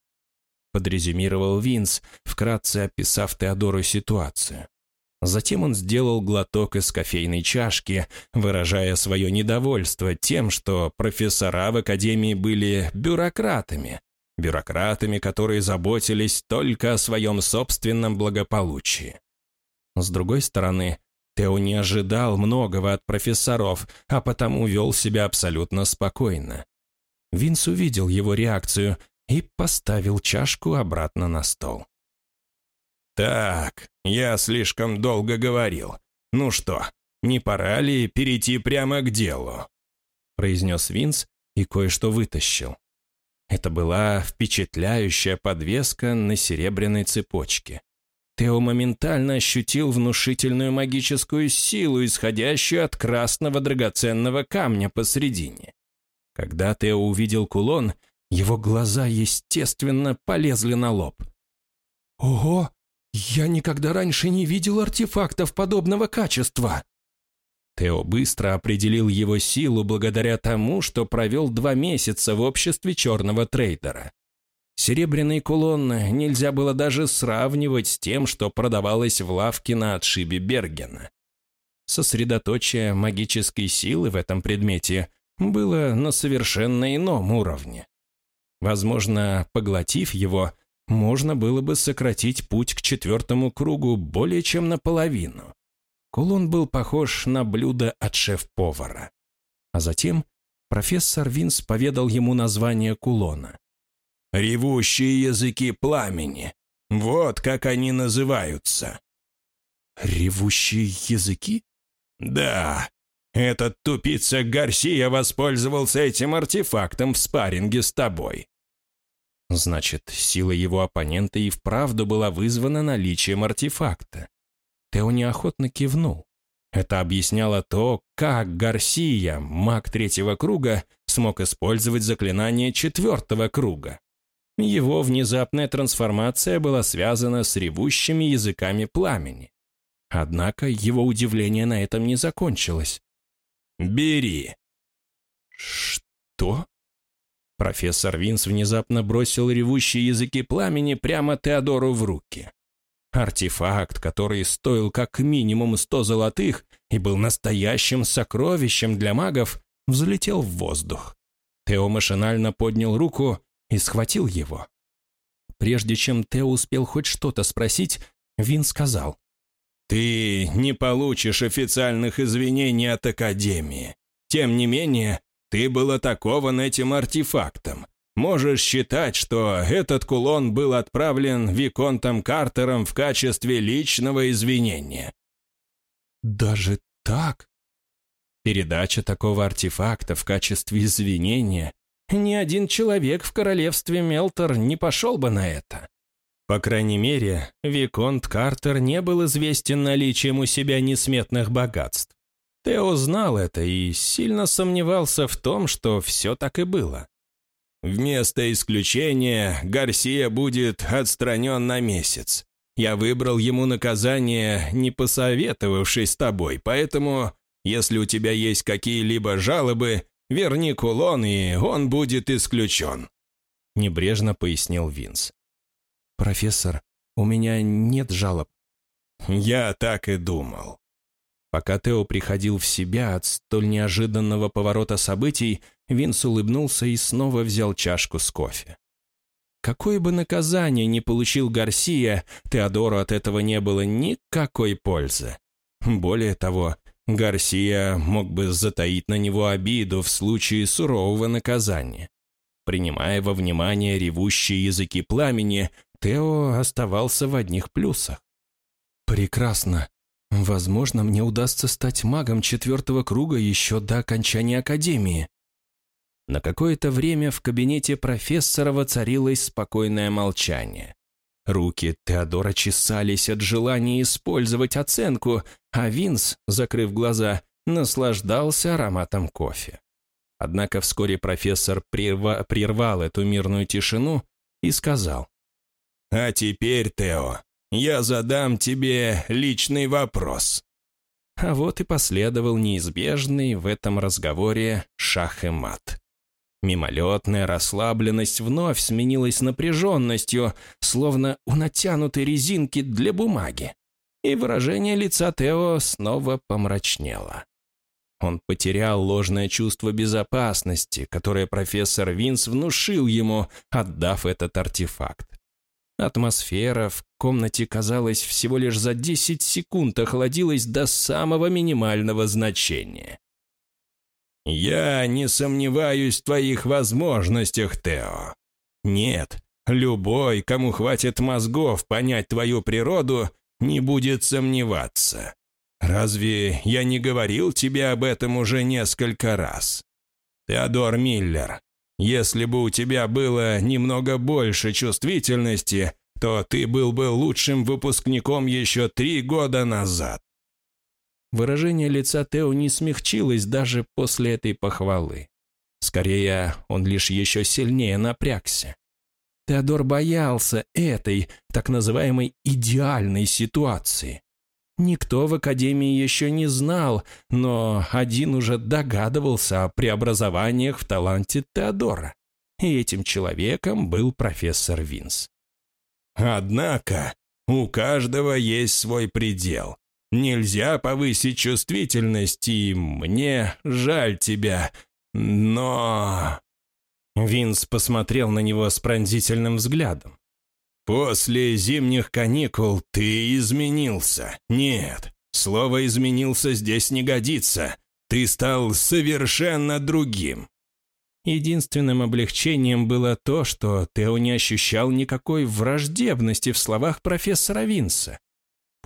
подрезюмировал Винс, вкратце описав Теодору ситуацию. Затем он сделал глоток из кофейной чашки, выражая свое недовольство тем, что профессора в Академии были бюрократами. Бюрократами, которые заботились только о своем собственном благополучии. С другой стороны, Тео не ожидал многого от профессоров, а потому вел себя абсолютно спокойно. Винс увидел его реакцию и поставил чашку обратно на стол. «Так, я слишком долго говорил. Ну что, не пора ли перейти прямо к делу?» произнес Винс и кое-что вытащил. Это была впечатляющая подвеска на серебряной цепочке. Тео моментально ощутил внушительную магическую силу, исходящую от красного драгоценного камня посредине. Когда Тео увидел кулон, его глаза, естественно, полезли на лоб. «Ого! Я никогда раньше не видел артефактов подобного качества!» Тео быстро определил его силу благодаря тому, что провел два месяца в обществе черного трейдера. Серебряный кулон нельзя было даже сравнивать с тем, что продавалось в лавке на отшибе Бергена. Сосредоточие магической силы в этом предмете было на совершенно ином уровне. Возможно, поглотив его, можно было бы сократить путь к четвертому кругу более чем наполовину. Кулон был похож на блюдо от шеф-повара. А затем профессор Винс поведал ему название кулона. Ревущие языки пламени. Вот как они называются. Ревущие языки? Да. Этот тупица Гарсия воспользовался этим артефактом в спарринге с тобой. Значит, сила его оппонента и вправду была вызвана наличием артефакта. Тео неохотно кивнул. Это объясняло то, как Гарсия, маг третьего круга, смог использовать заклинание четвертого круга. Его внезапная трансформация была связана с ревущими языками пламени. Однако его удивление на этом не закончилось. «Бери!» «Что?» Профессор Винс внезапно бросил ревущие языки пламени прямо Теодору в руки. Артефакт, который стоил как минимум сто золотых и был настоящим сокровищем для магов, взлетел в воздух. Тео машинально поднял руку и схватил его. Прежде чем Тео успел хоть что-то спросить, Вин сказал. «Ты не получишь официальных извинений от Академии. Тем не менее, ты был атакован этим артефактом. Можешь считать, что этот кулон был отправлен Виконтом Картером в качестве личного извинения». «Даже так?» Передача такого артефакта в качестве извинения ни один человек в королевстве Мелтор не пошел бы на это. По крайней мере, Виконт Картер не был известен наличием у себя несметных богатств. Тео знал это и сильно сомневался в том, что все так и было. «Вместо исключения Гарсия будет отстранен на месяц. Я выбрал ему наказание, не посоветовавшись с тобой, поэтому, если у тебя есть какие-либо жалобы, Верни кулон, и он будет исключен», — небрежно пояснил Винс. «Профессор, у меня нет жалоб». я так и думал». Пока Тео приходил в себя от столь неожиданного поворота событий, Винс улыбнулся и снова взял чашку с кофе. Какое бы наказание ни получил Гарсия, Теодору от этого не было никакой пользы. Более того, Гарсия мог бы затаить на него обиду в случае сурового наказания. Принимая во внимание ревущие языки пламени, Тео оставался в одних плюсах. «Прекрасно. Возможно, мне удастся стать магом четвертого круга еще до окончания Академии». На какое-то время в кабинете профессора воцарилось спокойное молчание. Руки Теодора чесались от желания использовать оценку, а Винс, закрыв глаза, наслаждался ароматом кофе. Однако вскоре профессор прерва прервал эту мирную тишину и сказал. «А теперь, Тео, я задам тебе личный вопрос». А вот и последовал неизбежный в этом разговоре шах и мат. Мимолетная расслабленность вновь сменилась напряженностью, словно у натянутой резинки для бумаги. И выражение лица Тео снова помрачнело. Он потерял ложное чувство безопасности, которое профессор Винс внушил ему, отдав этот артефакт. Атмосфера в комнате, казалось, всего лишь за 10 секунд охладилась до самого минимального значения. «Я не сомневаюсь в твоих возможностях, Тео. Нет, любой, кому хватит мозгов понять твою природу, не будет сомневаться. Разве я не говорил тебе об этом уже несколько раз? Теодор Миллер, если бы у тебя было немного больше чувствительности, то ты был бы лучшим выпускником еще три года назад». Выражение лица Тео не смягчилось даже после этой похвалы. Скорее, он лишь еще сильнее напрягся. Теодор боялся этой, так называемой идеальной ситуации. Никто в Академии еще не знал, но один уже догадывался о преобразованиях в таланте Теодора. И этим человеком был профессор Винс. «Однако у каждого есть свой предел. Нельзя повысить чувствительность, и мне жаль тебя, но...» Винс посмотрел на него с пронзительным взглядом. «После зимних каникул ты изменился. Нет, слово «изменился» здесь не годится. Ты стал совершенно другим». Единственным облегчением было то, что Тео не ощущал никакой враждебности в словах профессора Винса.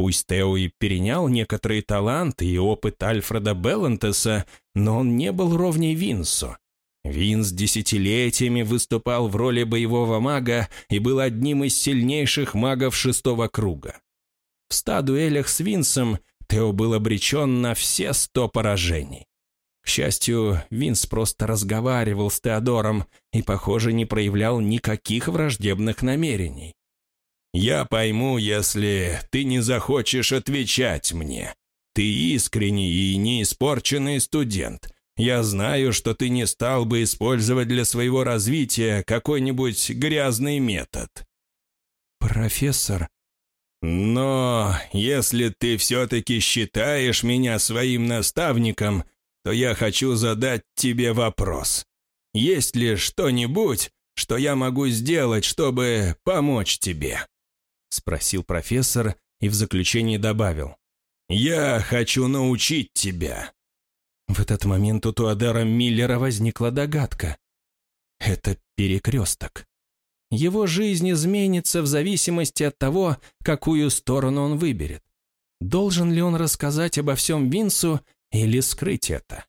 Пусть Тео и перенял некоторые таланты и опыт Альфреда Беллантеса, но он не был ровней Винсу. Винс десятилетиями выступал в роли боевого мага и был одним из сильнейших магов шестого круга. В ста дуэлях с Винсом Тео был обречен на все сто поражений. К счастью, Винс просто разговаривал с Теодором и, похоже, не проявлял никаких враждебных намерений. «Я пойму, если ты не захочешь отвечать мне. Ты искренний и неиспорченный студент, я знаю, что ты не стал бы использовать для своего развития какой-нибудь грязный метод». «Профессор...» «Но если ты все-таки считаешь меня своим наставником, то я хочу задать тебе вопрос. Есть ли что-нибудь, что я могу сделать, чтобы помочь тебе?» Спросил профессор и в заключении добавил. «Я хочу научить тебя. В этот момент у Туадера Миллера возникла догадка. Это перекресток. Его жизнь изменится в зависимости от того, какую сторону он выберет. Должен ли он рассказать обо всем Винсу или скрыть это?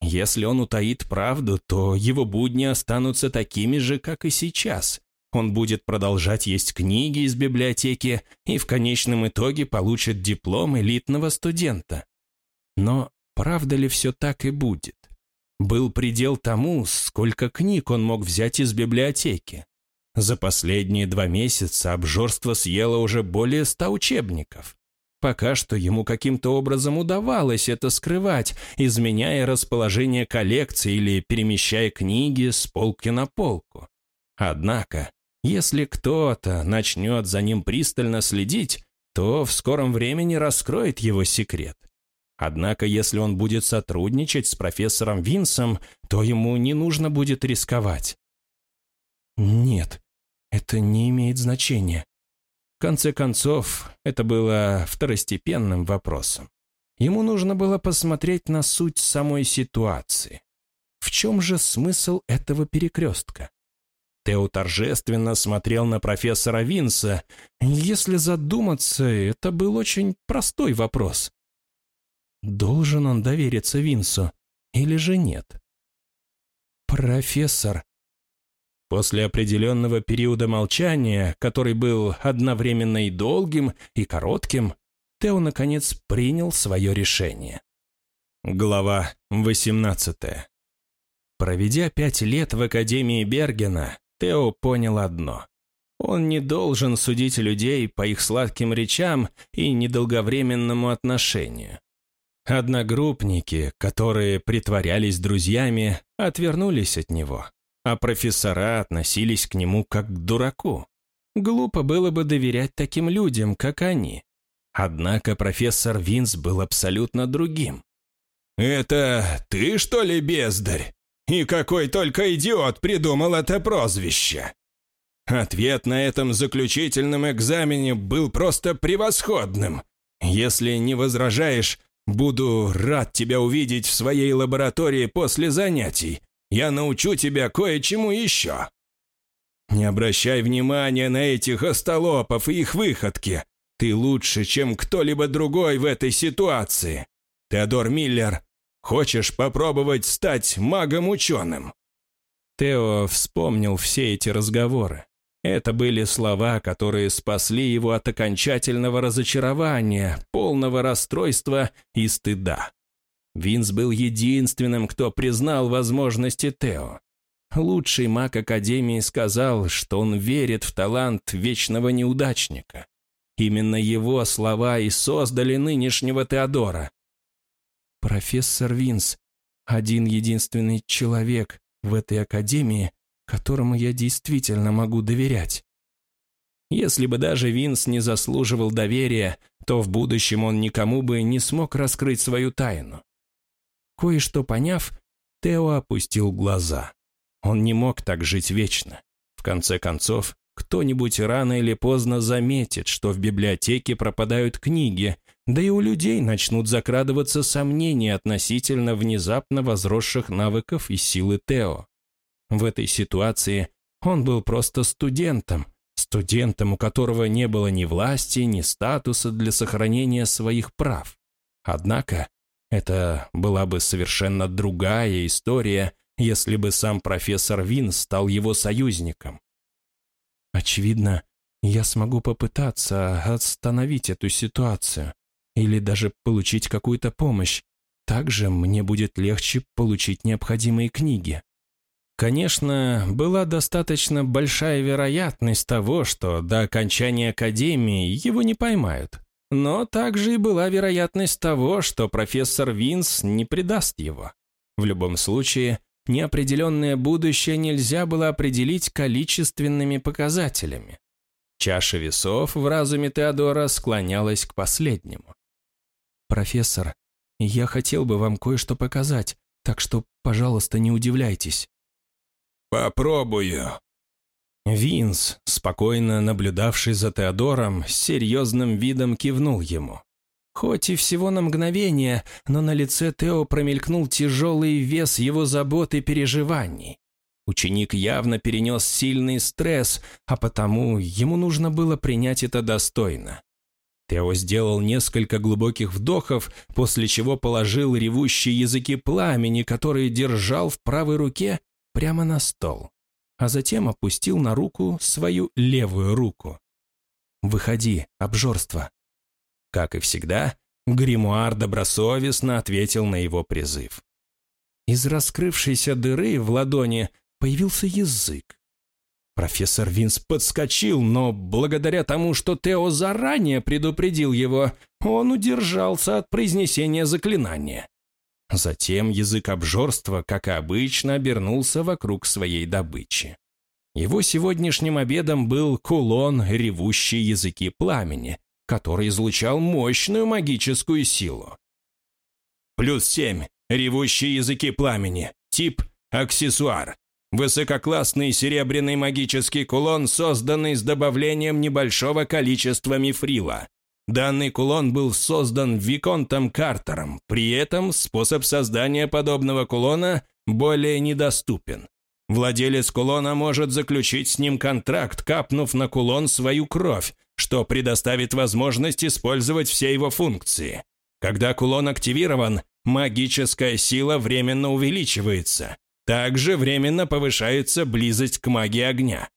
Если он утаит правду, то его будни останутся такими же, как и сейчас. Он будет продолжать есть книги из библиотеки и в конечном итоге получит диплом элитного студента. Но Правда ли все так и будет? Был предел тому, сколько книг он мог взять из библиотеки. За последние два месяца обжорство съело уже более ста учебников. Пока что ему каким-то образом удавалось это скрывать, изменяя расположение коллекции или перемещая книги с полки на полку. Однако, если кто-то начнет за ним пристально следить, то в скором времени раскроет его секрет. Однако, если он будет сотрудничать с профессором Винсом, то ему не нужно будет рисковать. Нет, это не имеет значения. В конце концов, это было второстепенным вопросом. Ему нужно было посмотреть на суть самой ситуации. В чем же смысл этого перекрестка? Тео торжественно смотрел на профессора Винса. Если задуматься, это был очень простой вопрос. Должен он довериться Винсу или же нет? «Профессор». После определенного периода молчания, который был одновременно и долгим, и коротким, Тео, наконец, принял свое решение. Глава 18 Проведя пять лет в Академии Бергена, Тео понял одно. Он не должен судить людей по их сладким речам и недолговременному отношению. Одногруппники, которые притворялись друзьями, отвернулись от него, а профессора относились к нему как к дураку. Глупо было бы доверять таким людям, как они. Однако профессор Винс был абсолютно другим. «Это ты, что ли, бездарь? И какой только идиот придумал это прозвище!» Ответ на этом заключительном экзамене был просто превосходным. Если не возражаешь, Буду рад тебя увидеть в своей лаборатории после занятий. Я научу тебя кое-чему еще. Не обращай внимания на этих остолопов и их выходки. Ты лучше, чем кто-либо другой в этой ситуации. Теодор Миллер, хочешь попробовать стать магом-ученым?» Тео вспомнил все эти разговоры. Это были слова, которые спасли его от окончательного разочарования, полного расстройства и стыда. Винс был единственным, кто признал возможности Тео. Лучший маг Академии сказал, что он верит в талант вечного неудачника. Именно его слова и создали нынешнего Теодора. «Профессор Винс, один единственный человек в этой Академии, которому я действительно могу доверять. Если бы даже Винс не заслуживал доверия, то в будущем он никому бы не смог раскрыть свою тайну. Кое-что поняв, Тео опустил глаза. Он не мог так жить вечно. В конце концов, кто-нибудь рано или поздно заметит, что в библиотеке пропадают книги, да и у людей начнут закрадываться сомнения относительно внезапно возросших навыков и силы Тео. В этой ситуации он был просто студентом, студентом, у которого не было ни власти, ни статуса для сохранения своих прав. Однако это была бы совершенно другая история, если бы сам профессор Вин стал его союзником. Очевидно, я смогу попытаться остановить эту ситуацию или даже получить какую-то помощь. Также мне будет легче получить необходимые книги. Конечно, была достаточно большая вероятность того, что до окончания академии его не поймают. Но также и была вероятность того, что профессор Винс не предаст его. В любом случае, неопределенное будущее нельзя было определить количественными показателями. Чаша весов в разуме Теодора склонялась к последнему. «Профессор, я хотел бы вам кое-что показать, так что, пожалуйста, не удивляйтесь». «Попробую». Винс, спокойно наблюдавший за Теодором, с серьезным видом кивнул ему. Хоть и всего на мгновение, но на лице Тео промелькнул тяжелый вес его забот и переживаний. Ученик явно перенес сильный стресс, а потому ему нужно было принять это достойно. Тео сделал несколько глубоких вдохов, после чего положил ревущие языки пламени, которые держал в правой руке, прямо на стол, а затем опустил на руку свою левую руку. «Выходи, обжорство». Как и всегда, гримуар добросовестно ответил на его призыв. Из раскрывшейся дыры в ладони появился язык. Профессор Винс подскочил, но благодаря тому, что Тео заранее предупредил его, он удержался от произнесения заклинания. Затем язык обжорства, как и обычно, обернулся вокруг своей добычи. Его сегодняшним обедом был кулон «Ревущие языки пламени», который излучал мощную магическую силу. Плюс семь. Ревущие языки пламени. Тип – аксессуар. Высококлассный серебряный магический кулон, созданный с добавлением небольшого количества мифрила. Данный кулон был создан Виконтом Картером, при этом способ создания подобного кулона более недоступен. Владелец кулона может заключить с ним контракт, капнув на кулон свою кровь, что предоставит возможность использовать все его функции. Когда кулон активирован, магическая сила временно увеличивается. Также временно повышается близость к магии огня.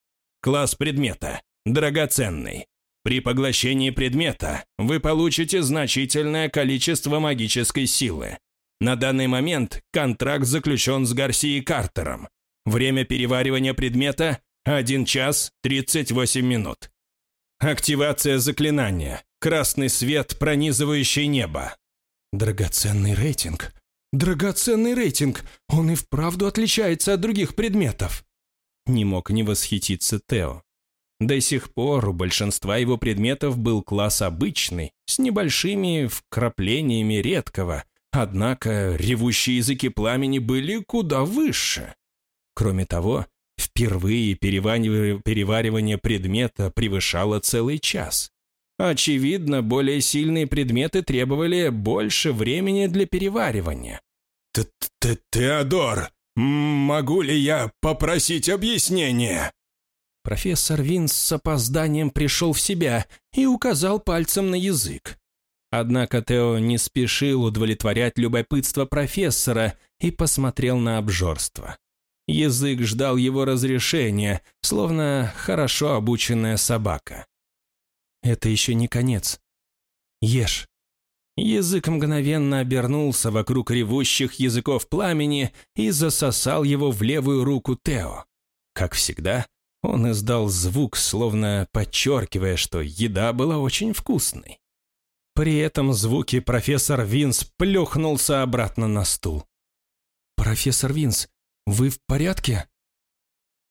Класс предмета – драгоценный. При поглощении предмета вы получите значительное количество магической силы. На данный момент контракт заключен с Гарсией Картером. Время переваривания предмета – 1 час 38 минут. Активация заклинания. Красный свет, пронизывающий небо. Драгоценный рейтинг. Драгоценный рейтинг. Он и вправду отличается от других предметов. Не мог не восхититься Тео. До сих пор у большинства его предметов был класс обычный, с небольшими вкраплениями редкого, однако ревущие языки пламени были куда выше. Кроме того, впервые переваривание предмета превышало целый час. Очевидно, более сильные предметы требовали больше времени для переваривания. Т -т «Теодор, могу ли я попросить объяснения?» Профессор Винс с опозданием пришел в себя и указал пальцем на язык. Однако Тео не спешил удовлетворять любопытство профессора и посмотрел на обжорство. Язык ждал его разрешения, словно хорошо обученная собака. «Это еще не конец. Ешь». Язык мгновенно обернулся вокруг ревущих языков пламени и засосал его в левую руку Тео. Как всегда, он издал звук, словно подчеркивая, что еда была очень вкусной. При этом звуке профессор Винс плюхнулся обратно на стул. «Профессор Винс, вы в порядке?»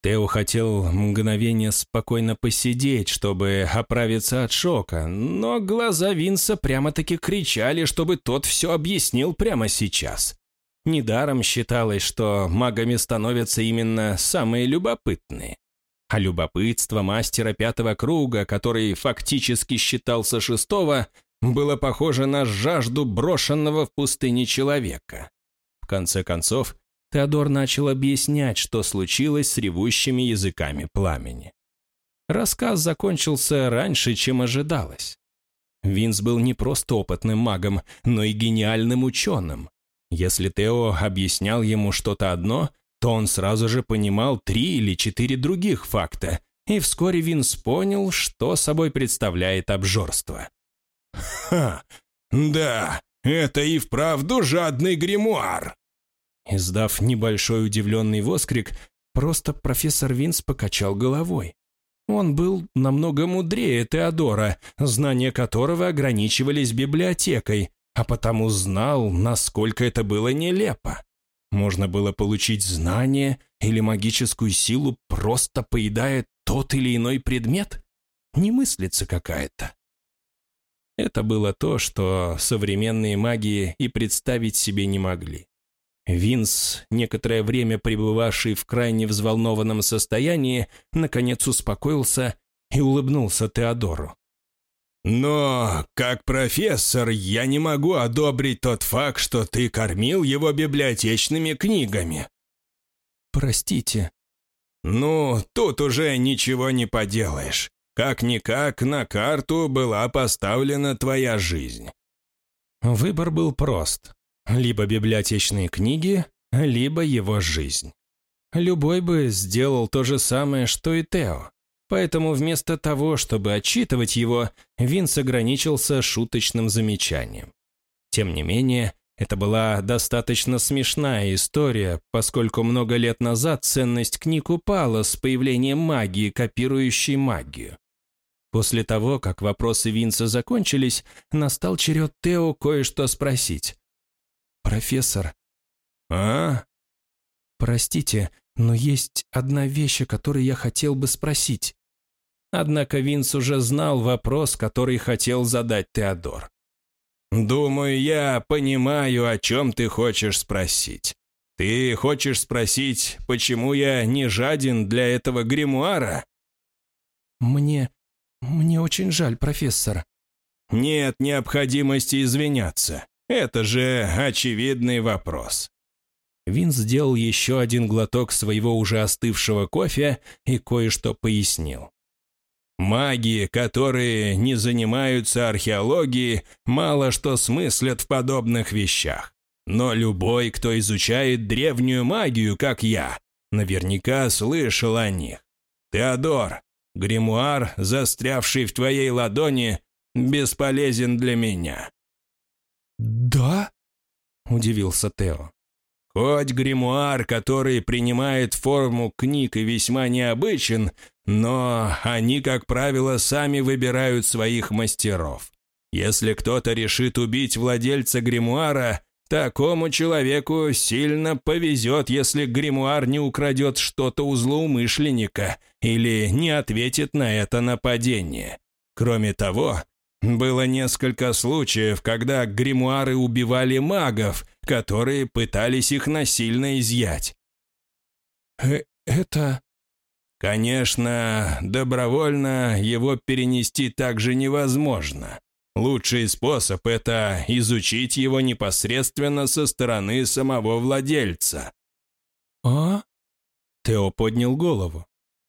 Тео хотел мгновение спокойно посидеть, чтобы оправиться от шока, но глаза Винса прямо-таки кричали, чтобы тот все объяснил прямо сейчас. Недаром считалось, что магами становятся именно самые любопытные. А любопытство мастера пятого круга, который фактически считался шестого, было похоже на жажду брошенного в пустыне человека. В конце концов, Теодор начал объяснять, что случилось с ревущими языками пламени. Рассказ закончился раньше, чем ожидалось. Винс был не просто опытным магом, но и гениальным ученым. Если Тео объяснял ему что-то одно, то он сразу же понимал три или четыре других факта, и вскоре Винс понял, что собой представляет обжорство. «Ха! Да, это и вправду жадный гримуар!» Издав небольшой удивленный воскрик, просто профессор Винс покачал головой. Он был намного мудрее Теодора, знания которого ограничивались библиотекой, а потому знал, насколько это было нелепо. Можно было получить знание или магическую силу, просто поедая тот или иной предмет? Не мыслится какая-то. Это было то, что современные маги и представить себе не могли. Винс, некоторое время пребывавший в крайне взволнованном состоянии, наконец успокоился и улыбнулся Теодору. Но, как профессор, я не могу одобрить тот факт, что ты кормил его библиотечными книгами. Простите. Ну, тут уже ничего не поделаешь. Как-никак на карту была поставлена твоя жизнь. Выбор был прост. Либо библиотечные книги, либо его жизнь. Любой бы сделал то же самое, что и Тео. Поэтому вместо того, чтобы отчитывать его, Винс ограничился шуточным замечанием. Тем не менее, это была достаточно смешная история, поскольку много лет назад ценность книг упала с появлением магии, копирующей магию. После того, как вопросы Винса закончились, настал черед Тео кое-что спросить. «Профессор». «А?» «Простите, но есть одна вещь, о которой я хотел бы спросить». Однако Винс уже знал вопрос, который хотел задать Теодор. «Думаю, я понимаю, о чем ты хочешь спросить. Ты хочешь спросить, почему я не жаден для этого гримуара?» «Мне... мне очень жаль, профессор». «Нет необходимости извиняться. Это же очевидный вопрос». Вин сделал еще один глоток своего уже остывшего кофе и кое-что пояснил. Маги, которые не занимаются археологией, мало что смыслят в подобных вещах. Но любой, кто изучает древнюю магию, как я, наверняка слышал о них. Теодор, гримуар, застрявший в твоей ладони, бесполезен для меня». «Да?» – удивился Тео. Хоть гримуар, который принимает форму книг и весьма необычен, но они, как правило, сами выбирают своих мастеров. Если кто-то решит убить владельца гримуара, такому человеку сильно повезет, если гримуар не украдет что-то у злоумышленника или не ответит на это нападение. Кроме того, было несколько случаев, когда гримуары убивали магов, которые пытались их насильно изъять. Э «Это...» Конечно, добровольно его перенести также невозможно. Лучший способ – это изучить его непосредственно со стороны самого владельца. «А?» Тео поднял голову.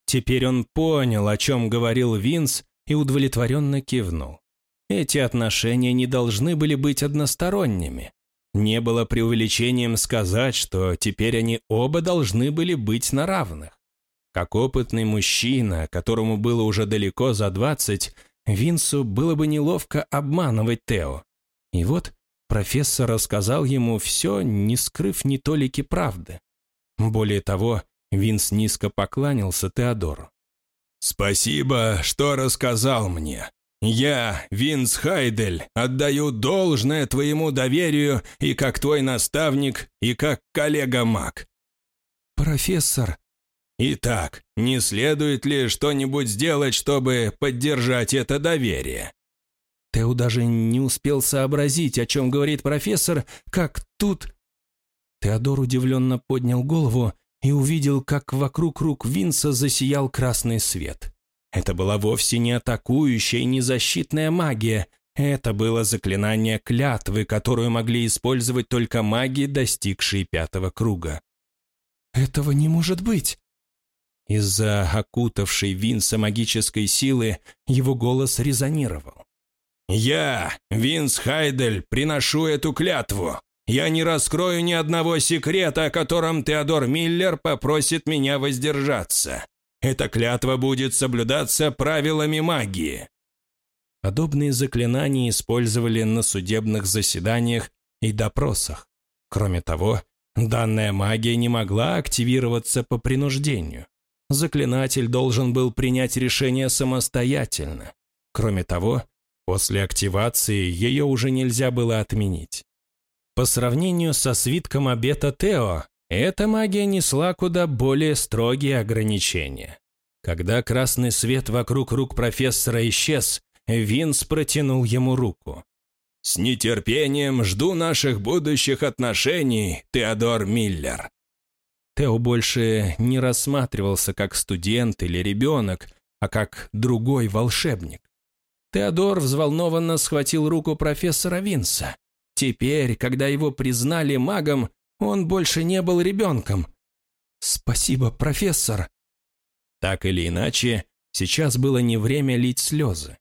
Теперь он понял, о чем говорил Винс, и удовлетворенно кивнул. Эти отношения не должны были быть односторонними. Не было преувеличением сказать, что теперь они оба должны были быть на равных. Как опытный мужчина, которому было уже далеко за двадцать, Винсу было бы неловко обманывать Тео. И вот профессор рассказал ему все, не скрыв ни толики правды. Более того, Винс низко покланялся Теодору. «Спасибо, что рассказал мне. Я, Винс Хайдель, отдаю должное твоему доверию и как твой наставник, и как коллега-маг». «Профессор...» «Итак, не следует ли что-нибудь сделать, чтобы поддержать это доверие?» Тео даже не успел сообразить, о чем говорит профессор, как тут... Теодор удивленно поднял голову и увидел, как вокруг рук Винса засиял красный свет. Это была вовсе не атакующая и не защитная магия. Это было заклинание клятвы, которую могли использовать только маги, достигшие пятого круга. «Этого не может быть!» Из-за окутавшей Винса магической силы его голос резонировал. «Я, Винс Хайдель, приношу эту клятву. Я не раскрою ни одного секрета, о котором Теодор Миллер попросит меня воздержаться. Эта клятва будет соблюдаться правилами магии». Подобные заклинания использовали на судебных заседаниях и допросах. Кроме того, данная магия не могла активироваться по принуждению. Заклинатель должен был принять решение самостоятельно. Кроме того, после активации ее уже нельзя было отменить. По сравнению со свитком обета Тео, эта магия несла куда более строгие ограничения. Когда красный свет вокруг рук профессора исчез, Винс протянул ему руку. «С нетерпением жду наших будущих отношений, Теодор Миллер». Тео больше не рассматривался как студент или ребенок, а как другой волшебник. Теодор взволнованно схватил руку профессора Винса. Теперь, когда его признали магом, он больше не был ребенком. Спасибо, профессор. Так или иначе, сейчас было не время лить слезы.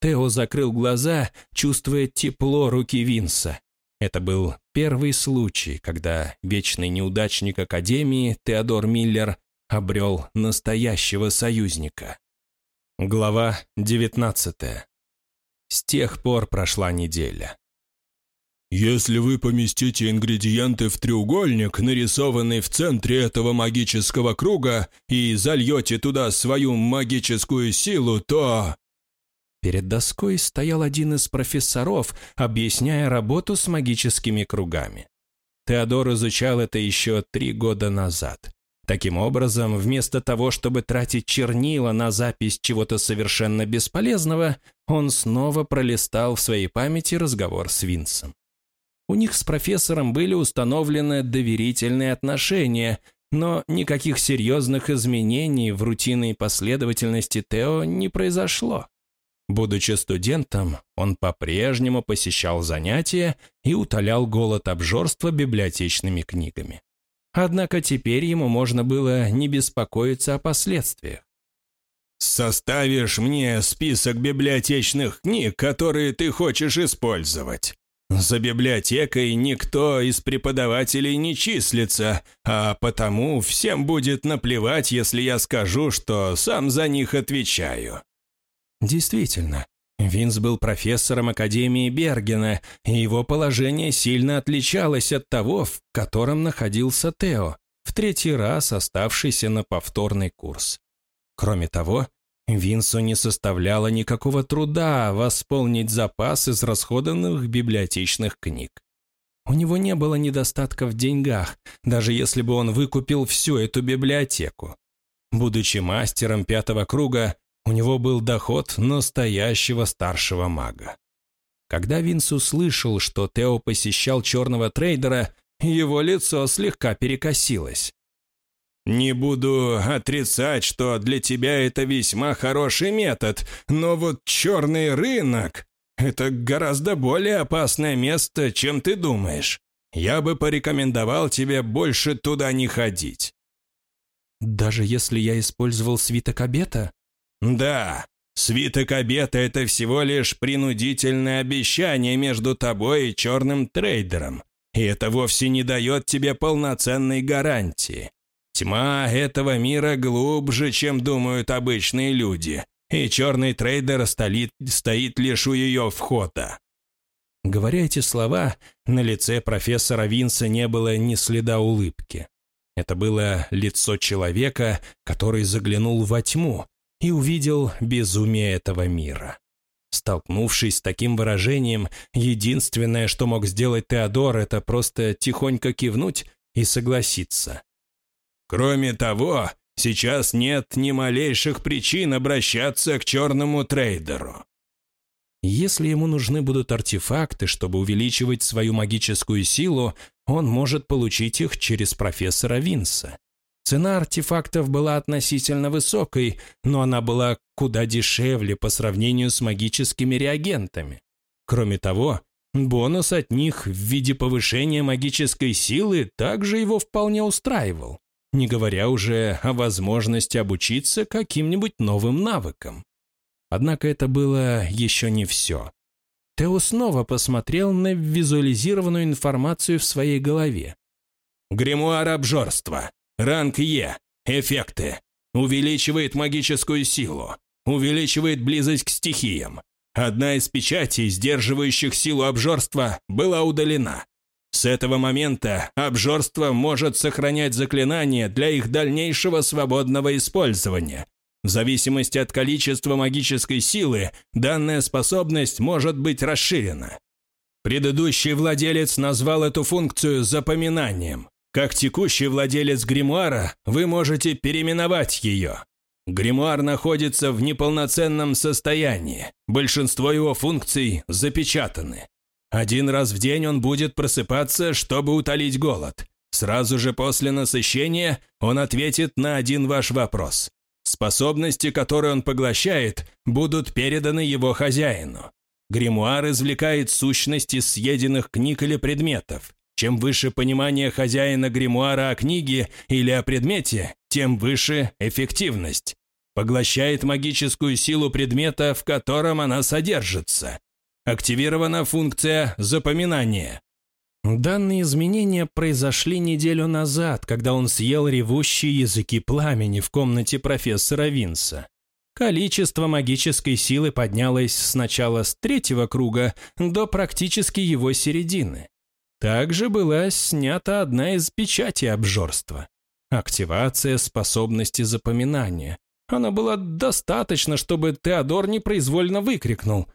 Тео закрыл глаза, чувствуя тепло руки Винса. Это был первый случай, когда вечный неудачник Академии Теодор Миллер обрел настоящего союзника. Глава 19. С тех пор прошла неделя. Если вы поместите ингредиенты в треугольник, нарисованный в центре этого магического круга, и зальете туда свою магическую силу, то...» Перед доской стоял один из профессоров, объясняя работу с магическими кругами. Теодор изучал это еще три года назад. Таким образом, вместо того, чтобы тратить чернила на запись чего-то совершенно бесполезного, он снова пролистал в своей памяти разговор с Винсом. У них с профессором были установлены доверительные отношения, но никаких серьезных изменений в рутинной последовательности Тео не произошло. Будучи студентом, он по-прежнему посещал занятия и утолял голод обжорства библиотечными книгами. Однако теперь ему можно было не беспокоиться о последствиях. «Составишь мне список библиотечных книг, которые ты хочешь использовать. За библиотекой никто из преподавателей не числится, а потому всем будет наплевать, если я скажу, что сам за них отвечаю». Действительно, Винс был профессором Академии Бергена, и его положение сильно отличалось от того, в котором находился Тео, в третий раз оставшийся на повторный курс. Кроме того, Винсу не составляло никакого труда восполнить запас израсходованных библиотечных книг. У него не было недостатка в деньгах, даже если бы он выкупил всю эту библиотеку. Будучи мастером пятого круга, у него был доход настоящего старшего мага. Когда Винс услышал, что Тео посещал черного трейдера, его лицо слегка перекосилось. «Не буду отрицать, что для тебя это весьма хороший метод, но вот черный рынок – это гораздо более опасное место, чем ты думаешь. Я бы порекомендовал тебе больше туда не ходить». «Даже если я использовал свиток обета?» «Да, свиток обета – это всего лишь принудительное обещание между тобой и черным трейдером, и это вовсе не дает тебе полноценной гарантии. Тьма этого мира глубже, чем думают обычные люди, и черный трейдер стоит, стоит лишь у ее входа». Говоря эти слова, на лице профессора Винса не было ни следа улыбки. Это было лицо человека, который заглянул во тьму и увидел безумие этого мира. Столкнувшись с таким выражением, единственное, что мог сделать Теодор, это просто тихонько кивнуть и согласиться. Кроме того, сейчас нет ни малейших причин обращаться к черному трейдеру. Если ему нужны будут артефакты, чтобы увеличивать свою магическую силу, он может получить их через профессора Винса. Цена артефактов была относительно высокой, но она была куда дешевле по сравнению с магическими реагентами. Кроме того, бонус от них в виде повышения магической силы также его вполне устраивал, не говоря уже о возможности обучиться каким-нибудь новым навыкам. Однако это было еще не все. Тео снова посмотрел на визуализированную информацию в своей голове. «Гримуар обжорства. Ранг Е. Эффекты. Увеличивает магическую силу. Увеличивает близость к стихиям. Одна из печатей, сдерживающих силу обжорства, была удалена. С этого момента обжорство может сохранять заклинания для их дальнейшего свободного использования. В зависимости от количества магической силы, данная способность может быть расширена. Предыдущий владелец назвал эту функцию запоминанием. Как текущий владелец гримуара, вы можете переименовать ее. Гримуар находится в неполноценном состоянии. Большинство его функций запечатаны. Один раз в день он будет просыпаться, чтобы утолить голод. Сразу же после насыщения он ответит на один ваш вопрос. Способности, которые он поглощает, будут переданы его хозяину. Гримуар извлекает сущности съеденных книг или предметов. Чем выше понимание хозяина гримуара о книге или о предмете, тем выше эффективность. Поглощает магическую силу предмета, в котором она содержится. Активирована функция запоминания. Данные изменения произошли неделю назад, когда он съел ревущие языки пламени в комнате профессора Винса. Количество магической силы поднялось сначала с третьего круга до практически его середины. Также была снята одна из печатей обжорства. Активация способности запоминания. Она была достаточно, чтобы Теодор непроизвольно выкрикнул.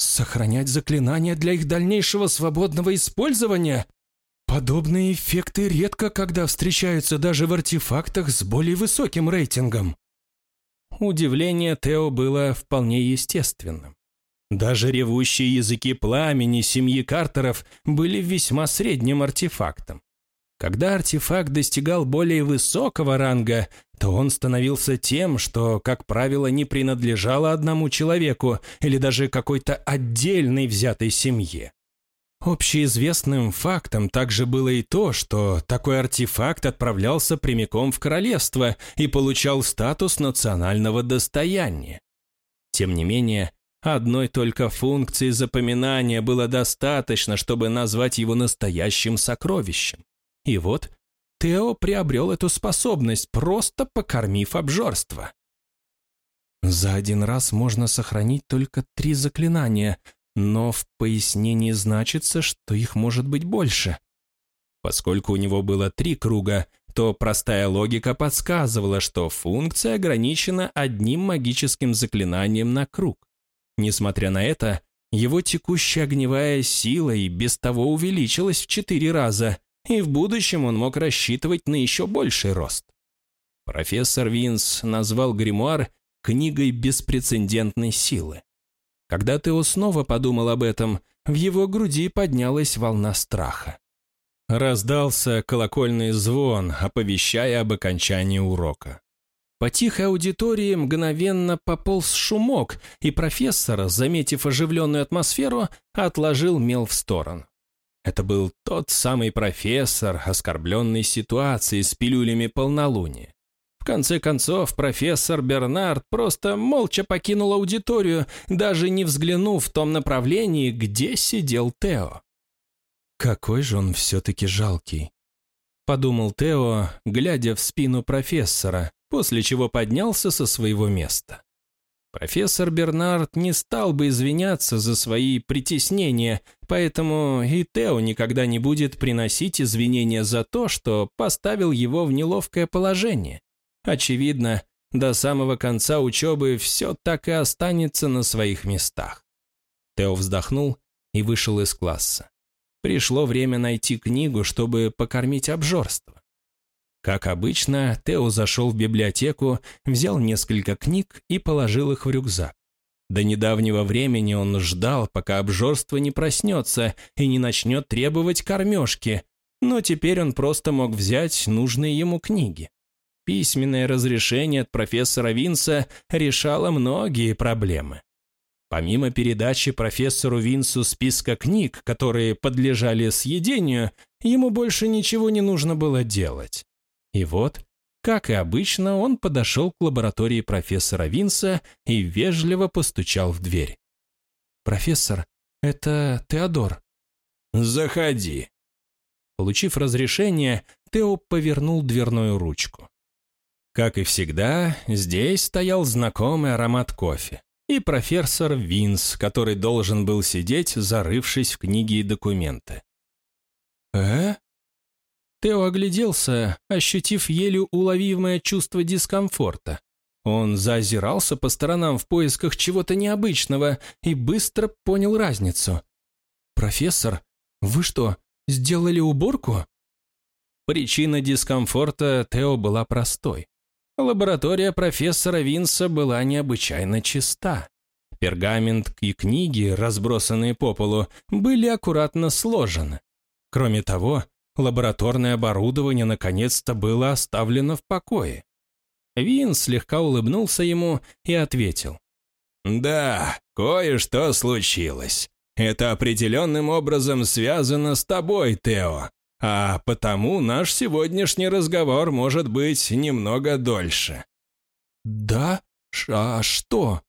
«Сохранять заклинания для их дальнейшего свободного использования?» Подобные эффекты редко когда встречаются даже в артефактах с более высоким рейтингом. Удивление Тео было вполне естественным. Даже ревущие языки пламени семьи Картеров были весьма средним артефактом. Когда артефакт достигал более высокого ранга, то он становился тем, что, как правило, не принадлежало одному человеку или даже какой-то отдельной взятой семье. Общеизвестным фактом также было и то, что такой артефакт отправлялся прямиком в королевство и получал статус национального достояния. Тем не менее, одной только функции запоминания было достаточно, чтобы назвать его настоящим сокровищем. И вот Тео приобрел эту способность, просто покормив обжорство. За один раз можно сохранить только три заклинания, но в пояснении значится, что их может быть больше. Поскольку у него было три круга, то простая логика подсказывала, что функция ограничена одним магическим заклинанием на круг. Несмотря на это, его текущая огневая сила и без того увеличилась в четыре раза, и в будущем он мог рассчитывать на еще больший рост. Профессор Винс назвал гримуар книгой беспрецедентной силы. Когда Тео снова подумал об этом, в его груди поднялась волна страха. Раздался колокольный звон, оповещая об окончании урока. По тихой аудитории мгновенно пополз шумок, и профессор, заметив оживленную атмосферу, отложил мел в сторону. Это был тот самый профессор, оскорбленный ситуацией с пилюлями полнолуния. В конце концов, профессор Бернард просто молча покинул аудиторию, даже не взглянув в том направлении, где сидел Тео. «Какой же он все-таки жалкий», — подумал Тео, глядя в спину профессора, после чего поднялся со своего места. Профессор Бернард не стал бы извиняться за свои притеснения, поэтому и Тео никогда не будет приносить извинения за то, что поставил его в неловкое положение. Очевидно, до самого конца учебы все так и останется на своих местах. Тео вздохнул и вышел из класса. Пришло время найти книгу, чтобы покормить обжорство. Как обычно, Тео зашел в библиотеку, взял несколько книг и положил их в рюкзак. До недавнего времени он ждал, пока обжорство не проснется и не начнет требовать кормежки, но теперь он просто мог взять нужные ему книги. Письменное разрешение от профессора Винса решало многие проблемы. Помимо передачи профессору Винсу списка книг, которые подлежали съедению, ему больше ничего не нужно было делать. И вот, как и обычно, он подошел к лаборатории профессора Винса и вежливо постучал в дверь. «Профессор, это Теодор». «Заходи». Получив разрешение, Тео повернул дверную ручку. Как и всегда, здесь стоял знакомый аромат кофе и профессор Винс, который должен был сидеть, зарывшись в книги и документы. «Э?» Тео огляделся, ощутив еле уловимое чувство дискомфорта. Он заозирался по сторонам в поисках чего-то необычного и быстро понял разницу. «Профессор, вы что, сделали уборку?» Причина дискомфорта Тео была простой. Лаборатория профессора Винса была необычайно чиста. Пергамент и книги, разбросанные по полу, были аккуратно сложены. Кроме того, Лабораторное оборудование наконец-то было оставлено в покое. Вин слегка улыбнулся ему и ответил. «Да, кое-что случилось. Это определенным образом связано с тобой, Тео, а потому наш сегодняшний разговор может быть немного дольше». «Да? А что?»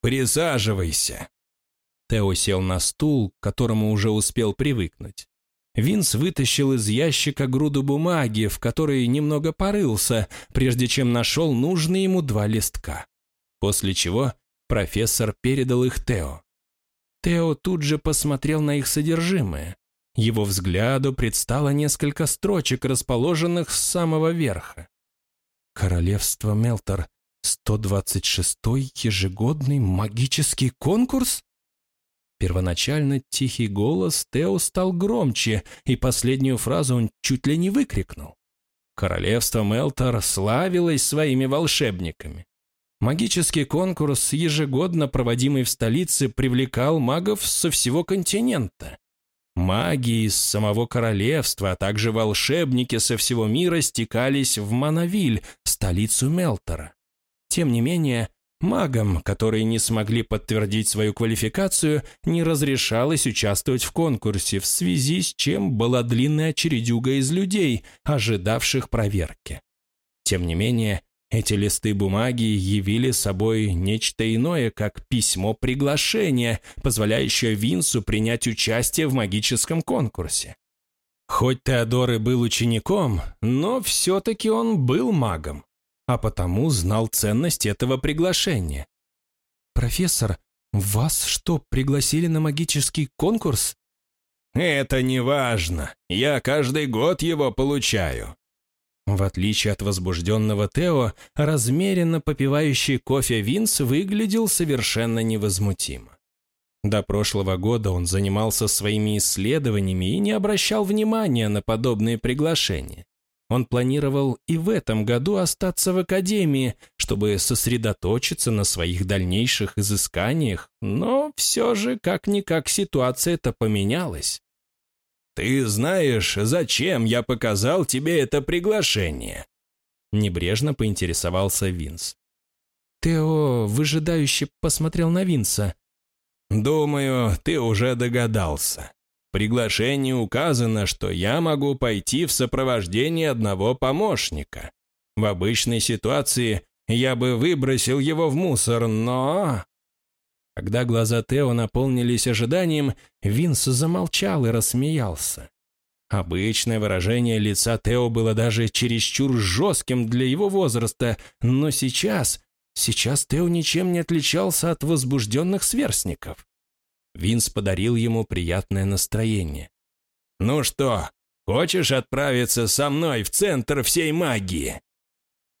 «Присаживайся». Тео сел на стул, к которому уже успел привыкнуть. Винс вытащил из ящика груду бумаги, в которой немного порылся, прежде чем нашел нужные ему два листка. После чего профессор передал их Тео. Тео тут же посмотрел на их содержимое. Его взгляду предстало несколько строчек, расположенных с самого верха. «Королевство Мелтор, 126-й ежегодный магический конкурс?» Первоначально тихий голос Тео стал громче, и последнюю фразу он чуть ли не выкрикнул. Королевство Мелтор славилось своими волшебниками. Магический конкурс, ежегодно проводимый в столице, привлекал магов со всего континента. Маги из самого королевства, а также волшебники со всего мира стекались в Манавиль, столицу Мелтора. Тем не менее, Магам, которые не смогли подтвердить свою квалификацию, не разрешалось участвовать в конкурсе, в связи с чем была длинная очередюга из людей, ожидавших проверки. Тем не менее, эти листы бумаги явили собой нечто иное, как письмо приглашения, позволяющее Винсу принять участие в магическом конкурсе. Хоть Теодор и был учеником, но все-таки он был магом а потому знал ценность этого приглашения. «Профессор, вас что, пригласили на магический конкурс?» «Это не важно. Я каждый год его получаю». В отличие от возбужденного Тео, размеренно попивающий кофе Винс выглядел совершенно невозмутимо. До прошлого года он занимался своими исследованиями и не обращал внимания на подобные приглашения. Он планировал и в этом году остаться в академии, чтобы сосредоточиться на своих дальнейших изысканиях, но все же как-никак ситуация-то поменялась. «Ты знаешь, зачем я показал тебе это приглашение?» Небрежно поинтересовался Винс. Тео выжидающе посмотрел на Винса. «Думаю, ты уже догадался приглашении указано, что я могу пойти в сопровождении одного помощника. В обычной ситуации я бы выбросил его в мусор, но...» Когда глаза Тео наполнились ожиданием, Винс замолчал и рассмеялся. Обычное выражение лица Тео было даже чересчур жестким для его возраста, но сейчас, сейчас Тео ничем не отличался от возбужденных сверстников. Винс подарил ему приятное настроение. «Ну что, хочешь отправиться со мной в центр всей магии?»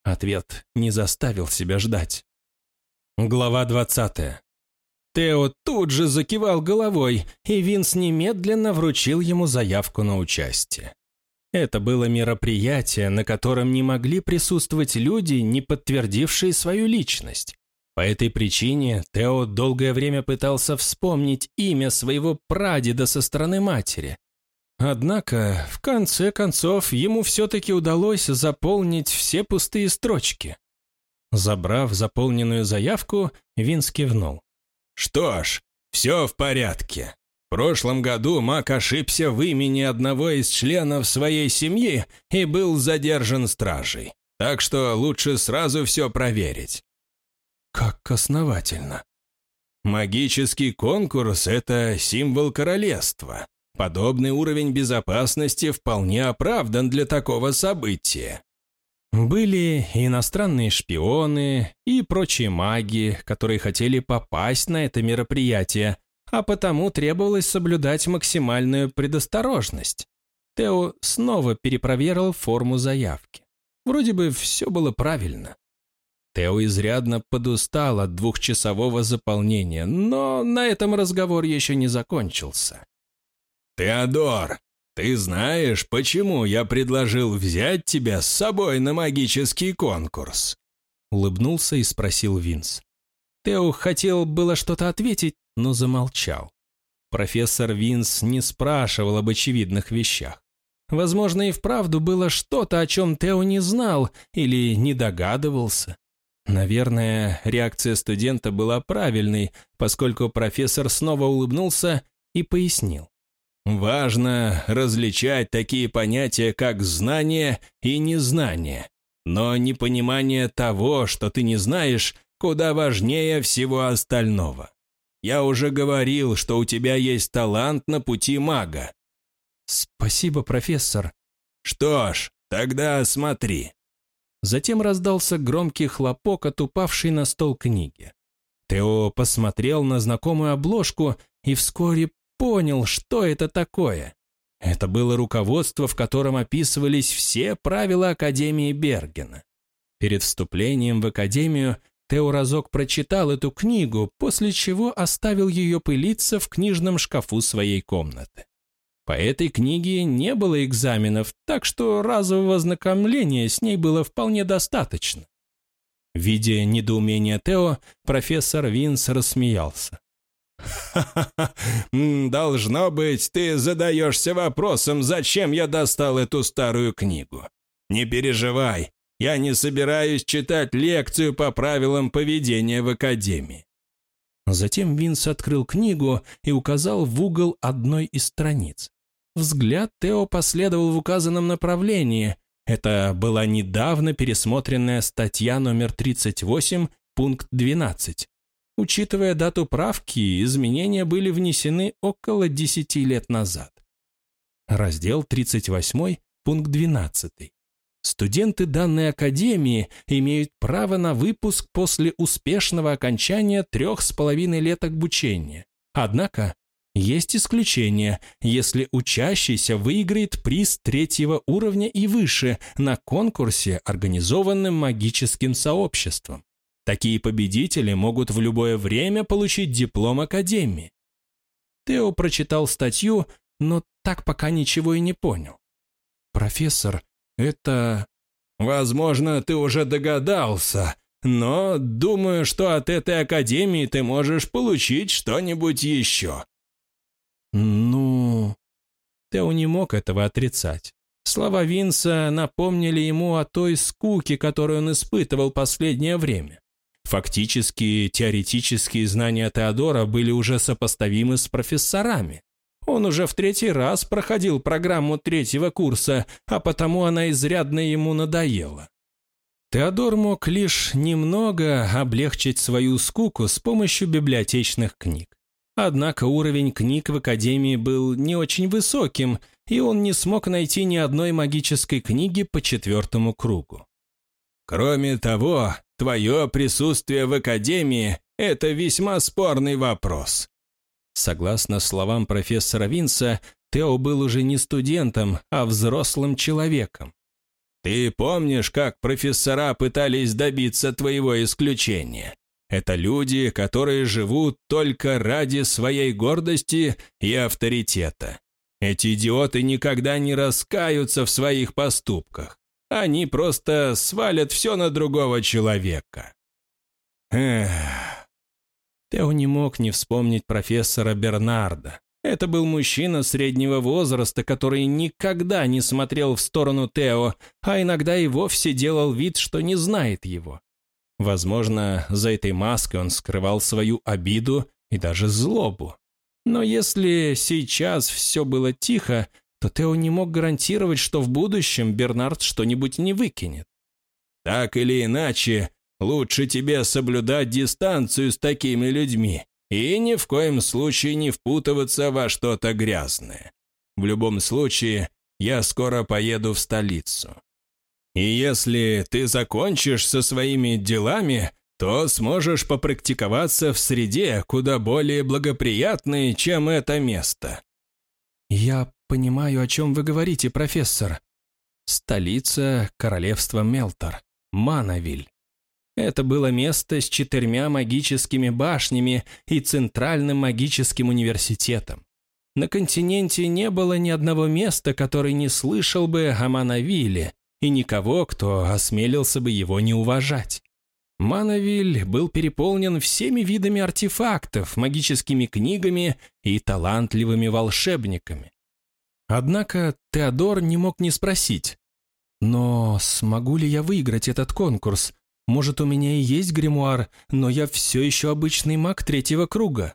Ответ не заставил себя ждать. Глава двадцатая. Тео тут же закивал головой, и Винс немедленно вручил ему заявку на участие. Это было мероприятие, на котором не могли присутствовать люди, не подтвердившие свою личность. По этой причине Тео долгое время пытался вспомнить имя своего прадеда со стороны матери. Однако, в конце концов, ему все-таки удалось заполнить все пустые строчки. Забрав заполненную заявку, Винс кивнул. «Что ж, все в порядке. В прошлом году Мак ошибся в имени одного из членов своей семьи и был задержан стражей. Так что лучше сразу все проверить. Как основательно. Магический конкурс – это символ королевства. Подобный уровень безопасности вполне оправдан для такого события. Были иностранные шпионы и прочие маги, которые хотели попасть на это мероприятие, а потому требовалось соблюдать максимальную предосторожность. Тео снова перепроверил форму заявки. Вроде бы все было правильно. Тео изрядно подустал от двухчасового заполнения, но на этом разговор еще не закончился. «Теодор, ты знаешь, почему я предложил взять тебя с собой на магический конкурс?» Улыбнулся и спросил Винс. Тео хотел было что-то ответить, но замолчал. Профессор Винс не спрашивал об очевидных вещах. Возможно, и вправду было что-то, о чем Тео не знал или не догадывался. Наверное, реакция студента была правильной, поскольку профессор снова улыбнулся и пояснил. Важно различать такие понятия, как знание и незнание. Но непонимание того, что ты не знаешь, куда важнее всего остального. Я уже говорил, что у тебя есть талант на пути мага. Спасибо, профессор. Что ж, тогда смотри. Затем раздался громкий хлопок от упавшей на стол книги. Тео посмотрел на знакомую обложку и вскоре понял, что это такое. Это было руководство, в котором описывались все правила Академии Бергена. Перед вступлением в Академию Тео разок прочитал эту книгу, после чего оставил ее пылиться в книжном шкафу своей комнаты. По этой книге не было экзаменов, так что разового ознакомления с ней было вполне достаточно. Видя недоумение Тео, профессор Винс рассмеялся. «Ха-ха-ха! Должно быть, ты задаешься вопросом, зачем я достал эту старую книгу. Не переживай, я не собираюсь читать лекцию по правилам поведения в академии». Затем Винс открыл книгу и указал в угол одной из страниц. Взгляд Тео последовал в указанном направлении. Это была недавно пересмотренная статья номер 38, пункт 12. Учитывая дату правки, изменения были внесены около 10 лет назад. Раздел 38, пункт 12. Студенты данной академии имеют право на выпуск после успешного окончания трех с половиной лет обучения. Однако есть исключение, если учащийся выиграет приз третьего уровня и выше на конкурсе, организованном магическим сообществом. Такие победители могут в любое время получить диплом Академии. Тео прочитал статью, но так пока ничего и не понял. «Профессор, это...» «Возможно, ты уже догадался, но думаю, что от этой Академии ты можешь получить что-нибудь еще». «Ну...» Тео не мог этого отрицать. Слова Винса напомнили ему о той скуке, которую он испытывал последнее время. Фактически, теоретические знания Теодора были уже сопоставимы с профессорами. Он уже в третий раз проходил программу третьего курса, а потому она изрядно ему надоела. Теодор мог лишь немного облегчить свою скуку с помощью библиотечных книг. Однако уровень книг в Академии был не очень высоким, и он не смог найти ни одной магической книги по четвертому кругу. Кроме того, Твое присутствие в Академии – это весьма спорный вопрос». Согласно словам профессора Винса, Тео был уже не студентом, а взрослым человеком. «Ты помнишь, как профессора пытались добиться твоего исключения? Это люди, которые живут только ради своей гордости и авторитета. Эти идиоты никогда не раскаются в своих поступках. Они просто свалят все на другого человека. Эх. Тео не мог не вспомнить профессора Бернарда. Это был мужчина среднего возраста, который никогда не смотрел в сторону Тео, а иногда и вовсе делал вид, что не знает его. Возможно, за этой маской он скрывал свою обиду и даже злобу. Но если сейчас все было тихо, то Тео не мог гарантировать, что в будущем Бернард что-нибудь не выкинет. «Так или иначе, лучше тебе соблюдать дистанцию с такими людьми и ни в коем случае не впутываться во что-то грязное. В любом случае, я скоро поеду в столицу. И если ты закончишь со своими делами, то сможешь попрактиковаться в среде куда более благоприятной, чем это место. «Я понимаю, о чем вы говорите, профессор. Столица королевства Мелтор, Манавиль. Это было место с четырьмя магическими башнями и центральным магическим университетом. На континенте не было ни одного места, который не слышал бы о Манавиле, и никого, кто осмелился бы его не уважать. Манавиль был переполнен всеми видами артефактов, магическими книгами и талантливыми волшебниками. Однако Теодор не мог не спросить. «Но смогу ли я выиграть этот конкурс? Может, у меня и есть гримуар, но я все еще обычный маг третьего круга».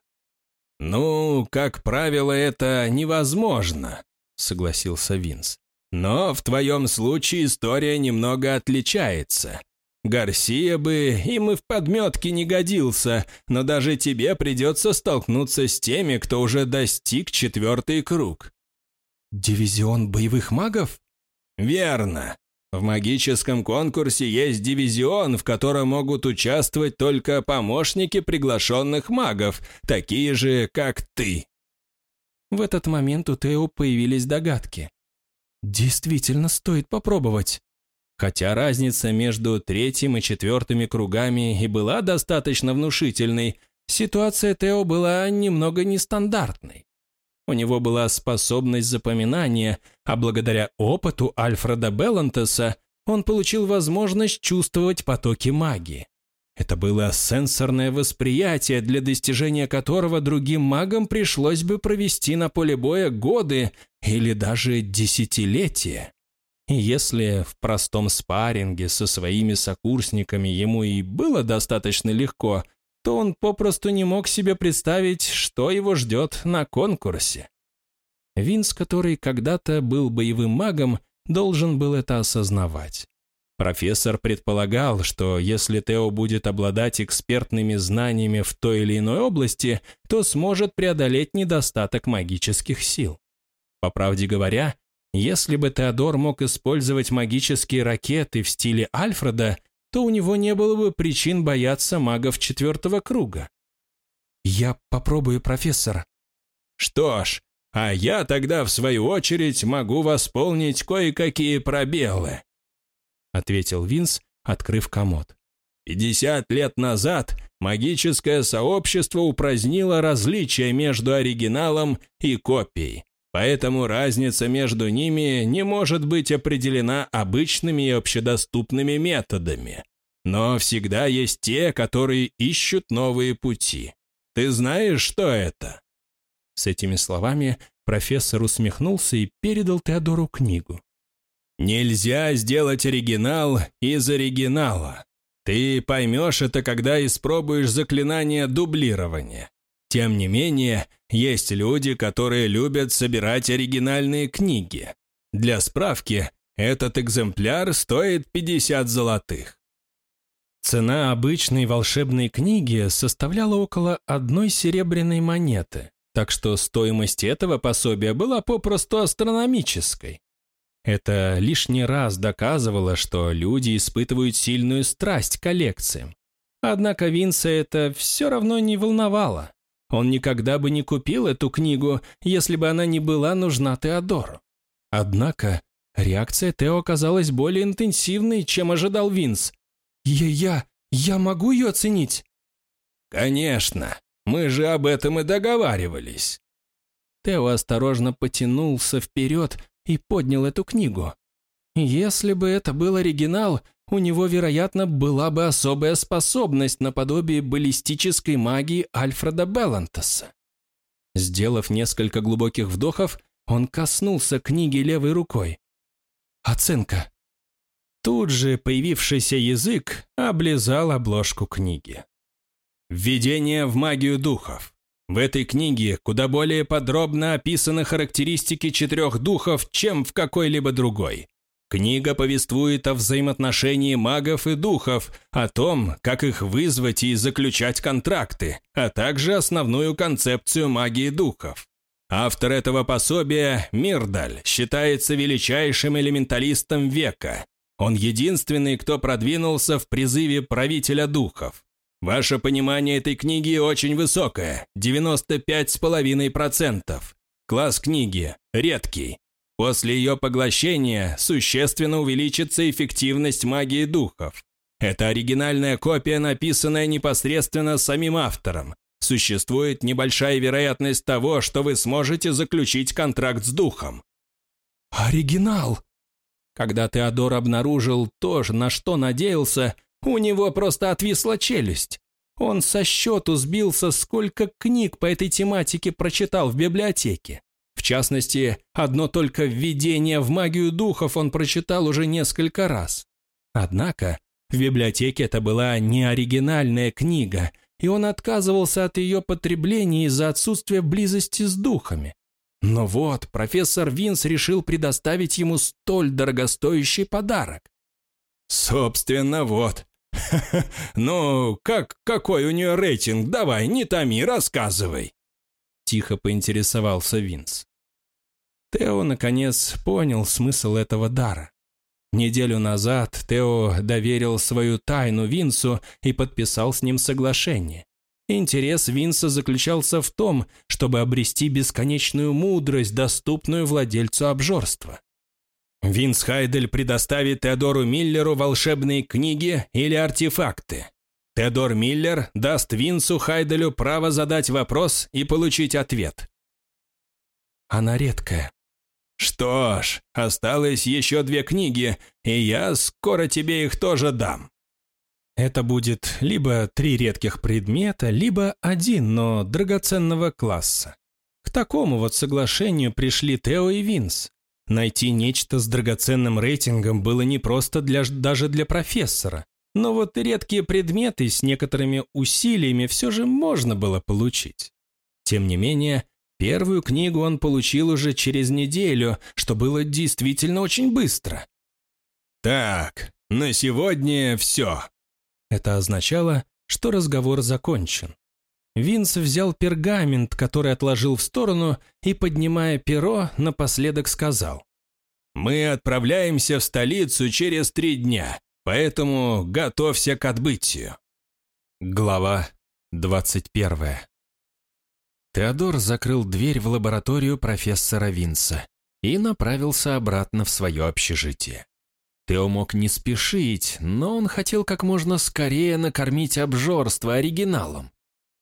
«Ну, как правило, это невозможно», — согласился Винс. «Но в твоем случае история немного отличается. Гарсия бы им и в подметке не годился, но даже тебе придется столкнуться с теми, кто уже достиг четвертый круг. Дивизион боевых магов? Верно. В магическом конкурсе есть дивизион, в котором могут участвовать только помощники приглашенных магов, такие же, как ты. В этот момент у Тео появились догадки. Действительно стоит попробовать. Хотя разница между третьим и четвертыми кругами и была достаточно внушительной, ситуация Тео была немного нестандартной. У него была способность запоминания, а благодаря опыту Альфреда Беллантеса он получил возможность чувствовать потоки магии. Это было сенсорное восприятие, для достижения которого другим магам пришлось бы провести на поле боя годы или даже десятилетия. Если в простом спарринге со своими сокурсниками ему и было достаточно легко, то он попросту не мог себе представить, что его ждет на конкурсе. Винс, который когда-то был боевым магом, должен был это осознавать. Профессор предполагал, что если Тео будет обладать экспертными знаниями в той или иной области, то сможет преодолеть недостаток магических сил. По правде говоря, если бы Теодор мог использовать магические ракеты в стиле Альфреда, то у него не было бы причин бояться магов четвертого круга. «Я попробую, профессор». «Что ж, а я тогда, в свою очередь, могу восполнить кое-какие пробелы», ответил Винс, открыв комод. «Пятьдесят лет назад магическое сообщество упразднило различия между оригиналом и копией. Поэтому разница между ними не может быть определена обычными и общедоступными методами. Но всегда есть те, которые ищут новые пути. Ты знаешь, что это?» С этими словами профессор усмехнулся и передал Теодору книгу. «Нельзя сделать оригинал из оригинала. Ты поймешь это, когда испробуешь заклинание дублирования. Тем не менее, есть люди, которые любят собирать оригинальные книги. Для справки, этот экземпляр стоит 50 золотых. Цена обычной волшебной книги составляла около одной серебряной монеты, так что стоимость этого пособия была попросту астрономической. Это лишний раз доказывало, что люди испытывают сильную страсть к коллекциям. Однако Винса это все равно не волновало. Он никогда бы не купил эту книгу, если бы она не была нужна Теодору. Однако реакция Тео оказалась более интенсивной, чем ожидал Винс. «Я... я... я могу ее оценить?» «Конечно. Мы же об этом и договаривались». Тео осторожно потянулся вперед и поднял эту книгу. Если бы это был оригинал, у него, вероятно, была бы особая способность наподобие баллистической магии Альфреда Беллантеса. Сделав несколько глубоких вдохов, он коснулся книги левой рукой. Оценка. Тут же появившийся язык облизал обложку книги. Введение в магию духов. В этой книге куда более подробно описаны характеристики четырех духов, чем в какой-либо другой. Книга повествует о взаимоотношении магов и духов, о том, как их вызвать и заключать контракты, а также основную концепцию магии духов. Автор этого пособия, Мирдаль, считается величайшим элементалистом века. Он единственный, кто продвинулся в призыве правителя духов. Ваше понимание этой книги очень высокое – 95,5%. Класс книги – редкий. После ее поглощения существенно увеличится эффективность магии духов. Это оригинальная копия, написанная непосредственно самим автором. Существует небольшая вероятность того, что вы сможете заключить контракт с духом. Оригинал! Когда Теодор обнаружил то, на что надеялся, у него просто отвисла челюсть. Он со счету сбился, сколько книг по этой тематике прочитал в библиотеке. В частности, одно только введение в магию духов он прочитал уже несколько раз. Однако, в библиотеке это была не оригинальная книга, и он отказывался от ее потребления из-за отсутствия близости с духами. Но вот профессор Винс решил предоставить ему столь дорогостоящий подарок. «Собственно, вот. Ну, как, какой у нее рейтинг? Давай, не томи, рассказывай!» Тихо поинтересовался Винс. Тео, наконец, понял смысл этого дара. Неделю назад Тео доверил свою тайну Винсу и подписал с ним соглашение. Интерес Винса заключался в том, чтобы обрести бесконечную мудрость, доступную владельцу обжорства. Винс Хайдель предоставит Теодору Миллеру волшебные книги или артефакты. Теодор Миллер даст Винсу Хайделю право задать вопрос и получить ответ. Она редкая. Что ж, осталось еще две книги, и я скоро тебе их тоже дам. Это будет либо три редких предмета, либо один, но драгоценного класса. К такому вот соглашению пришли Тео и Винс. Найти нечто с драгоценным рейтингом было непросто для, даже для профессора. Но вот редкие предметы с некоторыми усилиями все же можно было получить. Тем не менее, первую книгу он получил уже через неделю, что было действительно очень быстро. «Так, на сегодня все». Это означало, что разговор закончен. Винс взял пергамент, который отложил в сторону, и, поднимая перо, напоследок сказал. «Мы отправляемся в столицу через три дня, поэтому готовься к отбытию». Глава 21 Теодор закрыл дверь в лабораторию профессора Винса и направился обратно в свое общежитие. Тео мог не спешить, но он хотел как можно скорее накормить обжорство оригиналом.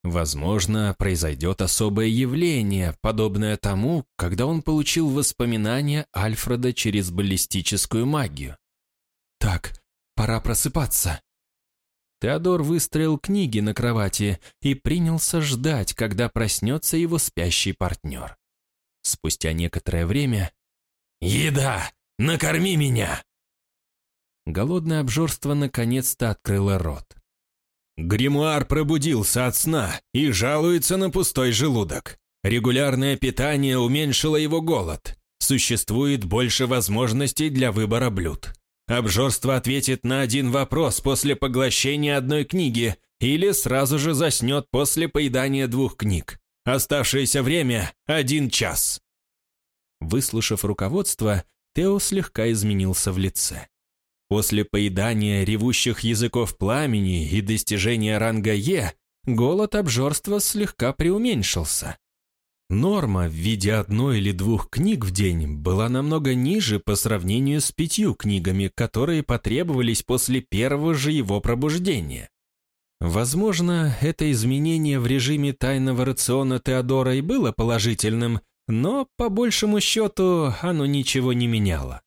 Возможно, произойдет особое явление, подобное тому, когда он получил воспоминания Альфреда через баллистическую магию. «Так, пора просыпаться». Теодор выстроил книги на кровати и принялся ждать, когда проснется его спящий партнер. Спустя некоторое время «Еда! Накорми меня!» Голодное обжорство наконец-то открыло рот. Гримуар пробудился от сна и жалуется на пустой желудок. Регулярное питание уменьшило его голод. Существует больше возможностей для выбора блюд. Обжорство ответит на один вопрос после поглощения одной книги или сразу же заснет после поедания двух книг. Оставшееся время – один час. Выслушав руководство, Тео слегка изменился в лице. После поедания ревущих языков пламени и достижения ранга Е, голод обжорства слегка преуменьшился. Норма в виде одной или двух книг в день была намного ниже по сравнению с пятью книгами, которые потребовались после первого же его пробуждения. Возможно, это изменение в режиме тайного рациона Теодора и было положительным, но, по большему счету, оно ничего не меняло.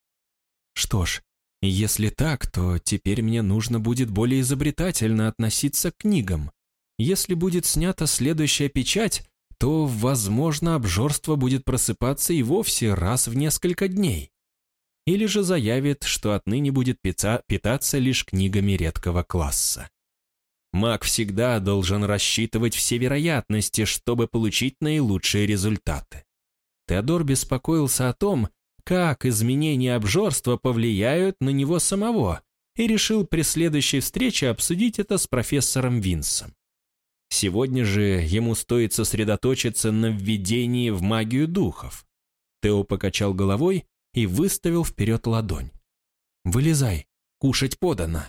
Что ж, если так, то теперь мне нужно будет более изобретательно относиться к книгам. Если будет снята следующая печать, то, возможно, обжорство будет просыпаться и вовсе раз в несколько дней. Или же заявит, что отныне будет питаться лишь книгами редкого класса. Маг всегда должен рассчитывать все вероятности, чтобы получить наилучшие результаты. Теодор беспокоился о том, как изменения обжорства повлияют на него самого, и решил при следующей встрече обсудить это с профессором Винсом. Сегодня же ему стоит сосредоточиться на введении в магию духов. Тео покачал головой и выставил вперед ладонь. «Вылезай, кушать подано».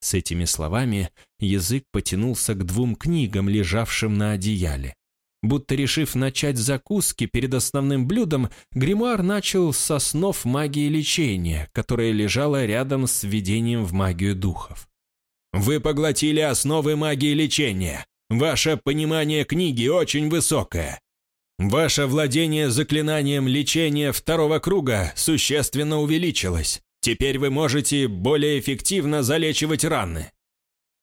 С этими словами язык потянулся к двум книгам, лежавшим на одеяле. Будто решив начать закуски перед основным блюдом, гримуар начал с основ магии лечения, которая лежала рядом с введением в магию духов. «Вы поглотили основы магии лечения. Ваше понимание книги очень высокое. Ваше владение заклинанием лечения второго круга существенно увеличилось. Теперь вы можете более эффективно залечивать раны.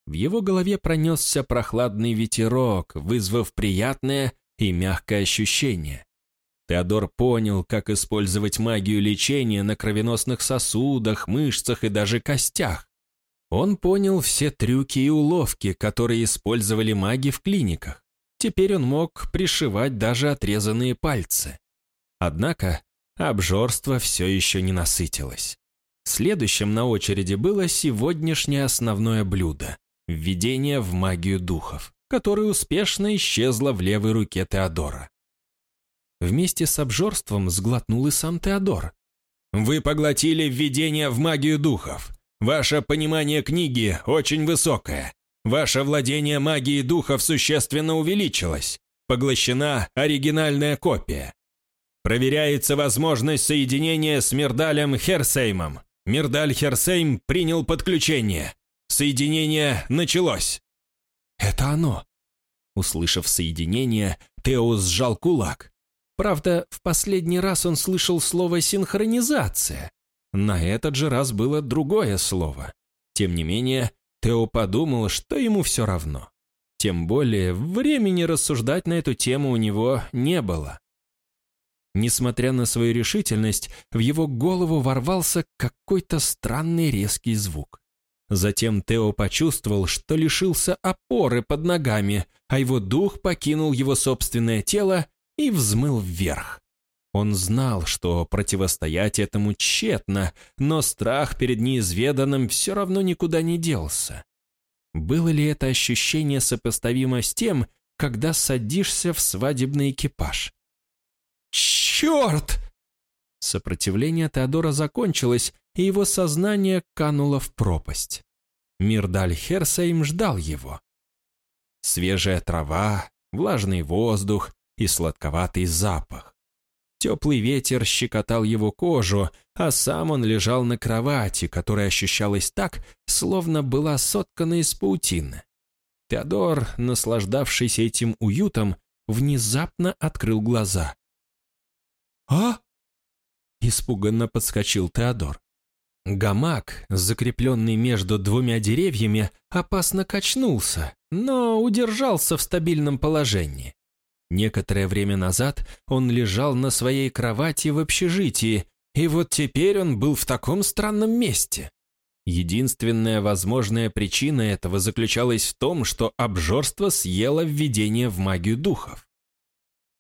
В его голове пронесся прохладный ветерок, вызвав приятное и мягкое ощущение. Теодор понял, как использовать магию лечения на кровеносных сосудах, мышцах и даже костях. Он понял все трюки и уловки, которые использовали маги в клиниках. Теперь он мог пришивать даже отрезанные пальцы. Однако обжорство все еще не насытилось. Следующим на очереди было сегодняшнее основное блюдо Введение в магию духов, которое успешно исчезло в левой руке Теодора. Вместе с обжорством сглотнул и сам Теодор. «Вы поглотили введение в магию духов. Ваше понимание книги очень высокое. Ваше владение магией духов существенно увеличилось. Поглощена оригинальная копия. Проверяется возможность соединения с Мирдалем Херсеймом. Мирдаль Херсейм принял подключение. Соединение началось. Это оно. Услышав соединение, Тео сжал кулак. Правда, в последний раз он слышал слово «синхронизация». На этот же раз было другое слово. Тем не менее, Тео подумал, что ему все равно. Тем более, времени рассуждать на эту тему у него не было. Несмотря на свою решительность, в его голову ворвался какой-то странный резкий звук. Затем Тео почувствовал, что лишился опоры под ногами, а его дух покинул его собственное тело и взмыл вверх. Он знал, что противостоять этому тщетно, но страх перед неизведанным все равно никуда не делся. Было ли это ощущение сопоставимо с тем, когда садишься в свадебный экипаж? «Черт!» Сопротивление Теодора закончилось, и его сознание кануло в пропасть. Мирдаль Херсейм ждал его. Свежая трава, влажный воздух и сладковатый запах. Теплый ветер щекотал его кожу, а сам он лежал на кровати, которая ощущалась так, словно была соткана из паутины. Теодор, наслаждавшийся этим уютом, внезапно открыл глаза. «А?» Испуганно подскочил Теодор. Гамак, закрепленный между двумя деревьями, опасно качнулся, но удержался в стабильном положении. Некоторое время назад он лежал на своей кровати в общежитии, и вот теперь он был в таком странном месте. Единственная возможная причина этого заключалась в том, что обжорство съело введение в магию духов.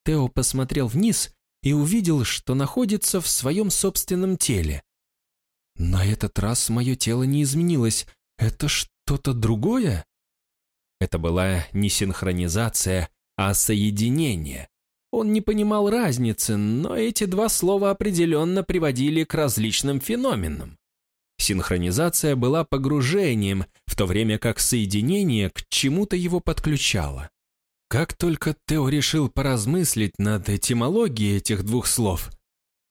Тео посмотрел вниз и увидел, что находится в своем собственном теле. На этот раз мое тело не изменилось. Это что-то другое? Это была не синхронизация, а соединение. Он не понимал разницы, но эти два слова определенно приводили к различным феноменам. Синхронизация была погружением, в то время как соединение к чему-то его подключало. Как только Тео решил поразмыслить над этимологией этих двух слов.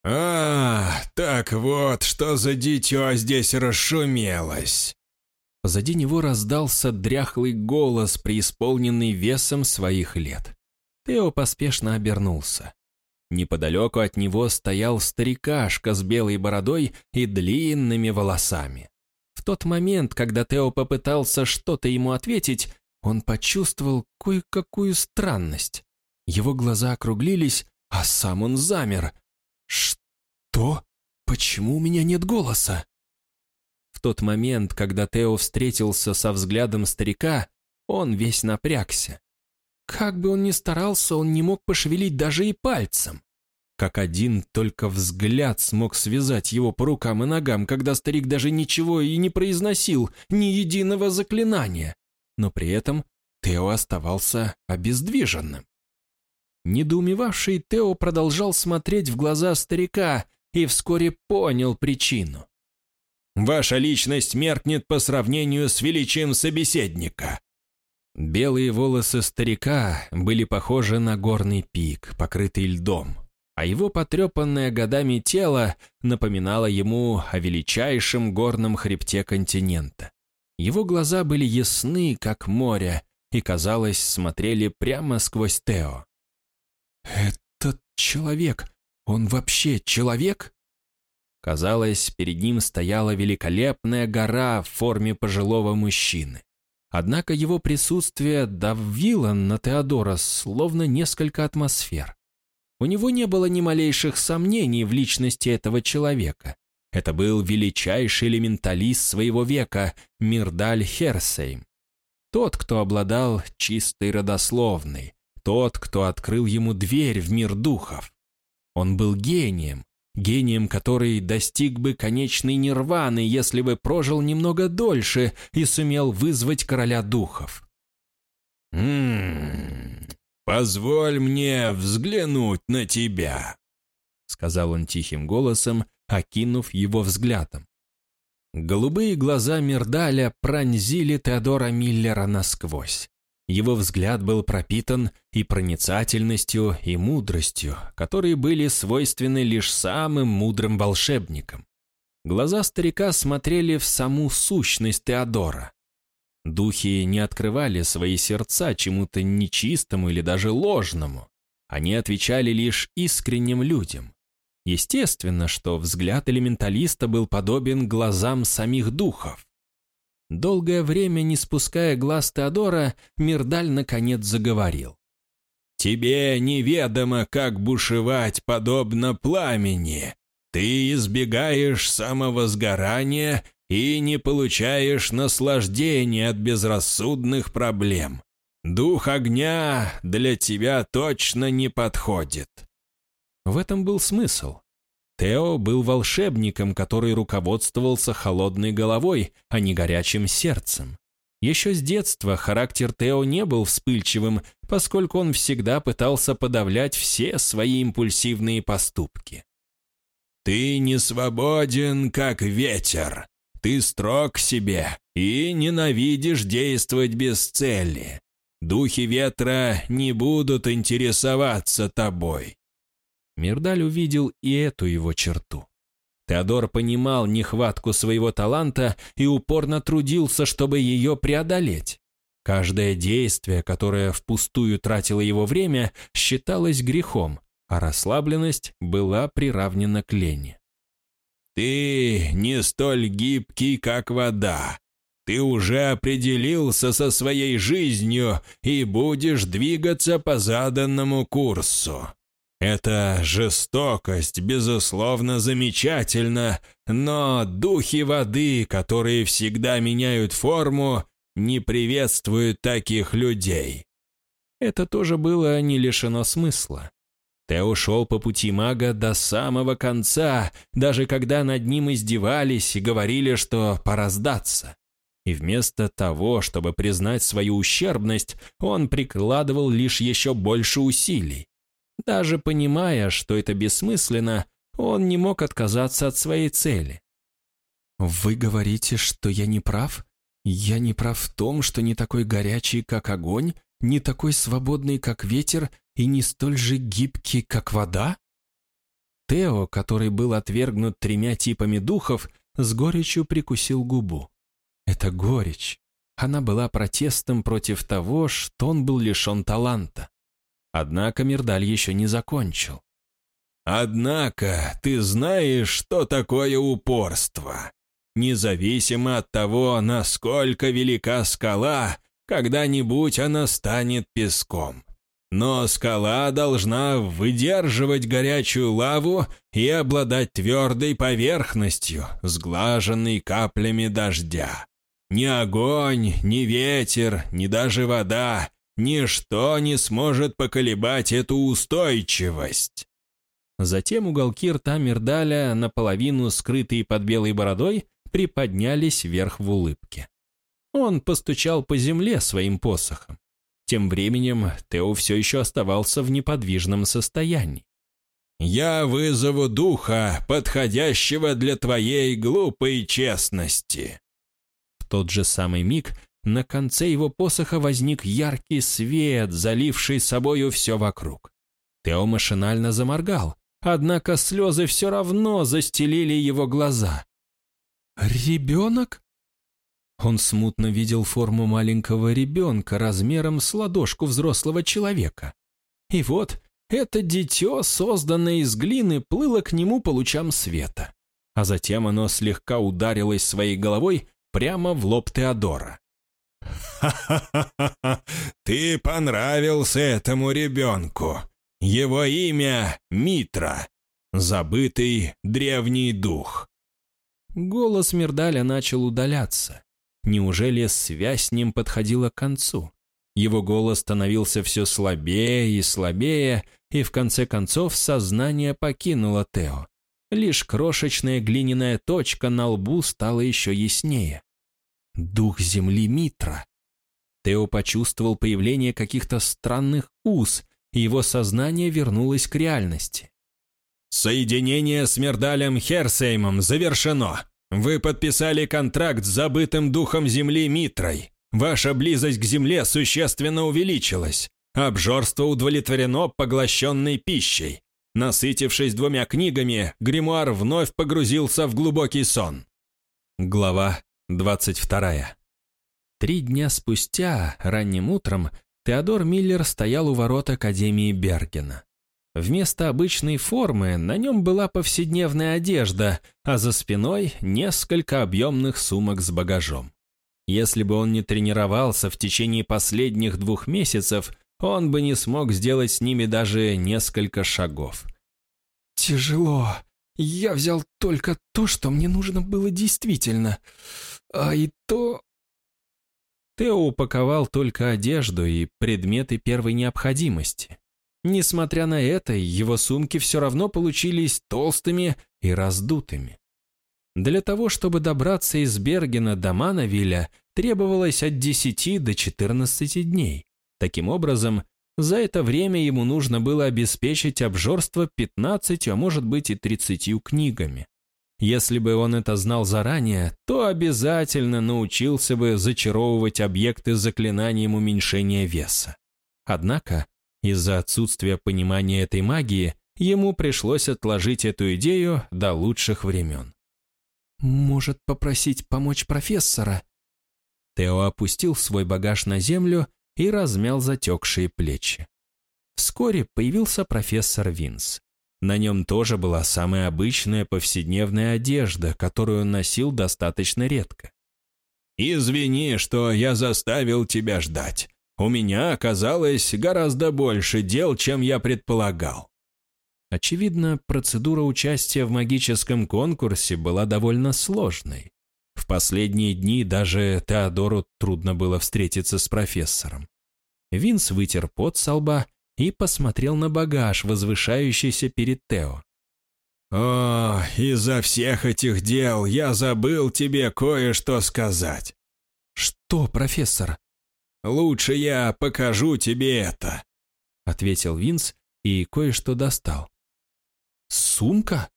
«А, так вот, что за дитё здесь расшумелось!» Позади него раздался дряхлый голос, преисполненный весом своих лет. Тео поспешно обернулся. Неподалеку от него стоял старикашка с белой бородой и длинными волосами. В тот момент, когда Тео попытался что-то ему ответить, он почувствовал кое-какую странность. Его глаза округлились, а сам он замер. «Что? Почему у меня нет голоса?» В тот момент, когда Тео встретился со взглядом старика, он весь напрягся. Как бы он ни старался, он не мог пошевелить даже и пальцем. Как один только взгляд смог связать его по рукам и ногам, когда старик даже ничего и не произносил, ни единого заклинания но при этом Тео оставался обездвиженным. Недоумевавший Тео продолжал смотреть в глаза старика и вскоре понял причину. «Ваша личность меркнет по сравнению с величием собеседника». Белые волосы старика были похожи на горный пик, покрытый льдом, а его потрепанное годами тело напоминало ему о величайшем горном хребте континента. Его глаза были ясны, как море, и, казалось, смотрели прямо сквозь Тео. «Этот человек, он вообще человек?» Казалось, перед ним стояла великолепная гора в форме пожилого мужчины. Однако его присутствие давило на Теодора словно несколько атмосфер. У него не было ни малейших сомнений в личности этого человека. Это был величайший элементалист своего века Мирдаль Херсейм. Тот, кто обладал чистой родословной, тот, кто открыл ему дверь в мир духов. Он был гением, гением, который достиг бы конечной нирваны, если бы прожил немного дольше и сумел вызвать короля духов. «М-м, позволь мне взглянуть на тебя», — сказал он тихим голосом, окинув его взглядом. Голубые глаза Мирдаля пронзили Теодора Миллера насквозь. Его взгляд был пропитан и проницательностью, и мудростью, которые были свойственны лишь самым мудрым волшебникам. Глаза старика смотрели в саму сущность Теодора. Духи не открывали свои сердца чему-то нечистому или даже ложному. Они отвечали лишь искренним людям. Естественно, что взгляд элементалиста был подобен глазам самих духов. Долгое время не спуская глаз Теодора, Мирдаль наконец заговорил. «Тебе неведомо, как бушевать подобно пламени. Ты избегаешь самовозгорания и не получаешь наслаждения от безрассудных проблем. Дух огня для тебя точно не подходит». В этом был смысл. Тео был волшебником, который руководствовался холодной головой, а не горячим сердцем. Еще с детства характер Тео не был вспыльчивым, поскольку он всегда пытался подавлять все свои импульсивные поступки. «Ты не свободен, как ветер. Ты строг к себе и ненавидишь действовать без цели. Духи ветра не будут интересоваться тобой. Мирдаль увидел и эту его черту. Теодор понимал нехватку своего таланта и упорно трудился, чтобы ее преодолеть. Каждое действие, которое впустую тратило его время, считалось грехом, а расслабленность была приравнена к лени. «Ты не столь гибкий, как вода. Ты уже определился со своей жизнью и будешь двигаться по заданному курсу. Эта жестокость, безусловно, замечательна, но духи воды, которые всегда меняют форму, не приветствуют таких людей. Это тоже было не лишено смысла. Тео шел по пути мага до самого конца, даже когда над ним издевались и говорили, что пора сдаться. И вместо того, чтобы признать свою ущербность, он прикладывал лишь еще больше усилий. Даже понимая, что это бессмысленно, он не мог отказаться от своей цели. «Вы говорите, что я не прав? Я не прав в том, что не такой горячий, как огонь, не такой свободный, как ветер, и не столь же гибкий, как вода?» Тео, который был отвергнут тремя типами духов, с горечью прикусил губу. Это горечь. Она была протестом против того, что он был лишен таланта. Однако Мирдаль еще не закончил. «Однако ты знаешь, что такое упорство. Независимо от того, насколько велика скала, когда-нибудь она станет песком. Но скала должна выдерживать горячую лаву и обладать твердой поверхностью, сглаженной каплями дождя. Ни огонь, ни ветер, ни даже вода Ничто не сможет поколебать эту устойчивость. Затем уголки рта Мирдаля, наполовину скрытые под белой бородой, приподнялись вверх в улыбке. Он постучал по земле своим посохом. Тем временем Тео все еще оставался в неподвижном состоянии. «Я вызову духа, подходящего для твоей глупой честности». В тот же самый миг на конце его посоха возник яркий свет, заливший собою все вокруг. Тео машинально заморгал, однако слезы все равно застелили его глаза. «Ребенок?» Он смутно видел форму маленького ребенка размером с ладошку взрослого человека. И вот это дитё, созданное из глины, плыло к нему по лучам света. А затем оно слегка ударилось своей головой прямо в лоб Теодора. «Ха-ха-ха! Ты понравился этому ребенку! Его имя Митра, забытый древний дух!» Голос Мирдаля начал удаляться. Неужели связь с ним подходила к концу? Его голос становился все слабее и слабее, и в конце концов сознание покинуло Тео. Лишь крошечная глиняная точка на лбу стала еще яснее. Дух земли Митра. Тео почувствовал появление каких-то странных уз, и его сознание вернулось к реальности. «Соединение с Мердалем Херсеймом завершено. Вы подписали контракт с забытым духом земли Митрой. Ваша близость к земле существенно увеличилась. Обжорство удовлетворено поглощенной пищей. Насытившись двумя книгами, гримуар вновь погрузился в глубокий сон. Глава 22. Три дня спустя, ранним утром, Теодор Миллер стоял у ворот Академии Бергена. Вместо обычной формы на нем была повседневная одежда, а за спиной несколько объемных сумок с багажом. Если бы он не тренировался в течение последних двух месяцев, он бы не смог сделать с ними даже несколько шагов. «Тяжело. Я взял только то, что мне нужно было действительно. А и то...» Тео упаковал только одежду и предметы первой необходимости. Несмотря на это, его сумки все равно получились толстыми и раздутыми. Для того, чтобы добраться из Бергена до Манавиля, требовалось от 10 до 14 дней. Таким образом, за это время ему нужно было обеспечить обжорство 15, а может быть и 30 книгами. Если бы он это знал заранее, то обязательно научился бы зачаровывать объекты заклинанием уменьшения веса. Однако из-за отсутствия понимания этой магии ему пришлось отложить эту идею до лучших времен. «Может, попросить помочь профессора?» Тео опустил свой багаж на землю и размял затекшие плечи. Вскоре появился профессор Винс. На нем тоже была самая обычная повседневная одежда, которую он носил достаточно редко. «Извини, что я заставил тебя ждать. У меня оказалось гораздо больше дел, чем я предполагал. Очевидно, процедура участия в магическом конкурсе была довольно сложной. В последние дни даже Теодору трудно было встретиться с профессором. Винс вытер пот со лба и посмотрел на багаж, возвышающийся перед Тео. «О, из-за всех этих дел я забыл тебе кое-что сказать». «Что, профессор?» «Лучше я покажу тебе это», — ответил Винс и кое-что достал. «Сумка?»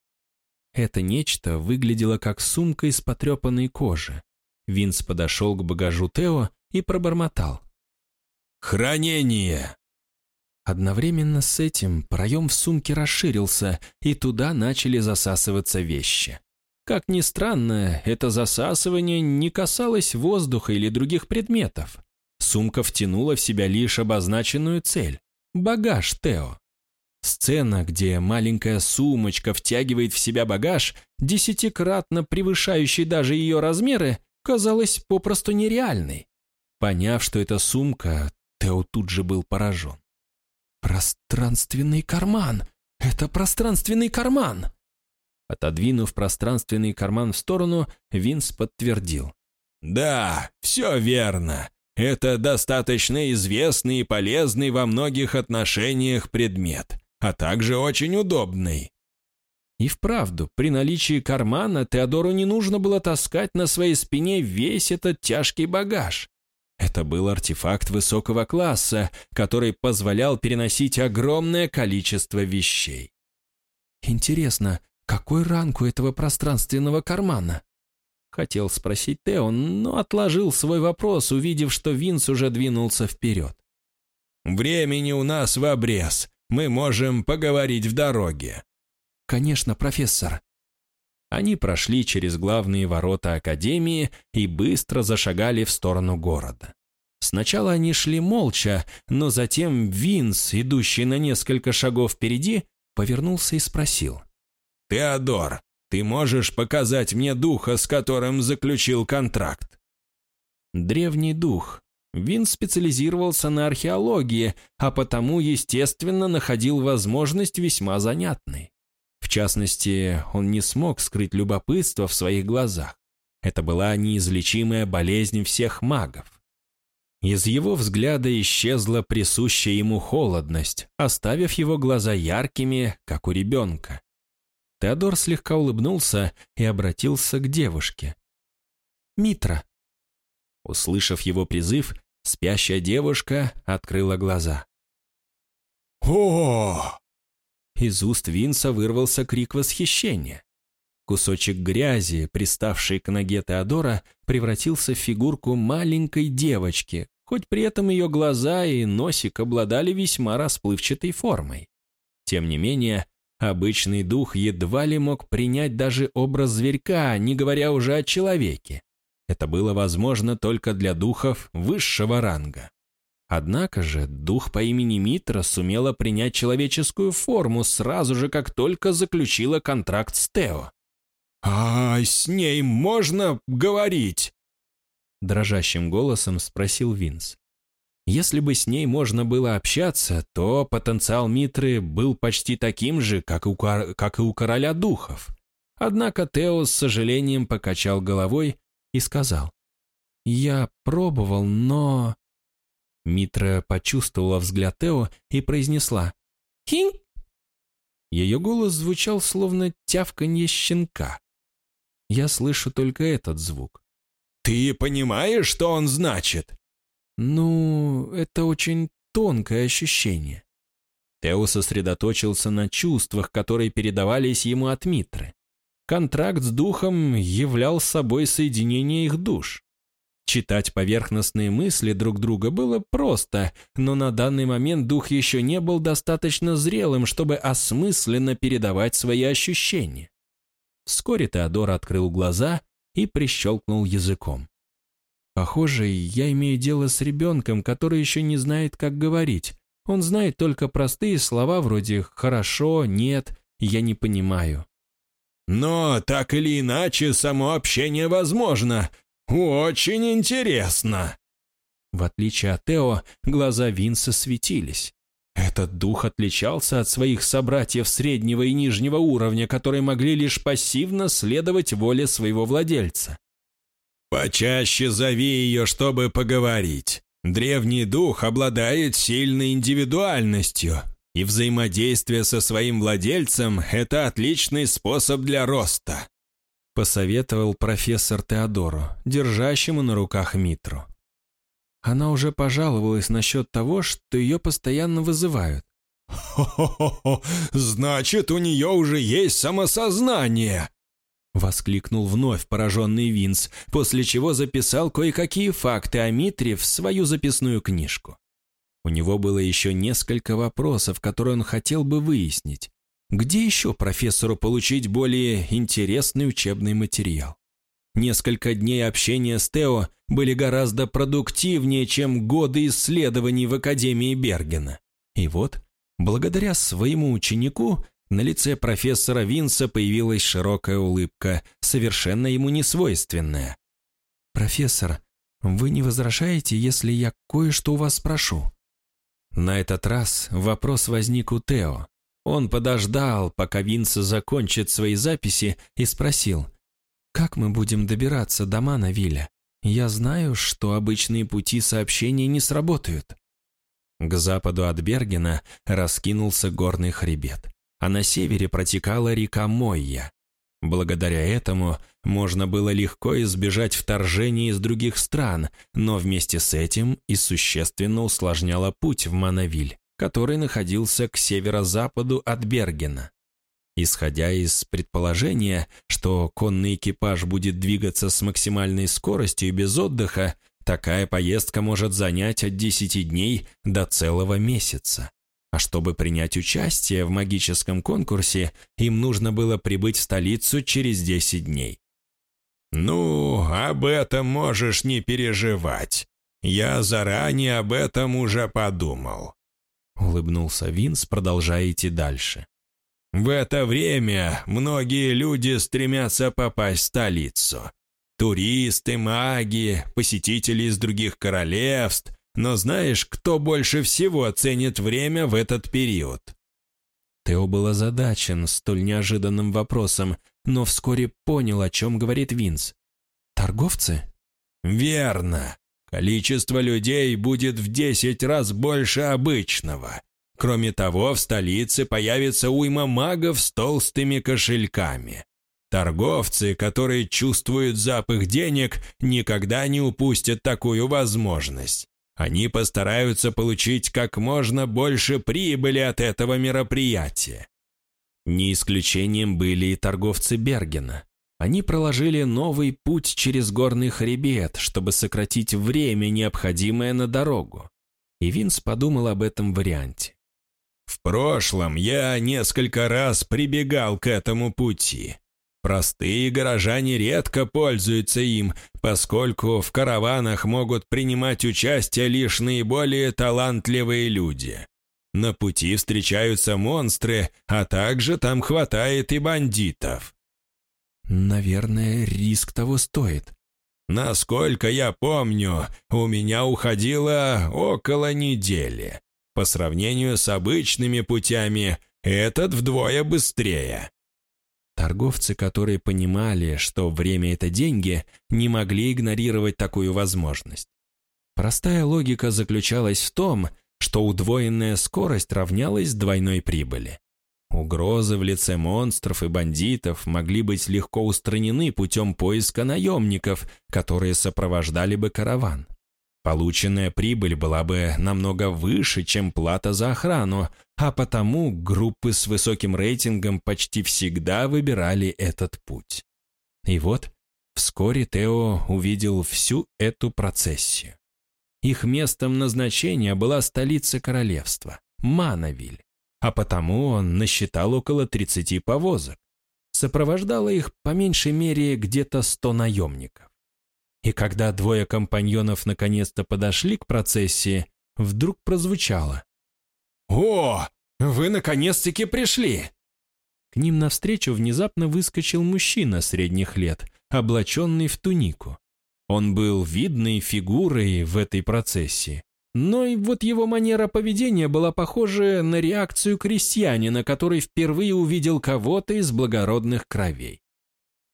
Это нечто выглядело как сумка из потрепанной кожи. Винс подошел к багажу Тео и пробормотал. «Хранение!» Одновременно с этим проем в сумке расширился, и туда начали засасываться вещи. Как ни странно, это засасывание не касалось воздуха или других предметов. Сумка втянула в себя лишь обозначенную цель – багаж Тео. Сцена, где маленькая сумочка втягивает в себя багаж, десятикратно превышающий даже ее размеры, казалась попросту нереальной. Поняв, что это сумка, Тео тут же был поражен. «Пространственный карман! Это пространственный карман!» Отодвинув пространственный карман в сторону, Винс подтвердил. «Да, все верно. Это достаточно известный и полезный во многих отношениях предмет, а также очень удобный. И вправду, при наличии кармана Теодору не нужно было таскать на своей спине весь этот тяжкий багаж. Это был артефакт высокого класса, который позволял переносить огромное количество вещей. Интересно, какой ранг у этого пространственного кармана? Хотел спросить Тео, но отложил свой вопрос, увидев, что Винс уже двинулся вперед. «Времени у нас в обрез. Мы можем поговорить в дороге». «Конечно, профессор». Они прошли через главные ворота Академии и быстро зашагали в сторону города. Сначала они шли молча, но затем Винс, идущий на несколько шагов впереди, повернулся и спросил. «Теодор, ты можешь показать мне духа, с которым заключил контракт?» Древний дух. Вин специализировался на археологии, а потому, естественно, находил возможность весьма занятной. Частности, он не смог скрыть любопытство в своих глазах. Это была неизлечимая болезнь всех магов. Из его взгляда исчезла присущая ему холодность, оставив его глаза яркими, как у ребенка. Теодор слегка улыбнулся и обратился к девушке. «Митра». Услышав его призыв, спящая девушка открыла глаза. «О!» Из уст Винса вырвался крик восхищения. Кусочек грязи, приставший к ноге Теодора, превратился в фигурку маленькой девочки, хоть при этом ее глаза и носик обладали весьма расплывчатой формой. Тем не менее, обычный дух едва ли мог принять даже образ зверька, не говоря уже о человеке. Это было возможно только для духов высшего ранга. Однако же дух по имени Митра сумела принять человеческую форму сразу же, как только заключила контракт с Тео. «А с ней можно говорить?» Дрожащим голосом спросил Винс. Если бы с ней можно было общаться, то потенциал Митры был почти таким же, как, у, как и у короля духов. Однако Тео с сожалением покачал головой и сказал, «Я пробовал, но...» Митра почувствовала взгляд Тео и произнесла «Хинь!». Ее голос звучал словно тявканье щенка. Я слышу только этот звук. «Ты понимаешь, что он значит?» «Ну, это очень тонкое ощущение». Тео сосредоточился на чувствах, которые передавались ему от Митры. Контракт с духом являл собой соединение их душ. Читать поверхностные мысли друг друга было просто, но на данный момент дух еще не был достаточно зрелым, чтобы осмысленно передавать свои ощущения. Вскоре Теодор открыл глаза и прищелкнул языком. «Похоже, я имею дело с ребенком, который еще не знает, как говорить. Он знает только простые слова вроде «хорошо», «нет», «я не понимаю». «Но так или иначе, само общение возможно. Очень интересно». В отличие от Тео, глаза Винса светились. Этот дух отличался от своих собратьев среднего и нижнего уровня, которые могли лишь пассивно следовать воле своего владельца. «Почаще зови ее, чтобы поговорить. Древний дух обладает сильной индивидуальностью, и взаимодействие со своим владельцем – это отличный способ для роста», посоветовал профессор Теодору, держащему на руках Митру. Она уже пожаловалась насчет того, что ее постоянно вызывают. «Хо-хо-хо! Значит, у нее уже есть самосознание!» Воскликнул вновь пораженный Винс, после чего записал кое-какие факты о Митре в свою записную книжку. У него было еще несколько вопросов, которые он хотел бы выяснить. Где еще профессору получить более интересный учебный материал? Несколько дней общения с Тео были гораздо продуктивнее, чем годы исследований в Академии Бергена. И вот, благодаря своему ученику, на лице профессора Винса появилась широкая улыбка, совершенно ему несвойственная. «Профессор, вы не возражаете, если я кое-что у вас спрошу?» На этот раз вопрос возник у Тео. Он подождал, пока Винс закончит свои записи, и спросил – как мы будем добираться до Манавиля? Я знаю, что обычные пути сообщения не сработают. К западу от Бергена раскинулся горный хребет, а на севере протекала река Мойя. Благодаря этому можно было легко избежать вторжений из других стран, но вместе с этим и существенно усложняло путь в Манавиль, который находился к северо-западу от Бергена. Исходя из предположения, что конный экипаж будет двигаться с максимальной скоростью и без отдыха, такая поездка может занять от 10 дней до целого месяца. А чтобы принять участие в магическом конкурсе, им нужно было прибыть в столицу через 10 дней. «Ну, об этом можешь не переживать. Я заранее об этом уже подумал», — улыбнулся Винс, продолжая идти дальше. В это время многие люди стремятся попасть в столицу. Туристы, маги, посетители из других королевств. Но знаешь, кто больше всего ценит время в этот период? Тео был озадачен столь неожиданным вопросом, но вскоре понял, о чем говорит Винс. «Торговцы?» «Верно. Количество людей будет в десять раз больше обычного. Кроме того, в столице появится уйма магов с толстыми кошельками. Торговцы, которые чувствуют запах денег, никогда не упустят такую возможность. Они постараются получить как можно больше прибыли от этого мероприятия. Не исключением были и торговцы Бергена. Они проложили новый путь через горный хребет, чтобы сократить время, необходимое на дорогу. И Винс подумал об этом варианте. «В прошлом я несколько раз прибегал к этому пути. Простые горожане редко пользуются им, поскольку в караванах могут принимать участие лишь наиболее талантливые люди. На пути встречаются монстры, а также там хватает и бандитов. Наверное, риск того стоит. Насколько я помню, у меня уходило около недели. По сравнению с обычными путями, этот вдвое быстрее. Торговцы, которые понимали, что время – это деньги, не могли игнорировать такую возможность. Простая логика заключалась в том, что удвоенная скорость равнялась двойной прибыли. Угрозы в лице монстров и бандитов могли быть легко устранены путем поиска наемников, которые сопровождали бы караван. Полученная прибыль была бы намного выше, чем плата за охрану, а потому группы с высоким рейтингом почти всегда выбирали этот путь. И вот вскоре Тео увидел всю эту процессию. Их местом назначения была столица королевства – Мановиль, а потому он насчитал около 30 повозок. Сопровождало их по меньшей мере где-то 100 наемников. И когда двое компаньонов наконец-то подошли к процессии, вдруг прозвучало. «О, вы наконец-таки пришли!» К ним навстречу внезапно выскочил мужчина средних лет, облаченный в тунику. Он был видной фигурой в этой процессии. Но и вот его манера поведения была похожа на реакцию крестьянина, который впервые увидел кого-то из благородных кровей.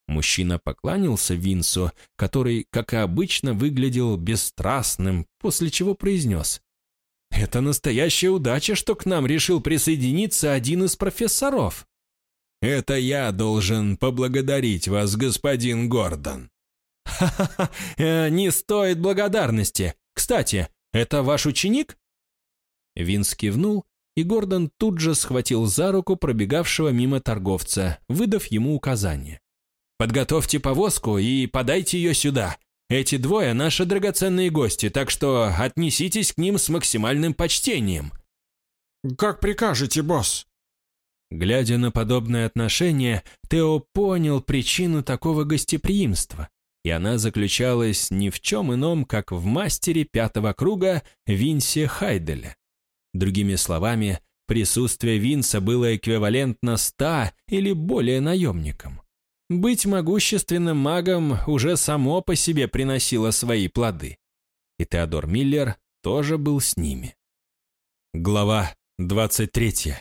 Мужчина поклонился Винсу, который, как и обычно, выглядел бесстрастным, после чего произнес. «Это настоящая удача, что к нам решил присоединиться один из профессоров». «Это я должен поблагодарить вас, господин Гордон». «Ха-ха-ха, э, не стоит благодарности. Кстати, это ваш ученик?» Винс кивнул, и Гордон тут же схватил за руку пробегавшего мимо торговца, выдав ему указание. Подготовьте повозку и подайте ее сюда. Эти двое – наши драгоценные гости, так что отнеситесь к ним с максимальным почтением». «Как прикажете, босс?» Глядя на подобное отношение, Тео понял причину такого гостеприимства, и она заключалась ни в чем ином, как в мастере пятого круга Винсе Хайделя. Другими словами, присутствие Винса было эквивалентно ста или более наемникам. Быть могущественным магом уже само по себе приносило свои плоды. И Теодор Миллер тоже был с ними. Глава 23.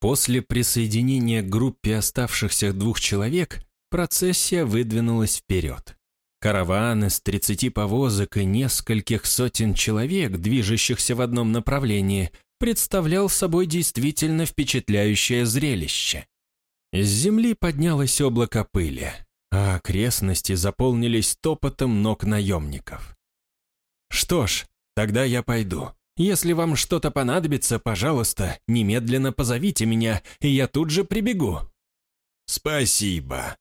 После присоединения к группе оставшихся двух человек процессия выдвинулась вперед. Караван из 30 повозок и нескольких сотен человек, движущихся в одном направлении, представлял собой действительно впечатляющее зрелище. С земли поднялось облако пыли, а окрестности заполнились топотом ног наемников. «Что ж, тогда я пойду. Если вам что-то понадобится, пожалуйста, немедленно позовите меня, и я тут же прибегу». «Спасибо».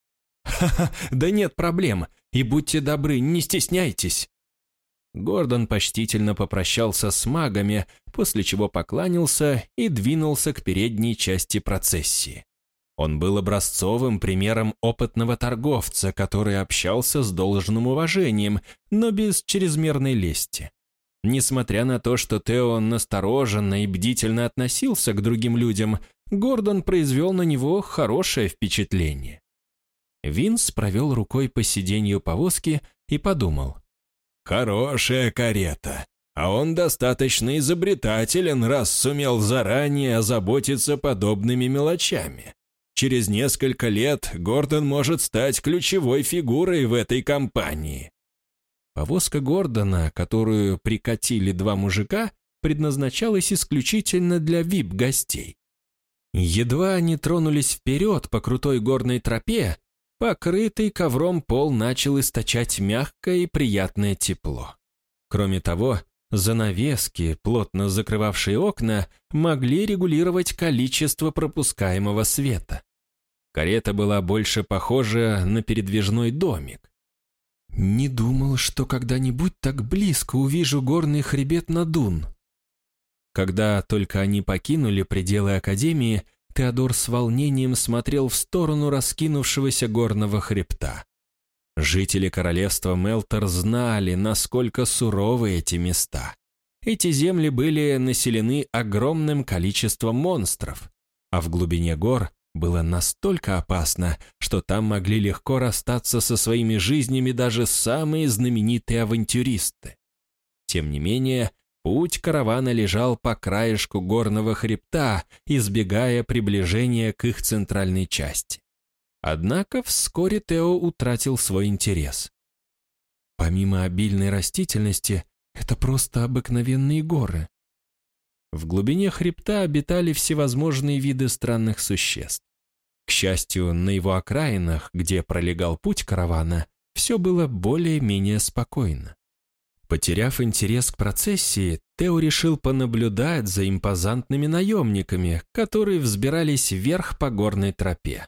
«Ха-ха, да нет проблем, и будьте добры, не стесняйтесь». Гордон почтительно попрощался с магами, после чего покланялся и двинулся к передней части процессии. Он был образцовым примером опытного торговца, который общался с должным уважением, но без чрезмерной лести. Несмотря на то, что Тео настороженно и бдительно относился к другим людям, Гордон произвел на него хорошее впечатление. Винс провел рукой по сиденью повозки и подумал. «Хорошая карета, а он достаточно изобретателен, раз сумел заранее озаботиться подобными мелочами. Через несколько лет Гордон может стать ключевой фигурой в этой компании. Повозка Гордона, которую прикатили два мужика, предназначалась исключительно для вип-гостей. Едва они тронулись вперед по крутой горной тропе, покрытый ковром пол начал источать мягкое и приятное тепло. Кроме того, Занавески, плотно закрывавшие окна, могли регулировать количество пропускаемого света. Карета была больше похожа на передвижной домик. «Не думал, что когда-нибудь так близко увижу горный хребет Надун». Когда только они покинули пределы Академии, Теодор с волнением смотрел в сторону раскинувшегося горного хребта. Жители королевства Мелтор знали, насколько суровы эти места. Эти земли были населены огромным количеством монстров, а в глубине гор было настолько опасно, что там могли легко расстаться со своими жизнями даже самые знаменитые авантюристы. Тем не менее, путь каравана лежал по краешку горного хребта, избегая приближения к их центральной части. Однако вскоре Тео утратил свой интерес. Помимо обильной растительности, это просто обыкновенные горы. В глубине хребта обитали всевозможные виды странных существ. К счастью, на его окраинах, где пролегал путь каравана, все было более-менее спокойно. Потеряв интерес к процессии, Тео решил понаблюдать за импозантными наемниками, которые взбирались вверх по горной тропе.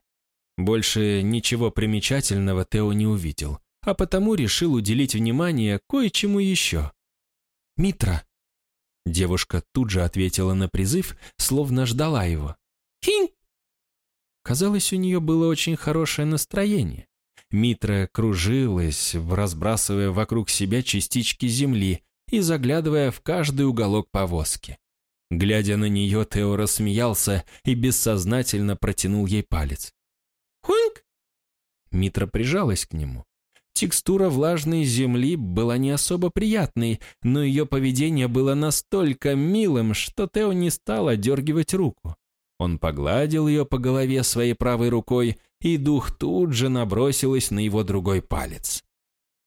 Больше ничего примечательного Тео не увидел, а потому решил уделить внимание кое-чему еще. «Митра!» Девушка тут же ответила на призыв, словно ждала его. «Хинь!» Казалось, у нее было очень хорошее настроение. Митра кружилась, разбрасывая вокруг себя частички земли и заглядывая в каждый уголок повозки. Глядя на нее, Тео рассмеялся и бессознательно протянул ей палец. Хуньк!» Митра прижалась к нему. Текстура влажной земли была не особо приятной, но ее поведение было настолько милым, что Тео не стал одергивать руку. Он погладил ее по голове своей правой рукой, и дух тут же набросилась на его другой палец.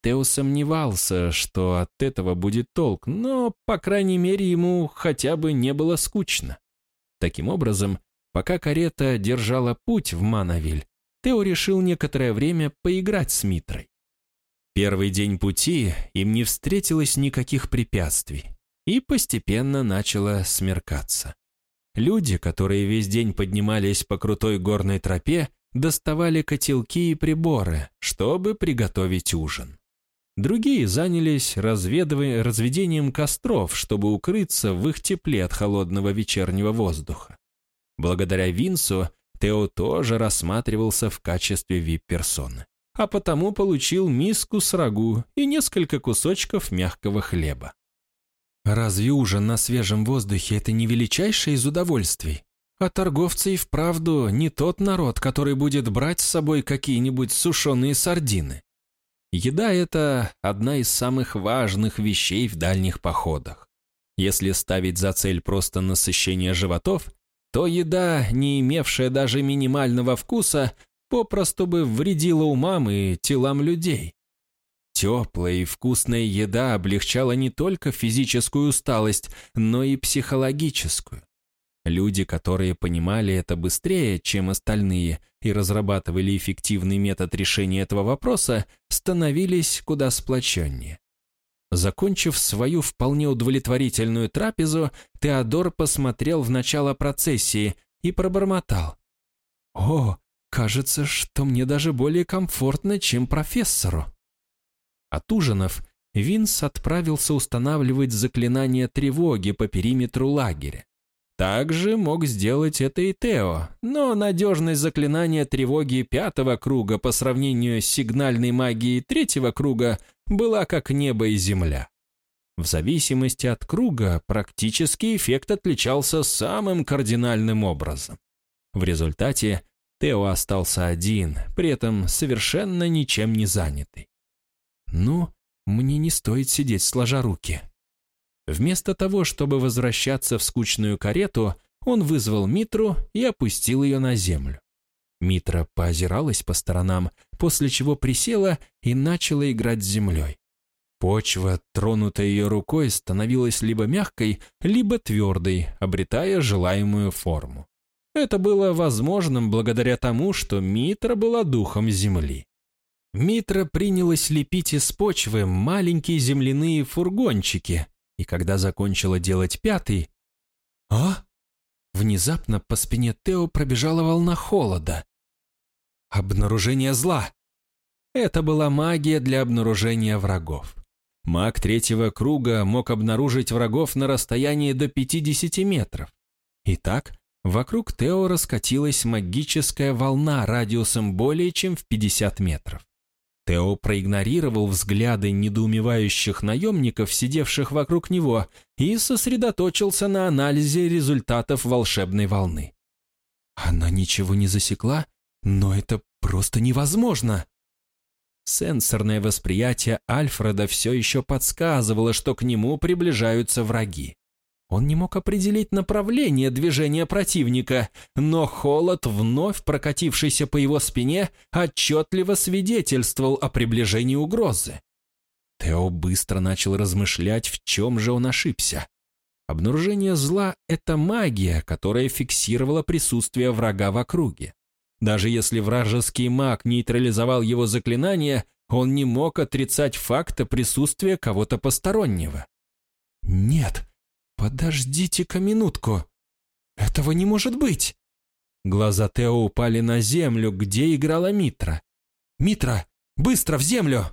Тео сомневался, что от этого будет толк, но, по крайней мере, ему хотя бы не было скучно. Таким образом, пока карета держала путь в Мановиль, Тео решил некоторое время поиграть с Митрой. Первый день пути им не встретилось никаких препятствий, и постепенно начало смеркаться. Люди, которые весь день поднимались по крутой горной тропе, доставали котелки и приборы, чтобы приготовить ужин. Другие занялись разведением костров, чтобы укрыться в их тепле от холодного вечернего воздуха. Благодаря Винсу Тео тоже рассматривался в качестве вип-персоны, а потому получил миску с рагу и несколько кусочков мягкого хлеба. Разве ужин на свежем воздухе – это не величайшее из удовольствий? А торговцы и вправду не тот народ, который будет брать с собой какие-нибудь сушеные сардины. Еда – это одна из самых важных вещей в дальних походах. Если ставить за цель просто насыщение животов, то еда, не имевшая даже минимального вкуса, попросту бы вредила умам и телам людей. Теплая и вкусная еда облегчала не только физическую усталость, но и психологическую. Люди, которые понимали это быстрее, чем остальные, и разрабатывали эффективный метод решения этого вопроса, становились куда сплоченнее. Закончив свою вполне удовлетворительную трапезу, Теодор посмотрел в начало процессии и пробормотал. «О, кажется, что мне даже более комфортно, чем профессору». От ужинов Винс отправился устанавливать заклинание тревоги по периметру лагеря. Также мог сделать это и Тео, но надежность заклинания тревоги пятого круга по сравнению с сигнальной магией третьего круга была как небо и земля. В зависимости от круга практически эффект отличался самым кардинальным образом. В результате Тео остался один, при этом совершенно ничем не занятый. «Ну, мне не стоит сидеть сложа руки», Вместо того, чтобы возвращаться в скучную карету, он вызвал Митру и опустил ее на землю. Митра поозиралась по сторонам, после чего присела и начала играть с землей. Почва, тронутая ее рукой, становилась либо мягкой, либо твердой, обретая желаемую форму. Это было возможным благодаря тому, что Митра была духом земли. Митра принялась лепить из почвы маленькие земляные фургончики, И когда закончила делать пятый... А? Внезапно по спине Тео пробежала волна холода. Обнаружение зла. Это была магия для обнаружения врагов. Маг третьего круга мог обнаружить врагов на расстоянии до 50 метров. Итак, вокруг Тео раскатилась магическая волна радиусом более чем в 50 метров. Тео проигнорировал взгляды недоумевающих наемников, сидевших вокруг него, и сосредоточился на анализе результатов волшебной волны. Она ничего не засекла, но это просто невозможно. Сенсорное восприятие Альфреда все еще подсказывало, что к нему приближаются враги. Он не мог определить направление движения противника, но холод, вновь прокатившийся по его спине, отчетливо свидетельствовал о приближении угрозы. Тео быстро начал размышлять, в чем же он ошибся. Обнаружение зла — это магия, которая фиксировала присутствие врага в округе. Даже если вражеский маг нейтрализовал его заклинание, он не мог отрицать факта присутствия кого-то постороннего. «Нет», «Подождите-ка минутку! Этого не может быть!» Глаза Тео упали на землю, где играла Митра. «Митра, быстро в землю!»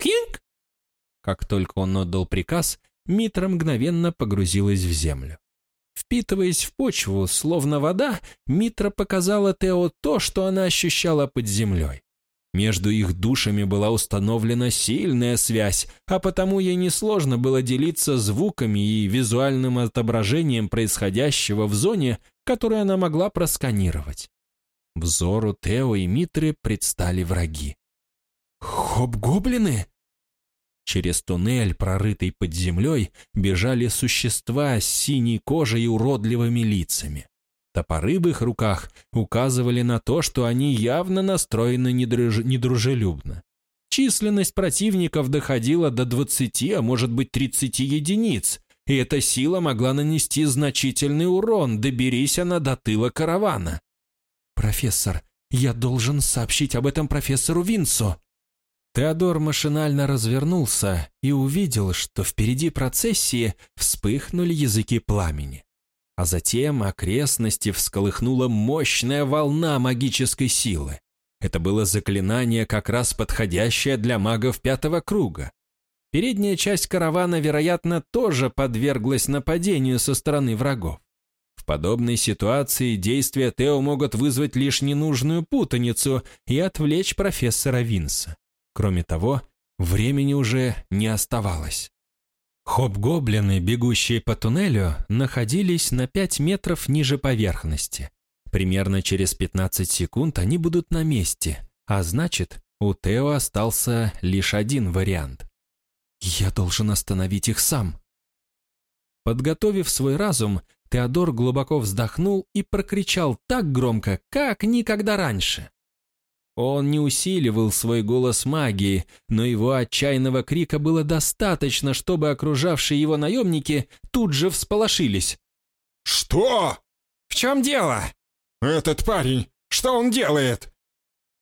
«Хинк!» Как только он отдал приказ, Митра мгновенно погрузилась в землю. Впитываясь в почву, словно вода, Митра показала Тео то, что она ощущала под землей. Между их душами была установлена сильная связь, а потому ей несложно было делиться звуками и визуальным отображением происходящего в зоне, которую она могла просканировать. Взору Тео и Митры предстали враги. «Хоп-гоблины?» Через туннель, прорытый под землей, бежали существа с синей кожей и уродливыми лицами. Топоры в их руках указывали на то, что они явно настроены недруж... недружелюбно. Численность противников доходила до 20, а может быть 30 единиц, и эта сила могла нанести значительный урон, доберись она до тыла каравана. «Профессор, я должен сообщить об этом профессору Винсу». Теодор машинально развернулся и увидел, что впереди процессии вспыхнули языки пламени. А затем окрестности всколыхнула мощная волна магической силы. Это было заклинание, как раз подходящее для магов пятого круга. Передняя часть каравана, вероятно, тоже подверглась нападению со стороны врагов. В подобной ситуации действия Тео могут вызвать лишь ненужную путаницу и отвлечь профессора Винса. Кроме того, времени уже не оставалось. Хоб-гоблины, бегущие по туннелю, находились на 5 метров ниже поверхности. Примерно через 15 секунд они будут на месте, а значит, у Тео остался лишь один вариант. «Я должен остановить их сам». Подготовив свой разум, Теодор глубоко вздохнул и прокричал так громко, как никогда раньше. Он не усиливал свой голос магии, но его отчаянного крика было достаточно, чтобы окружавшие его наемники тут же всполошились. «Что?» «В чем дело?» «Этот парень, что он делает?»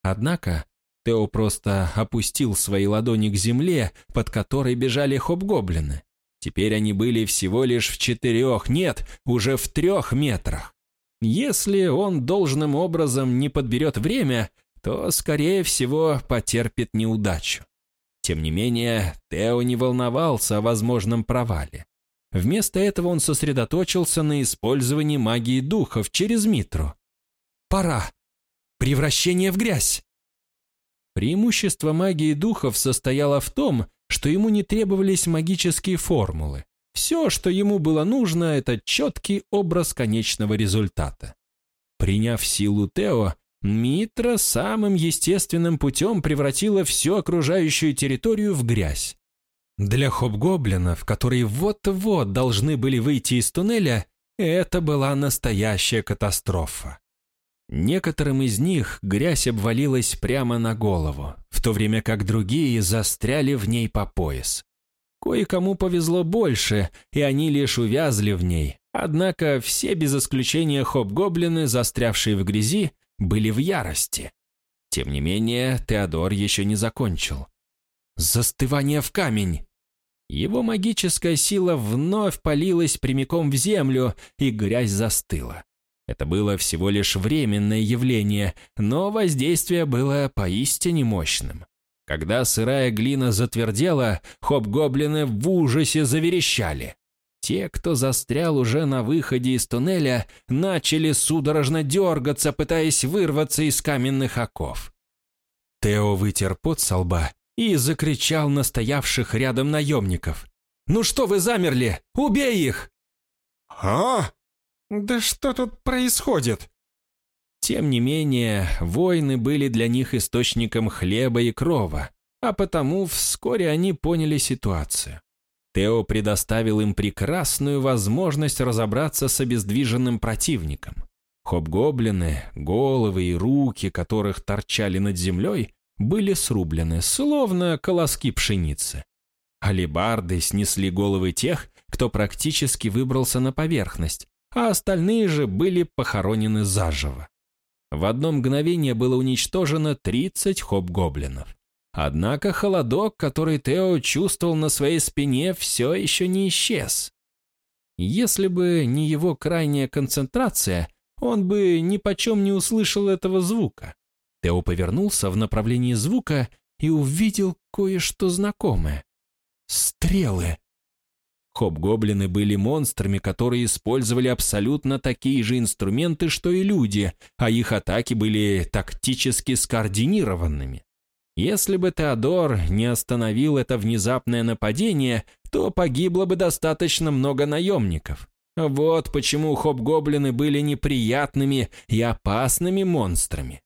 Однако Тео просто опустил свои ладони к земле, под которой бежали хоб-гоблины. Теперь они были всего лишь в четырех, нет, уже в трех метрах. Если он должным образом не подберет время, то, скорее всего, потерпит неудачу. Тем не менее, Тео не волновался о возможном провале. Вместо этого он сосредоточился на использовании магии духов через Митру. «Пора! Превращение в грязь!» Преимущество магии духов состояло в том, что ему не требовались магические формулы. Все, что ему было нужно, это четкий образ конечного результата. Приняв силу Тео, Митра самым естественным путем превратила всю окружающую территорию в грязь. Для хоб-гоблинов, которые вот-вот должны были выйти из туннеля, это была настоящая катастрофа. Некоторым из них грязь обвалилась прямо на голову, в то время как другие застряли в ней по пояс. Кое-кому повезло больше, и они лишь увязли в ней. Однако все без исключения хоб-гоблины, застрявшие в грязи, были в ярости. Тем не менее, Теодор еще не закончил. «Застывание в камень!» Его магическая сила вновь полилась прямиком в землю, и грязь застыла. Это было всего лишь временное явление, но воздействие было поистине мощным. Когда сырая глина затвердела, хоп-гоблины в ужасе заверещали. Те, кто застрял уже на выходе из туннеля, начали судорожно дергаться, пытаясь вырваться из каменных оков. Тео вытер пот со лба и закричал на стоявших рядом наемников. «Ну что вы замерли? Убей их!» «А? Да что тут происходит?» Тем не менее, войны были для них источником хлеба и крова, а потому вскоре они поняли ситуацию. Тео предоставил им прекрасную возможность разобраться с обездвиженным противником. Хоб-гоблины, головы и руки, которых торчали над землей, были срублены, словно колоски пшеницы. Алибарды снесли головы тех, кто практически выбрался на поверхность, а остальные же были похоронены заживо. В одно мгновение было уничтожено 30 хоп-гоблинов. Однако холодок, который Тео чувствовал на своей спине, все еще не исчез. Если бы не его крайняя концентрация, он бы ни почем не услышал этого звука. Тео повернулся в направлении звука и увидел кое-что знакомое. Стрелы. Хоп-гоблины были монстрами, которые использовали абсолютно такие же инструменты, что и люди, а их атаки были тактически скоординированными. Если бы Теодор не остановил это внезапное нападение, то погибло бы достаточно много наемников. Вот почему хоп-гоблины были неприятными и опасными монстрами.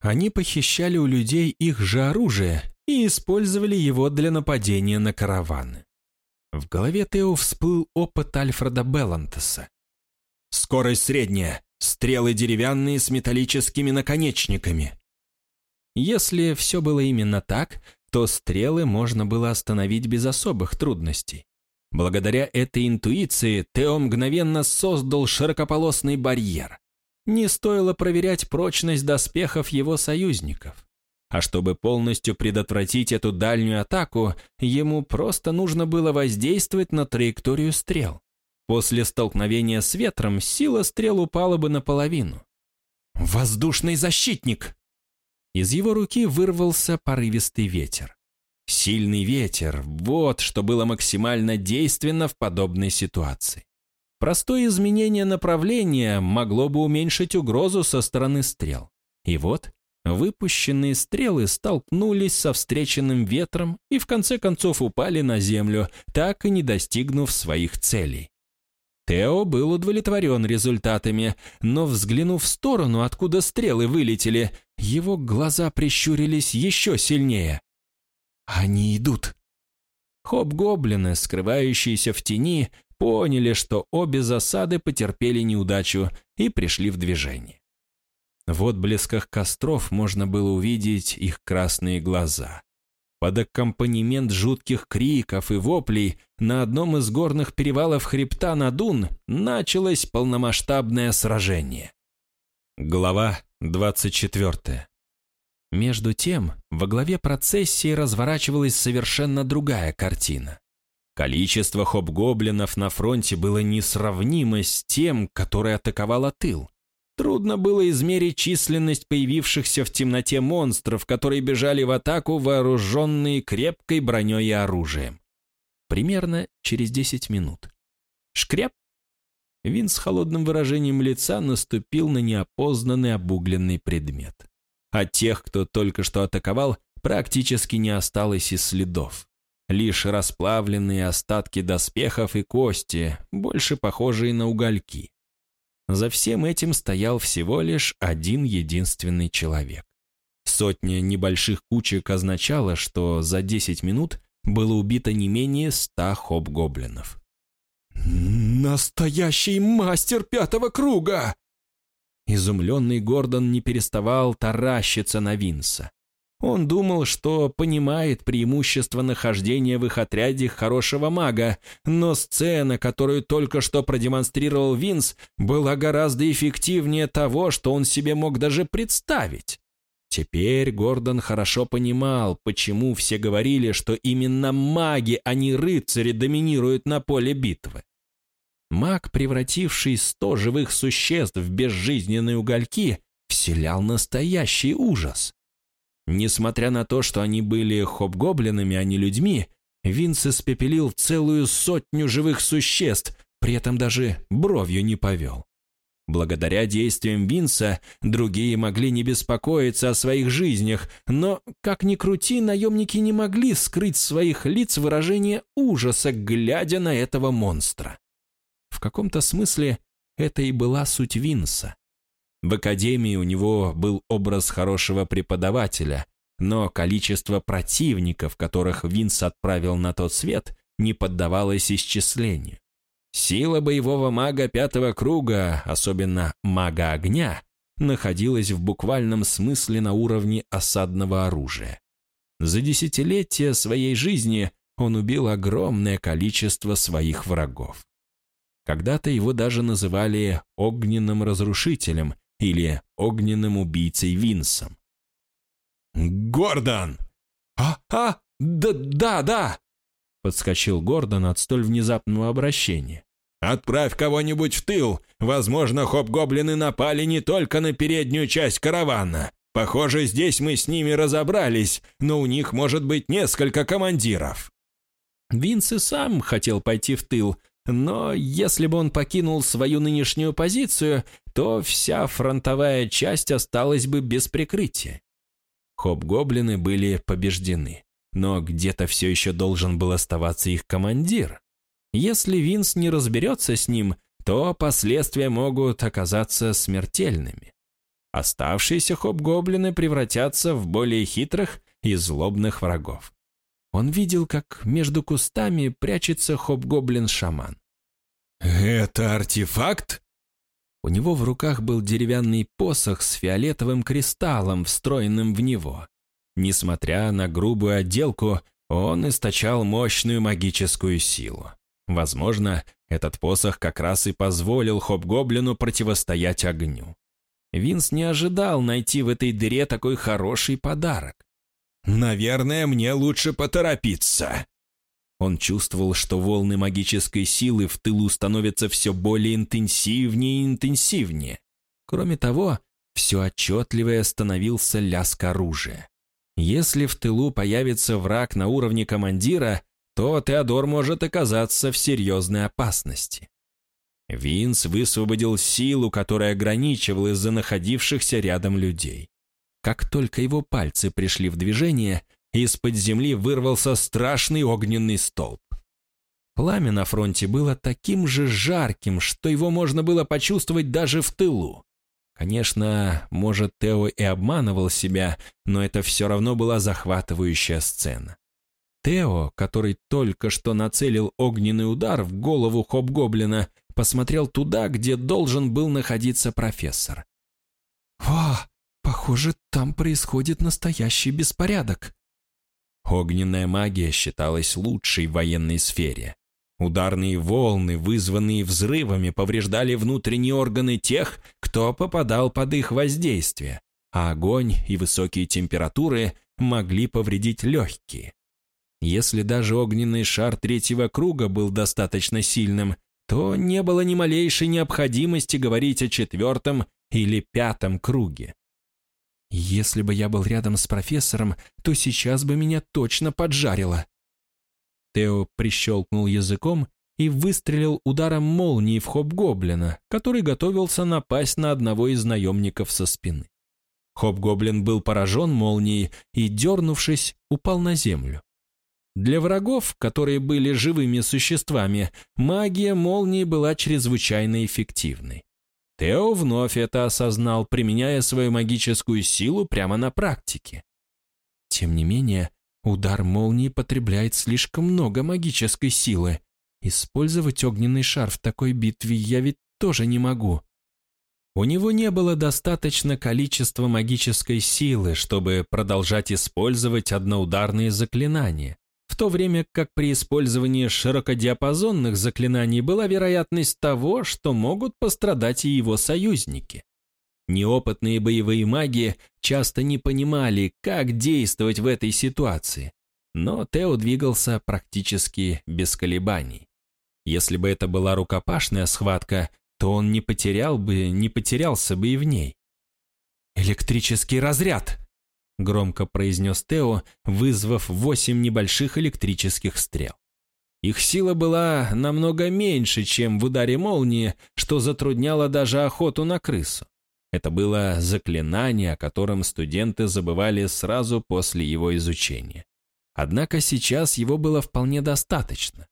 Они похищали у людей их же оружие и использовали его для нападения на караваны. В голове Тео всплыл опыт Альфреда Беллантеса. Скорость средняя, стрелы деревянные с металлическими наконечниками. Если все было именно так, то стрелы можно было остановить без особых трудностей. Благодаря этой интуиции Тео мгновенно создал широкополосный барьер. Не стоило проверять прочность доспехов его союзников. А чтобы полностью предотвратить эту дальнюю атаку, ему просто нужно было воздействовать на траекторию стрел. После столкновения с ветром сила стрел упала бы наполовину. «Воздушный защитник!» Из его руки вырвался порывистый ветер. Сильный ветер – вот что было максимально действенно в подобной ситуации. Простое изменение направления могло бы уменьшить угрозу со стороны стрел. И вот выпущенные стрелы столкнулись со встреченным ветром и в конце концов упали на землю, так и не достигнув своих целей. Тео был удовлетворен результатами, но, взглянув в сторону, откуда стрелы вылетели, его глаза прищурились еще сильнее. «Они идут!» Хоп-гоблины, скрывающиеся в тени, поняли, что обе засады потерпели неудачу и пришли в движение. В отблесках костров можно было увидеть их красные глаза. Под аккомпанемент жутких криков и воплей на одном из горных перевалов хребта Надун началось полномасштабное сражение. Глава 24. Между тем, во главе процессии разворачивалась совершенно другая картина. Количество хоп-гоблинов на фронте было несравнимо с тем, который атаковал тыл. Трудно было измерить численность появившихся в темноте монстров, которые бежали в атаку, вооруженные крепкой броней и оружием. Примерно через 10 минут. Шкреп! Вин с холодным выражением лица наступил на неопознанный обугленный предмет. От тех, кто только что атаковал, практически не осталось и следов. Лишь расплавленные остатки доспехов и кости, больше похожие на угольки. За всем этим стоял всего лишь один единственный человек. Сотня небольших кучек означала, что за 10 минут было убито не менее ста хоп-гоблинов. «Настоящий мастер пятого круга!» Изумленный Гордон не переставал таращиться на Винса. Он думал, что понимает преимущество нахождения в их отряде хорошего мага, но сцена, которую только что продемонстрировал Винс, была гораздо эффективнее того, что он себе мог даже представить. Теперь Гордон хорошо понимал, почему все говорили, что именно маги, а не рыцари, доминируют на поле битвы. Маг, превративший сто живых существ в безжизненные угольки, вселял настоящий ужас. Несмотря на то, что они были хоб-гоблинами, а не людьми, Винс испепелил целую сотню живых существ, при этом даже бровью не повел. Благодаря действиям Винса другие могли не беспокоиться о своих жизнях, но, как ни крути, наемники не могли скрыть своих лиц выражение ужаса, глядя на этого монстра. В каком-то смысле это и была суть Винса. В академии у него был образ хорошего преподавателя, но количество противников, которых Винс отправил на тот свет, не поддавалось исчислению. Сила боевого мага пятого круга, особенно мага огня, находилась в буквальном смысле на уровне осадного оружия. За десятилетия своей жизни он убил огромное количество своих врагов. Когда-то его даже называли огненным разрушителем или огненным убийцей Винсом. «Гордон!» «А, а, да, да, да!» Подскочил Гордон от столь внезапного обращения. «Отправь кого-нибудь в тыл. Возможно, хоп-гоблины напали не только на переднюю часть каравана. Похоже, здесь мы с ними разобрались, но у них может быть несколько командиров». Винс и сам хотел пойти в тыл, но если бы он покинул свою нынешнюю позицию, то вся фронтовая часть осталась бы без прикрытия. Хоп-гоблины были побеждены но где-то все еще должен был оставаться их командир. Если Винс не разберется с ним, то последствия могут оказаться смертельными. Оставшиеся хоп-гоблины превратятся в более хитрых и злобных врагов. Он видел, как между кустами прячется хоп-гоблин-шаман. «Это артефакт?» У него в руках был деревянный посох с фиолетовым кристаллом, встроенным в него. Несмотря на грубую отделку, он источал мощную магическую силу. Возможно, этот посох как раз и позволил Хоп-Гоблину противостоять огню. Винс не ожидал найти в этой дыре такой хороший подарок. «Наверное, мне лучше поторопиться». Он чувствовал, что волны магической силы в тылу становятся все более интенсивнее и интенсивнее. Кроме того, все отчетливее становился лязг оружия. Если в тылу появится враг на уровне командира, то Теодор может оказаться в серьезной опасности. Винс высвободил силу, которая ограничивала из-за находившихся рядом людей. Как только его пальцы пришли в движение, из-под земли вырвался страшный огненный столб. Пламя на фронте было таким же жарким, что его можно было почувствовать даже в тылу. Конечно, может, Тео и обманывал себя, но это все равно была захватывающая сцена. Тео, который только что нацелил огненный удар в голову Хоп-Гоблина, посмотрел туда, где должен был находиться профессор. «О, похоже, там происходит настоящий беспорядок». Огненная магия считалась лучшей в военной сфере. Ударные волны, вызванные взрывами, повреждали внутренние органы тех, кто попадал под их воздействие, а огонь и высокие температуры могли повредить легкие. Если даже огненный шар третьего круга был достаточно сильным, то не было ни малейшей необходимости говорить о четвертом или пятом круге. Если бы я был рядом с профессором, то сейчас бы меня точно поджарило. Тео прищелкнул языком и выстрелил ударом молнии в Хоп-Гоблина, который готовился напасть на одного из наемников со спины. Хоп-Гоблин был поражен молнией и, дернувшись, упал на землю. Для врагов, которые были живыми существами, магия молнии была чрезвычайно эффективной. Тео вновь это осознал, применяя свою магическую силу прямо на практике. Тем не менее, Удар молнии потребляет слишком много магической силы. Использовать огненный шар в такой битве я ведь тоже не могу. У него не было достаточно количества магической силы, чтобы продолжать использовать одноударные заклинания, в то время как при использовании широкодиапазонных заклинаний была вероятность того, что могут пострадать и его союзники. Неопытные боевые маги часто не понимали, как действовать в этой ситуации, но Тео двигался практически без колебаний. Если бы это была рукопашная схватка, то он не потерял бы, не потерялся бы и в ней. «Электрический разряд!» — громко произнес Тео, вызвав восемь небольших электрических стрел. Их сила была намного меньше, чем в ударе молнии, что затрудняло даже охоту на крысу. Это было заклинание, о котором студенты забывали сразу после его изучения. Однако сейчас его было вполне достаточно.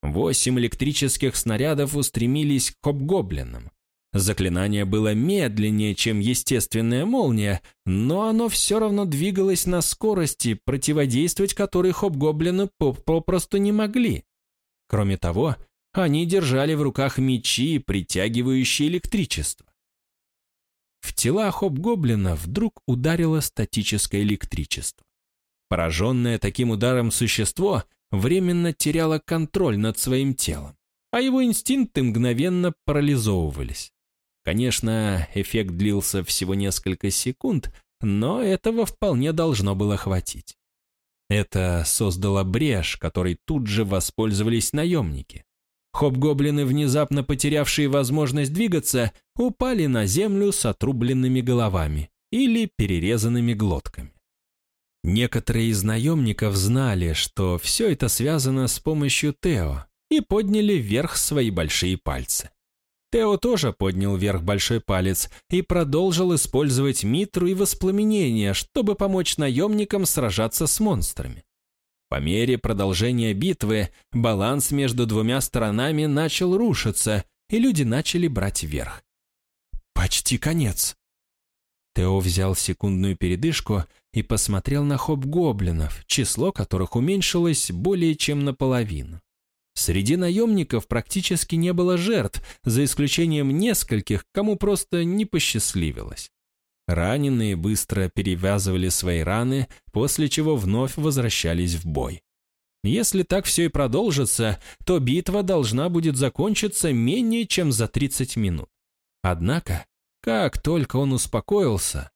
Восемь электрических снарядов устремились к хоб-гоблинам. Заклинание было медленнее, чем естественная молния, но оно все равно двигалось на скорости, противодействовать которой хоб-гоблины попросту не могли. Кроме того, они держали в руках мечи, притягивающие электричество. В тела хоб-гоблина вдруг ударило статическое электричество. Пораженное таким ударом существо временно теряло контроль над своим телом, а его инстинкты мгновенно парализовывались. Конечно, эффект длился всего несколько секунд, но этого вполне должно было хватить. Это создало брешь, которой тут же воспользовались наемники. Хоб-гоблины, внезапно потерявшие возможность двигаться, упали на землю с отрубленными головами или перерезанными глотками. Некоторые из наемников знали, что все это связано с помощью Тео, и подняли вверх свои большие пальцы. Тео тоже поднял вверх большой палец и продолжил использовать митру и воспламенение, чтобы помочь наемникам сражаться с монстрами. По мере продолжения битвы баланс между двумя сторонами начал рушиться, и люди начали брать верх. Почти конец. Тео взял секундную передышку и посмотрел на хоп-гоблинов, число которых уменьшилось более чем наполовину. Среди наемников практически не было жертв, за исключением нескольких, кому просто не посчастливилось. Раненые быстро перевязывали свои раны, после чего вновь возвращались в бой. Если так все и продолжится, то битва должна будет закончиться менее чем за 30 минут. Однако, как только он успокоился...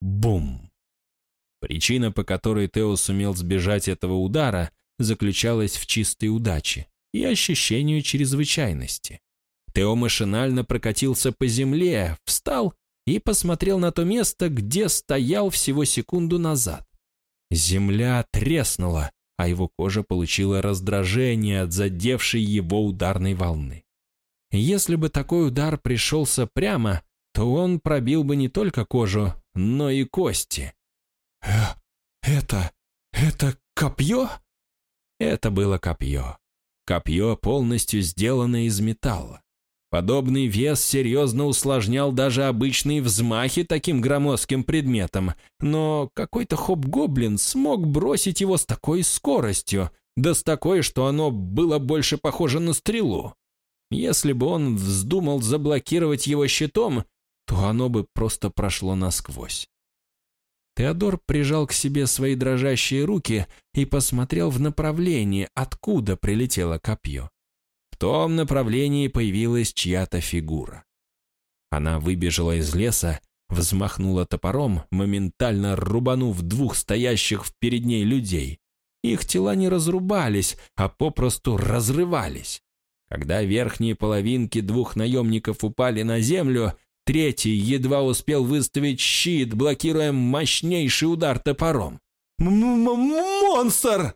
Бум! Причина, по которой Тео сумел сбежать этого удара, заключалась в чистой удаче и ощущению чрезвычайности. Тео машинально прокатился по земле, встал и посмотрел на то место, где стоял всего секунду назад. Земля треснула, а его кожа получила раздражение от задевшей его ударной волны. Если бы такой удар пришелся прямо, то он пробил бы не только кожу, но и кости. «Э, «Это... это копье?» Это было копье. Копье, полностью сделанное из металла. Подобный вес серьезно усложнял даже обычные взмахи таким громоздким предметом, но какой-то хоп-гоблин смог бросить его с такой скоростью, да с такой, что оно было больше похоже на стрелу. Если бы он вздумал заблокировать его щитом, то оно бы просто прошло насквозь. Теодор прижал к себе свои дрожащие руки и посмотрел в направлении, откуда прилетело копье. Том направлении появилась чья-то фигура. Она выбежала из леса, взмахнула топором, моментально рубанув двух стоящих перед ней людей. Их тела не разрубались, а попросту разрывались. Когда верхние половинки двух наемников упали на землю, Третий едва успел выставить щит, блокируя мощнейший удар топором. «Монстр!»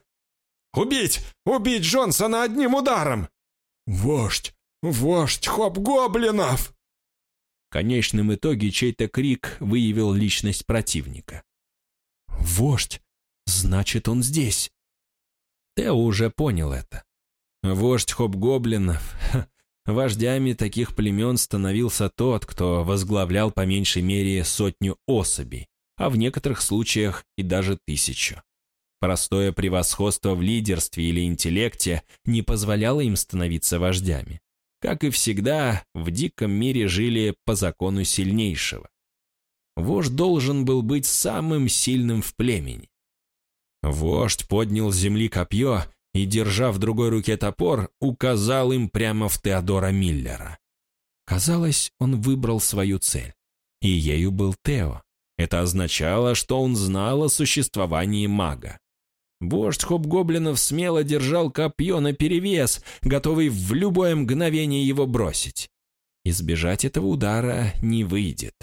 «Убить! Убить Джонсона одним ударом!» «Вождь! Вождь хоп-гоблинов!» В конечном итоге чей-то крик выявил личность противника. «Вождь! Значит, он здесь!» Тео уже понял это. Вождь хоп-гоблинов Вождями таких племен становился тот, кто возглавлял по меньшей мере сотню особей, а в некоторых случаях и даже тысячу. Простое превосходство в лидерстве или интеллекте не позволяло им становиться вождями. Как и всегда, в диком мире жили по закону сильнейшего. Вождь должен был быть самым сильным в племени. Вождь поднял с земли копье и, держа в другой руке топор, указал им прямо в Теодора Миллера. Казалось, он выбрал свою цель. И ею был Тео. Это означало, что он знал о существовании мага. Вождь хоб-гоблинов смело держал копье наперевес, готовый в любое мгновение его бросить. Избежать этого удара не выйдет.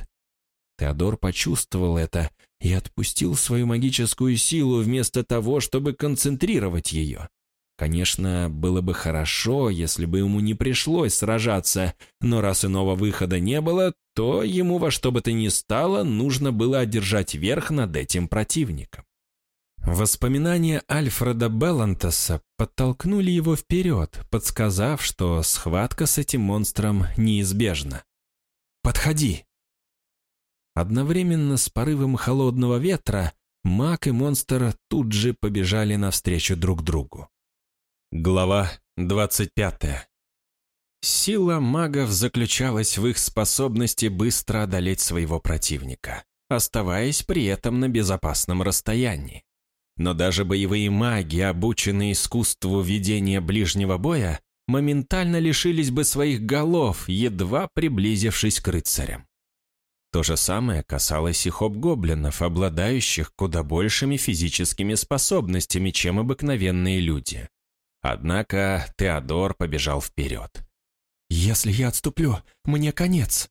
Теодор почувствовал это и отпустил свою магическую силу вместо того, чтобы концентрировать ее. Конечно, было бы хорошо, если бы ему не пришлось сражаться, но раз иного выхода не было, то ему во что бы то ни стало нужно было одержать верх над этим противником. Воспоминания Альфреда Беллантеса подтолкнули его вперед, подсказав, что схватка с этим монстром неизбежна. «Подходи!» Одновременно с порывом холодного ветра маг и монстр тут же побежали навстречу друг другу. Глава 25. Сила магов заключалась в их способности быстро одолеть своего противника, оставаясь при этом на безопасном расстоянии. Но даже боевые маги, обученные искусству ведения ближнего боя, моментально лишились бы своих голов, едва приблизившись к рыцарям. То же самое касалось и хоп-гоблинов, обладающих куда большими физическими способностями, чем обыкновенные люди. Однако Теодор побежал вперед. «Если я отступлю, мне конец!»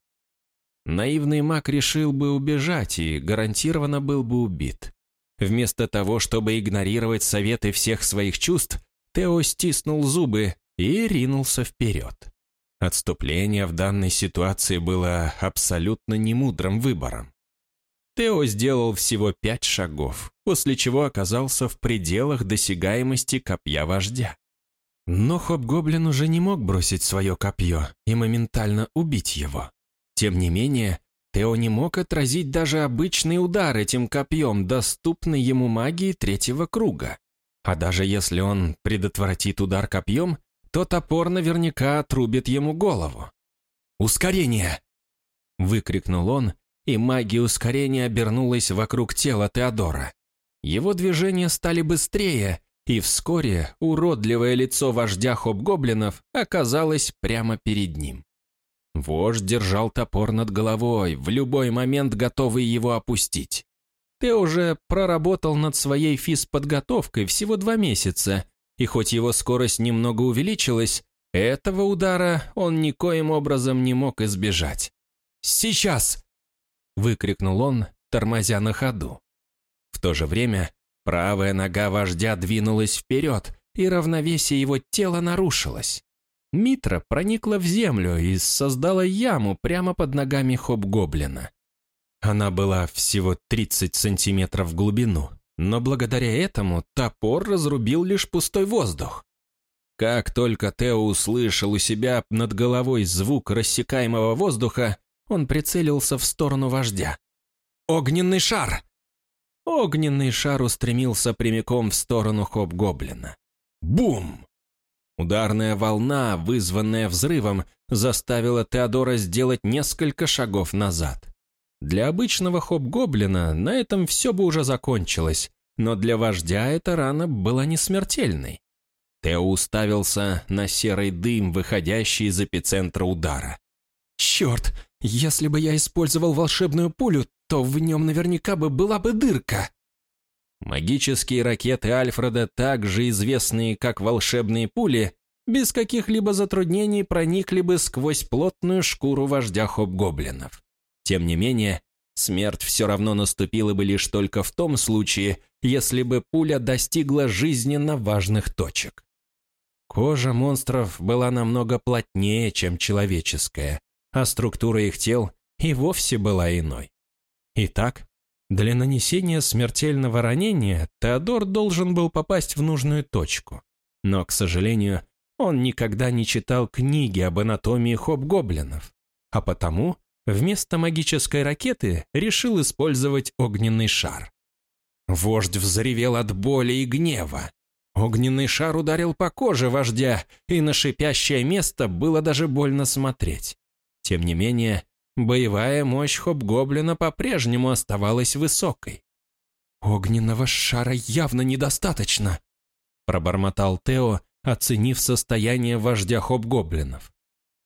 Наивный маг решил бы убежать и гарантированно был бы убит. Вместо того, чтобы игнорировать советы всех своих чувств, Тео стиснул зубы и ринулся вперед. Отступление в данной ситуации было абсолютно немудрым выбором. Тео сделал всего пять шагов, после чего оказался в пределах досягаемости копья вождя. Но Хоб-Гоблин уже не мог бросить свое копье и моментально убить его. Тем не менее, Тео не мог отразить даже обычный удар этим копьем, доступный ему магии третьего круга. А даже если он предотвратит удар копьем, то топор наверняка отрубит ему голову. «Ускорение!» — выкрикнул он, и магия ускорения обернулась вокруг тела Теодора. Его движения стали быстрее, и вскоре уродливое лицо вождя хоб-гоблинов оказалось прямо перед ним. Вождь держал топор над головой, в любой момент готовый его опустить. Ты уже проработал над своей физподготовкой всего два месяца, и хоть его скорость немного увеличилась, этого удара он никоим образом не мог избежать. «Сейчас!» – выкрикнул он, тормозя на ходу. В то же время правая нога вождя двинулась вперед, и равновесие его тела нарушилось. Митра проникла в землю и создала яму прямо под ногами хоб-гоблина. Она была всего 30 сантиметров в глубину, но благодаря этому топор разрубил лишь пустой воздух. Как только Тео услышал у себя над головой звук рассекаемого воздуха, он прицелился в сторону вождя. «Огненный шар!» Огненный шар устремился прямиком в сторону Хоб-Гоблина. Бум! Ударная волна, вызванная взрывом, заставила Теодора сделать несколько шагов назад. Для обычного хоп-гоблина на этом все бы уже закончилось, но для вождя эта рана была не смертельной. Тео уставился на серый дым, выходящий из эпицентра удара. «Черт, если бы я использовал волшебную пулю, то в нем наверняка бы была бы дырка!» Магические ракеты Альфреда, также известные как волшебные пули, без каких-либо затруднений проникли бы сквозь плотную шкуру вождя хоб-гоблинов. Тем не менее, смерть все равно наступила бы лишь только в том случае, если бы пуля достигла жизненно важных точек. Кожа монстров была намного плотнее, чем человеческая, а структура их тел и вовсе была иной. Итак, для нанесения смертельного ранения Теодор должен был попасть в нужную точку. Но, к сожалению, он никогда не читал книги об анатомии хоб-гоблинов, а потому вместо магической ракеты решил использовать огненный шар. Вождь взревел от боли и гнева. Огненный шар ударил по коже вождя, и на шипящее место было даже больно смотреть. Тем не менее, Боевая мощь хоб-гоблина по-прежнему оставалась высокой. «Огненного шара явно недостаточно», – пробормотал Тео, оценив состояние вождя хоб-гоблинов.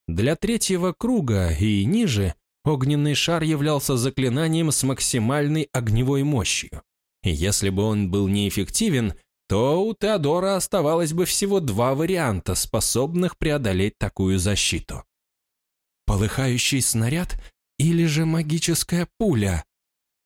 Для третьего круга и ниже огненный шар являлся заклинанием с максимальной огневой мощью. И если бы он был неэффективен, то у Теодора оставалось бы всего два варианта, способных преодолеть такую защиту. Полыхающий снаряд или же магическая пуля?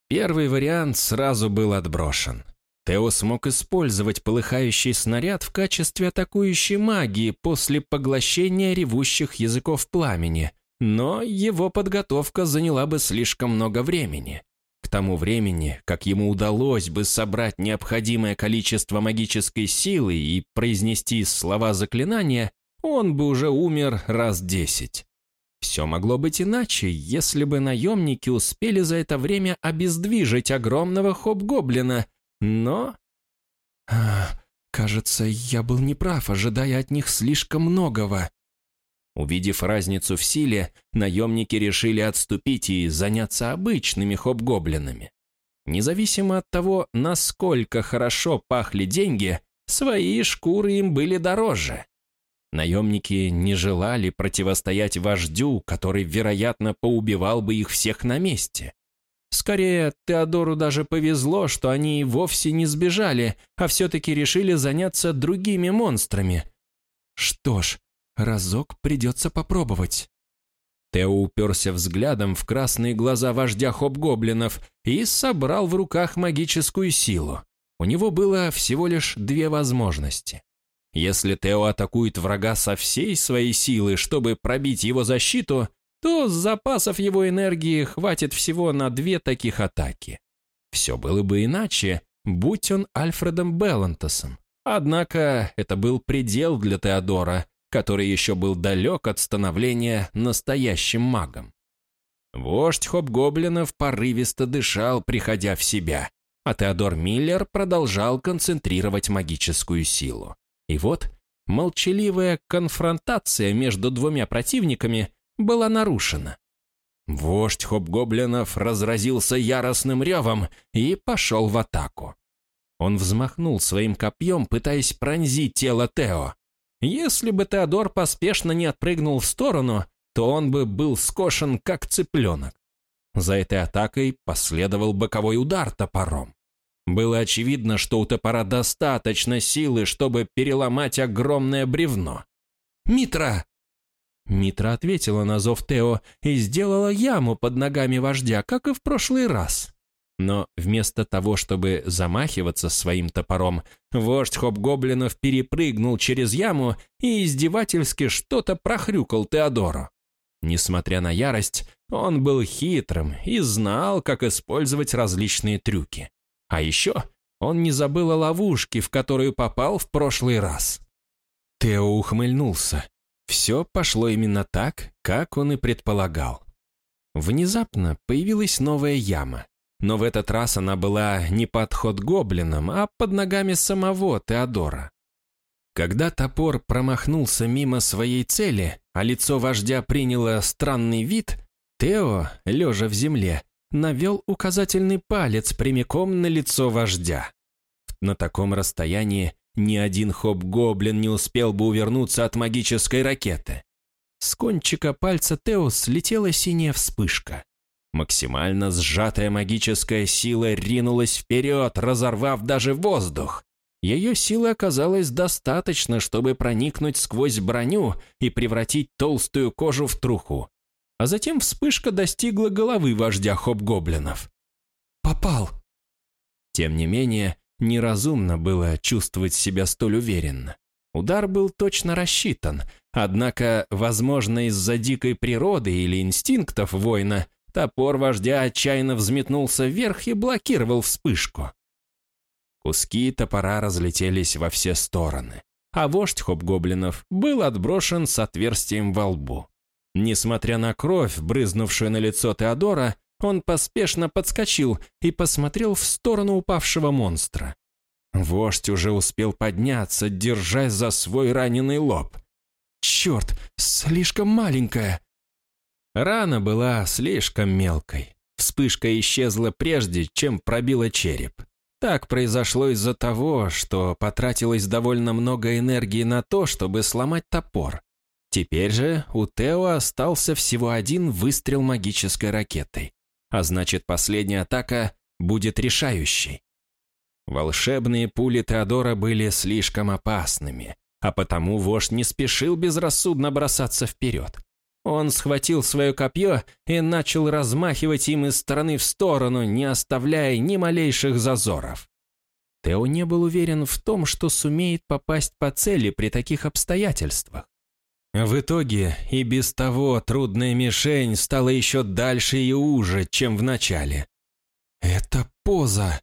Первый вариант сразу был отброшен. Тео смог использовать полыхающий снаряд в качестве атакующей магии после поглощения ревущих языков пламени, но его подготовка заняла бы слишком много времени. К тому времени, как ему удалось бы собрать необходимое количество магической силы и произнести слова заклинания, он бы уже умер раз десять. Все могло быть иначе, если бы наемники успели за это время обездвижить огромного хоп-гоблина, но... Кажется, я был неправ, ожидая от них слишком многого. Увидев разницу в силе, наемники решили отступить и заняться обычными хоп-гоблинами. Независимо от того, насколько хорошо пахли деньги, свои шкуры им были дороже. Наемники не желали противостоять вождю, который, вероятно, поубивал бы их всех на месте. Скорее, Теодору даже повезло, что они вовсе не сбежали, а все-таки решили заняться другими монстрами. Что ж, Разок придется попробовать. Тео уперся взглядом в красные глаза вождя хоб-гоблинов и собрал в руках магическую силу. У него было всего лишь две возможности. Если Тео атакует врага со всей своей силы, чтобы пробить его защиту, то запасов его энергии хватит всего на две таких атаки. Все было бы иначе, будь он Альфредом Беллантосом. Однако это был предел для Теодора, который еще был далек от становления настоящим магом. Вождь Хоб-Гоблинов порывисто дышал, приходя в себя, а Теодор Миллер продолжал концентрировать магическую силу. И вот молчаливая конфронтация между двумя противниками была нарушена. Вождь Хоб-Гоблинов разразился яростным ревом и пошел в атаку. Он взмахнул своим копьем, пытаясь пронзить тело Тео, если бы Теодор поспешно не отпрыгнул в сторону, то он бы был скошен, как цыпленок. За этой атакой последовал боковой удар топором. Было очевидно, что у топора достаточно силы, чтобы переломать огромное бревно. «Митра!» Митра ответила на зов Тео и сделала яму под ногами вождя, как и в прошлый раз. Но вместо того, чтобы замахиваться своим топором, вождь хоп-гоблинов перепрыгнул через яму и издевательски что-то прохрюкал Теодору. Несмотря на ярость, он был хитрым и знал, как использовать различные трюки. А еще он не забыл о ловушке, в которую попал в прошлый раз. Тео ухмыльнулся. Все пошло именно так, как он и предполагал. Внезапно появилась новая яма, но в этот раз она была не под ход гоблином, а под ногами самого Теодора. Когда топор промахнулся мимо своей цели, а лицо вождя приняло странный вид, Тео, лежа в земле, навел указательный палец прямиком на лицо вождя. На таком расстоянии ни один хоп-гоблин не успел бы увернуться от магической ракеты. С кончика пальца Тео слетела синяя вспышка. Максимально сжатая магическая сила ринулась вперед, разорвав даже воздух. Ее силы оказалось достаточно, чтобы проникнуть сквозь броню и превратить толстую кожу в труху. А затем вспышка достигла головы вождя хоп-гоблинов. «Попал!» Тем не менее, неразумно было чувствовать себя столь уверенно. Удар был точно рассчитан, однако, возможно, из-за дикой природы или инстинктов воина, Топор вождя отчаянно взметнулся вверх и блокировал вспышку. Куски топора разлетелись во все стороны, а вождь хоб-гоблинов был отброшен с отверстием во лбу. Несмотря на кровь, брызнувшую на лицо Теодора, он поспешно подскочил и посмотрел в сторону упавшего монстра. Вождь уже успел подняться, держась за свой раненый лоб. «Черт, слишком маленькая!» Рана была слишком мелкой. Вспышка исчезла прежде, чем пробила череп. Так произошло из-за того, что потратилось довольно много энергии на то, чтобы сломать топор. Теперь же у Тео остался всего один выстрел магической ракетой, а значит последняя атака будет решающей. Волшебные пули Теодора были слишком опасными, а потому вождь не спешил безрассудно бросаться вперед. Он схватил свое копье и начал размахивать им из стороны в сторону, не оставляя ни малейших зазоров. Тео не был уверен в том, что сумеет попасть по цели при таких обстоятельствах. В итоге и без того трудная мишень стала еще дальше и уже, чем в начале. «Это поза!»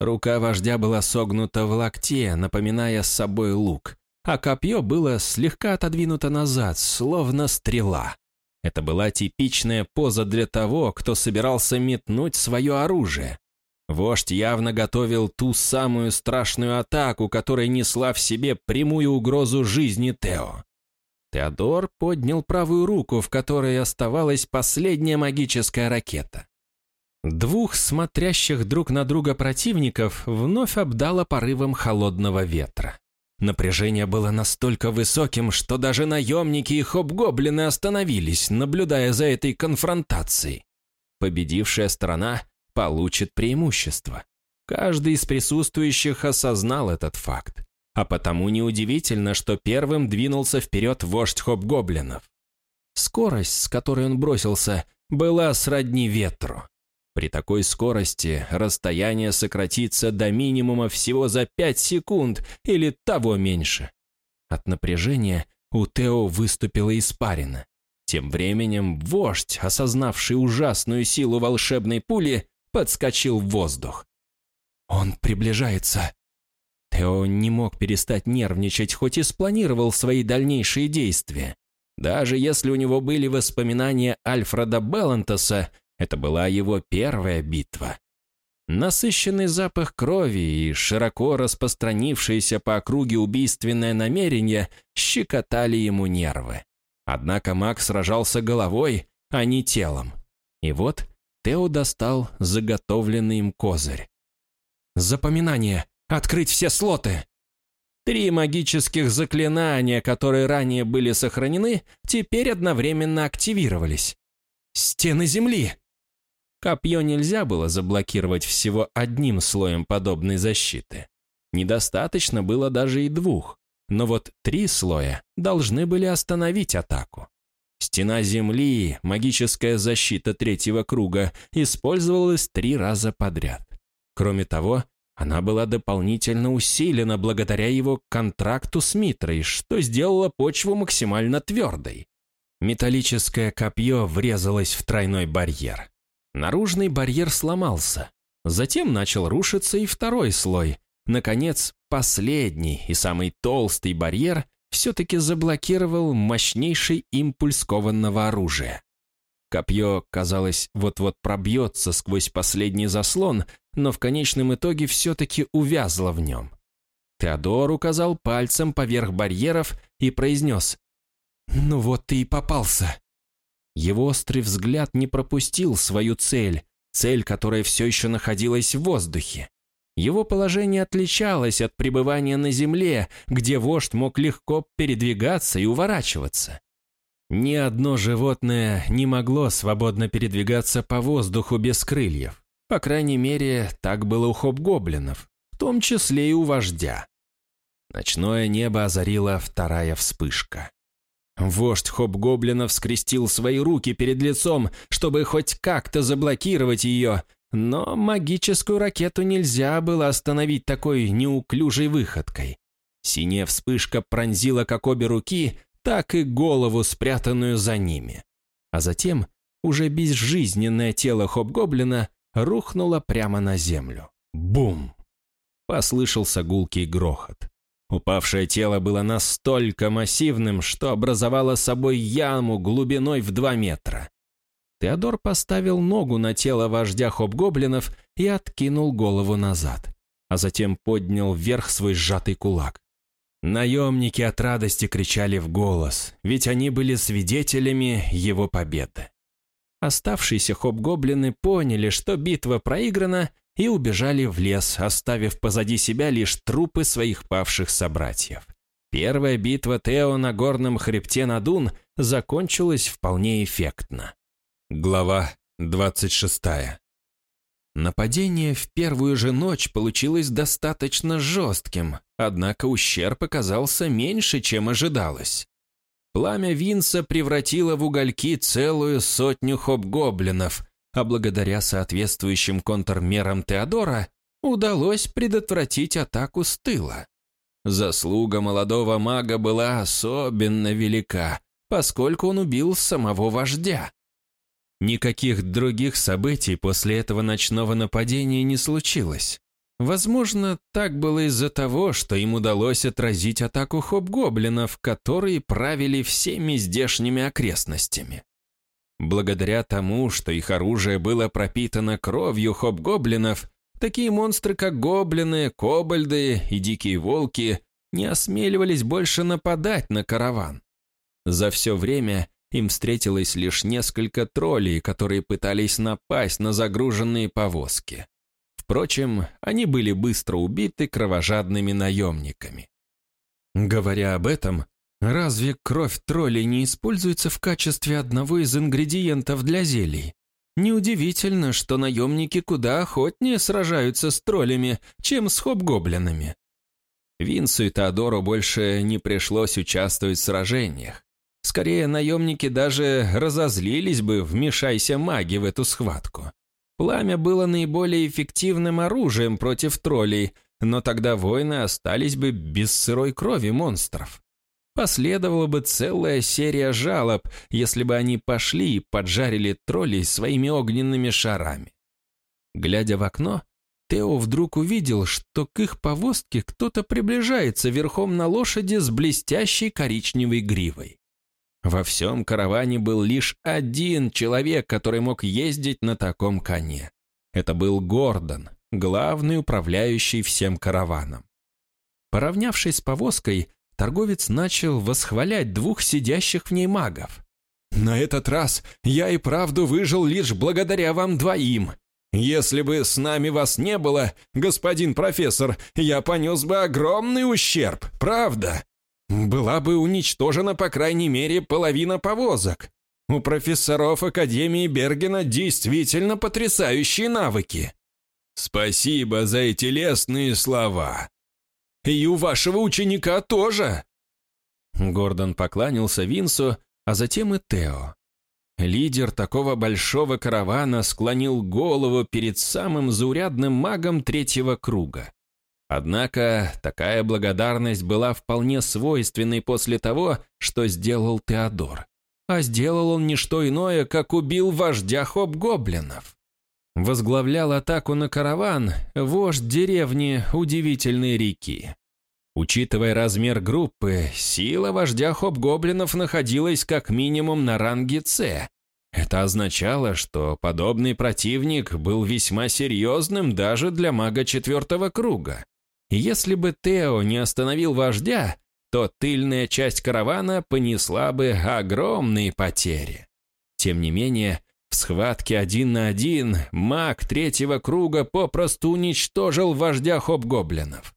Рука вождя была согнута в локте, напоминая с собой лук а копье было слегка отодвинуто назад, словно стрела. Это была типичная поза для того, кто собирался метнуть свое оружие. Вождь явно готовил ту самую страшную атаку, которая несла в себе прямую угрозу жизни Тео. Теодор поднял правую руку, в которой оставалась последняя магическая ракета. Двух смотрящих друг на друга противников вновь обдало порывом холодного ветра. Напряжение было настолько высоким, что даже наемники и хоб-гоблины остановились, наблюдая за этой конфронтацией. Победившая сторона получит преимущество. Каждый из присутствующих осознал этот факт. А потому неудивительно, что первым двинулся вперед вождь хоб-гоблинов. Скорость, с которой он бросился, была сродни ветру. При такой скорости расстояние сократится до минимума всего за 5 секунд или того меньше. От напряжения у Тео выступила испарина. Тем временем вождь, осознавший ужасную силу волшебной пули, подскочил в воздух. «Он приближается!» Тео не мог перестать нервничать, хоть и спланировал свои дальнейшие действия. Даже если у него были воспоминания Альфреда Беллантоса, это была его первая битва. Насыщенный запах крови и широко распространившееся по округе убийственное намерение щекотали ему нервы. Однако маг сражался головой, а не телом. И вот Тео достал заготовленный им козырь. «Запоминание! Открыть все слоты!» Три магических заклинания, которые ранее были сохранены, теперь одновременно активировались. «Стены земли!» Копье нельзя было заблокировать всего одним слоем подобной защиты. Недостаточно было даже и двух, но вот три слоя должны были остановить атаку. Стена Земли, магическая защита третьего круга, использовалась три раза подряд. Кроме того, она была дополнительно усилена благодаря его контракту с Митрой, что сделало почву максимально твердой. Металлическое копье врезалось в тройной барьер. Наружный барьер сломался. Затем начал рушиться и второй слой. Наконец, последний и самый толстый барьер все-таки заблокировал мощнейший импульс кованного оружия. Копье, казалось, вот-вот пробьется сквозь последний заслон, но в конечном итоге все-таки увязло в нем. Теодор указал пальцем поверх барьеров и произнес «Ну вот ты и попался». Его острый взгляд не пропустил свою цель, цель, которая все еще находилась в воздухе. Его положение отличалось от пребывания на земле, где вождь мог легко передвигаться и уворачиваться. Ни одно животное не могло свободно передвигаться по воздуху без крыльев. По крайней мере, так было у хоп-гоблинов, в том числе и у вождя. Ночное небо озарила вторая вспышка. Вождь Хоб-Гоблинов скрестил свои руки перед лицом, чтобы хоть как-то заблокировать ее, но магическую ракету нельзя было остановить такой неуклюжей выходкой. Синяя вспышка пронзила как обе руки, так и голову, спрятанную за ними. А затем уже безжизненное тело Хоб-Гоблина рухнуло прямо на землю. Бум! Послышался гулкий грохот. Упавшее тело было настолько массивным, что образовало собой яму глубиной в два метра. Теодор поставил ногу на тело вождя хоб-гоблинов и откинул голову назад, а затем поднял вверх свой сжатый кулак. Наемники от радости кричали в голос, ведь они были свидетелями его победы. Оставшиеся хоб-гоблины поняли, что битва проиграна, и убежали в лес, оставив позади себя лишь трупы своих павших собратьев. Первая битва Тео на горном хребте Надун закончилась вполне эффектно. Глава 26 Нападение в первую же ночь получилось достаточно жестким, однако ущерб оказался меньше, чем ожидалось. Пламя Винса превратило в угольки целую сотню хоб-гоблинов, а благодаря соответствующим контрмерам Теодора удалось предотвратить атаку с тыла. Заслуга молодого мага была особенно велика, поскольку он убил самого вождя. Никаких других событий после этого ночного нападения не случилось. Возможно, так было из-за того, что им удалось отразить атаку хоб-гоблинов, которые правили всеми здешними окрестностями. Благодаря тому, что их оружие было пропитано кровью хоб-гоблинов, такие монстры, как гоблины, кобальды и дикие волки, не осмеливались больше нападать на караван. За все время им встретилось лишь несколько троллей, которые пытались напасть на загруженные повозки. Впрочем, они были быстро убиты кровожадными наемниками. Говоря об этом, разве кровь троллей не используется в качестве одного из ингредиентов для зелий? Неудивительно, что наемники куда охотнее сражаются с троллями, чем с хоб-гоблинами. Винсу и Теодору больше не пришлось участвовать в сражениях. Скорее, наемники даже разозлились бы, вмешайся маги в эту схватку. Пламя было наиболее эффективным оружием против троллей, но тогда воины остались бы без сырой крови монстров. Последовала бы целая серия жалоб, если бы они пошли и поджарили троллей своими огненными шарами. Глядя в окно, Тео вдруг увидел, что к их повозке кто-то приближается верхом на лошади с блестящей коричневой гривой. Во всем караване был лишь один человек, который мог ездить на таком коне. Это был Гордон, главный управляющий всем караваном. Поравнявшись с повозкой, торговец начал восхвалять двух сидящих в ней магов. «На этот раз я и правду выжил лишь благодаря вам двоим. Если бы с нами вас не было, господин профессор, я понес бы огромный ущерб, правда?» Была бы уничтожена по крайней мере половина повозок. У профессоров Академии Бергена действительно потрясающие навыки. Спасибо за эти лестные слова. И у вашего ученика тоже. Гордон поклонился Винсу, а затем и Тео. Лидер такого большого каравана склонил голову перед самым заурядным магом третьего круга. Однако такая благодарность была вполне свойственной после того, что сделал Теодор. А сделал он не что иное, как убил вождя хоб-гоблинов. Возглавлял атаку на караван вождь деревни Удивительной реки. Учитывая размер группы, сила вождя хоб-гоблинов находилась как минимум на ранге С. Это означало, что подобный противник был весьма серьезным даже для мага четвертого круга. Если бы Тео не остановил вождя, то тыльная часть каравана понесла бы огромные потери. Тем не менее, в схватке один на один маг третьего круга попросту уничтожил вождя хоб-гоблинов.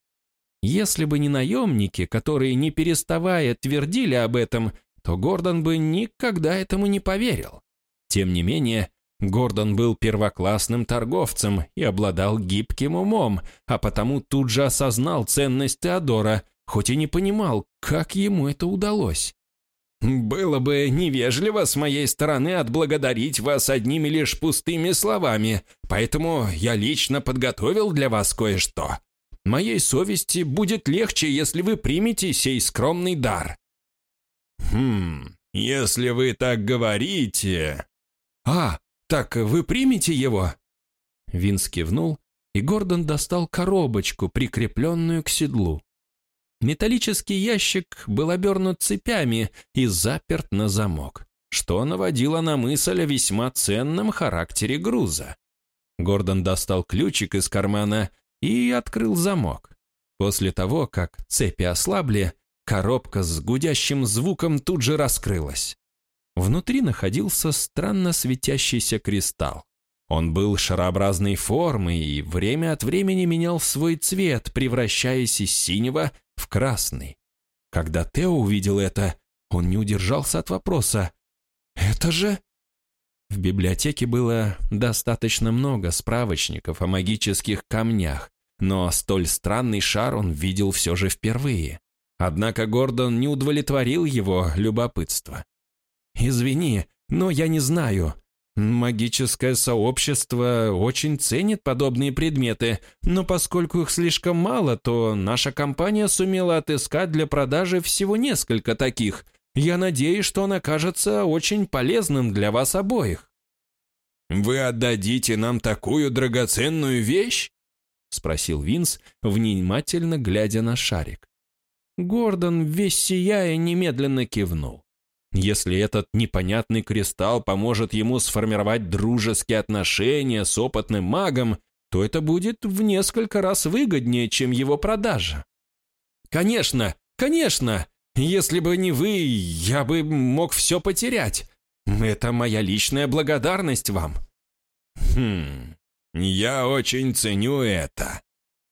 Если бы не наемники, которые не переставая твердили об этом, то Гордон бы никогда этому не поверил. Тем не менее, Гордон был первоклассным торговцем и обладал гибким умом, а потому тут же осознал ценность Теодора, хоть и не понимал, как ему это удалось. «Было бы невежливо с моей стороны отблагодарить вас одними лишь пустыми словами, поэтому я лично подготовил для вас кое-что. Моей совести будет легче, если вы примете сей скромный дар». «Хм, если вы так говорите...» «А, «Так вы примете его?» Винс кивнул, и Гордон достал коробочку, прикрепленную к седлу. Металлический ящик был обернут цепями и заперт на замок, что наводило на мысль о весьма ценном характере груза. Гордон достал ключик из кармана и открыл замок. После того, как цепи ослабли, коробка с гудящим звуком тут же раскрылась. Внутри находился странно светящийся кристалл. Он был шарообразной формы и время от времени менял свой цвет, превращаясь из синего в красный. Когда Тео увидел это, он не удержался от вопроса. «Это же...» В библиотеке было достаточно много справочников о магических камнях, но столь странный шар он видел все же впервые. Однако Гордон не удовлетворил его любопытство. «Извини, но я не знаю. Магическое сообщество очень ценит подобные предметы, но поскольку их слишком мало, то наша компания сумела отыскать для продажи всего несколько таких. Я надеюсь, что он окажется очень полезным для вас обоих». «Вы отдадите нам такую драгоценную вещь?» — спросил Винс, внимательно глядя на шарик. Гордон, весь сияя, немедленно кивнул. Если этот непонятный кристалл поможет ему сформировать дружеские отношения с опытным магом, то это будет в несколько раз выгоднее, чем его продажа. «Конечно, конечно! Если бы не вы, я бы мог все потерять. Это моя личная благодарность вам». «Хм, я очень ценю это».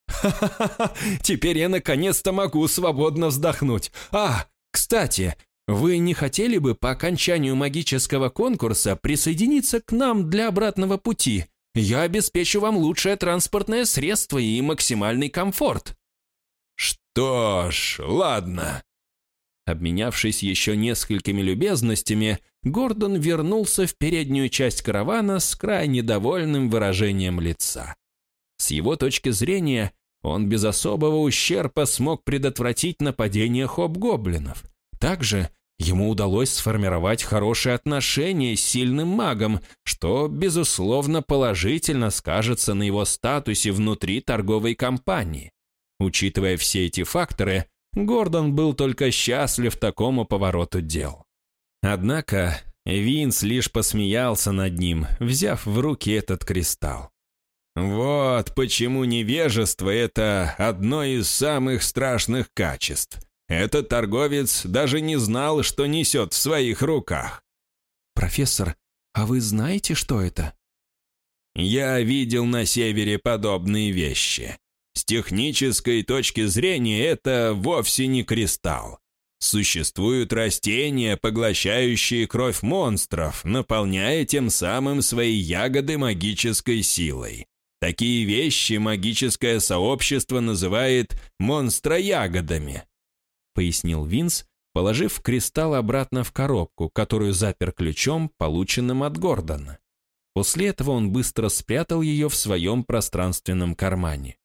«Ха-ха-ха! Теперь я наконец-то могу свободно вздохнуть. А, кстати, вы не хотели бы по окончанию магического конкурса присоединиться к нам для обратного пути? Я обеспечу вам лучшее транспортное средство и максимальный комфорт». «Что ж, ладно». Обменявшись еще несколькими любезностями, Гордон вернулся в переднюю часть каравана с крайне довольным выражением лица. С его точки зрения, он без особого ущерба смог предотвратить нападение хоб-гоблинов – также ему удалось сформировать хорошие отношения с сильным магом, что, безусловно, положительно скажется на его статусе внутри торговой компании. Учитывая все эти факторы, Гордон был только счастлив такому повороту дел. Однако Винс лишь посмеялся над ним, взяв в руки этот кристалл. «Вот почему невежество — это одно из самых страшных качеств. Этот торговец даже не знал, что несет в своих руках. «Профессор, а вы знаете, что это?» «Я видел на севере подобные вещи. С технической точки зрения это вовсе не кристалл. Существуют растения, поглощающие кровь монстров, наполняя тем самым свои ягоды магической силой. Такие вещи магическое сообщество называет монстроягодами пояснил Винс, положив кристалл обратно в коробку, которую запер ключом, полученным от Гордона. После этого он быстро спрятал ее в своем пространственном кармане.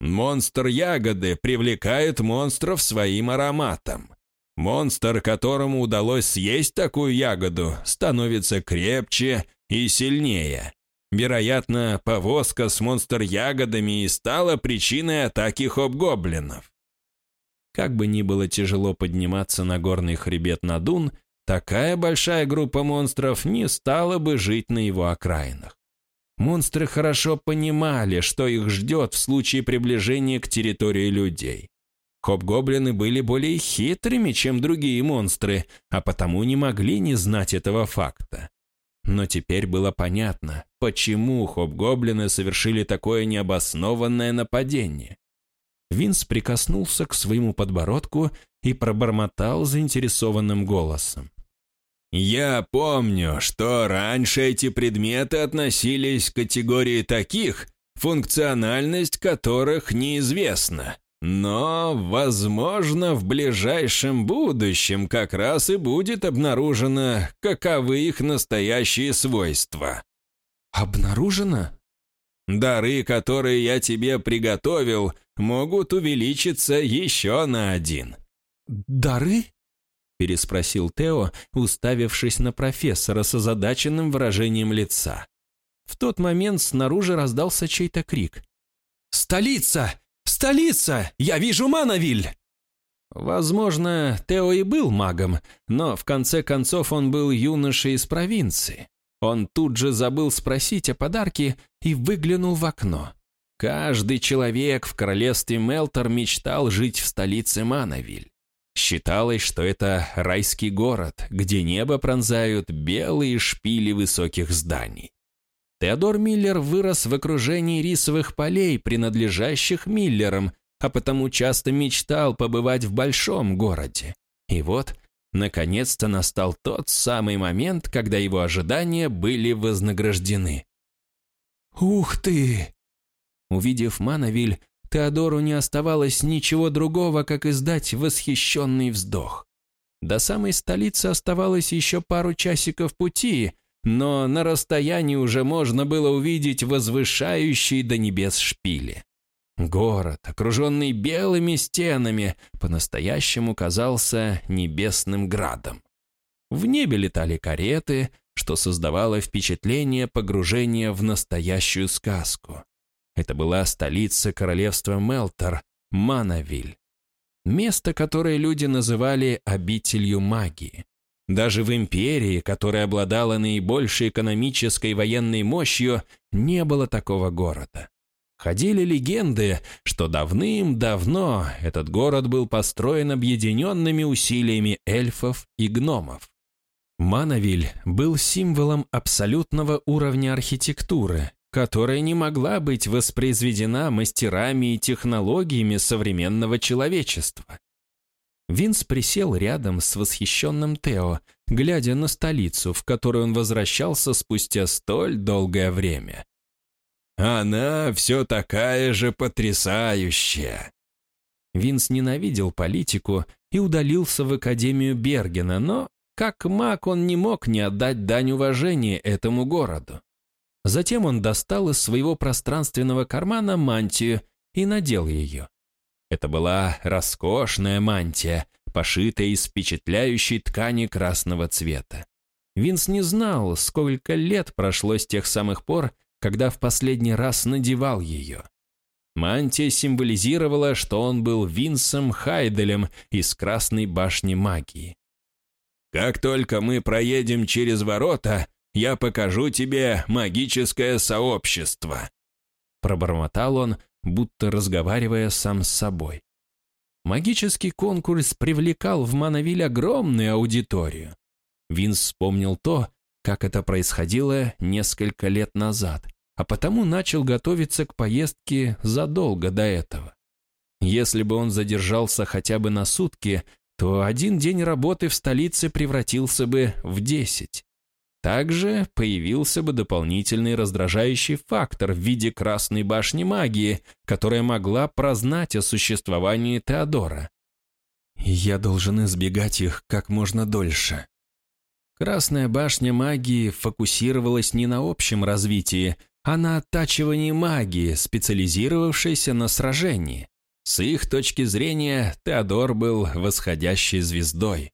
«Монстр ягоды привлекает монстров своим ароматом. Монстр, которому удалось съесть такую ягоду, становится крепче и сильнее. Вероятно, повозка с монстр-ягодами и стала причиной атаки хоб-гоблинов. Как бы ни было тяжело подниматься на горный хребет Надун, такая большая группа монстров не стала бы жить на его окраинах. Монстры хорошо понимали, что их ждет в случае приближения к территории людей. Хоб-гоблины были более хитрыми, чем другие монстры, а потому не могли не знать этого факта. Но теперь было понятно, почему хоб-гоблины совершили такое необоснованное нападение. Винс прикоснулся к своему подбородку и пробормотал заинтересованным голосом. «Я помню, что раньше эти предметы относились к категории таких, функциональность которых неизвестна. Но, возможно, в ближайшем будущем как раз и будет обнаружено, каковы их настоящие свойства». «Обнаружено?» Дары, которые я тебе приготовил, могут увеличиться еще на один». «Дары?» – переспросил Тео, уставившись на профессора с озадаченным выражением лица. В тот момент снаружи раздался чей-то крик. «Столица! Столица! Я вижу Мановиль!» Возможно, Тео и был магом, но в конце концов он был юношей из провинции. Он тут же забыл спросить о подарке и выглянул в окно. Каждый человек в королевстве Мелтор мечтал жить в столице Манавиль. Считалось, что это райский город, где небо пронзают белые шпили высоких зданий. Теодор Миллер вырос в окружении рисовых полей, принадлежащих Миллерам, а потому часто мечтал побывать в большом городе. И вот, наконец-то настал тот самый момент, когда его ожидания были вознаграждены. «Ух ты!» Увидев Мановиль, Теодору не оставалось ничего другого, как издать восхищенный вздох. До самой столицы оставалось еще пару часиков пути, но на расстоянии уже можно было увидеть возвышающие до небес шпили. Город, окруженный белыми стенами, по-настоящему казался небесным градом. В небе летали кареты, что создавало впечатление погружения в настоящую сказку. Это была столица королевства Мелтор, Манавиль. Место, которое люди называли обителью магии. Даже в империи, которая обладала наибольшей экономической и военной мощью, не было такого города. Ходили легенды, что давным-давно этот город был построен объединенными усилиями эльфов и гномов. Манавиль был символом абсолютного уровня архитектуры, которая не могла быть воспроизведена мастерами и технологиями современного человечества. Винс присел рядом с восхищенным Тео, глядя на столицу, в которую он возвращался спустя столь долгое время. «Она все такая же потрясающая!» Винс ненавидел политику и удалился в Академию Бергена, но, как маг, он не мог не отдать дань уважения этому городу. Затем он достал из своего пространственного кармана мантию и надел ее. Это была роскошная мантия, пошитая из впечатляющей ткани красного цвета. Винс не знал, сколько лет прошло с тех самых пор, когда в последний раз надевал ее. Мантия символизировала, что он был Винсом Хайделем из Красной башни магии. «Как только мы проедем через ворота, я покажу тебе магическое сообщество». Пробормотал он, будто разговаривая сам с собой. Магический конкурс привлекал в Манавиль огромную аудиторию. Винс вспомнил то, как это происходило несколько лет назад, а потому начал готовиться к поездке задолго до этого. Если бы он задержался хотя бы на сутки, то один день работы в столице превратился бы в десять. Также появился бы дополнительный раздражающий фактор в виде Красной башни магии, которая могла прознать о существовании Теодора. Я должен избегать их как можно дольше. Красная башня магии фокусировалась не на общем развитии, а на оттачивании магии, специализировавшейся на сражении. С их точки зрения Теодор был восходящей звездой.